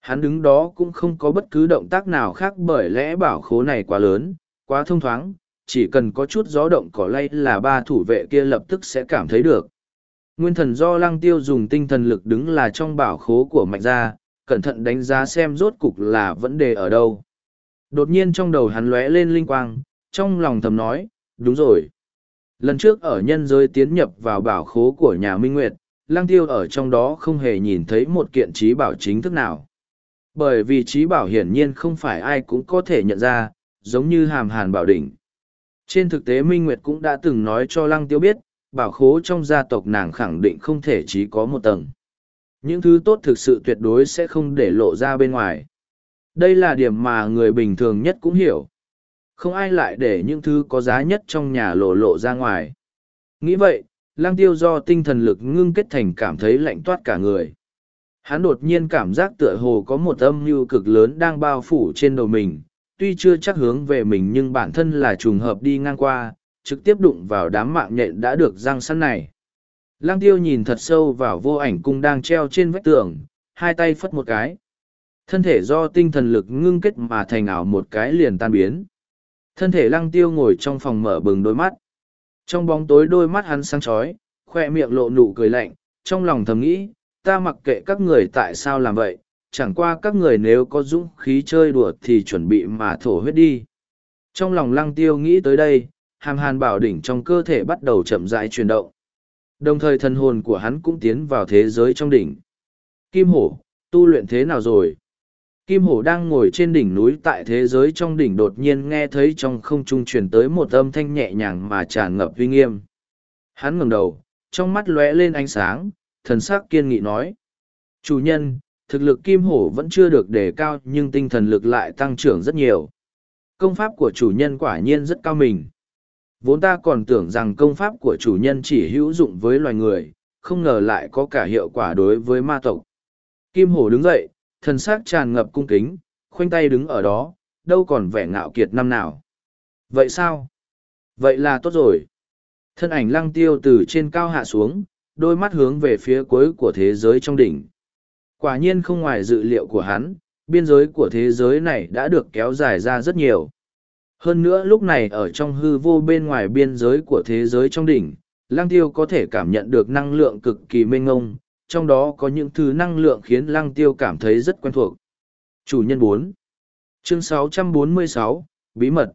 [SPEAKER 1] Hắn đứng đó cũng không có bất cứ động tác nào khác bởi lẽ bảo khố này quá lớn, quá thông thoáng, chỉ cần có chút gió động cỏ lay là ba thủ vệ kia lập tức sẽ cảm thấy được. Nguyên thần do lăng tiêu dùng tinh thần lực đứng là trong bảo khố của mạnh gia, cẩn thận đánh giá xem rốt cục là vấn đề ở đâu. Đột nhiên trong đầu hắn lóe lên linh quang, trong lòng thầm nói, đúng rồi. Lần trước ở nhân giới tiến nhập vào bảo khố của nhà Minh Nguyệt, Lăng Tiêu ở trong đó không hề nhìn thấy một kiện trí bảo chính thức nào. Bởi vì trí bảo hiển nhiên không phải ai cũng có thể nhận ra, giống như hàm hàn bảo đỉnh. Trên thực tế Minh Nguyệt cũng đã từng nói cho Lăng Tiêu biết, bảo khố trong gia tộc nàng khẳng định không thể chỉ có một tầng. Những thứ tốt thực sự tuyệt đối sẽ không để lộ ra bên ngoài. Đây là điểm mà người bình thường nhất cũng hiểu. Không ai lại để những thứ có giá nhất trong nhà lộ lộ ra ngoài. Nghĩ vậy, lang tiêu do tinh thần lực ngưng kết thành cảm thấy lạnh toát cả người. Hắn đột nhiên cảm giác tựa hồ có một âm mưu cực lớn đang bao phủ trên đầu mình, tuy chưa chắc hướng về mình nhưng bản thân là trùng hợp đi ngang qua, trực tiếp đụng vào đám mạng nhện đã được răng săn này. Lang tiêu nhìn thật sâu vào vô ảnh cung đang treo trên vách tường, hai tay phất một cái. Thân thể do tinh thần lực ngưng kết mà thành ảo một cái liền tan biến. Thân thể lăng tiêu ngồi trong phòng mở bừng đôi mắt. Trong bóng tối đôi mắt hắn sáng chói, khoe miệng lộ nụ cười lạnh, trong lòng thầm nghĩ, ta mặc kệ các người tại sao làm vậy, chẳng qua các người nếu có dũng khí chơi đùa thì chuẩn bị mà thổ huyết đi. Trong lòng lăng tiêu nghĩ tới đây, hàm hàn bảo đỉnh trong cơ thể bắt đầu chậm rãi chuyển động. Đồng thời thần hồn của hắn cũng tiến vào thế giới trong đỉnh. Kim hổ, tu luyện thế nào rồi? Kim hổ đang ngồi trên đỉnh núi tại thế giới trong đỉnh đột nhiên nghe thấy trong không trung truyền tới một âm thanh nhẹ nhàng mà tràn ngập uy nghiêm. Hắn ngẩng đầu, trong mắt lóe lên ánh sáng, thần sắc kiên nghị nói. Chủ nhân, thực lực kim hổ vẫn chưa được đề cao nhưng tinh thần lực lại tăng trưởng rất nhiều. Công pháp của chủ nhân quả nhiên rất cao mình. Vốn ta còn tưởng rằng công pháp của chủ nhân chỉ hữu dụng với loài người, không ngờ lại có cả hiệu quả đối với ma tộc. Kim hổ đứng dậy, thần xác tràn ngập cung kính khoanh tay đứng ở đó đâu còn vẻ ngạo kiệt năm nào vậy sao vậy là tốt rồi thân ảnh lăng tiêu từ trên cao hạ xuống đôi mắt hướng về phía cuối của thế giới trong đỉnh quả nhiên không ngoài dự liệu của hắn biên giới của thế giới này đã được kéo dài ra rất nhiều hơn nữa lúc này ở trong hư vô bên ngoài biên giới của thế giới trong đỉnh lăng tiêu có thể cảm nhận được năng lượng cực kỳ mênh ngông trong đó có những thứ năng lượng khiến lăng tiêu cảm thấy rất quen thuộc. Chủ nhân bốn Chương 646, Bí mật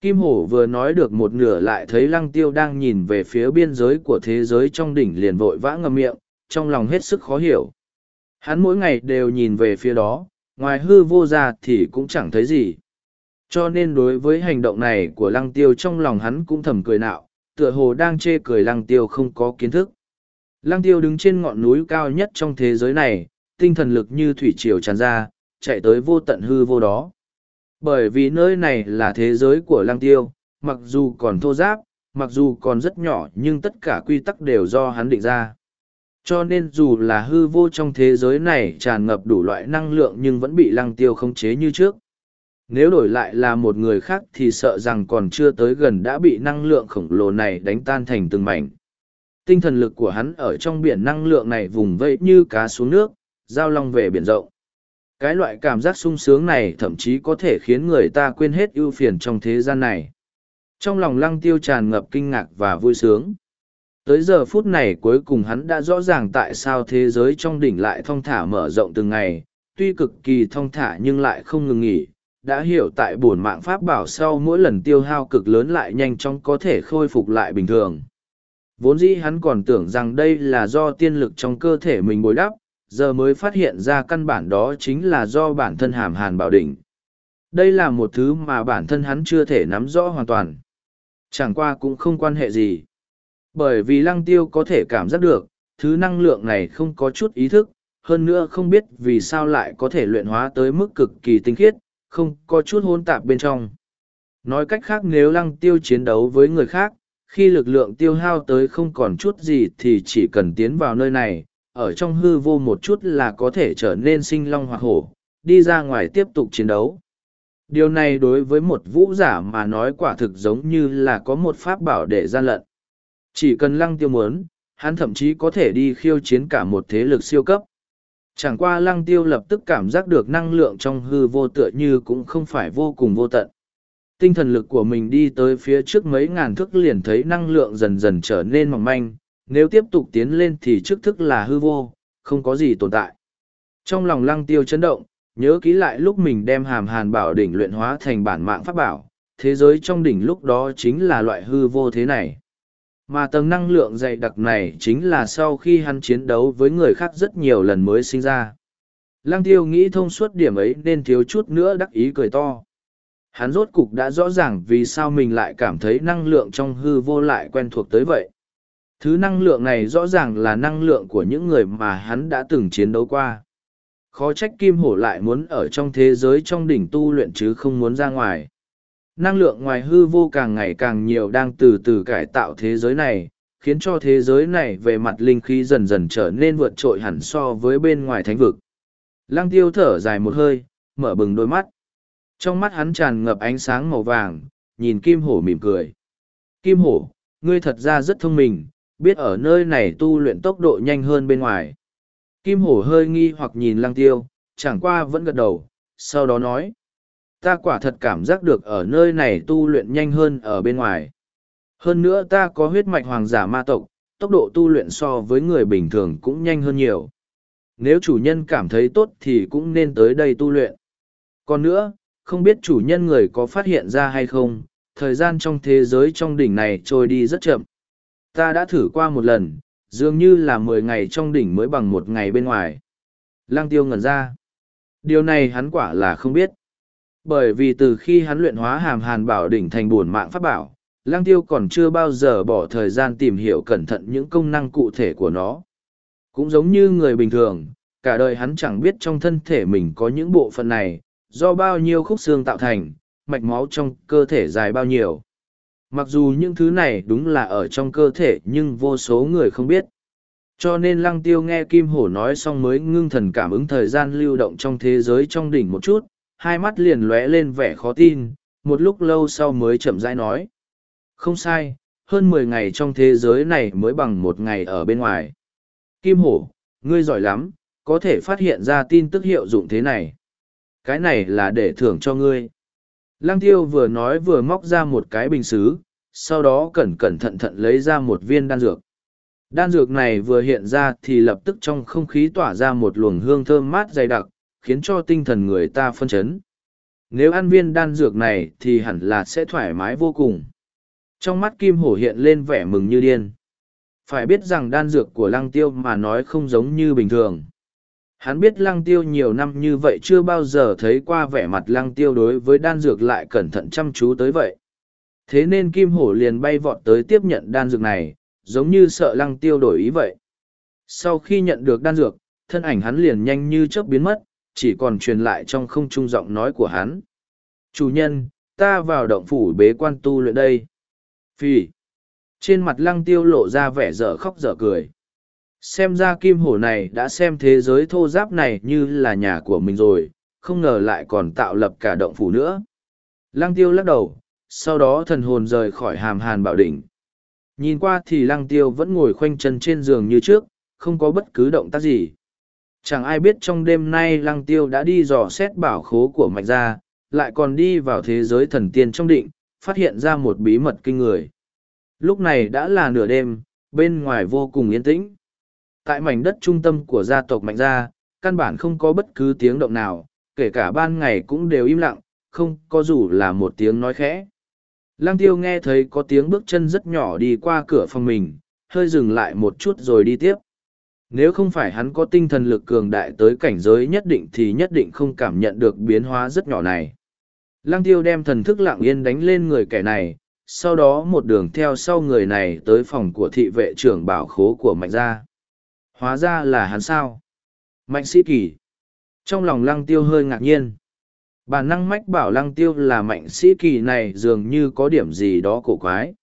[SPEAKER 1] Kim Hổ vừa nói được một nửa lại thấy lăng tiêu đang nhìn về phía biên giới của thế giới trong đỉnh liền vội vã ngầm miệng, trong lòng hết sức khó hiểu. Hắn mỗi ngày đều nhìn về phía đó, ngoài hư vô ra thì cũng chẳng thấy gì. Cho nên đối với hành động này của lăng tiêu trong lòng hắn cũng thầm cười nạo, tựa hồ đang chê cười lăng tiêu không có kiến thức. Lăng tiêu đứng trên ngọn núi cao nhất trong thế giới này, tinh thần lực như thủy triều tràn ra, chạy tới vô tận hư vô đó. Bởi vì nơi này là thế giới của lăng tiêu, mặc dù còn thô giáp, mặc dù còn rất nhỏ nhưng tất cả quy tắc đều do hắn định ra. Cho nên dù là hư vô trong thế giới này tràn ngập đủ loại năng lượng nhưng vẫn bị lăng tiêu khống chế như trước. Nếu đổi lại là một người khác thì sợ rằng còn chưa tới gần đã bị năng lượng khổng lồ này đánh tan thành từng mảnh tinh thần lực của hắn ở trong biển năng lượng này vùng vẫy như cá xuống nước, giao long về biển rộng. Cái loại cảm giác sung sướng này thậm chí có thể khiến người ta quên hết ưu phiền trong thế gian này. Trong lòng lăng tiêu tràn ngập kinh ngạc và vui sướng. Tới giờ phút này cuối cùng hắn đã rõ ràng tại sao thế giới trong đỉnh lại thong thả mở rộng từng ngày, tuy cực kỳ thong thả nhưng lại không ngừng nghỉ, đã hiểu tại bổn mạng pháp bảo sau mỗi lần tiêu hao cực lớn lại nhanh chóng có thể khôi phục lại bình thường. Vốn dĩ hắn còn tưởng rằng đây là do tiên lực trong cơ thể mình bồi đắp, giờ mới phát hiện ra căn bản đó chính là do bản thân hàm hàn bảo đỉnh. Đây là một thứ mà bản thân hắn chưa thể nắm rõ hoàn toàn. Chẳng qua cũng không quan hệ gì. Bởi vì lăng tiêu có thể cảm giác được, thứ năng lượng này không có chút ý thức, hơn nữa không biết vì sao lại có thể luyện hóa tới mức cực kỳ tinh khiết, không có chút hôn tạp bên trong. Nói cách khác nếu lăng tiêu chiến đấu với người khác, khi lực lượng tiêu hao tới không còn chút gì thì chỉ cần tiến vào nơi này, ở trong hư vô một chút là có thể trở nên sinh long hoặc hổ, đi ra ngoài tiếp tục chiến đấu. Điều này đối với một vũ giả mà nói quả thực giống như là có một pháp bảo để gian lận. Chỉ cần lăng tiêu muốn, hắn thậm chí có thể đi khiêu chiến cả một thế lực siêu cấp. Chẳng qua lăng tiêu lập tức cảm giác được năng lượng trong hư vô tựa như cũng không phải vô cùng vô tận. Tinh thần lực của mình đi tới phía trước mấy ngàn thước liền thấy năng lượng dần dần trở nên mỏng manh, nếu tiếp tục tiến lên thì trước thức là hư vô, không có gì tồn tại. Trong lòng lăng tiêu chấn động, nhớ kỹ lại lúc mình đem hàm hàn bảo đỉnh luyện hóa thành bản mạng pháp bảo, thế giới trong đỉnh lúc đó chính là loại hư vô thế này. Mà tầng năng lượng dày đặc này chính là sau khi hắn chiến đấu với người khác rất nhiều lần mới sinh ra. Lăng tiêu nghĩ thông suốt điểm ấy nên thiếu chút nữa đắc ý cười to. Hắn rốt cục đã rõ ràng vì sao mình lại cảm thấy năng lượng trong hư vô lại quen thuộc tới vậy. Thứ năng lượng này rõ ràng là năng lượng của những người mà hắn đã từng chiến đấu qua. Khó trách kim hổ lại muốn ở trong thế giới trong đỉnh tu luyện chứ không muốn ra ngoài. Năng lượng ngoài hư vô càng ngày càng nhiều đang từ từ cải tạo thế giới này, khiến cho thế giới này về mặt linh khí dần dần trở nên vượt trội hẳn so với bên ngoài thánh vực. Lăng tiêu thở dài một hơi, mở bừng đôi mắt. Trong mắt hắn tràn ngập ánh sáng màu vàng, nhìn kim hổ mỉm cười. Kim hổ, ngươi thật ra rất thông minh, biết ở nơi này tu luyện tốc độ nhanh hơn bên ngoài. Kim hổ hơi nghi hoặc nhìn lăng tiêu, chẳng qua vẫn gật đầu, sau đó nói. Ta quả thật cảm giác được ở nơi này tu luyện nhanh hơn ở bên ngoài. Hơn nữa ta có huyết mạch hoàng giả ma tộc, tốc độ tu luyện so với người bình thường cũng nhanh hơn nhiều. Nếu chủ nhân cảm thấy tốt thì cũng nên tới đây tu luyện. Còn nữa, không biết chủ nhân người có phát hiện ra hay không, thời gian trong thế giới trong đỉnh này trôi đi rất chậm. Ta đã thử qua một lần, dường như là mười ngày trong đỉnh mới bằng một ngày bên ngoài. Lăng tiêu ngẩn ra. Điều này hắn quả là không biết. Bởi vì từ khi hắn luyện hóa hàm hàn bảo đỉnh thành buồn mạng pháp bảo, Lăng tiêu còn chưa bao giờ bỏ thời gian tìm hiểu cẩn thận những công năng cụ thể của nó. Cũng giống như người bình thường, cả đời hắn chẳng biết trong thân thể mình có những bộ phận này, do bao nhiêu khúc xương tạo thành, mạch máu trong cơ thể dài bao nhiêu. Mặc dù những thứ này đúng là ở trong cơ thể nhưng vô số người không biết. Cho nên lăng tiêu nghe Kim Hổ nói xong mới ngưng thần cảm ứng thời gian lưu động trong thế giới trong đỉnh một chút, hai mắt liền lóe lên vẻ khó tin, một lúc lâu sau mới chậm rãi nói. Không sai, hơn mười ngày trong thế giới này mới bằng một ngày ở bên ngoài. Kim Hổ, ngươi giỏi lắm, có thể phát hiện ra tin tức hiệu dụng thế này. Cái này là để thưởng cho ngươi. Lăng tiêu vừa nói vừa móc ra một cái bình xứ, sau đó cẩn cẩn thận thận lấy ra một viên đan dược. Đan dược này vừa hiện ra thì lập tức trong không khí tỏa ra một luồng hương thơm mát dày đặc, khiến cho tinh thần người ta phân chấn. Nếu ăn viên đan dược này thì hẳn là sẽ thoải mái vô cùng. Trong mắt Kim Hổ hiện lên vẻ mừng như điên. Phải biết rằng đan dược của lăng tiêu mà nói không giống như bình thường. Hắn biết lăng tiêu nhiều năm như vậy chưa bao giờ thấy qua vẻ mặt lăng tiêu đối với đan dược lại cẩn thận chăm chú tới vậy. Thế nên Kim Hổ liền bay vọt tới tiếp nhận đan dược này, giống như sợ lăng tiêu đổi ý vậy. Sau khi nhận được đan dược, thân ảnh hắn liền nhanh như chớp biến mất, chỉ còn truyền lại trong không trung giọng nói của hắn. Chủ nhân, ta vào động phủ bế quan tu luyện đây. Phi. Trên mặt lăng tiêu lộ ra vẻ dở khóc dở cười. Xem ra kim hổ này đã xem thế giới thô giáp này như là nhà của mình rồi, không ngờ lại còn tạo lập cả động phủ nữa. Lăng tiêu lắc đầu, sau đó thần hồn rời khỏi hàm hàn bảo đỉnh. Nhìn qua thì lăng tiêu vẫn ngồi khoanh chân trên giường như trước, không có bất cứ động tác gì. Chẳng ai biết trong đêm nay lăng tiêu đã đi dò xét bảo khố của mạch gia, lại còn đi vào thế giới thần tiên trong định, phát hiện ra một bí mật kinh người. Lúc này đã là nửa đêm, bên ngoài vô cùng yên tĩnh. Tại mảnh đất trung tâm của gia tộc Mạnh Gia, căn bản không có bất cứ tiếng động nào, kể cả ban ngày cũng đều im lặng, không có dù là một tiếng nói khẽ. Lăng tiêu nghe thấy có tiếng bước chân rất nhỏ đi qua cửa phòng mình, hơi dừng lại một chút rồi đi tiếp. Nếu không phải hắn có tinh thần lực cường đại tới cảnh giới nhất định thì nhất định không cảm nhận được biến hóa rất nhỏ này. Lăng tiêu đem thần thức lặng yên đánh lên người kẻ này, sau đó một đường theo sau người này tới phòng của thị vệ trưởng bảo khố của mạnh gia. Hóa ra là hắn sao? Mạnh sĩ kỳ. Trong lòng lăng tiêu hơi ngạc nhiên. Bản năng mách bảo lăng tiêu là mạnh sĩ kỳ này dường như có điểm gì đó cổ quái.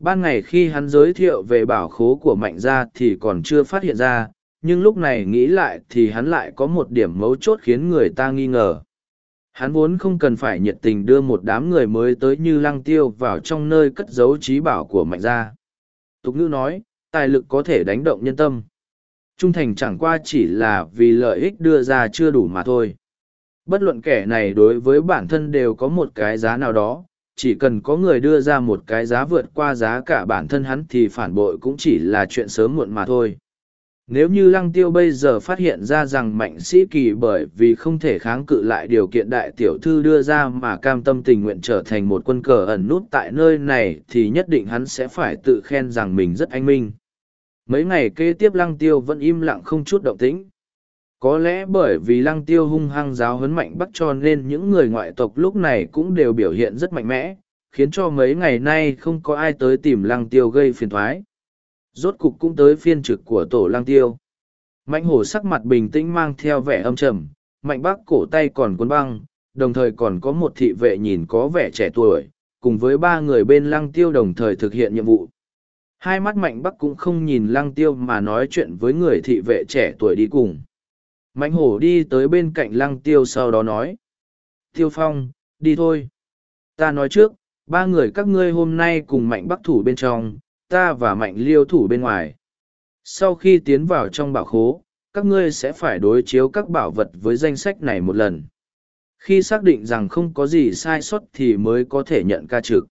[SPEAKER 1] Ban ngày khi hắn giới thiệu về bảo khố của mạnh gia thì còn chưa phát hiện ra, nhưng lúc này nghĩ lại thì hắn lại có một điểm mấu chốt khiến người ta nghi ngờ. Hắn vốn không cần phải nhiệt tình đưa một đám người mới tới như lăng tiêu vào trong nơi cất giấu trí bảo của mạnh gia. Tục ngữ nói, tài lực có thể đánh động nhân tâm. Trung thành chẳng qua chỉ là vì lợi ích đưa ra chưa đủ mà thôi. Bất luận kẻ này đối với bản thân đều có một cái giá nào đó, chỉ cần có người đưa ra một cái giá vượt qua giá cả bản thân hắn thì phản bội cũng chỉ là chuyện sớm muộn mà thôi. Nếu như lăng tiêu bây giờ phát hiện ra rằng mạnh sĩ kỳ bởi vì không thể kháng cự lại điều kiện đại tiểu thư đưa ra mà cam tâm tình nguyện trở thành một quân cờ ẩn nút tại nơi này thì nhất định hắn sẽ phải tự khen rằng mình rất anh minh. Mấy ngày kế tiếp lăng tiêu vẫn im lặng không chút động tĩnh. Có lẽ bởi vì lăng tiêu hung hăng giáo huấn mạnh bắc cho nên những người ngoại tộc lúc này cũng đều biểu hiện rất mạnh mẽ, khiến cho mấy ngày nay không có ai tới tìm lăng tiêu gây phiền thoái. Rốt cục cũng tới phiên trực của tổ lăng tiêu. Mạnh hổ sắc mặt bình tĩnh mang theo vẻ âm trầm, mạnh bác cổ tay còn cuốn băng, đồng thời còn có một thị vệ nhìn có vẻ trẻ tuổi, cùng với ba người bên lăng tiêu đồng thời thực hiện nhiệm vụ. Hai mắt mạnh bắc cũng không nhìn lăng tiêu mà nói chuyện với người thị vệ trẻ tuổi đi cùng. Mạnh hổ đi tới bên cạnh lăng tiêu sau đó nói. Tiêu phong, đi thôi. Ta nói trước, ba người các ngươi hôm nay cùng mạnh bắc thủ bên trong, ta và mạnh liêu thủ bên ngoài. Sau khi tiến vào trong bảo khố, các ngươi sẽ phải đối chiếu các bảo vật với danh sách này một lần. Khi xác định rằng không có gì sai sót thì mới có thể nhận ca trực.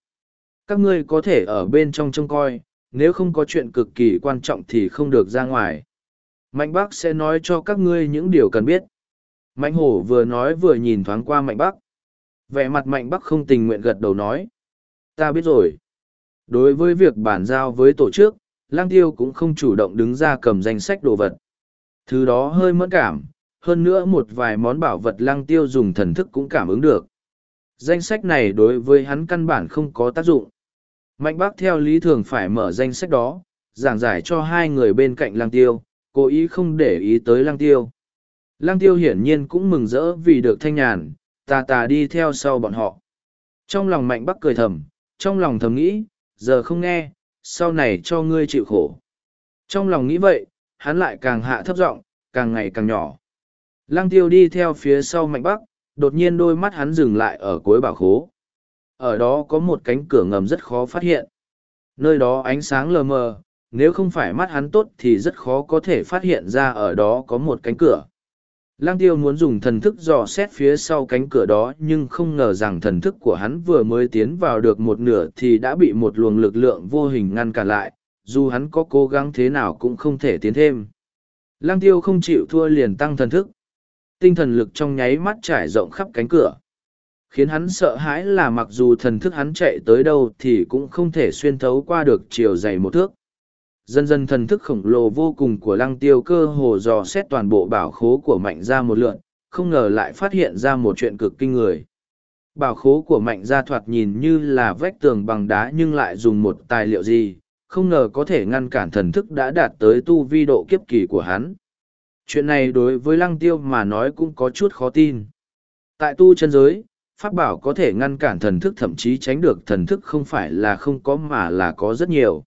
[SPEAKER 1] Các ngươi có thể ở bên trong trông coi, nếu không có chuyện cực kỳ quan trọng thì không được ra ngoài. Mạnh Bắc sẽ nói cho các ngươi những điều cần biết. Mạnh Hổ vừa nói vừa nhìn thoáng qua Mạnh Bắc. Vẻ mặt Mạnh Bắc không tình nguyện gật đầu nói. Ta biết rồi. Đối với việc bàn giao với tổ chức, Lang Tiêu cũng không chủ động đứng ra cầm danh sách đồ vật. Thứ đó hơi mẫn cảm, hơn nữa một vài món bảo vật Lang Tiêu dùng thần thức cũng cảm ứng được. Danh sách này đối với hắn căn bản không có tác dụng. Mạnh Bắc theo lý thường phải mở danh sách đó, giảng giải cho hai người bên cạnh Lang Tiêu, cố ý không để ý tới Lang Tiêu. Lang Tiêu hiển nhiên cũng mừng rỡ vì được thanh nhàn, tà tà đi theo sau bọn họ. Trong lòng Mạnh Bắc cười thầm, trong lòng thầm nghĩ, giờ không nghe, sau này cho ngươi chịu khổ. Trong lòng nghĩ vậy, hắn lại càng hạ thấp giọng, càng ngày càng nhỏ. Lăng tiêu đi theo phía sau mạnh bắc, đột nhiên đôi mắt hắn dừng lại ở cuối bảo khố. Ở đó có một cánh cửa ngầm rất khó phát hiện. Nơi đó ánh sáng lờ mờ, nếu không phải mắt hắn tốt thì rất khó có thể phát hiện ra ở đó có một cánh cửa. Lang tiêu muốn dùng thần thức dò xét phía sau cánh cửa đó nhưng không ngờ rằng thần thức của hắn vừa mới tiến vào được một nửa thì đã bị một luồng lực lượng vô hình ngăn cản lại, dù hắn có cố gắng thế nào cũng không thể tiến thêm. Lang tiêu không chịu thua liền tăng thần thức. Tinh thần lực trong nháy mắt trải rộng khắp cánh cửa. Khiến hắn sợ hãi là mặc dù thần thức hắn chạy tới đâu thì cũng không thể xuyên thấu qua được chiều dày một thước dần dần thần thức khổng lồ vô cùng của lăng tiêu cơ hồ dò xét toàn bộ bảo khố của mạnh gia một lượn, không ngờ lại phát hiện ra một chuyện cực kinh người. Bảo khố của mạnh gia thoạt nhìn như là vách tường bằng đá nhưng lại dùng một tài liệu gì, không ngờ có thể ngăn cản thần thức đã đạt tới tu vi độ kiếp kỳ của hắn. Chuyện này đối với lăng tiêu mà nói cũng có chút khó tin. Tại tu chân giới, pháp bảo có thể ngăn cản thần thức thậm chí tránh được thần thức không phải là không có mà là có rất nhiều.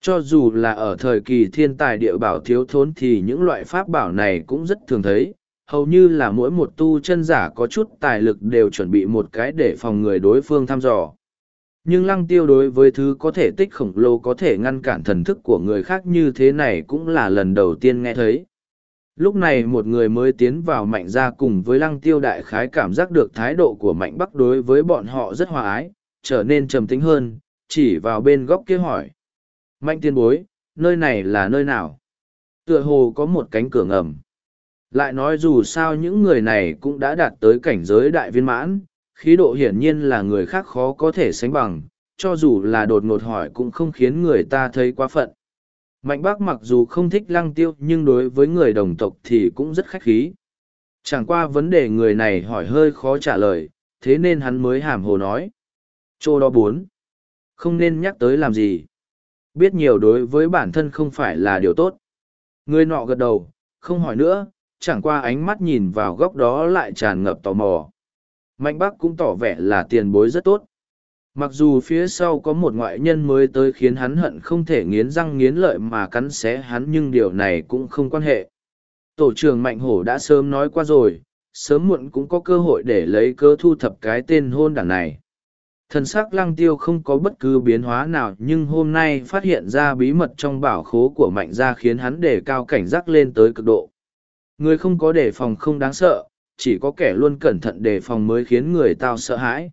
[SPEAKER 1] Cho dù là ở thời kỳ thiên tài địa bảo thiếu thốn thì những loại pháp bảo này cũng rất thường thấy, hầu như là mỗi một tu chân giả có chút tài lực đều chuẩn bị một cái để phòng người đối phương thăm dò. Nhưng lăng tiêu đối với thứ có thể tích khổng lồ có thể ngăn cản thần thức của người khác như thế này cũng là lần đầu tiên nghe thấy. Lúc này một người mới tiến vào mạnh ra cùng với lăng tiêu đại khái cảm giác được thái độ của mạnh bắc đối với bọn họ rất hòa ái, trở nên trầm tính hơn, chỉ vào bên góc kia hỏi Mạnh tiên bối, nơi này là nơi nào? Tựa hồ có một cánh cửa ngầm. Lại nói dù sao những người này cũng đã đạt tới cảnh giới đại viên mãn, khí độ hiển nhiên là người khác khó có thể sánh bằng, cho dù là đột ngột hỏi cũng không khiến người ta thấy quá phận. Mạnh bác mặc dù không thích lăng tiêu nhưng đối với người đồng tộc thì cũng rất khách khí. Chẳng qua vấn đề người này hỏi hơi khó trả lời, thế nên hắn mới hàm hồ nói. Chô đó bốn. Không nên nhắc tới làm gì biết nhiều đối với bản thân không phải là điều tốt. Người nọ gật đầu, không hỏi nữa, chẳng qua ánh mắt nhìn vào góc đó lại tràn ngập tò mò. Mạnh Bắc cũng tỏ vẻ là tiền bối rất tốt. Mặc dù phía sau có một ngoại nhân mới tới khiến hắn hận không thể nghiến răng nghiến lợi mà cắn xé hắn nhưng điều này cũng không quan hệ. Tổ trưởng Mạnh Hổ đã sớm nói qua rồi, sớm muộn cũng có cơ hội để lấy cơ thu thập cái tên hôn đảng này. Thần sắc lăng tiêu không có bất cứ biến hóa nào nhưng hôm nay phát hiện ra bí mật trong bảo khố của mạnh gia khiến hắn đề cao cảnh giác lên tới cực độ. Người không có đề phòng không đáng sợ, chỉ có kẻ luôn cẩn thận đề phòng mới khiến người tao sợ hãi.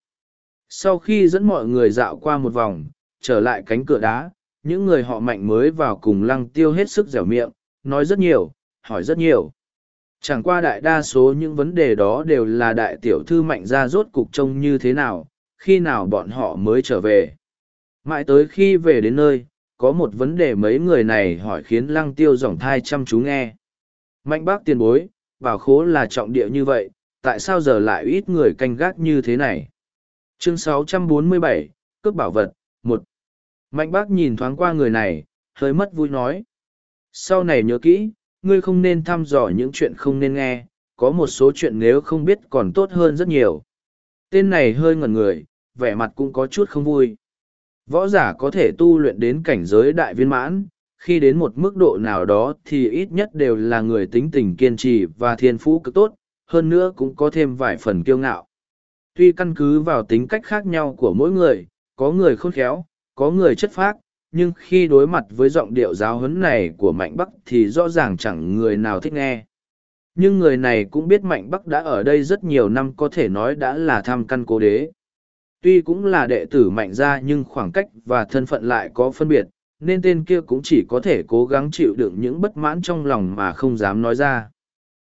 [SPEAKER 1] Sau khi dẫn mọi người dạo qua một vòng, trở lại cánh cửa đá, những người họ mạnh mới vào cùng lăng tiêu hết sức dẻo miệng, nói rất nhiều, hỏi rất nhiều. Chẳng qua đại đa số những vấn đề đó đều là đại tiểu thư mạnh ra rốt cục trông như thế nào, khi nào bọn họ mới trở về. Mãi tới khi về đến nơi, có một vấn đề mấy người này hỏi khiến lăng tiêu dòng thai chăm chú nghe. Mạnh bác tiền bối, bảo khố là trọng địa như vậy, tại sao giờ lại ít người canh gác như thế này? Chương 647, cướp bảo vật, 1 Mạnh bác nhìn thoáng qua người này, hơi mất vui nói. Sau này nhớ kỹ, ngươi không nên thăm dò những chuyện không nên nghe, có một số chuyện nếu không biết còn tốt hơn rất nhiều. Tên này hơi ngẩn người, vẻ mặt cũng có chút không vui. Võ giả có thể tu luyện đến cảnh giới đại viên mãn, khi đến một mức độ nào đó thì ít nhất đều là người tính tình kiên trì và thiên phú cực tốt, hơn nữa cũng có thêm vài phần kiêu ngạo. Tuy căn cứ vào tính cách khác nhau của mỗi người, có người khôn khéo, có người chất phác, nhưng khi đối mặt với giọng điệu giáo huấn này của Mạnh Bắc thì rõ ràng chẳng người nào thích nghe. Nhưng người này cũng biết Mạnh Bắc đã ở đây rất nhiều năm có thể nói đã là tham căn cố đế. Tuy cũng là đệ tử Mạnh gia nhưng khoảng cách và thân phận lại có phân biệt, nên tên kia cũng chỉ có thể cố gắng chịu đựng những bất mãn trong lòng mà không dám nói ra.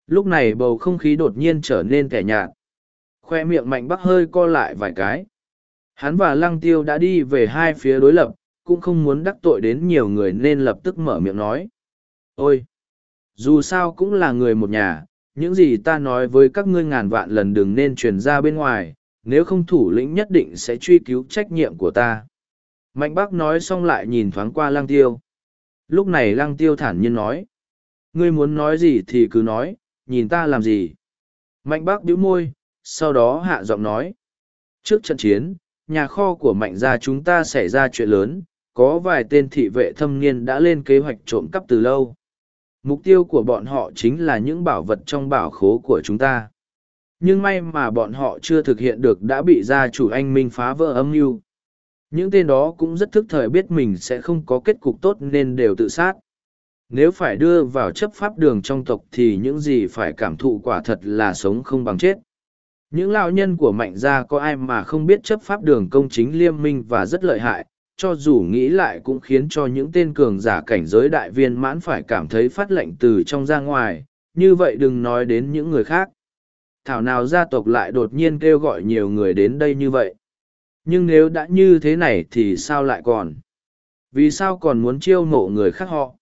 [SPEAKER 1] Lúc này bầu không khí đột nhiên trở nên kẻ nhạt. Khoe miệng Mạnh Bắc hơi co lại vài cái. Hắn và Lăng Tiêu đã đi về hai phía đối lập, cũng không muốn đắc tội đến nhiều người nên lập tức mở miệng nói. Ôi! Dù sao cũng là người một nhà, những gì ta nói với các ngươi ngàn vạn lần đừng nên truyền ra bên ngoài, nếu không thủ lĩnh nhất định sẽ truy cứu trách nhiệm của ta. Mạnh bác nói xong lại nhìn thoáng qua lăng tiêu. Lúc này lăng tiêu thản nhiên nói. Ngươi muốn nói gì thì cứ nói, nhìn ta làm gì. Mạnh bác bĩu môi, sau đó hạ giọng nói. Trước trận chiến, nhà kho của mạnh gia chúng ta xảy ra chuyện lớn, có vài tên thị vệ thâm niên đã lên kế hoạch trộm cắp từ lâu. Mục tiêu của bọn họ chính là những bảo vật trong bảo khố của chúng ta. Nhưng may mà bọn họ chưa thực hiện được đã bị gia chủ anh Minh phá vỡ âm mưu. Những tên đó cũng rất thức thời biết mình sẽ không có kết cục tốt nên đều tự sát. Nếu phải đưa vào chấp pháp đường trong tộc thì những gì phải cảm thụ quả thật là sống không bằng chết. Những lão nhân của mạnh gia có ai mà không biết chấp pháp đường công chính liêm minh và rất lợi hại, cho dù nghĩ lại cũng khiến cho những tên cường giả cảnh giới đại viên mãn phải cảm thấy phát lệnh từ trong ra ngoài, như vậy đừng nói đến những người khác. Thảo nào gia tộc lại đột nhiên kêu gọi nhiều người đến đây như vậy. Nhưng nếu đã như thế này thì sao lại còn? Vì sao còn muốn chiêu mộ người khác họ?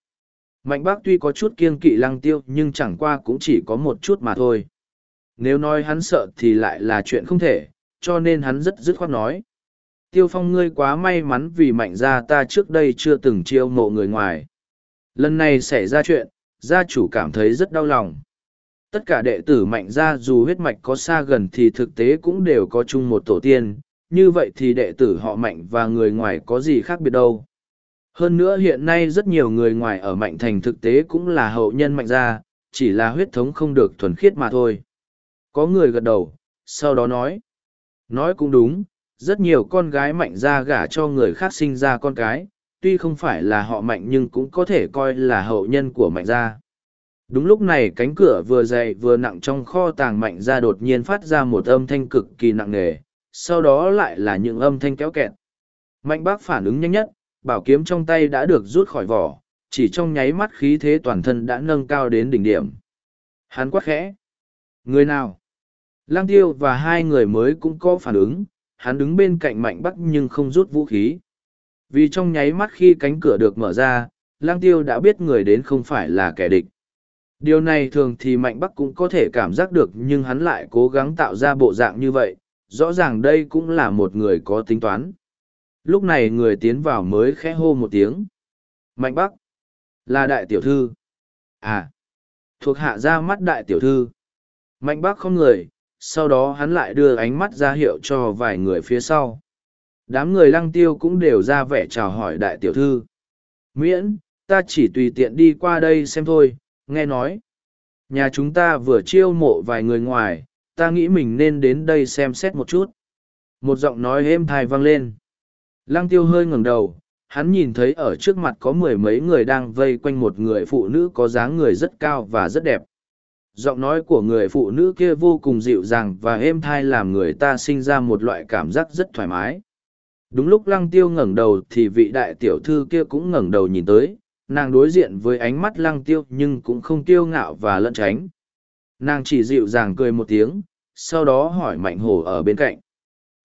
[SPEAKER 1] Mạnh bác tuy có chút kiêng kỵ lăng tiêu nhưng chẳng qua cũng chỉ có một chút mà thôi. Nếu nói hắn sợ thì lại là chuyện không thể, cho nên hắn rất dứt khoát nói tiêu phong ngươi quá may mắn vì mạnh gia ta trước đây chưa từng chiêu mộ người ngoài lần này xảy ra chuyện gia chủ cảm thấy rất đau lòng tất cả đệ tử mạnh gia dù huyết mạch có xa gần thì thực tế cũng đều có chung một tổ tiên như vậy thì đệ tử họ mạnh và người ngoài có gì khác biệt đâu hơn nữa hiện nay rất nhiều người ngoài ở mạnh thành thực tế cũng là hậu nhân mạnh gia chỉ là huyết thống không được thuần khiết mà thôi có người gật đầu sau đó nói nói cũng đúng rất nhiều con gái mạnh gia gả cho người khác sinh ra con cái, tuy không phải là họ mạnh nhưng cũng có thể coi là hậu nhân của mạnh gia. Đúng lúc này cánh cửa vừa dày vừa nặng trong kho tàng mạnh ra đột nhiên phát ra một âm thanh cực kỳ nặng nề, sau đó lại là những âm thanh kéo kẹt. Mạnh bác phản ứng nhanh nhất, bảo kiếm trong tay đã được rút khỏi vỏ, chỉ trong nháy mắt khí thế toàn thân đã nâng cao đến đỉnh điểm. Hắn quát khẽ. Người nào? Lang tiêu và hai người mới cũng có phản ứng, hắn đứng bên cạnh mạnh bắc nhưng không rút vũ khí. Vì trong nháy mắt khi cánh cửa được mở ra, lang tiêu đã biết người đến không phải là kẻ địch. Điều này thường thì mạnh bắc cũng có thể cảm giác được nhưng hắn lại cố gắng tạo ra bộ dạng như vậy, rõ ràng đây cũng là một người có tính toán. Lúc này người tiến vào mới khẽ hô một tiếng. Mạnh bắc, là đại tiểu thư. À, thuộc hạ ra mắt đại tiểu thư. Mạnh bắc không người, sau đó hắn lại đưa ánh mắt ra hiệu cho vài người phía sau. Đám người lăng tiêu cũng đều ra vẻ chào hỏi đại tiểu thư. Miễn, ta chỉ tùy tiện đi qua đây xem thôi, nghe nói. Nhà chúng ta vừa chiêu mộ vài người ngoài, ta nghĩ mình nên đến đây xem xét một chút. Một giọng nói êm thai vang lên. Lăng tiêu hơi ngẩng đầu, hắn nhìn thấy ở trước mặt có mười mấy người đang vây quanh một người phụ nữ có dáng người rất cao và rất đẹp. Giọng nói của người phụ nữ kia vô cùng dịu dàng và êm thai làm người ta sinh ra một loại cảm giác rất thoải mái. Đúng lúc lăng tiêu ngẩng đầu thì vị đại tiểu thư kia cũng ngẩng đầu nhìn tới, nàng đối diện với ánh mắt lăng tiêu nhưng cũng không tiêu ngạo và lẫn tránh. Nàng chỉ dịu dàng cười một tiếng, sau đó hỏi mạnh hổ ở bên cạnh.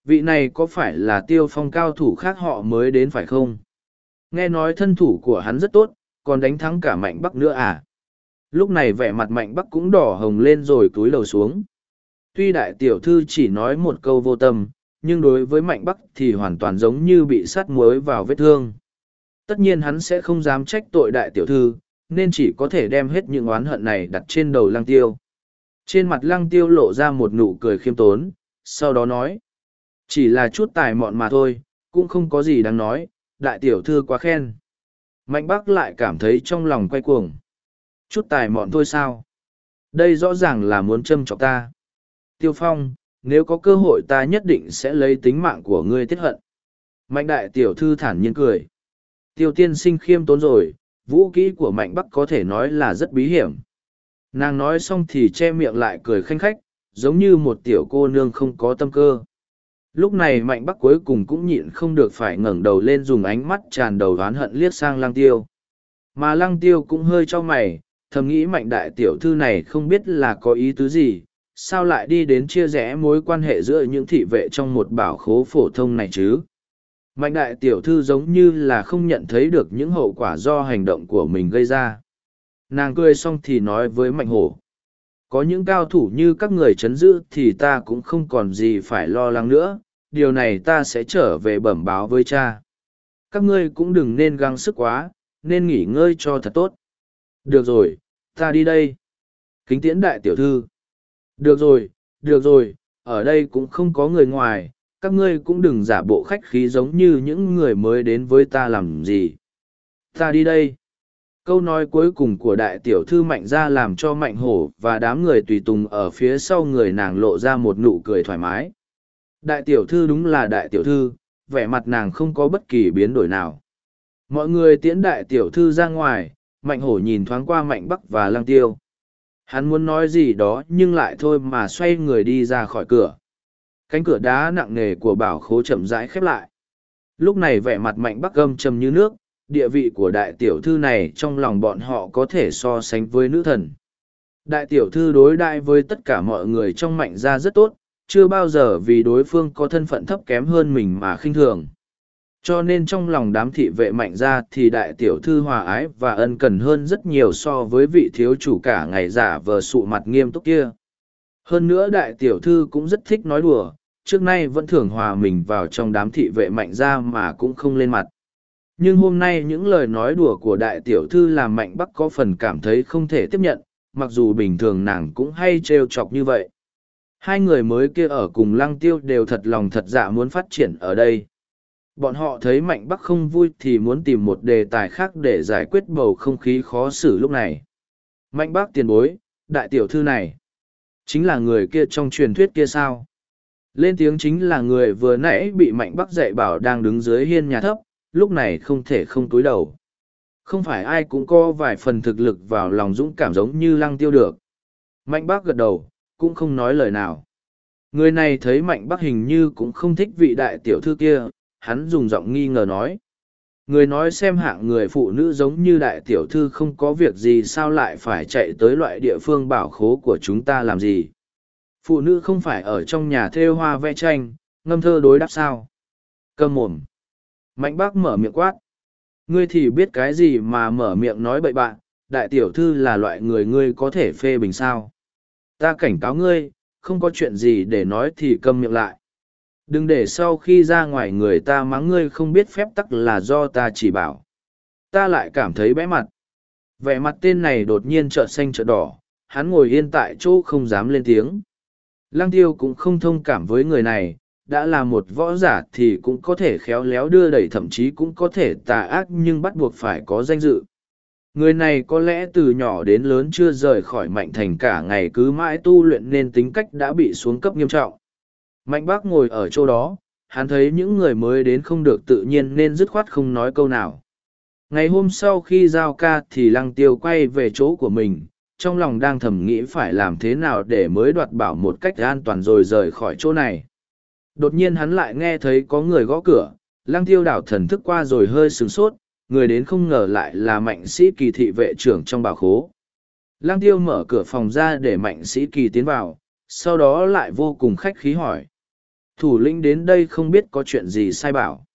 [SPEAKER 1] Vị này có phải là tiêu phong cao thủ khác họ mới đến phải không? Nghe nói thân thủ của hắn rất tốt, còn đánh thắng cả mạnh bắc nữa à? Lúc này vẻ mặt mạnh bắc cũng đỏ hồng lên rồi túi lầu xuống. Tuy đại tiểu thư chỉ nói một câu vô tâm, nhưng đối với mạnh bắc thì hoàn toàn giống như bị sắt muối vào vết thương. Tất nhiên hắn sẽ không dám trách tội đại tiểu thư, nên chỉ có thể đem hết những oán hận này đặt trên đầu lăng tiêu. Trên mặt lăng tiêu lộ ra một nụ cười khiêm tốn, sau đó nói. Chỉ là chút tài mọn mà thôi, cũng không có gì đáng nói, đại tiểu thư quá khen. Mạnh Bác lại cảm thấy trong lòng quay cuồng. Chút tài mọn thôi sao? Đây rõ ràng là muốn châm chọc ta. Tiêu phong, nếu có cơ hội ta nhất định sẽ lấy tính mạng của ngươi tiết hận. Mạnh đại tiểu thư thản nhiên cười. Tiêu tiên sinh khiêm tốn rồi, vũ kỹ của mạnh bắc có thể nói là rất bí hiểm. Nàng nói xong thì che miệng lại cười khanh khách, giống như một tiểu cô nương không có tâm cơ. Lúc này mạnh bắc cuối cùng cũng nhịn không được phải ngẩng đầu lên dùng ánh mắt tràn đầu oán hận liếc sang lăng tiêu. Mà lăng tiêu cũng hơi cho mày, thầm nghĩ mạnh đại tiểu thư này không biết là có ý tứ gì, sao lại đi đến chia rẽ mối quan hệ giữa những thị vệ trong một bảo khố phổ thông này chứ mạnh đại tiểu thư giống như là không nhận thấy được những hậu quả do hành động của mình gây ra. Nàng cười xong thì nói với mạnh hổ có những cao thủ như các người chấn giữ thì ta cũng không còn gì phải lo lắng nữa điều này ta sẽ trở về bẩm báo với cha. Các ngươi cũng đừng nên gắng sức quá nên nghỉ ngơi cho thật tốt. Được rồi ta đi đây. Kính tiễn đại tiểu thư được rồi, được rồi, ở đây cũng không có người ngoài, các ngươi cũng đừng giả bộ khách khí giống như những người mới đến với ta làm gì. Ta đi đây. Câu nói cuối cùng của đại tiểu thư mạnh ra làm cho mạnh hổ và đám người tùy tùng ở phía sau người nàng lộ ra một nụ cười thoải mái. Đại tiểu thư đúng là đại tiểu thư, vẻ mặt nàng không có bất kỳ biến đổi nào. Mọi người tiễn đại tiểu thư ra ngoài, mạnh hổ nhìn thoáng qua mạnh bắc và lăng tiêu. Hắn muốn nói gì đó nhưng lại thôi mà xoay người đi ra khỏi cửa. Cánh cửa đá nặng nề của bảo khố chậm rãi khép lại. Lúc này vẻ mặt mạnh bắc gâm trầm như nước, địa vị của đại tiểu thư này trong lòng bọn họ có thể so sánh với nữ thần. Đại tiểu thư đối đại với tất cả mọi người trong mạnh gia rất tốt, chưa bao giờ vì đối phương có thân phận thấp kém hơn mình mà khinh thường cho nên trong lòng đám thị vệ mạnh gia thì đại tiểu thư hòa ái và ân cần hơn rất nhiều so với vị thiếu chủ cả ngày giả vờ sụ mặt nghiêm túc kia hơn nữa đại tiểu thư cũng rất thích nói đùa, trước nay vẫn thường hòa mình vào trong đám thị vệ mạnh ra mà cũng không lên mặt. Nhưng hôm nay những lời nói đùa của đại tiểu thư làm mạnh bắc có phần cảm thấy không thể tiếp nhận, mặc dù bình thường nàng cũng hay trêu chọc như vậy. Hai người mới kia ở cùng lăng tiêu đều thật lòng thật dạ muốn phát triển ở đây. Bọn họ thấy mạnh bắc không vui thì muốn tìm một đề tài khác để giải quyết bầu không khí khó xử lúc này. Mạnh bắc tiền bối, đại tiểu thư này chính là người kia trong truyền thuyết kia sao? Lên tiếng chính là người vừa nãy bị mạnh bắc dạy bảo đang đứng dưới hiên nhà thấp, lúc này không thể không túi đầu. Không phải ai cũng có vài phần thực lực vào lòng dũng cảm giống như lăng tiêu được. Mạnh bắc gật đầu, cũng không nói lời nào. Người này thấy mạnh bắc hình như cũng không thích vị đại tiểu thư kia, hắn dùng giọng nghi ngờ nói. Người nói xem hạng người phụ nữ giống như đại tiểu thư không có việc gì sao lại phải chạy tới loại địa phương bảo khố của chúng ta làm gì. Phụ nữ không phải ở trong nhà thêu hoa vẽ tranh, ngâm thơ đối đáp sao. Cầm mồm. Mạnh bác mở miệng quát. Ngươi thì biết cái gì mà mở miệng nói bậy bạn, đại tiểu thư là loại người ngươi có thể phê bình sao. Ta cảnh cáo ngươi, không có chuyện gì để nói thì câm miệng lại đừng để sau khi ra ngoài người ta mắng ngươi không biết phép tắc là do ta chỉ bảo. Ta lại cảm thấy bẽ mặt. Vẻ mặt tên này đột nhiên trợn xanh trợn đỏ, hắn ngồi yên tại chỗ không dám lên tiếng. Lăng tiêu cũng không thông cảm với người này, đã là một võ giả thì cũng có thể khéo léo đưa đẩy, thậm chí cũng có thể tà ác nhưng bắt buộc phải có danh dự. Người này có lẽ từ nhỏ đến lớn chưa rời khỏi mạnh thành cả ngày cứ mãi tu luyện nên tính cách đã bị xuống cấp nghiêm trọng mạnh bác ngồi ở chỗ đó, hắn thấy những người mới đến không được tự nhiên nên dứt khoát không nói câu nào. Ngày hôm sau khi giao ca thì lăng tiêu quay về chỗ của mình, trong lòng đang thầm nghĩ phải làm thế nào để mới đoạt bảo một cách an toàn rồi rời khỏi chỗ này. Đột nhiên hắn lại nghe thấy có người gõ cửa, lăng tiêu đảo thần thức qua rồi hơi sừng sốt, người đến không ngờ lại là mạnh sĩ kỳ thị vệ trưởng trong bảo khố. Lăng tiêu mở cửa phòng ra để mạnh sĩ kỳ tiến vào, sau đó lại vô cùng khách khí hỏi thủ lĩnh đến đây không biết có chuyện gì sai bảo.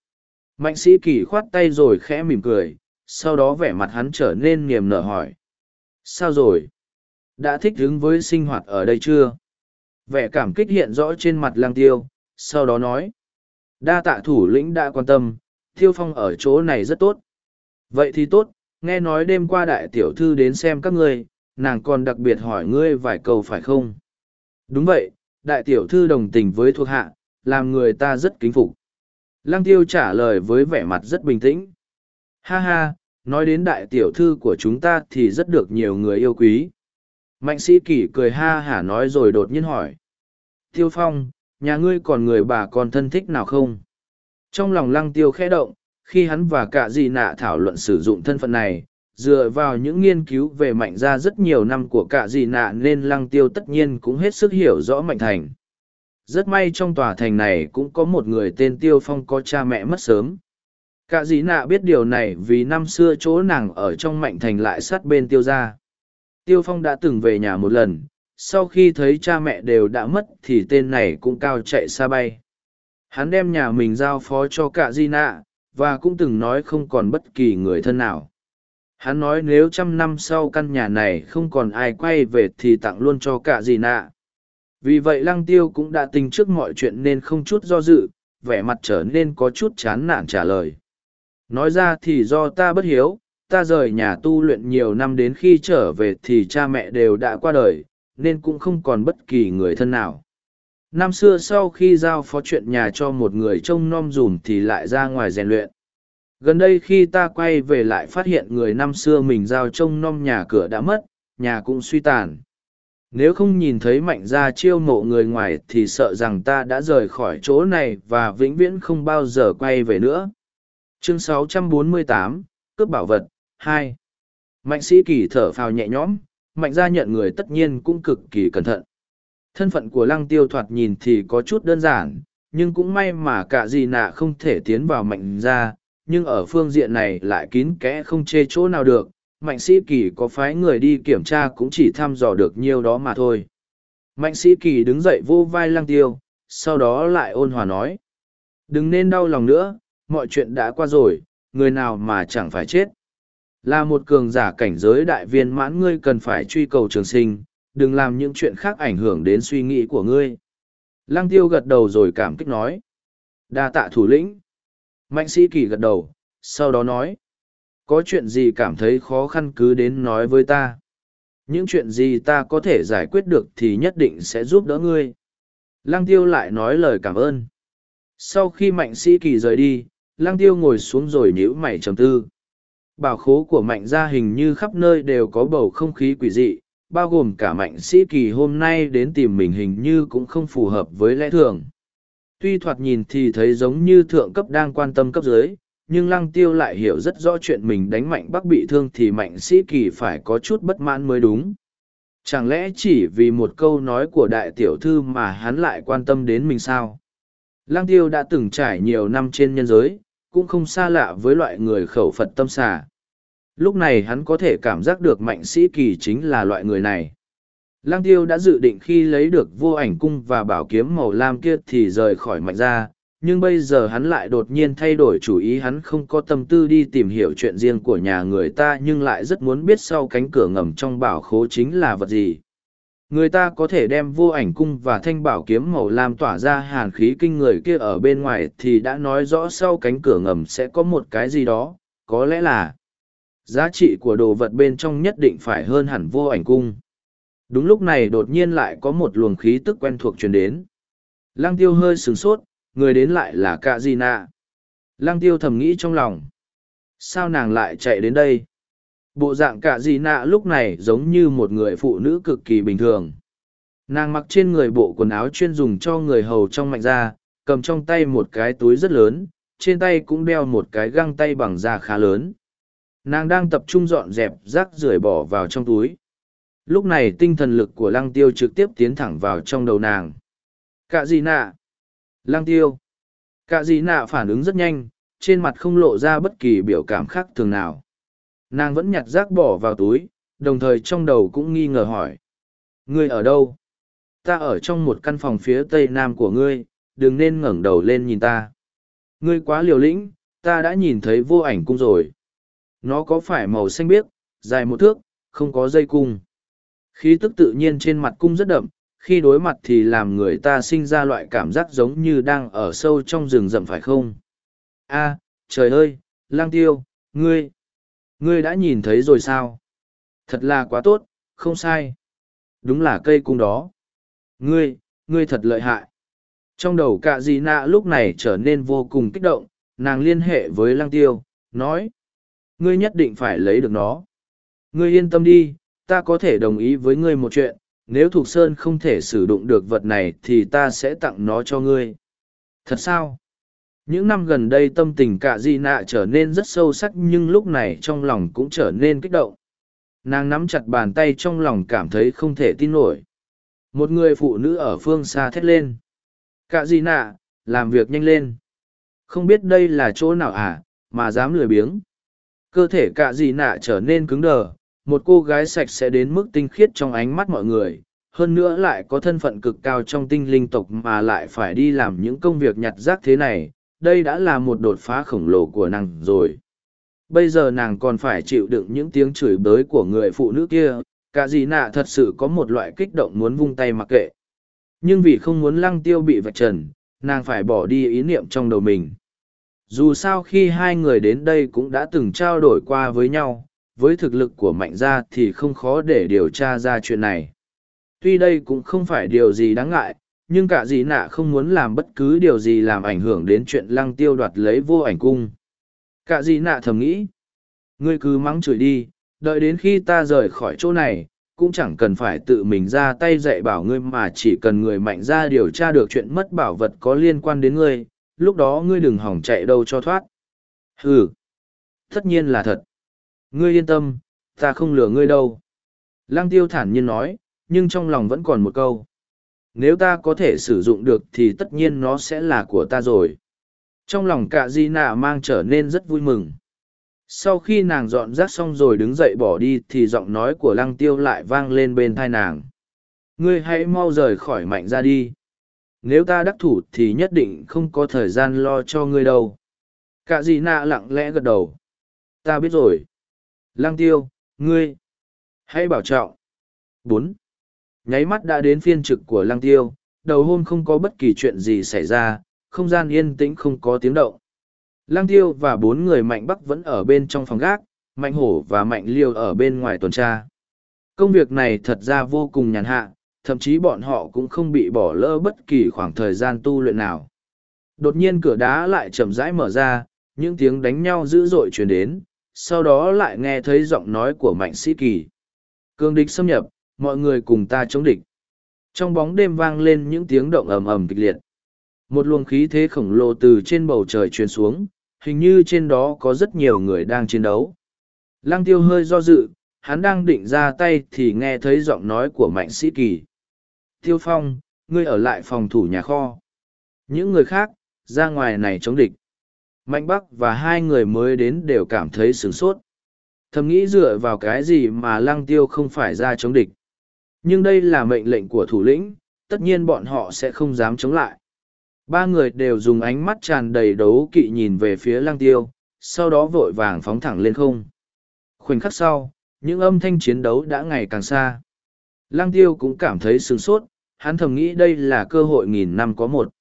[SPEAKER 1] Mạnh sĩ kỳ khoát tay rồi khẽ mỉm cười, sau đó vẻ mặt hắn trở nên niềm nở hỏi. Sao rồi? Đã thích ứng với sinh hoạt ở đây chưa? Vẻ cảm kích hiện rõ trên mặt lang tiêu, sau đó nói. Đa tạ thủ lĩnh đã quan tâm, tiêu phong ở chỗ này rất tốt. Vậy thì tốt, nghe nói đêm qua đại tiểu thư đến xem các ngươi, nàng còn đặc biệt hỏi ngươi vài câu phải không? Đúng vậy, đại tiểu thư đồng tình với thuộc hạ làm người ta rất kính phục. Lăng tiêu trả lời với vẻ mặt rất bình tĩnh. Ha ha, nói đến đại tiểu thư của chúng ta thì rất được nhiều người yêu quý. Mạnh sĩ kỷ cười ha hả nói rồi đột nhiên hỏi. Tiêu phong, nhà ngươi còn người bà con thân thích nào không? Trong lòng lăng tiêu khẽ động, khi hắn và cả dì nạ thảo luận sử dụng thân phận này, dựa vào những nghiên cứu về mạnh gia rất nhiều năm của cả dì nạ nên lăng tiêu tất nhiên cũng hết sức hiểu rõ mạnh thành rất may trong tòa thành này cũng có một người tên tiêu phong có cha mẹ mất sớm. Cả Dĩ nạ biết điều này vì năm xưa chỗ nàng ở trong mạnh thành lại sát bên tiêu gia. Tiêu phong đã từng về nhà một lần, sau khi thấy cha mẹ đều đã mất thì tên này cũng cao chạy xa bay. Hắn đem nhà mình giao phó cho cả di nạ, và cũng từng nói không còn bất kỳ người thân nào. Hắn nói nếu trăm năm sau căn nhà này không còn ai quay về thì tặng luôn cho cả di nạ vì vậy lăng tiêu cũng đã tính trước mọi chuyện nên không chút do dự, vẻ mặt trở nên có chút chán nản trả lời. Nói ra thì do ta bất hiếu, ta rời nhà tu luyện nhiều năm đến khi trở về thì cha mẹ đều đã qua đời, nên cũng không còn bất kỳ người thân nào. Năm xưa sau khi giao phó chuyện nhà cho một người trông nom dùm thì lại ra ngoài rèn luyện. Gần đây khi ta quay về lại phát hiện người năm xưa mình giao trông nom nhà cửa đã mất, nhà cũng suy tàn nếu không nhìn thấy mạnh gia chiêu mộ người ngoài thì sợ rằng ta đã rời khỏi chỗ này và vĩnh viễn không bao giờ quay về nữa. Chương 648, cướp bảo vật 2. mạnh sĩ kỳ thở phào nhẹ nhõm mạnh gia nhận người tất nhiên cũng cực kỳ cẩn thận. Thân phận của lăng tiêu thoạt nhìn thì có chút đơn giản nhưng cũng may mà cả gì nạ không thể tiến vào mạnh gia nhưng ở phương diện này lại kín kẽ không chê chỗ nào được mạnh sĩ kỳ có phái người đi kiểm tra cũng chỉ thăm dò được nhiêu đó mà thôi. Mạnh sĩ kỳ đứng dậy vô vai lăng tiêu, sau đó lại ôn hòa nói. Đừng nên đau lòng nữa, mọi chuyện đã qua rồi, người nào mà chẳng phải chết. Là một cường giả cảnh giới đại viên mãn ngươi cần phải truy cầu trường sinh, đừng làm những chuyện khác ảnh hưởng đến suy nghĩ của ngươi. Lăng tiêu gật đầu rồi cảm kích nói. Đa tạ thủ lĩnh. Mạnh sĩ kỳ gật đầu, sau đó nói có chuyện gì cảm thấy khó khăn cứ đến nói với ta. Những chuyện gì ta có thể giải quyết được thì nhất định sẽ giúp đỡ ngươi. Lăng tiêu lại nói lời cảm ơn. Sau khi mạnh sĩ kỳ rời đi, lăng tiêu ngồi xuống rồi nhíu mày trầm tư. Bảo khố của mạnh gia hình như khắp nơi đều có bầu không khí quỷ dị, bao gồm cả mạnh sĩ kỳ hôm nay đến tìm mình hình như cũng không phù hợp với lẽ thường. Tuy thoạt nhìn thì thấy giống như thượng cấp đang quan tâm cấp dưới nhưng lăng tiêu lại hiểu rất rõ chuyện mình đánh mạnh bắc bị thương thì mạnh sĩ kỳ phải có chút bất mãn mới đúng. Chẳng lẽ chỉ vì một câu nói của đại tiểu thư mà hắn lại quan tâm đến mình sao? Lăng tiêu đã từng trải nhiều năm trên nhân giới, cũng không xa lạ với loại người khẩu phật tâm xà. Lúc này hắn có thể cảm giác được mạnh sĩ kỳ chính là loại người này. Lăng tiêu đã dự định khi lấy được vô ảnh cung và bảo kiếm màu lam kia thì rời khỏi mạnh ra nhưng bây giờ hắn lại đột nhiên thay đổi chủ ý hắn không có tâm tư đi tìm hiểu chuyện riêng của nhà người ta nhưng lại rất muốn biết sau cánh cửa ngầm trong bảo khố chính là vật gì người ta có thể đem vô ảnh cung và thanh bảo kiếm màu lam tỏa ra hàn khí kinh người kia ở bên ngoài thì đã nói rõ sau cánh cửa ngầm sẽ có một cái gì đó có lẽ là Giá trị của đồ vật bên trong nhất định phải hơn hẳn vô ảnh cung. Đúng lúc này đột nhiên lại có một luồng khí tức quen thuộc truyền đến. Lăng tiêu hơi sửng sốt, người đến lại là Cạ Di Nạ. Lăng tiêu thầm nghĩ trong lòng. Sao nàng lại chạy đến đây? Bộ dạng Cạ Di Nạ lúc này giống như một người phụ nữ cực kỳ bình thường. Nàng mặc trên người bộ quần áo chuyên dùng cho người hầu trong mạnh da, cầm trong tay một cái túi rất lớn, trên tay cũng đeo một cái găng tay bằng da khá lớn. Nàng đang tập trung dọn dẹp rác rưởi bỏ vào trong túi. Lúc này tinh thần lực của lăng tiêu trực tiếp tiến thẳng vào trong đầu nàng. Cạ gì nạ? Lăng tiêu. cả gì nạ phản ứng rất nhanh, trên mặt không lộ ra bất kỳ biểu cảm khác thường nào. Nàng vẫn nhặt rác bỏ vào túi, đồng thời trong đầu cũng nghi ngờ hỏi. Ngươi ở đâu? Ta ở trong một căn phòng phía tây nam của ngươi, đừng nên ngẩng đầu lên nhìn ta. Ngươi quá liều lĩnh, ta đã nhìn thấy vô ảnh cung rồi. Nó có phải màu xanh biếc, dài một thước, không có dây cung. Khí tức tự nhiên trên mặt cung rất đậm, khi đối mặt thì làm người ta sinh ra loại cảm giác giống như đang ở sâu trong rừng rậm phải không? a trời ơi, lang tiêu, ngươi, ngươi đã nhìn thấy rồi sao? Thật là quá tốt, không sai. Đúng là cây cung đó. Ngươi, ngươi thật lợi hại. Trong đầu cạ dị nạ lúc này trở nên vô cùng kích động, nàng liên hệ với lăng tiêu, nói. Ngươi nhất định phải lấy được nó. Ngươi yên tâm đi, ta có thể đồng ý với ngươi một chuyện, nếu Thục Sơn không thể sử dụng được vật này thì ta sẽ tặng nó cho ngươi. Thật sao? Những năm gần đây tâm tình cả di nạ trở nên rất sâu sắc nhưng lúc này trong lòng cũng trở nên kích động. Nàng nắm chặt bàn tay trong lòng cảm thấy không thể tin nổi. Một người phụ nữ ở phương xa thét lên. Cả di nạ, làm việc nhanh lên. Không biết đây là chỗ nào à, mà dám lười biếng. Cơ thể cả di nạ trở nên cứng đờ, một cô gái sạch sẽ đến mức tinh khiết trong ánh mắt mọi người, hơn nữa lại có thân phận cực cao trong tinh linh tộc mà lại phải đi làm những công việc nhặt rác thế này, đây đã là một đột phá khổng lồ của nàng rồi. Bây giờ nàng còn phải chịu đựng những tiếng chửi bới của người phụ nữ kia, cả dì nạ thật sự có một loại kích động muốn vung tay mặc kệ. Nhưng vì không muốn lăng tiêu bị vạch trần, nàng phải bỏ đi ý niệm trong đầu mình. Dù sao khi hai người đến đây cũng đã từng trao đổi qua với nhau với thực lực của mạnh gia thì không khó để điều tra ra chuyện này. Tuy đây cũng không phải điều gì đáng ngại, nhưng cả dì nạ không muốn làm bất cứ điều gì làm ảnh hưởng đến chuyện lăng tiêu đoạt lấy vô ảnh cung. Cả dì nạ thầm nghĩ, ngươi cứ mắng chửi đi, đợi đến khi ta rời khỏi chỗ này, cũng chẳng cần phải tự mình ra tay dạy bảo ngươi mà chỉ cần người mạnh ra điều tra được chuyện mất bảo vật có liên quan đến ngươi, lúc đó ngươi đừng hỏng chạy đâu cho thoát. Ừ tất nhiên là thật. Ngươi yên tâm, ta không lừa ngươi đâu. Lăng tiêu thản nhiên nói, nhưng trong lòng vẫn còn một câu. Nếu ta có thể sử dụng được thì tất nhiên nó sẽ là của ta rồi. Trong lòng cả di nạ mang trở nên rất vui mừng. Sau khi nàng dọn rác xong rồi đứng dậy bỏ đi thì giọng nói của lăng tiêu lại vang lên bên thai nàng. Ngươi hãy mau rời khỏi mạnh ra đi. Nếu ta đắc thủ thì nhất định không có thời gian lo cho ngươi đâu. Cả di nạ lặng lẽ gật đầu. Ta biết rồi. Lăng tiêu, ngươi, hãy bảo trọng. bốn Nháy mắt đã đến phiên trực của lăng tiêu, đầu hôm không có bất kỳ chuyện gì xảy ra, không gian yên tĩnh không có tiếng động. Lăng tiêu và bốn người mạnh bắc vẫn ở bên trong phòng gác, mạnh hổ và mạnh liêu ở bên ngoài tuần tra. Công việc này thật ra vô cùng nhàn hạ, thậm chí bọn họ cũng không bị bỏ lỡ bất kỳ khoảng thời gian tu luyện nào. Đột nhiên cửa đá lại chậm rãi mở ra, những tiếng đánh nhau dữ dội truyền đến, sau đó lại nghe thấy giọng nói của mạnh sĩ kỳ. Cương địch xâm nhập, mọi người cùng ta chống địch. Trong bóng đêm vang lên những tiếng động ầm ầm kịch liệt. Một luồng khí thế khổng lồ từ trên bầu trời truyền xuống, hình như trên đó có rất nhiều người đang chiến đấu. Lăng tiêu hơi do dự, hắn đang định ra tay thì nghe thấy giọng nói của mạnh sĩ kỳ. Tiêu phong, ngươi ở lại phòng thủ nhà kho. Những người khác, ra ngoài này chống địch. Mạnh Bắc và hai người mới đến đều cảm thấy sửng sốt. Thầm nghĩ dựa vào cái gì mà lăng tiêu không phải ra chống địch. Nhưng đây là mệnh lệnh của thủ lĩnh, tất nhiên bọn họ sẽ không dám chống lại. Ba người đều dùng ánh mắt tràn đầy đấu kỵ nhìn về phía lăng tiêu, sau đó vội vàng phóng thẳng lên không. Khoảnh khắc sau, những âm thanh chiến đấu đã ngày càng xa. Lăng tiêu cũng cảm thấy sửng sốt, hắn thầm nghĩ đây là cơ hội nghìn năm có một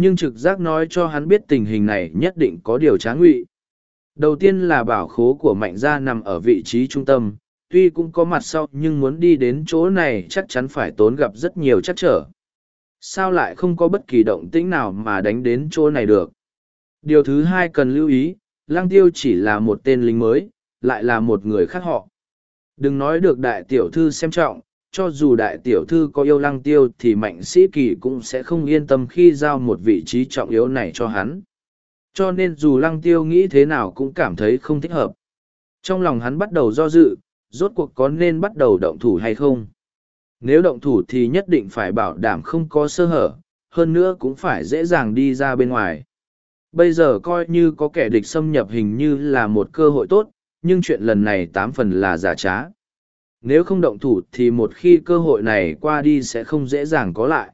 [SPEAKER 1] nhưng trực giác nói cho hắn biết tình hình này nhất định có điều trá ngụy Đầu tiên là bảo khố của mạnh gia nằm ở vị trí trung tâm, tuy cũng có mặt sau nhưng muốn đi đến chỗ này chắc chắn phải tốn gặp rất nhiều chắc trở. Sao lại không có bất kỳ động tĩnh nào mà đánh đến chỗ này được? Điều thứ hai cần lưu ý, Lăng Tiêu chỉ là một tên lính mới, lại là một người khác họ. Đừng nói được đại tiểu thư xem trọng, cho dù đại tiểu thư có yêu Lăng Tiêu thì Mạnh Sĩ Kỳ cũng sẽ không yên tâm khi giao một vị trí trọng yếu này cho hắn. Cho nên dù Lăng Tiêu nghĩ thế nào cũng cảm thấy không thích hợp. Trong lòng hắn bắt đầu do dự, rốt cuộc có nên bắt đầu động thủ hay không? Nếu động thủ thì nhất định phải bảo đảm không có sơ hở, hơn nữa cũng phải dễ dàng đi ra bên ngoài. Bây giờ coi như có kẻ địch xâm nhập hình như là một cơ hội tốt, nhưng chuyện lần này tám phần là giả trá. Nếu không động thủ thì một khi cơ hội này qua đi sẽ không dễ dàng có lại.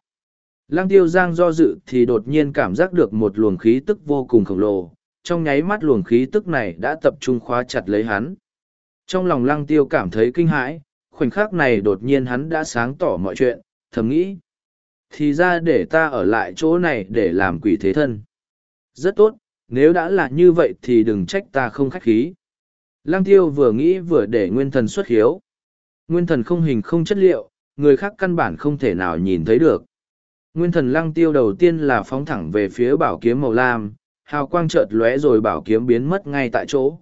[SPEAKER 1] Lăng tiêu giang do dự thì đột nhiên cảm giác được một luồng khí tức vô cùng khổng lồ, trong nháy mắt luồng khí tức này đã tập trung khóa chặt lấy hắn. Trong lòng lăng tiêu cảm thấy kinh hãi, khoảnh khắc này đột nhiên hắn đã sáng tỏ mọi chuyện, thầm nghĩ. Thì ra để ta ở lại chỗ này để làm quỷ thế thân. Rất tốt, nếu đã là như vậy thì đừng trách ta không khách khí. Lăng tiêu vừa nghĩ vừa để nguyên thần xuất hiếu. Nguyên thần không hình không chất liệu, người khác căn bản không thể nào nhìn thấy được. Nguyên thần lăng tiêu đầu tiên là phóng thẳng về phía bảo kiếm màu lam, hào quang chợt lóe rồi bảo kiếm biến mất ngay tại chỗ.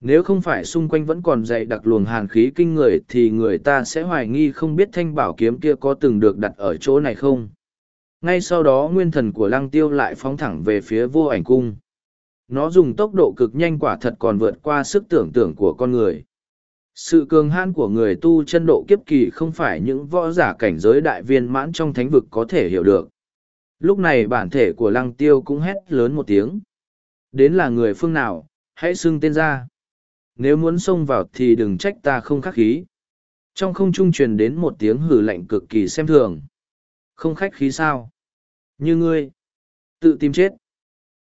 [SPEAKER 1] Nếu không phải xung quanh vẫn còn dày đặc luồng hàn khí kinh người thì người ta sẽ hoài nghi không biết thanh bảo kiếm kia có từng được đặt ở chỗ này không. Ngay sau đó nguyên thần của lăng tiêu lại phóng thẳng về phía vô ảnh cung. Nó dùng tốc độ cực nhanh quả thật còn vượt qua sức tưởng tượng của con người. Sự cường hãn của người tu chân độ kiếp kỳ không phải những võ giả cảnh giới đại viên mãn trong thánh vực có thể hiểu được. Lúc này bản thể của lăng tiêu cũng hét lớn một tiếng. Đến là người phương nào, hãy xưng tên ra. Nếu muốn xông vào thì đừng trách ta không khắc khí. Trong không trung truyền đến một tiếng hử lạnh cực kỳ xem thường. Không khách khí sao? Như ngươi. Tự tìm chết.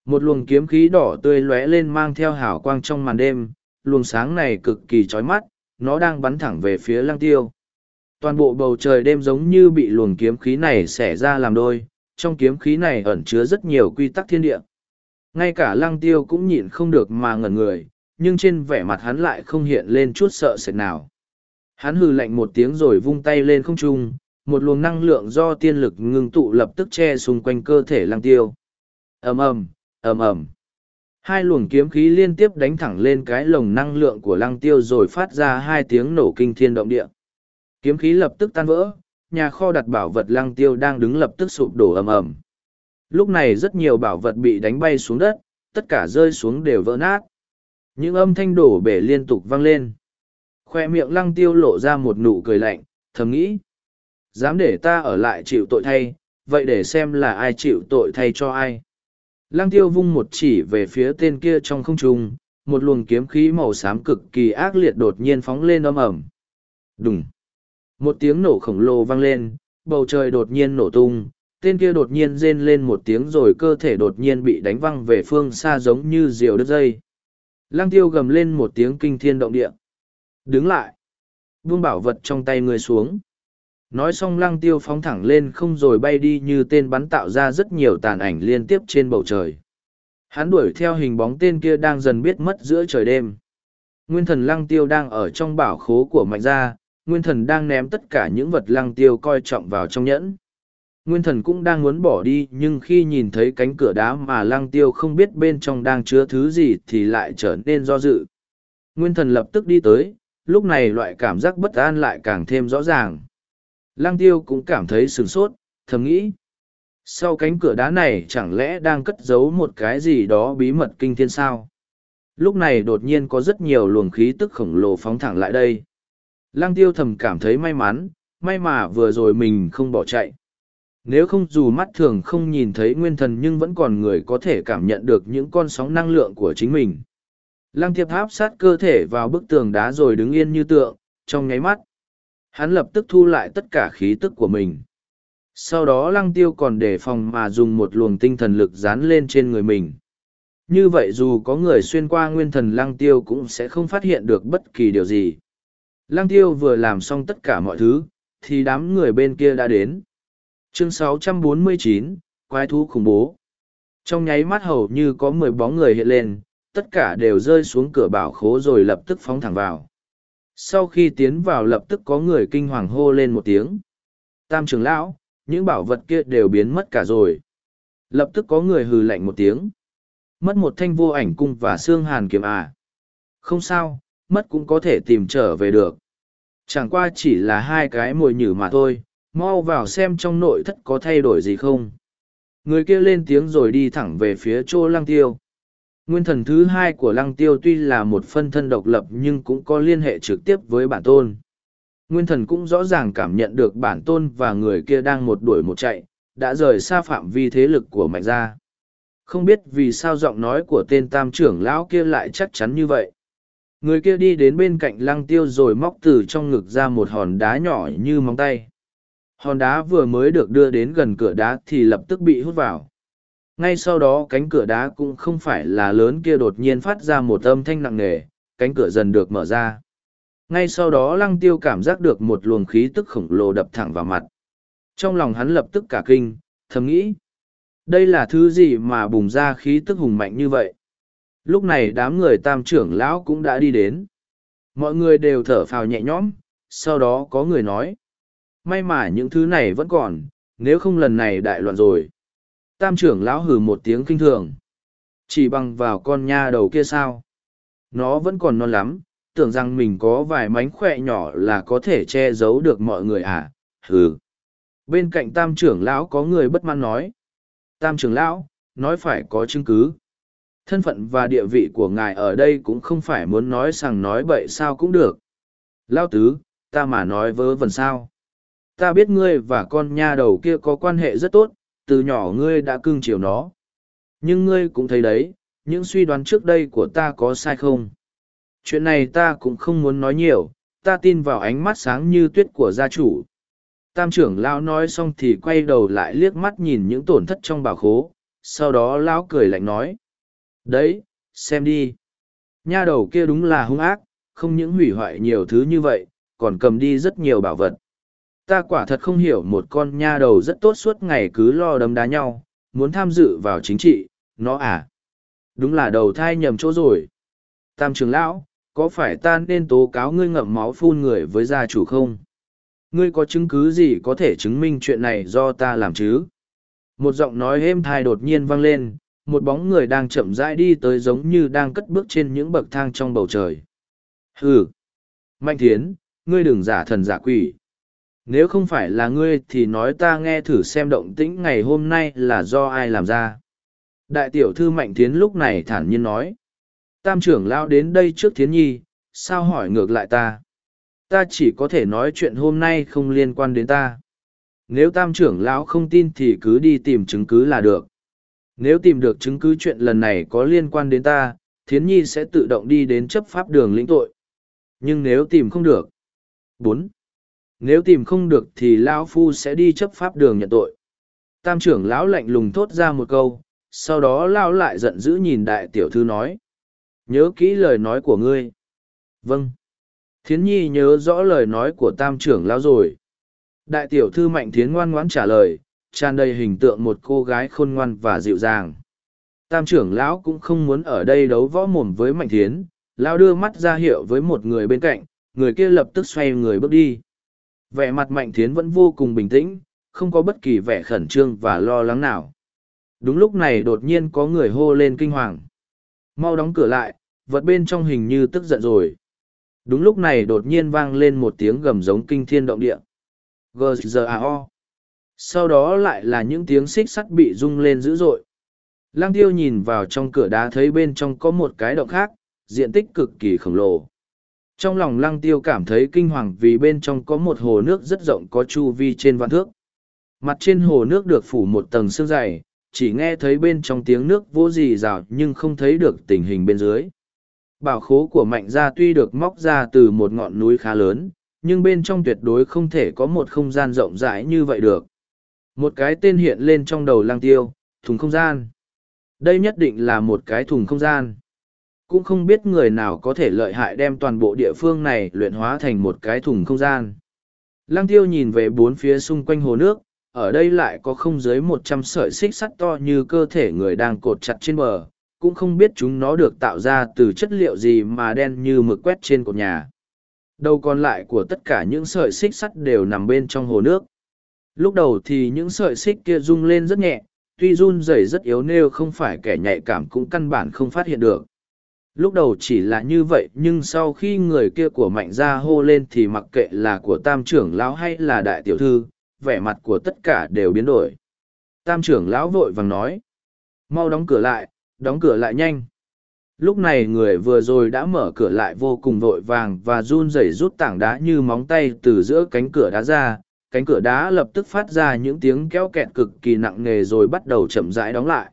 [SPEAKER 1] Một luồng kiếm khí đỏ tươi lóe lên mang theo hào quang trong màn đêm, luồng sáng này cực kỳ chói mắt, nó đang bắn thẳng về phía lăng tiêu. Toàn bộ bầu trời đêm giống như bị luồng kiếm khí này xẻ ra làm đôi, trong kiếm khí này ẩn chứa rất nhiều quy tắc thiên địa. Ngay cả lăng tiêu cũng nhịn không được mà ngẩn người, nhưng trên vẻ mặt hắn lại không hiện lên chút sợ sệt nào. Hắn hừ lạnh một tiếng rồi vung tay lên không trung, một luồng năng lượng do tiên lực ngưng tụ lập tức che xung quanh cơ thể lăng tiêu. ầm ầm, ầm ầm. Hai luồng kiếm khí liên tiếp đánh thẳng lên cái lồng năng lượng của lăng tiêu rồi phát ra hai tiếng nổ kinh thiên động địa. Kiếm khí lập tức tan vỡ, nhà kho đặt bảo vật lăng tiêu đang đứng lập tức sụp đổ ầm ầm. Lúc này rất nhiều bảo vật bị đánh bay xuống đất, tất cả rơi xuống đều vỡ nát. Những âm thanh đổ bể liên tục vang lên. Khoe miệng lăng tiêu lộ ra một nụ cười lạnh, thầm nghĩ. Dám để ta ở lại chịu tội thay, vậy để xem là ai chịu tội thay cho ai. Lang tiêu vung một chỉ về phía tên kia trong không trung, một luồng kiếm khí màu xám cực kỳ ác liệt đột nhiên phóng lên âm ẩm. Đùng! Một tiếng nổ khổng lồ vang lên, bầu trời đột nhiên nổ tung, tên kia đột nhiên rên lên một tiếng rồi cơ thể đột nhiên bị đánh văng về phương xa giống như diều đứt dây. Lang tiêu gầm lên một tiếng kinh thiên động địa. Đứng lại! Buông bảo vật trong tay người xuống. Nói xong lăng tiêu phóng thẳng lên không rồi bay đi như tên bắn tạo ra rất nhiều tàn ảnh liên tiếp trên bầu trời. Hắn đuổi theo hình bóng tên kia đang dần biết mất giữa trời đêm. Nguyên thần lăng tiêu đang ở trong bảo khố của mạnh gia, nguyên thần đang ném tất cả những vật lăng tiêu coi trọng vào trong nhẫn. Nguyên thần cũng đang muốn bỏ đi nhưng khi nhìn thấy cánh cửa đá mà lăng tiêu không biết bên trong đang chứa thứ gì thì lại trở nên do dự. Nguyên thần lập tức đi tới, lúc này loại cảm giác bất an lại càng thêm rõ ràng. Lăng tiêu cũng cảm thấy sửng sốt, thầm nghĩ. Sau cánh cửa đá này chẳng lẽ đang cất giấu một cái gì đó bí mật kinh thiên sao? Lúc này đột nhiên có rất nhiều luồng khí tức khổng lồ phóng thẳng lại đây. Lăng tiêu thầm cảm thấy may mắn, may mà vừa rồi mình không bỏ chạy. Nếu không dù mắt thường không nhìn thấy nguyên thần nhưng vẫn còn người có thể cảm nhận được những con sóng năng lượng của chính mình. Lăng thiệp áp sát cơ thể vào bức tường đá rồi đứng yên như tượng, trong nháy mắt. Hắn lập tức thu lại tất cả khí tức của mình. Sau đó lăng tiêu còn đề phòng mà dùng một luồng tinh thần lực dán lên trên người mình. Như vậy dù có người xuyên qua nguyên thần lăng tiêu cũng sẽ không phát hiện được bất kỳ điều gì. Lăng tiêu vừa làm xong tất cả mọi thứ, thì đám người bên kia đã đến. Chương 649, Quái thú khủng bố. Trong nháy mắt hầu như có mười bóng người hiện lên, tất cả đều rơi xuống cửa bảo khố rồi lập tức phóng thẳng vào. Sau khi tiến vào lập tức có người kinh hoàng hô lên một tiếng. Tam trưởng lão, những bảo vật kia đều biến mất cả rồi. Lập tức có người hừ lạnh một tiếng. Mất một thanh vô ảnh cung và xương hàn kiếm à. Không sao, mất cũng có thể tìm trở về được. Chẳng qua chỉ là hai cái mồi nhử mà thôi, mau vào xem trong nội thất có thay đổi gì không. Người kia lên tiếng rồi đi thẳng về phía chỗ lăng tiêu. Nguyên thần thứ hai của lăng tiêu tuy là một phân thân độc lập nhưng cũng có liên hệ trực tiếp với bản tôn. Nguyên thần cũng rõ ràng cảm nhận được bản tôn và người kia đang một đuổi một chạy, đã rời xa phạm vi thế lực của mạnh gia. Không biết vì sao giọng nói của tên tam trưởng lão kia lại chắc chắn như vậy. Người kia đi đến bên cạnh lăng tiêu rồi móc từ trong ngực ra một hòn đá nhỏ như móng tay. Hòn đá vừa mới được đưa đến gần cửa đá thì lập tức bị hút vào. Ngay sau đó cánh cửa đá cũng không phải là lớn kia đột nhiên phát ra một âm thanh nặng nề, cánh cửa dần được mở ra. Ngay sau đó lăng tiêu cảm giác được một luồng khí tức khổng lồ đập thẳng vào mặt. Trong lòng hắn lập tức cả kinh, thầm nghĩ. Đây là thứ gì mà bùng ra khí tức hùng mạnh như vậy? Lúc này đám người tam trưởng lão cũng đã đi đến. Mọi người đều thở phào nhẹ nhõm, sau đó có người nói. May mà những thứ này vẫn còn, nếu không lần này đại loạn rồi. Tam trưởng lão hừ một tiếng kinh thường. Chỉ bằng vào con nha đầu kia sao? Nó vẫn còn non lắm, tưởng rằng mình có vài mánh khỏe nhỏ là có thể che giấu được mọi người à? Hừ. Bên cạnh tam trưởng lão có người bất mãn nói. Tam trưởng lão, nói phải có chứng cứ. Thân phận và địa vị của ngài ở đây cũng không phải muốn nói rằng nói bậy sao cũng được. Lão tứ, ta mà nói vớ vẩn sao. Ta biết ngươi và con nha đầu kia có quan hệ rất tốt, từ nhỏ ngươi đã cưng chiều nó. Nhưng ngươi cũng thấy đấy, những suy đoán trước đây của ta có sai không? Chuyện này ta cũng không muốn nói nhiều, ta tin vào ánh mắt sáng như tuyết của gia chủ. Tam trưởng lão nói xong thì quay đầu lại liếc mắt nhìn những tổn thất trong bảo khố, sau đó lão cười lạnh nói. Đấy, xem đi. Nha đầu kia đúng là hung ác, không những hủy hoại nhiều thứ như vậy, còn cầm đi rất nhiều bảo vật. Ta quả thật không hiểu một con nha đầu rất tốt suốt ngày cứ lo đấm đá nhau, muốn tham dự vào chính trị, nó à. Đúng là đầu thai nhầm chỗ rồi. Tam trưởng lão, có phải ta nên tố cáo ngươi ngậm máu phun người với gia chủ không? Ngươi có chứng cứ gì có thể chứng minh chuyện này do ta làm chứ? Một giọng nói êm thai đột nhiên vang lên, một bóng người đang chậm rãi đi tới giống như đang cất bước trên những bậc thang trong bầu trời. Hừ! Mạnh thiến, ngươi đừng giả thần giả quỷ. Nếu không phải là ngươi thì nói ta nghe thử xem động tĩnh ngày hôm nay là do ai làm ra. Đại tiểu thư Mạnh tiến lúc này thản nhiên nói. Tam trưởng lao đến đây trước Thiến Nhi, sao hỏi ngược lại ta? Ta chỉ có thể nói chuyện hôm nay không liên quan đến ta. Nếu tam trưởng lão không tin thì cứ đi tìm chứng cứ là được. Nếu tìm được chứng cứ chuyện lần này có liên quan đến ta, Thiến Nhi sẽ tự động đi đến chấp pháp đường lĩnh tội. Nhưng nếu tìm không được. bốn nếu tìm không được thì lão phu sẽ đi chấp pháp đường nhận tội. Tam trưởng lão lạnh lùng thốt ra một câu, sau đó lao lại giận dữ nhìn đại tiểu thư nói, nhớ kỹ lời nói của ngươi. Vâng. Thiến nhi nhớ rõ lời nói của tam trưởng lão rồi. Đại tiểu thư mạnh thiến ngoan ngoãn trả lời, tràn đầy hình tượng một cô gái khôn ngoan và dịu dàng. Tam trưởng lão cũng không muốn ở đây đấu võ mồm với mạnh thiến. Lão đưa mắt ra hiệu với một người bên cạnh, người kia lập tức xoay người bước đi. Vẻ mặt Mạnh Thiến vẫn vô cùng bình tĩnh, không có bất kỳ vẻ khẩn trương và lo lắng nào. Đúng lúc này đột nhiên có người hô lên kinh hoàng. Mau đóng cửa lại, vật bên trong hình như tức giận rồi. Đúng lúc này đột nhiên vang lên một tiếng gầm giống kinh thiên động địa. gzao Sau đó lại là những tiếng xích sắt bị rung lên dữ dội. Lang tiêu nhìn vào trong cửa đá thấy bên trong có một cái động khác, diện tích cực kỳ khổng lồ. Trong lòng lăng tiêu cảm thấy kinh hoàng vì bên trong có một hồ nước rất rộng có chu vi trên vạn thước. Mặt trên hồ nước được phủ một tầng sương dày, chỉ nghe thấy bên trong tiếng nước vô gì rào nhưng không thấy được tình hình bên dưới. Bảo khố của mạnh gia tuy được móc ra từ một ngọn núi khá lớn, nhưng bên trong tuyệt đối không thể có một không gian rộng rãi như vậy được. Một cái tên hiện lên trong đầu lăng tiêu, thùng không gian. Đây nhất định là một cái thùng không gian cũng không biết người nào có thể lợi hại đem toàn bộ địa phương này luyện hóa thành một cái thùng không gian. Lăng tiêu nhìn về bốn phía xung quanh hồ nước, ở đây lại có không dưới một trăm sợi xích sắt to như cơ thể người đang cột chặt trên bờ, cũng không biết chúng nó được tạo ra từ chất liệu gì mà đen như mực quét trên cột nhà. Đầu còn lại của tất cả những sợi xích sắt đều nằm bên trong hồ nước. Lúc đầu thì những sợi xích kia rung lên rất nhẹ, tuy run rẩy rất yếu nêu không phải kẻ nhạy cảm cũng căn bản không phát hiện được. Lúc đầu chỉ là như vậy nhưng sau khi người kia của mạnh gia hô lên thì mặc kệ là của tam trưởng lão hay là đại tiểu thư, vẻ mặt của tất cả đều biến đổi. Tam trưởng lão vội vàng nói. Mau đóng cửa lại, đóng cửa lại nhanh. Lúc này người vừa rồi đã mở cửa lại vô cùng vội vàng và run rẩy rút tảng đá như móng tay từ giữa cánh cửa đá ra. Cánh cửa đá lập tức phát ra những tiếng kéo kẹt cực kỳ nặng nề rồi bắt đầu chậm rãi đóng lại.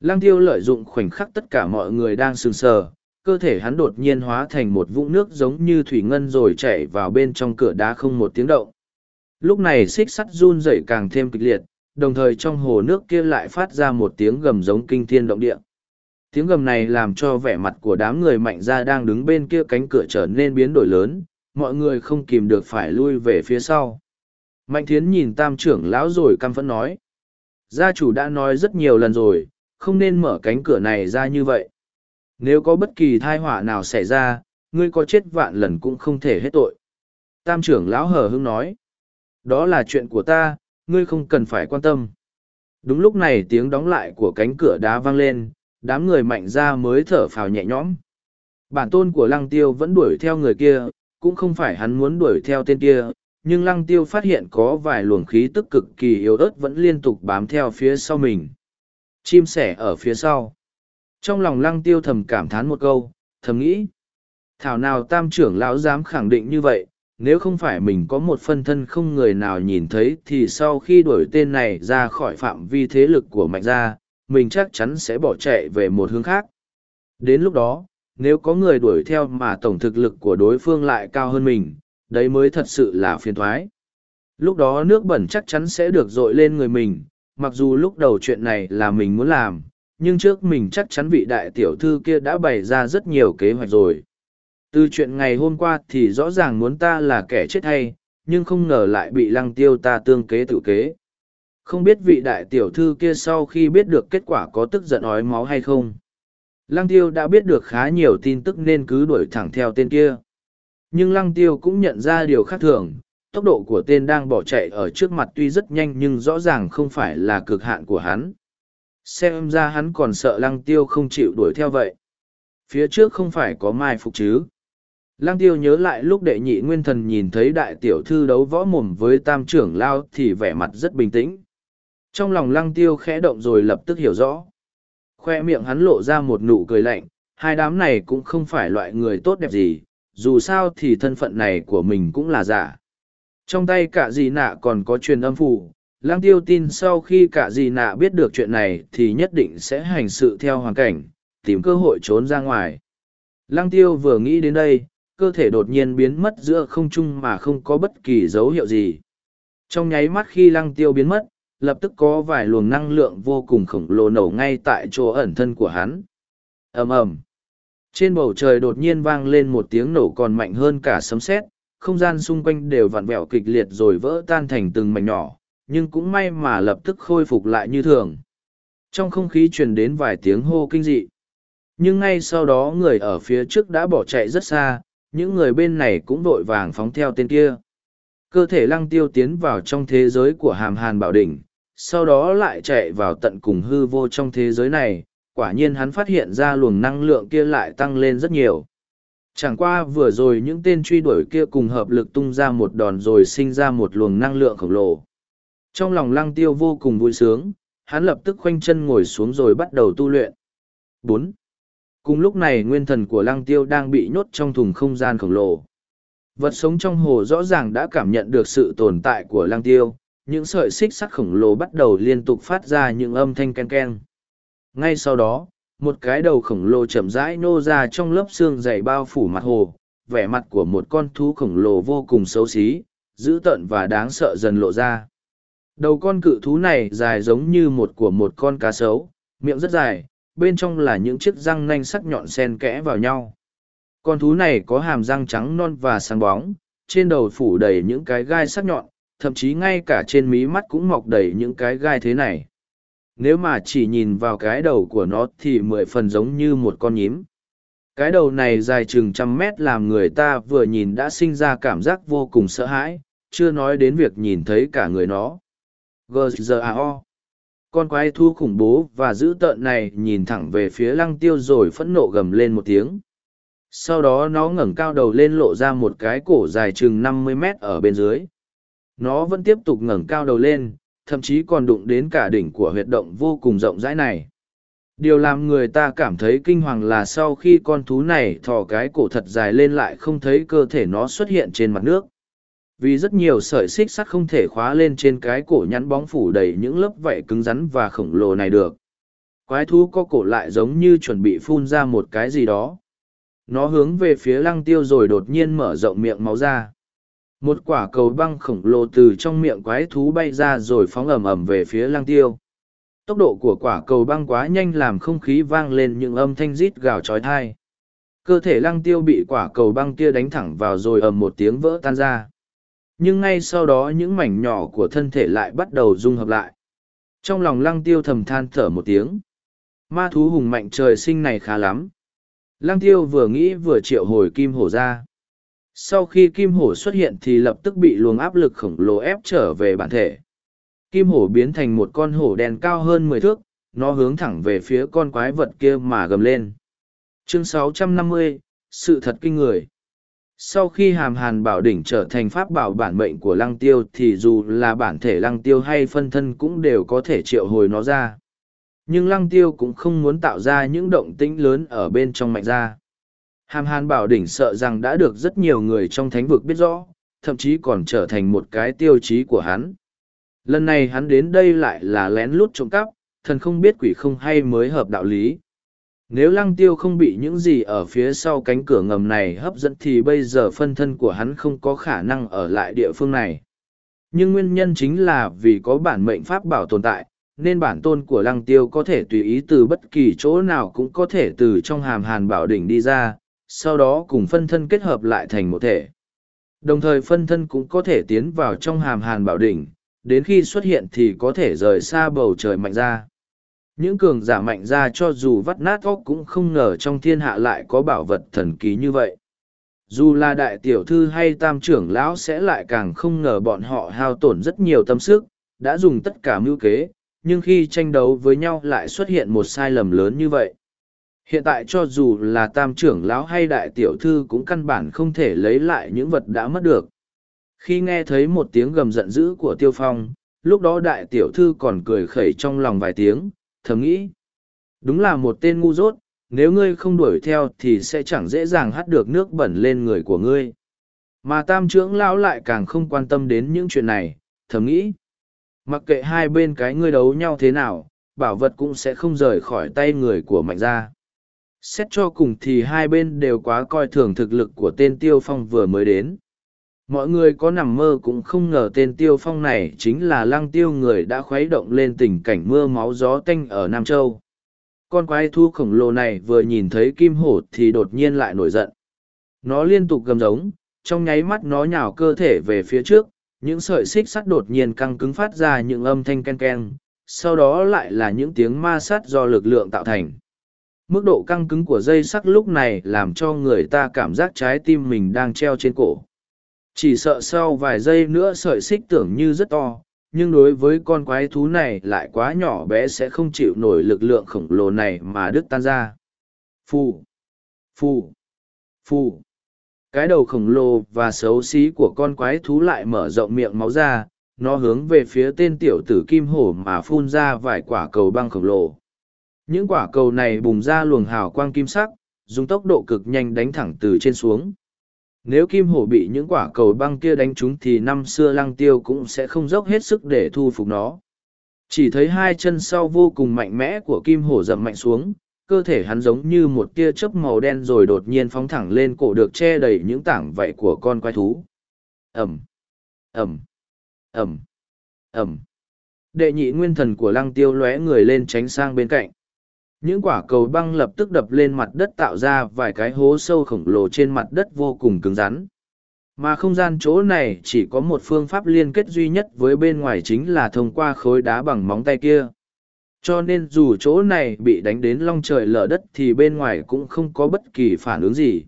[SPEAKER 1] Lăng tiêu lợi dụng khoảnh khắc tất cả mọi người đang sừng sờ, cơ thể hắn đột nhiên hóa thành một vũng nước giống như thủy ngân rồi chảy vào bên trong cửa đá không một tiếng động. Lúc này xích sắt run rẩy càng thêm kịch liệt, đồng thời trong hồ nước kia lại phát ra một tiếng gầm giống kinh thiên động địa. Tiếng gầm này làm cho vẻ mặt của đám người mạnh ra đang đứng bên kia cánh cửa trở nên biến đổi lớn, mọi người không kìm được phải lui về phía sau. Mạnh thiến nhìn tam trưởng lão rồi căm phẫn nói. Gia chủ đã nói rất nhiều lần rồi, không nên mở cánh cửa này ra như vậy. Nếu có bất kỳ thai họa nào xảy ra, ngươi có chết vạn lần cũng không thể hết tội. Tam trưởng lão hờ hưng nói. Đó là chuyện của ta, ngươi không cần phải quan tâm. Đúng lúc này tiếng đóng lại của cánh cửa đá vang lên, đám người mạnh ra mới thở phào nhẹ nhõm. Bản tôn của lăng tiêu vẫn đuổi theo người kia, cũng không phải hắn muốn đuổi theo tên kia, nhưng lăng tiêu phát hiện có vài luồng khí tức cực kỳ yếu ớt vẫn liên tục bám theo phía sau mình. Chim sẻ ở phía sau. Trong lòng lăng tiêu thầm cảm thán một câu, thầm nghĩ. Thảo nào tam trưởng lão dám khẳng định như vậy, nếu không phải mình có một phân thân không người nào nhìn thấy thì sau khi đuổi tên này ra khỏi phạm vi thế lực của mạnh gia, mình chắc chắn sẽ bỏ chạy về một hướng khác. Đến lúc đó, nếu có người đuổi theo mà tổng thực lực của đối phương lại cao hơn mình, đấy mới thật sự là phiền thoái. Lúc đó nước bẩn chắc chắn sẽ được dội lên người mình, mặc dù lúc đầu chuyện này là mình muốn làm, nhưng trước mình chắc chắn vị đại tiểu thư kia đã bày ra rất nhiều kế hoạch rồi. Từ chuyện ngày hôm qua thì rõ ràng muốn ta là kẻ chết hay, nhưng không ngờ lại bị lăng tiêu ta tương kế tự kế. Không biết vị đại tiểu thư kia sau khi biết được kết quả có tức giận ói máu hay không. Lăng tiêu đã biết được khá nhiều tin tức nên cứ đuổi thẳng theo tên kia. Nhưng lăng tiêu cũng nhận ra điều khác thường, tốc độ của tên đang bỏ chạy ở trước mặt tuy rất nhanh nhưng rõ ràng không phải là cực hạn của hắn. Xem ra hắn còn sợ lăng tiêu không chịu đuổi theo vậy. Phía trước không phải có mai phục chứ. Lăng tiêu nhớ lại lúc đệ nhị nguyên thần nhìn thấy đại tiểu thư đấu võ mồm với tam trưởng lao thì vẻ mặt rất bình tĩnh. Trong lòng lăng tiêu khẽ động rồi lập tức hiểu rõ. Khoe miệng hắn lộ ra một nụ cười lạnh, hai đám này cũng không phải loại người tốt đẹp gì, dù sao thì thân phận này của mình cũng là giả. Trong tay cả dì nạ còn có truyền âm phủ, lang tiêu tin sau khi cả dì nạ biết được chuyện này thì nhất định sẽ hành sự theo hoàn cảnh, tìm cơ hội trốn ra ngoài. lang tiêu vừa nghĩ đến đây, cơ thể đột nhiên biến mất giữa không trung mà không có bất kỳ dấu hiệu gì. Trong nháy mắt khi lăng tiêu biến mất, lập tức có vài luồng năng lượng vô cùng khổng lồ nổ ngay tại chỗ ẩn thân của hắn. ầm ầm Trên bầu trời đột nhiên vang lên một tiếng nổ còn mạnh hơn cả sấm sét, không gian xung quanh đều vặn vẹo kịch liệt rồi vỡ tan thành từng mảnh nhỏ, nhưng cũng may mà lập tức khôi phục lại như thường. Trong không khí truyền đến vài tiếng hô kinh dị. Nhưng ngay sau đó người ở phía trước đã bỏ chạy rất xa, những người bên này cũng vội vàng phóng theo tên kia. Cơ thể lăng tiêu tiến vào trong thế giới của hàm hàn bảo đỉnh, sau đó lại chạy vào tận cùng hư vô trong thế giới này, quả nhiên hắn phát hiện ra luồng năng lượng kia lại tăng lên rất nhiều. Chẳng qua vừa rồi những tên truy đuổi kia cùng hợp lực tung ra một đòn rồi sinh ra một luồng năng lượng khổng lồ. Trong lòng lăng tiêu vô cùng vui sướng, hắn lập tức khoanh chân ngồi xuống rồi bắt đầu tu luyện. bốn Cùng lúc này nguyên thần của lăng tiêu đang bị nhốt trong thùng không gian khổng lồ. Vật sống trong hồ rõ ràng đã cảm nhận được sự tồn tại của lăng tiêu, những sợi xích sắt khổng lồ bắt đầu liên tục phát ra những âm thanh ken ken. Ngay sau đó, một cái đầu khổng lồ chậm rãi nô ra trong lớp xương dày bao phủ mặt hồ, vẻ mặt của một con thú khổng lồ vô cùng xấu xí, dữ tợn và đáng sợ dần lộ ra. Đầu con cự thú này dài giống như một của một con cá sấu, miệng rất dài, bên trong là những chiếc răng nanh sắc nhọn sen kẽ vào nhau. Con thú này có hàm răng trắng non và sáng bóng, trên đầu phủ đầy những cái gai sắc nhọn, thậm chí ngay cả trên mí mắt cũng mọc đầy những cái gai thế này nếu mà chỉ nhìn vào cái đầu của nó thì mười phần giống như một con nhím. Cái đầu này dài chừng trăm mét làm người ta vừa nhìn đã sinh ra cảm giác vô cùng sợ hãi, chưa nói đến việc nhìn thấy cả người nó. Gzao con quái thu khủng bố và dữ tợn này nhìn thẳng về phía lăng tiêu rồi phẫn nộ gầm lên một tiếng. Sau đó nó ngẩng cao đầu lên lộ ra một cái cổ dài chừng năm mươi mét ở bên dưới. Nó vẫn tiếp tục ngẩng cao đầu lên thậm chí còn đụng đến cả đỉnh của huyệt động vô cùng rộng rãi này. Điều làm người ta cảm thấy kinh hoàng là sau khi con thú này thò cái cổ thật dài lên lại không thấy cơ thể nó xuất hiện trên mặt nước. Vì rất nhiều sợi xích sắt không thể khóa lên trên cái cổ nhắn bóng phủ đầy những lớp vảy cứng rắn và khổng lồ này được. Quái thú có cổ lại giống như chuẩn bị phun ra một cái gì đó. Nó hướng về phía lăng tiêu rồi đột nhiên mở rộng miệng máu ra một quả cầu băng khổng lồ từ trong miệng quái thú bay ra rồi phóng ầm ầm về phía lăng tiêu. Tốc độ của quả cầu băng quá nhanh làm không khí vang lên những âm thanh rít gào trói thai cơ thể lăng tiêu bị quả cầu băng kia đánh thẳng vào rồi ầm một tiếng vỡ tan ra. Nhưng ngay sau đó những mảnh nhỏ của thân thể lại bắt đầu dung hợp lại. Trong lòng lăng tiêu thầm than thở một tiếng. Ma thú hùng mạnh trời sinh này khá lắm. Lăng tiêu vừa nghĩ vừa triệu hồi kim hổ ra sau khi kim hổ xuất hiện thì lập tức bị luồng áp lực khổng lồ ép trở về bản thể. Kim hổ biến thành một con hổ đen cao hơn mười thước nó hướng thẳng về phía con quái vật kia mà gầm lên. Chương 650, sự thật kinh người. Sau khi hàm hàn bảo đỉnh trở thành pháp bảo bản mệnh của lăng tiêu thì dù là bản thể lăng tiêu hay phân thân cũng đều có thể triệu hồi nó ra. Nhưng lăng tiêu cũng không muốn tạo ra những động tĩnh lớn ở bên trong mạnh ra hàm hàn bảo đỉnh sợ rằng đã được rất nhiều người trong thánh vực biết rõ thậm chí còn trở thành một cái tiêu chí của hắn lần này hắn đến đây lại là lén lút trộm cắp thần không biết quỷ không hay mới hợp đạo lý nếu lăng tiêu không bị những gì ở phía sau cánh cửa ngầm này hấp dẫn thì bây giờ phân thân của hắn không có khả năng ở lại địa phương này. Nhưng nguyên nhân chính là vì có bản mệnh pháp bảo tồn tại, nên bản tôn của lăng tiêu có thể tùy ý từ bất kỳ chỗ nào cũng có thể từ trong hàm hàn bảo đỉnh đi ra, sau đó cùng phân thân kết hợp lại thành một thể. Đồng thời phân thân cũng có thể tiến vào trong hàm hàn bảo đỉnh, đến khi xuất hiện thì có thể rời xa bầu trời mạnh ra. Những cường giả mạnh ra cho dù vắt nát óc cũng không ngờ trong thiên hạ lại có bảo vật thần kỳ như vậy. Dù là đại tiểu thư hay tam trưởng lão sẽ lại càng không ngờ bọn họ hao tổn rất nhiều tâm sức đã dùng tất cả mưu kế nhưng khi tranh đấu với nhau lại xuất hiện một sai lầm lớn như vậy hiện tại cho dù là tam trưởng lão hay đại tiểu thư cũng căn bản không thể lấy lại những vật đã mất được khi nghe thấy một tiếng gầm giận dữ của tiêu phong lúc đó đại tiểu thư còn cười khẩy trong lòng vài tiếng thầm nghĩ. Đúng là một tên ngu dốt, nếu ngươi không đuổi theo thì sẽ chẳng dễ dàng hắt được nước bẩn lên người của ngươi. Mà tam trưởng lão lại càng không quan tâm đến những chuyện này, thầm nghĩ. Mặc kệ hai bên cái ngươi đấu nhau thế nào, bảo vật cũng sẽ không rời khỏi tay người của mạnh gia. Xét cho cùng thì hai bên đều quá coi thường thực lực của tên tiêu phong vừa mới đến mọi người có nằm mơ cũng không ngờ tên tiêu phong này chính là lăng tiêu người đã khuấy động lên tình cảnh mưa máu gió tanh ở Nam Châu. Con quái thu khổng lồ này vừa nhìn thấy kim hổ thì đột nhiên lại nổi giận. Nó liên tục gầm giống, trong nháy mắt nó nhào cơ thể về phía trước, những sợi xích sắt đột nhiên căng cứng phát ra những âm thanh ken ken, sau đó lại là những tiếng ma sát do lực lượng tạo thành. Mức độ căng cứng của dây sắt lúc này làm cho người ta cảm giác trái tim mình đang treo trên cổ. Chỉ sợ sau vài giây nữa sợi xích tưởng như rất to, nhưng đối với con quái thú này lại quá nhỏ bé sẽ không chịu nổi lực lượng khổng lồ này mà đứt tan ra. Phù phù phù. Cái đầu khổng lồ và xấu xí của con quái thú lại mở rộng miệng máu ra, nó hướng về phía tên tiểu tử kim hổ mà phun ra vài quả cầu băng khổng lồ những quả cầu này bùng ra luồng hào quang kim sắc dùng tốc độ cực nhanh đánh thẳng từ trên xuống nếu kim hổ bị những quả cầu băng kia đánh trúng thì năm xưa lăng tiêu cũng sẽ không dốc hết sức để thu phục nó. Chỉ thấy hai chân sau vô cùng mạnh mẽ của kim hổ dậm mạnh xuống, cơ thể hắn giống như một tia chớp màu đen rồi đột nhiên phóng thẳng lên cổ được che đầy những tảng vảy của con quái thú. Ẩm, Ẩm, Ẩm, Ẩm. Đệ nhị nguyên thần của lăng tiêu lóe người lên tránh sang bên cạnh. Những quả cầu băng lập tức đập lên mặt đất tạo ra vài cái hố sâu khổng lồ trên mặt đất vô cùng cứng rắn. Mà không gian chỗ này chỉ có một phương pháp liên kết duy nhất với bên ngoài chính là thông qua khối đá bằng móng tay kia. Cho nên dù chỗ này bị đánh đến long trời lở đất thì bên ngoài cũng không có bất kỳ phản ứng gì.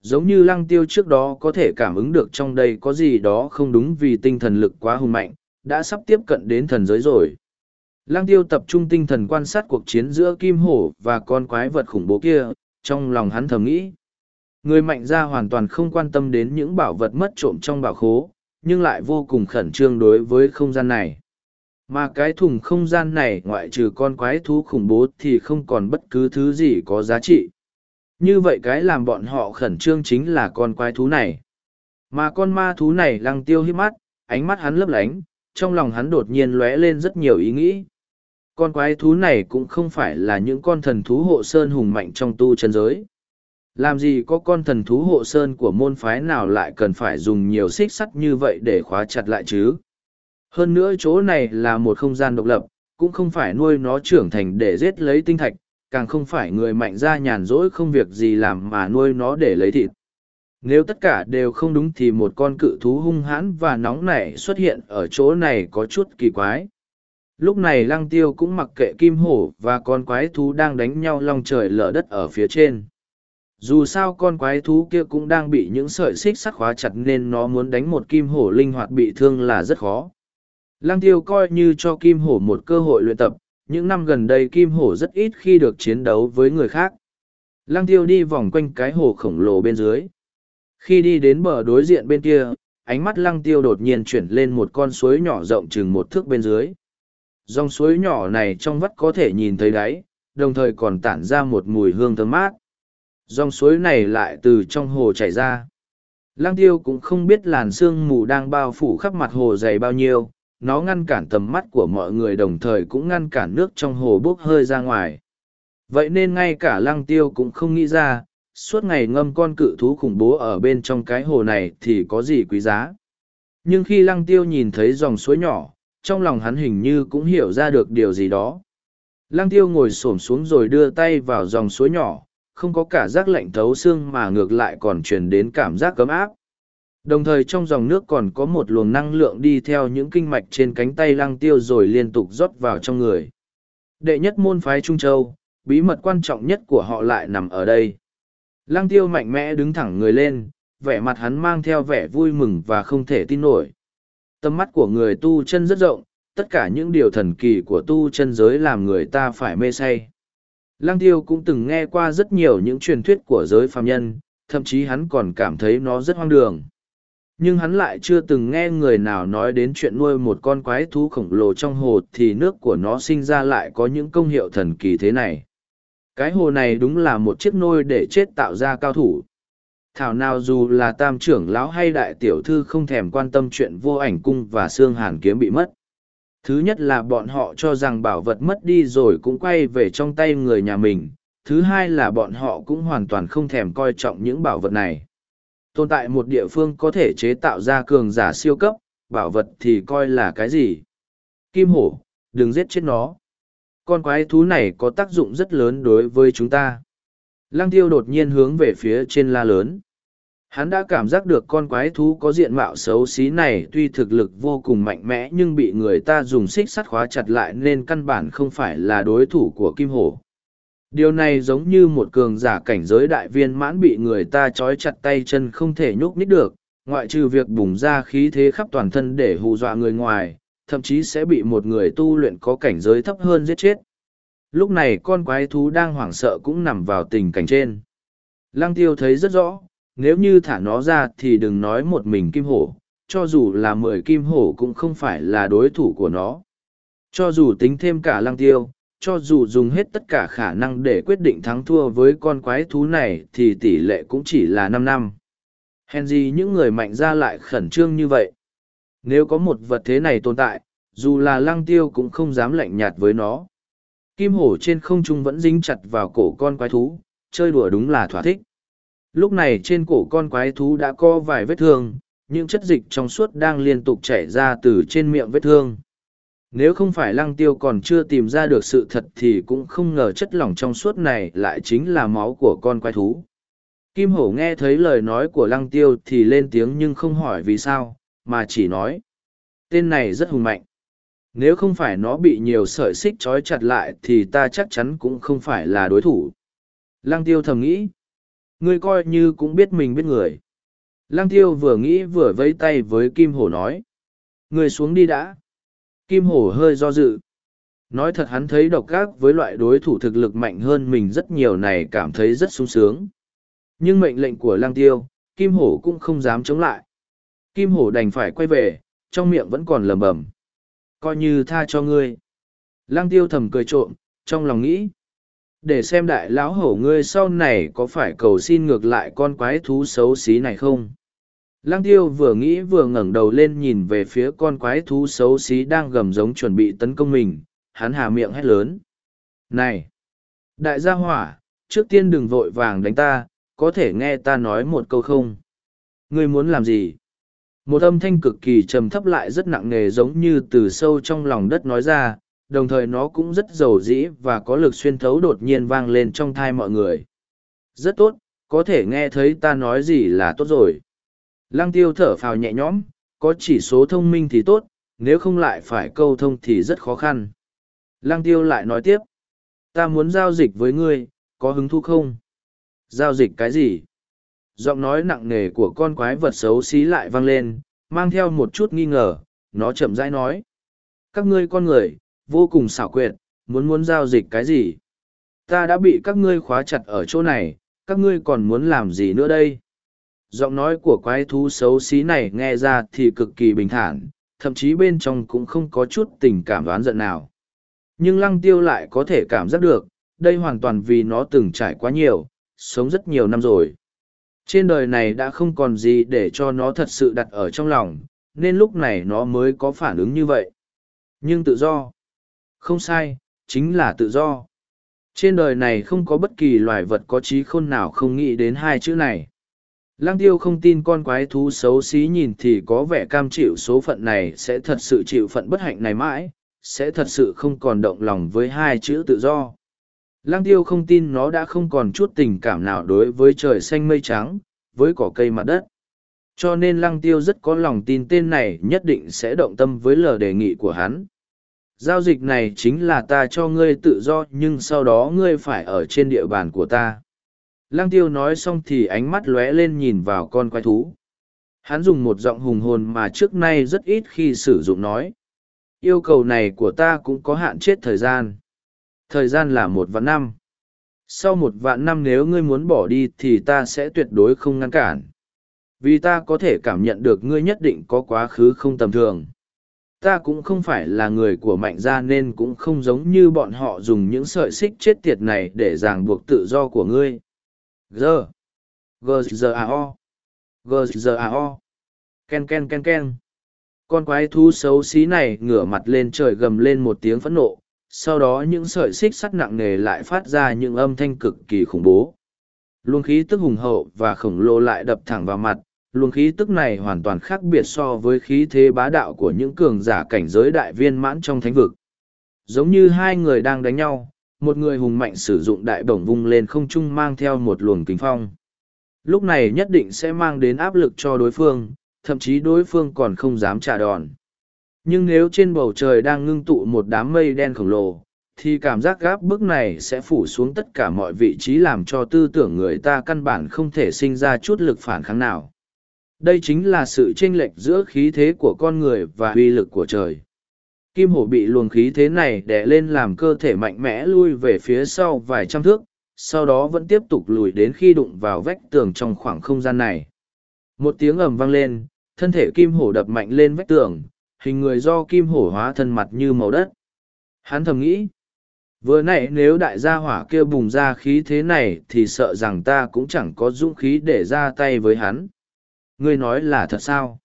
[SPEAKER 1] Giống như lăng tiêu trước đó có thể cảm ứng được trong đây có gì đó không đúng vì tinh thần lực quá hùng mạnh, đã sắp tiếp cận đến thần giới rồi. Lăng tiêu tập trung tinh thần quan sát cuộc chiến giữa kim hổ và con quái vật khủng bố kia, trong lòng hắn thầm nghĩ. Người mạnh ra hoàn toàn không quan tâm đến những bảo vật mất trộm trong bảo khố, nhưng lại vô cùng khẩn trương đối với không gian này. Mà cái thùng không gian này ngoại trừ con quái thú khủng bố thì không còn bất cứ thứ gì có giá trị. Như vậy cái làm bọn họ khẩn trương chính là con quái thú này. Mà con ma thú này lăng tiêu hiếp mắt, ánh mắt hắn lấp lánh, trong lòng hắn đột nhiên lóe lên rất nhiều ý nghĩ. Con quái thú này cũng không phải là những con thần thú hộ sơn hùng mạnh trong tu chân giới. Làm gì có con thần thú hộ sơn của môn phái nào lại cần phải dùng nhiều xích sắt như vậy để khóa chặt lại chứ? Hơn nữa chỗ này là một không gian độc lập, cũng không phải nuôi nó trưởng thành để giết lấy tinh thạch, càng không phải người mạnh ra nhàn rỗi không việc gì làm mà nuôi nó để lấy thịt. Nếu tất cả đều không đúng thì một con cự thú hung hãn và nóng nảy xuất hiện ở chỗ này có chút kỳ quái. Lúc này lăng tiêu cũng mặc kệ kim hổ và con quái thú đang đánh nhau lòng trời lở đất ở phía trên. Dù sao con quái thú kia cũng đang bị những sợi xích sắt khóa chặt nên nó muốn đánh một kim hổ linh hoạt bị thương là rất khó. Lăng tiêu coi như cho kim hổ một cơ hội luyện tập, những năm gần đây kim hổ rất ít khi được chiến đấu với người khác. Lăng tiêu đi vòng quanh cái hồ khổng lồ bên dưới. Khi đi đến bờ đối diện bên kia, ánh mắt lăng tiêu đột nhiên chuyển lên một con suối nhỏ rộng chừng một thước bên dưới. Dòng suối nhỏ này trong vắt có thể nhìn thấy đáy, đồng thời còn tản ra một mùi hương thơm mát. Dòng suối này lại từ trong hồ chảy ra. Lang tiêu cũng không biết làn sương mù đang bao phủ khắp mặt hồ dày bao nhiêu, nó ngăn cản tầm mắt của mọi người đồng thời cũng ngăn cản nước trong hồ bốc hơi ra ngoài. Vậy nên ngay cả lăng tiêu cũng không nghĩ ra, suốt ngày ngâm con cự thú khủng bố ở bên trong cái hồ này thì có gì quý giá. Nhưng khi lăng tiêu nhìn thấy dòng suối nhỏ, trong lòng hắn hình như cũng hiểu ra được điều gì đó. Lăng tiêu ngồi xổm xuống rồi đưa tay vào dòng suối nhỏ, không có cả giác lạnh thấu xương mà ngược lại còn truyền đến cảm giác cấm áp. Đồng thời trong dòng nước còn có một luồng năng lượng đi theo những kinh mạch trên cánh tay lăng tiêu rồi liên tục rót vào trong người. Đệ nhất môn phái Trung Châu, bí mật quan trọng nhất của họ lại nằm ở đây. Lăng tiêu mạnh mẽ đứng thẳng người lên, vẻ mặt hắn mang theo vẻ vui mừng và không thể tin nổi. Tâm mắt của người tu chân rất rộng, tất cả những điều thần kỳ của tu chân giới làm người ta phải mê say. Lăng tiêu cũng từng nghe qua rất nhiều những truyền thuyết của giới phàm nhân, thậm chí hắn còn cảm thấy nó rất hoang đường. Nhưng hắn lại chưa từng nghe người nào nói đến chuyện nuôi một con quái thú khổng lồ trong hồ thì nước của nó sinh ra lại có những công hiệu thần kỳ thế này. Cái hồ này đúng là một chiếc nôi để chết tạo ra cao thủ. Thảo nào dù là tam trưởng lão hay đại tiểu thư không thèm quan tâm chuyện vô ảnh cung và xương hàn kiếm bị mất. Thứ nhất là bọn họ cho rằng bảo vật mất đi rồi cũng quay về trong tay người nhà mình. Thứ hai là bọn họ cũng hoàn toàn không thèm coi trọng những bảo vật này. Tồn tại một địa phương có thể chế tạo ra cường giả siêu cấp, bảo vật thì coi là cái gì? Kim hổ, đừng giết chết nó. Con quái thú này có tác dụng rất lớn đối với chúng ta. Lăng tiêu đột nhiên hướng về phía trên la lớn. Hắn đã cảm giác được con quái thú có diện mạo xấu xí này tuy thực lực vô cùng mạnh mẽ nhưng bị người ta dùng xích sắt khóa chặt lại nên căn bản không phải là đối thủ của kim hổ. Điều này giống như một cường giả cảnh giới đại viên mãn bị người ta trói chặt tay chân không thể nhúc nhích được, ngoại trừ việc bùng ra khí thế khắp toàn thân để hù dọa người ngoài, thậm chí sẽ bị một người tu luyện có cảnh giới thấp hơn giết chết. Lúc này con quái thú đang hoảng sợ cũng nằm vào tình cảnh trên. Lăng tiêu thấy rất rõ, nếu như thả nó ra thì đừng nói một mình kim hổ, cho dù là mười kim hổ cũng không phải là đối thủ của nó. Cho dù tính thêm cả lăng tiêu, cho dù dùng hết tất cả khả năng để quyết định thắng thua với con quái thú này thì tỷ lệ cũng chỉ là năm năm. Hèn gì những người mạnh ra lại khẩn trương như vậy. Nếu có một vật thế này tồn tại, dù là lăng tiêu cũng không dám lạnh nhạt với nó. Kim hổ trên không trung vẫn dính chặt vào cổ con quái thú, chơi đùa đúng là thỏa thích. Lúc này trên cổ con quái thú đã có vài vết thương, những chất dịch trong suốt đang liên tục chảy ra từ trên miệng vết thương. Nếu không phải lăng tiêu còn chưa tìm ra được sự thật thì cũng không ngờ chất lỏng trong suốt này lại chính là máu của con quái thú. Kim hổ nghe thấy lời nói của lăng tiêu thì lên tiếng nhưng không hỏi vì sao, mà chỉ nói. Tên này rất hùng mạnh. Nếu không phải nó bị nhiều sợi xích trói chặt lại thì ta chắc chắn cũng không phải là đối thủ. Lăng tiêu thầm nghĩ. Ngươi coi như cũng biết mình biết người. Lăng tiêu vừa nghĩ vừa vẫy tay với Kim Hổ nói. Ngươi xuống đi đã. Kim Hổ hơi do dự. Nói thật hắn thấy độc ác với loại đối thủ thực lực mạnh hơn mình rất nhiều này cảm thấy rất sung sướng. Nhưng mệnh lệnh của Lăng tiêu, Kim Hổ cũng không dám chống lại. Kim Hổ đành phải quay về, trong miệng vẫn còn lầm bầm. Coi như tha cho ngươi. Lăng tiêu thầm cười trộm, trong lòng nghĩ. Để xem đại lão hổ ngươi sau này có phải cầu xin ngược lại con quái thú xấu xí này không? Lăng tiêu vừa nghĩ vừa ngẩng đầu lên nhìn về phía con quái thú xấu xí đang gầm giống chuẩn bị tấn công mình, hắn hà miệng hét lớn. Này! Đại gia hỏa, trước tiên đừng vội vàng đánh ta, có thể nghe ta nói một câu không? Ngươi muốn làm gì? Một âm thanh cực kỳ trầm thấp lại rất nặng nề giống như từ sâu trong lòng đất nói ra, đồng thời nó cũng rất giàu dĩ và có lực xuyên thấu đột nhiên vang lên trong thai mọi người. Rất tốt, có thể nghe thấy ta nói gì là tốt rồi. Lăng tiêu thở phào nhẹ nhõm, có chỉ số thông minh thì tốt, nếu không lại phải câu thông thì rất khó khăn. Lăng tiêu lại nói tiếp, ta muốn giao dịch với ngươi, có hứng thú không? Giao dịch cái gì? Giọng nói nặng nề của con quái vật xấu xí lại vang lên, mang theo một chút nghi ngờ, nó chậm rãi nói. Các ngươi con người, vô cùng xảo quyệt, muốn muốn giao dịch cái gì? Ta đã bị các ngươi khóa chặt ở chỗ này, các ngươi còn muốn làm gì nữa đây? Giọng nói của quái thú xấu xí này nghe ra thì cực kỳ bình thản, thậm chí bên trong cũng không có chút tình cảm đoán giận nào. Nhưng lăng tiêu lại có thể cảm giác được, đây hoàn toàn vì nó từng trải quá nhiều, sống rất nhiều năm rồi trên đời này đã không còn gì để cho nó thật sự đặt ở trong lòng, nên lúc này nó mới có phản ứng như vậy. Nhưng tự do. Không sai, chính là tự do. Trên đời này không có bất kỳ loài vật có trí khôn nào không nghĩ đến hai chữ này. Lăng tiêu không tin con quái thú xấu xí nhìn thì có vẻ cam chịu số phận này sẽ thật sự chịu phận bất hạnh này mãi, sẽ thật sự không còn động lòng với hai chữ tự do. Lang tiêu không tin nó đã không còn chút tình cảm nào đối với trời xanh mây trắng, với cỏ cây mặt đất. Cho nên lăng tiêu rất có lòng tin tên này nhất định sẽ động tâm với lời đề nghị của hắn. Giao dịch này chính là ta cho ngươi tự do nhưng sau đó ngươi phải ở trên địa bàn của ta. Lăng tiêu nói xong thì ánh mắt lóe lên nhìn vào con quái thú. Hắn dùng một giọng hùng hồn mà trước nay rất ít khi sử dụng nói. Yêu cầu này của ta cũng có hạn chết thời gian thời gian là một vạn năm. Sau một vạn năm nếu ngươi muốn bỏ đi thì ta sẽ tuyệt đối không ngăn cản. Vì ta có thể cảm nhận được ngươi nhất định có quá khứ không tầm thường. Ta cũng không phải là người của mạnh gia nên cũng không giống như bọn họ dùng những sợi xích chết tiệt này để ràng buộc tự do của ngươi. G. G. G. A. O. G. G. A. O. Ken ken ken ken. Con quái thú xấu xí này ngửa mặt lên trời gầm lên một tiếng phẫn nộ sau đó những sợi xích sắt nặng nề lại phát ra những âm thanh cực kỳ khủng bố. Luồng khí tức hùng hậu và khổng lồ lại đập thẳng vào mặt, luồng khí tức này hoàn toàn khác biệt so với khí thế bá đạo của những cường giả cảnh giới đại viên mãn trong thánh vực. Giống như hai người đang đánh nhau, một người hùng mạnh sử dụng đại bổng vung lên không trung mang theo một luồng kính phong. Lúc này nhất định sẽ mang đến áp lực cho đối phương, thậm chí đối phương còn không dám trả đòn nhưng nếu trên bầu trời đang ngưng tụ một đám mây đen khổng lồ, thì cảm giác gáp bức này sẽ phủ xuống tất cả mọi vị trí làm cho tư tưởng người ta căn bản không thể sinh ra chút lực phản kháng nào. Đây chính là sự chênh lệch giữa khí thế của con người và uy lực của trời. Kim hổ bị luồng khí thế này đè lên làm cơ thể mạnh mẽ lui về phía sau vài trăm thước, sau đó vẫn tiếp tục lùi đến khi đụng vào vách tường trong khoảng không gian này. Một tiếng ầm vang lên, thân thể kim hổ đập mạnh lên vách tường hình người do kim hổ hóa thân mặt như màu đất. Hắn thầm nghĩ, vừa nãy nếu đại gia hỏa kia bùng ra khí thế này thì sợ rằng ta cũng chẳng có dũng khí để ra tay với hắn. Ngươi nói là thật sao?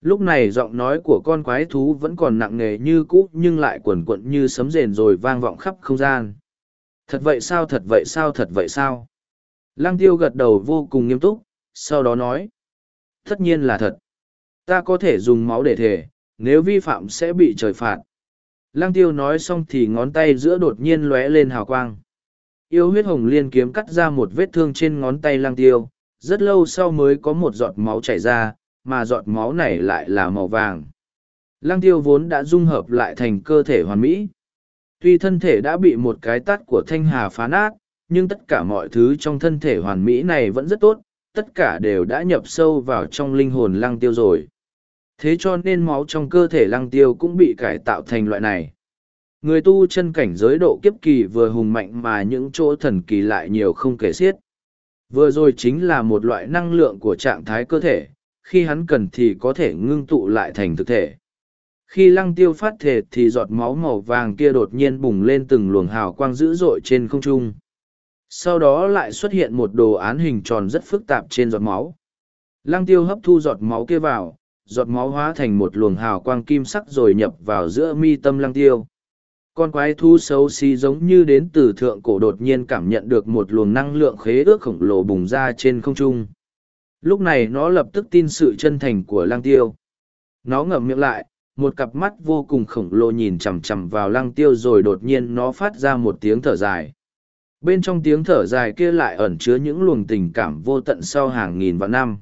[SPEAKER 1] Lúc này giọng nói của con quái thú vẫn còn nặng nề như cũ nhưng lại quẩn quẩn như sấm rền rồi vang vọng khắp không gian. Thật vậy sao thật vậy sao thật vậy sao? Lăng tiêu gật đầu vô cùng nghiêm túc, sau đó nói. Tất nhiên là thật. Ta có thể dùng máu để thể, nếu vi phạm sẽ bị trời phạt. Lăng tiêu nói xong thì ngón tay giữa đột nhiên lóe lên hào quang. Yêu huyết hồng liên kiếm cắt ra một vết thương trên ngón tay lăng tiêu, rất lâu sau mới có một giọt máu chảy ra, mà giọt máu này lại là màu vàng. Lăng tiêu vốn đã dung hợp lại thành cơ thể hoàn mỹ. Tuy thân thể đã bị một cái tắt của thanh hà phá nát, nhưng tất cả mọi thứ trong thân thể hoàn mỹ này vẫn rất tốt, tất cả đều đã nhập sâu vào trong linh hồn lăng tiêu rồi. Thế cho nên máu trong cơ thể lăng tiêu cũng bị cải tạo thành loại này. Người tu chân cảnh giới độ kiếp kỳ vừa hùng mạnh mà những chỗ thần kỳ lại nhiều không kể xiết. Vừa rồi chính là một loại năng lượng của trạng thái cơ thể, khi hắn cần thì có thể ngưng tụ lại thành thực thể. Khi lăng tiêu phát thể thì giọt máu màu vàng kia đột nhiên bùng lên từng luồng hào quang dữ dội trên không trung. Sau đó lại xuất hiện một đồ án hình tròn rất phức tạp trên giọt máu. Lăng tiêu hấp thu giọt máu kia vào, giọt máu hóa thành một luồng hào quang kim sắc rồi nhập vào giữa mi tâm lăng tiêu. Con quái thú xấu xí giống như đến từ thượng cổ đột nhiên cảm nhận được một luồng năng lượng khế ước khổng lồ bùng ra trên không trung. Lúc này nó lập tức tin sự chân thành của lăng tiêu. Nó ngậm miệng lại, một cặp mắt vô cùng khổng lồ nhìn chằm chằm vào lăng tiêu rồi đột nhiên nó phát ra một tiếng thở dài. Bên trong tiếng thở dài kia lại ẩn chứa những luồng tình cảm vô tận sau hàng nghìn vạn năm.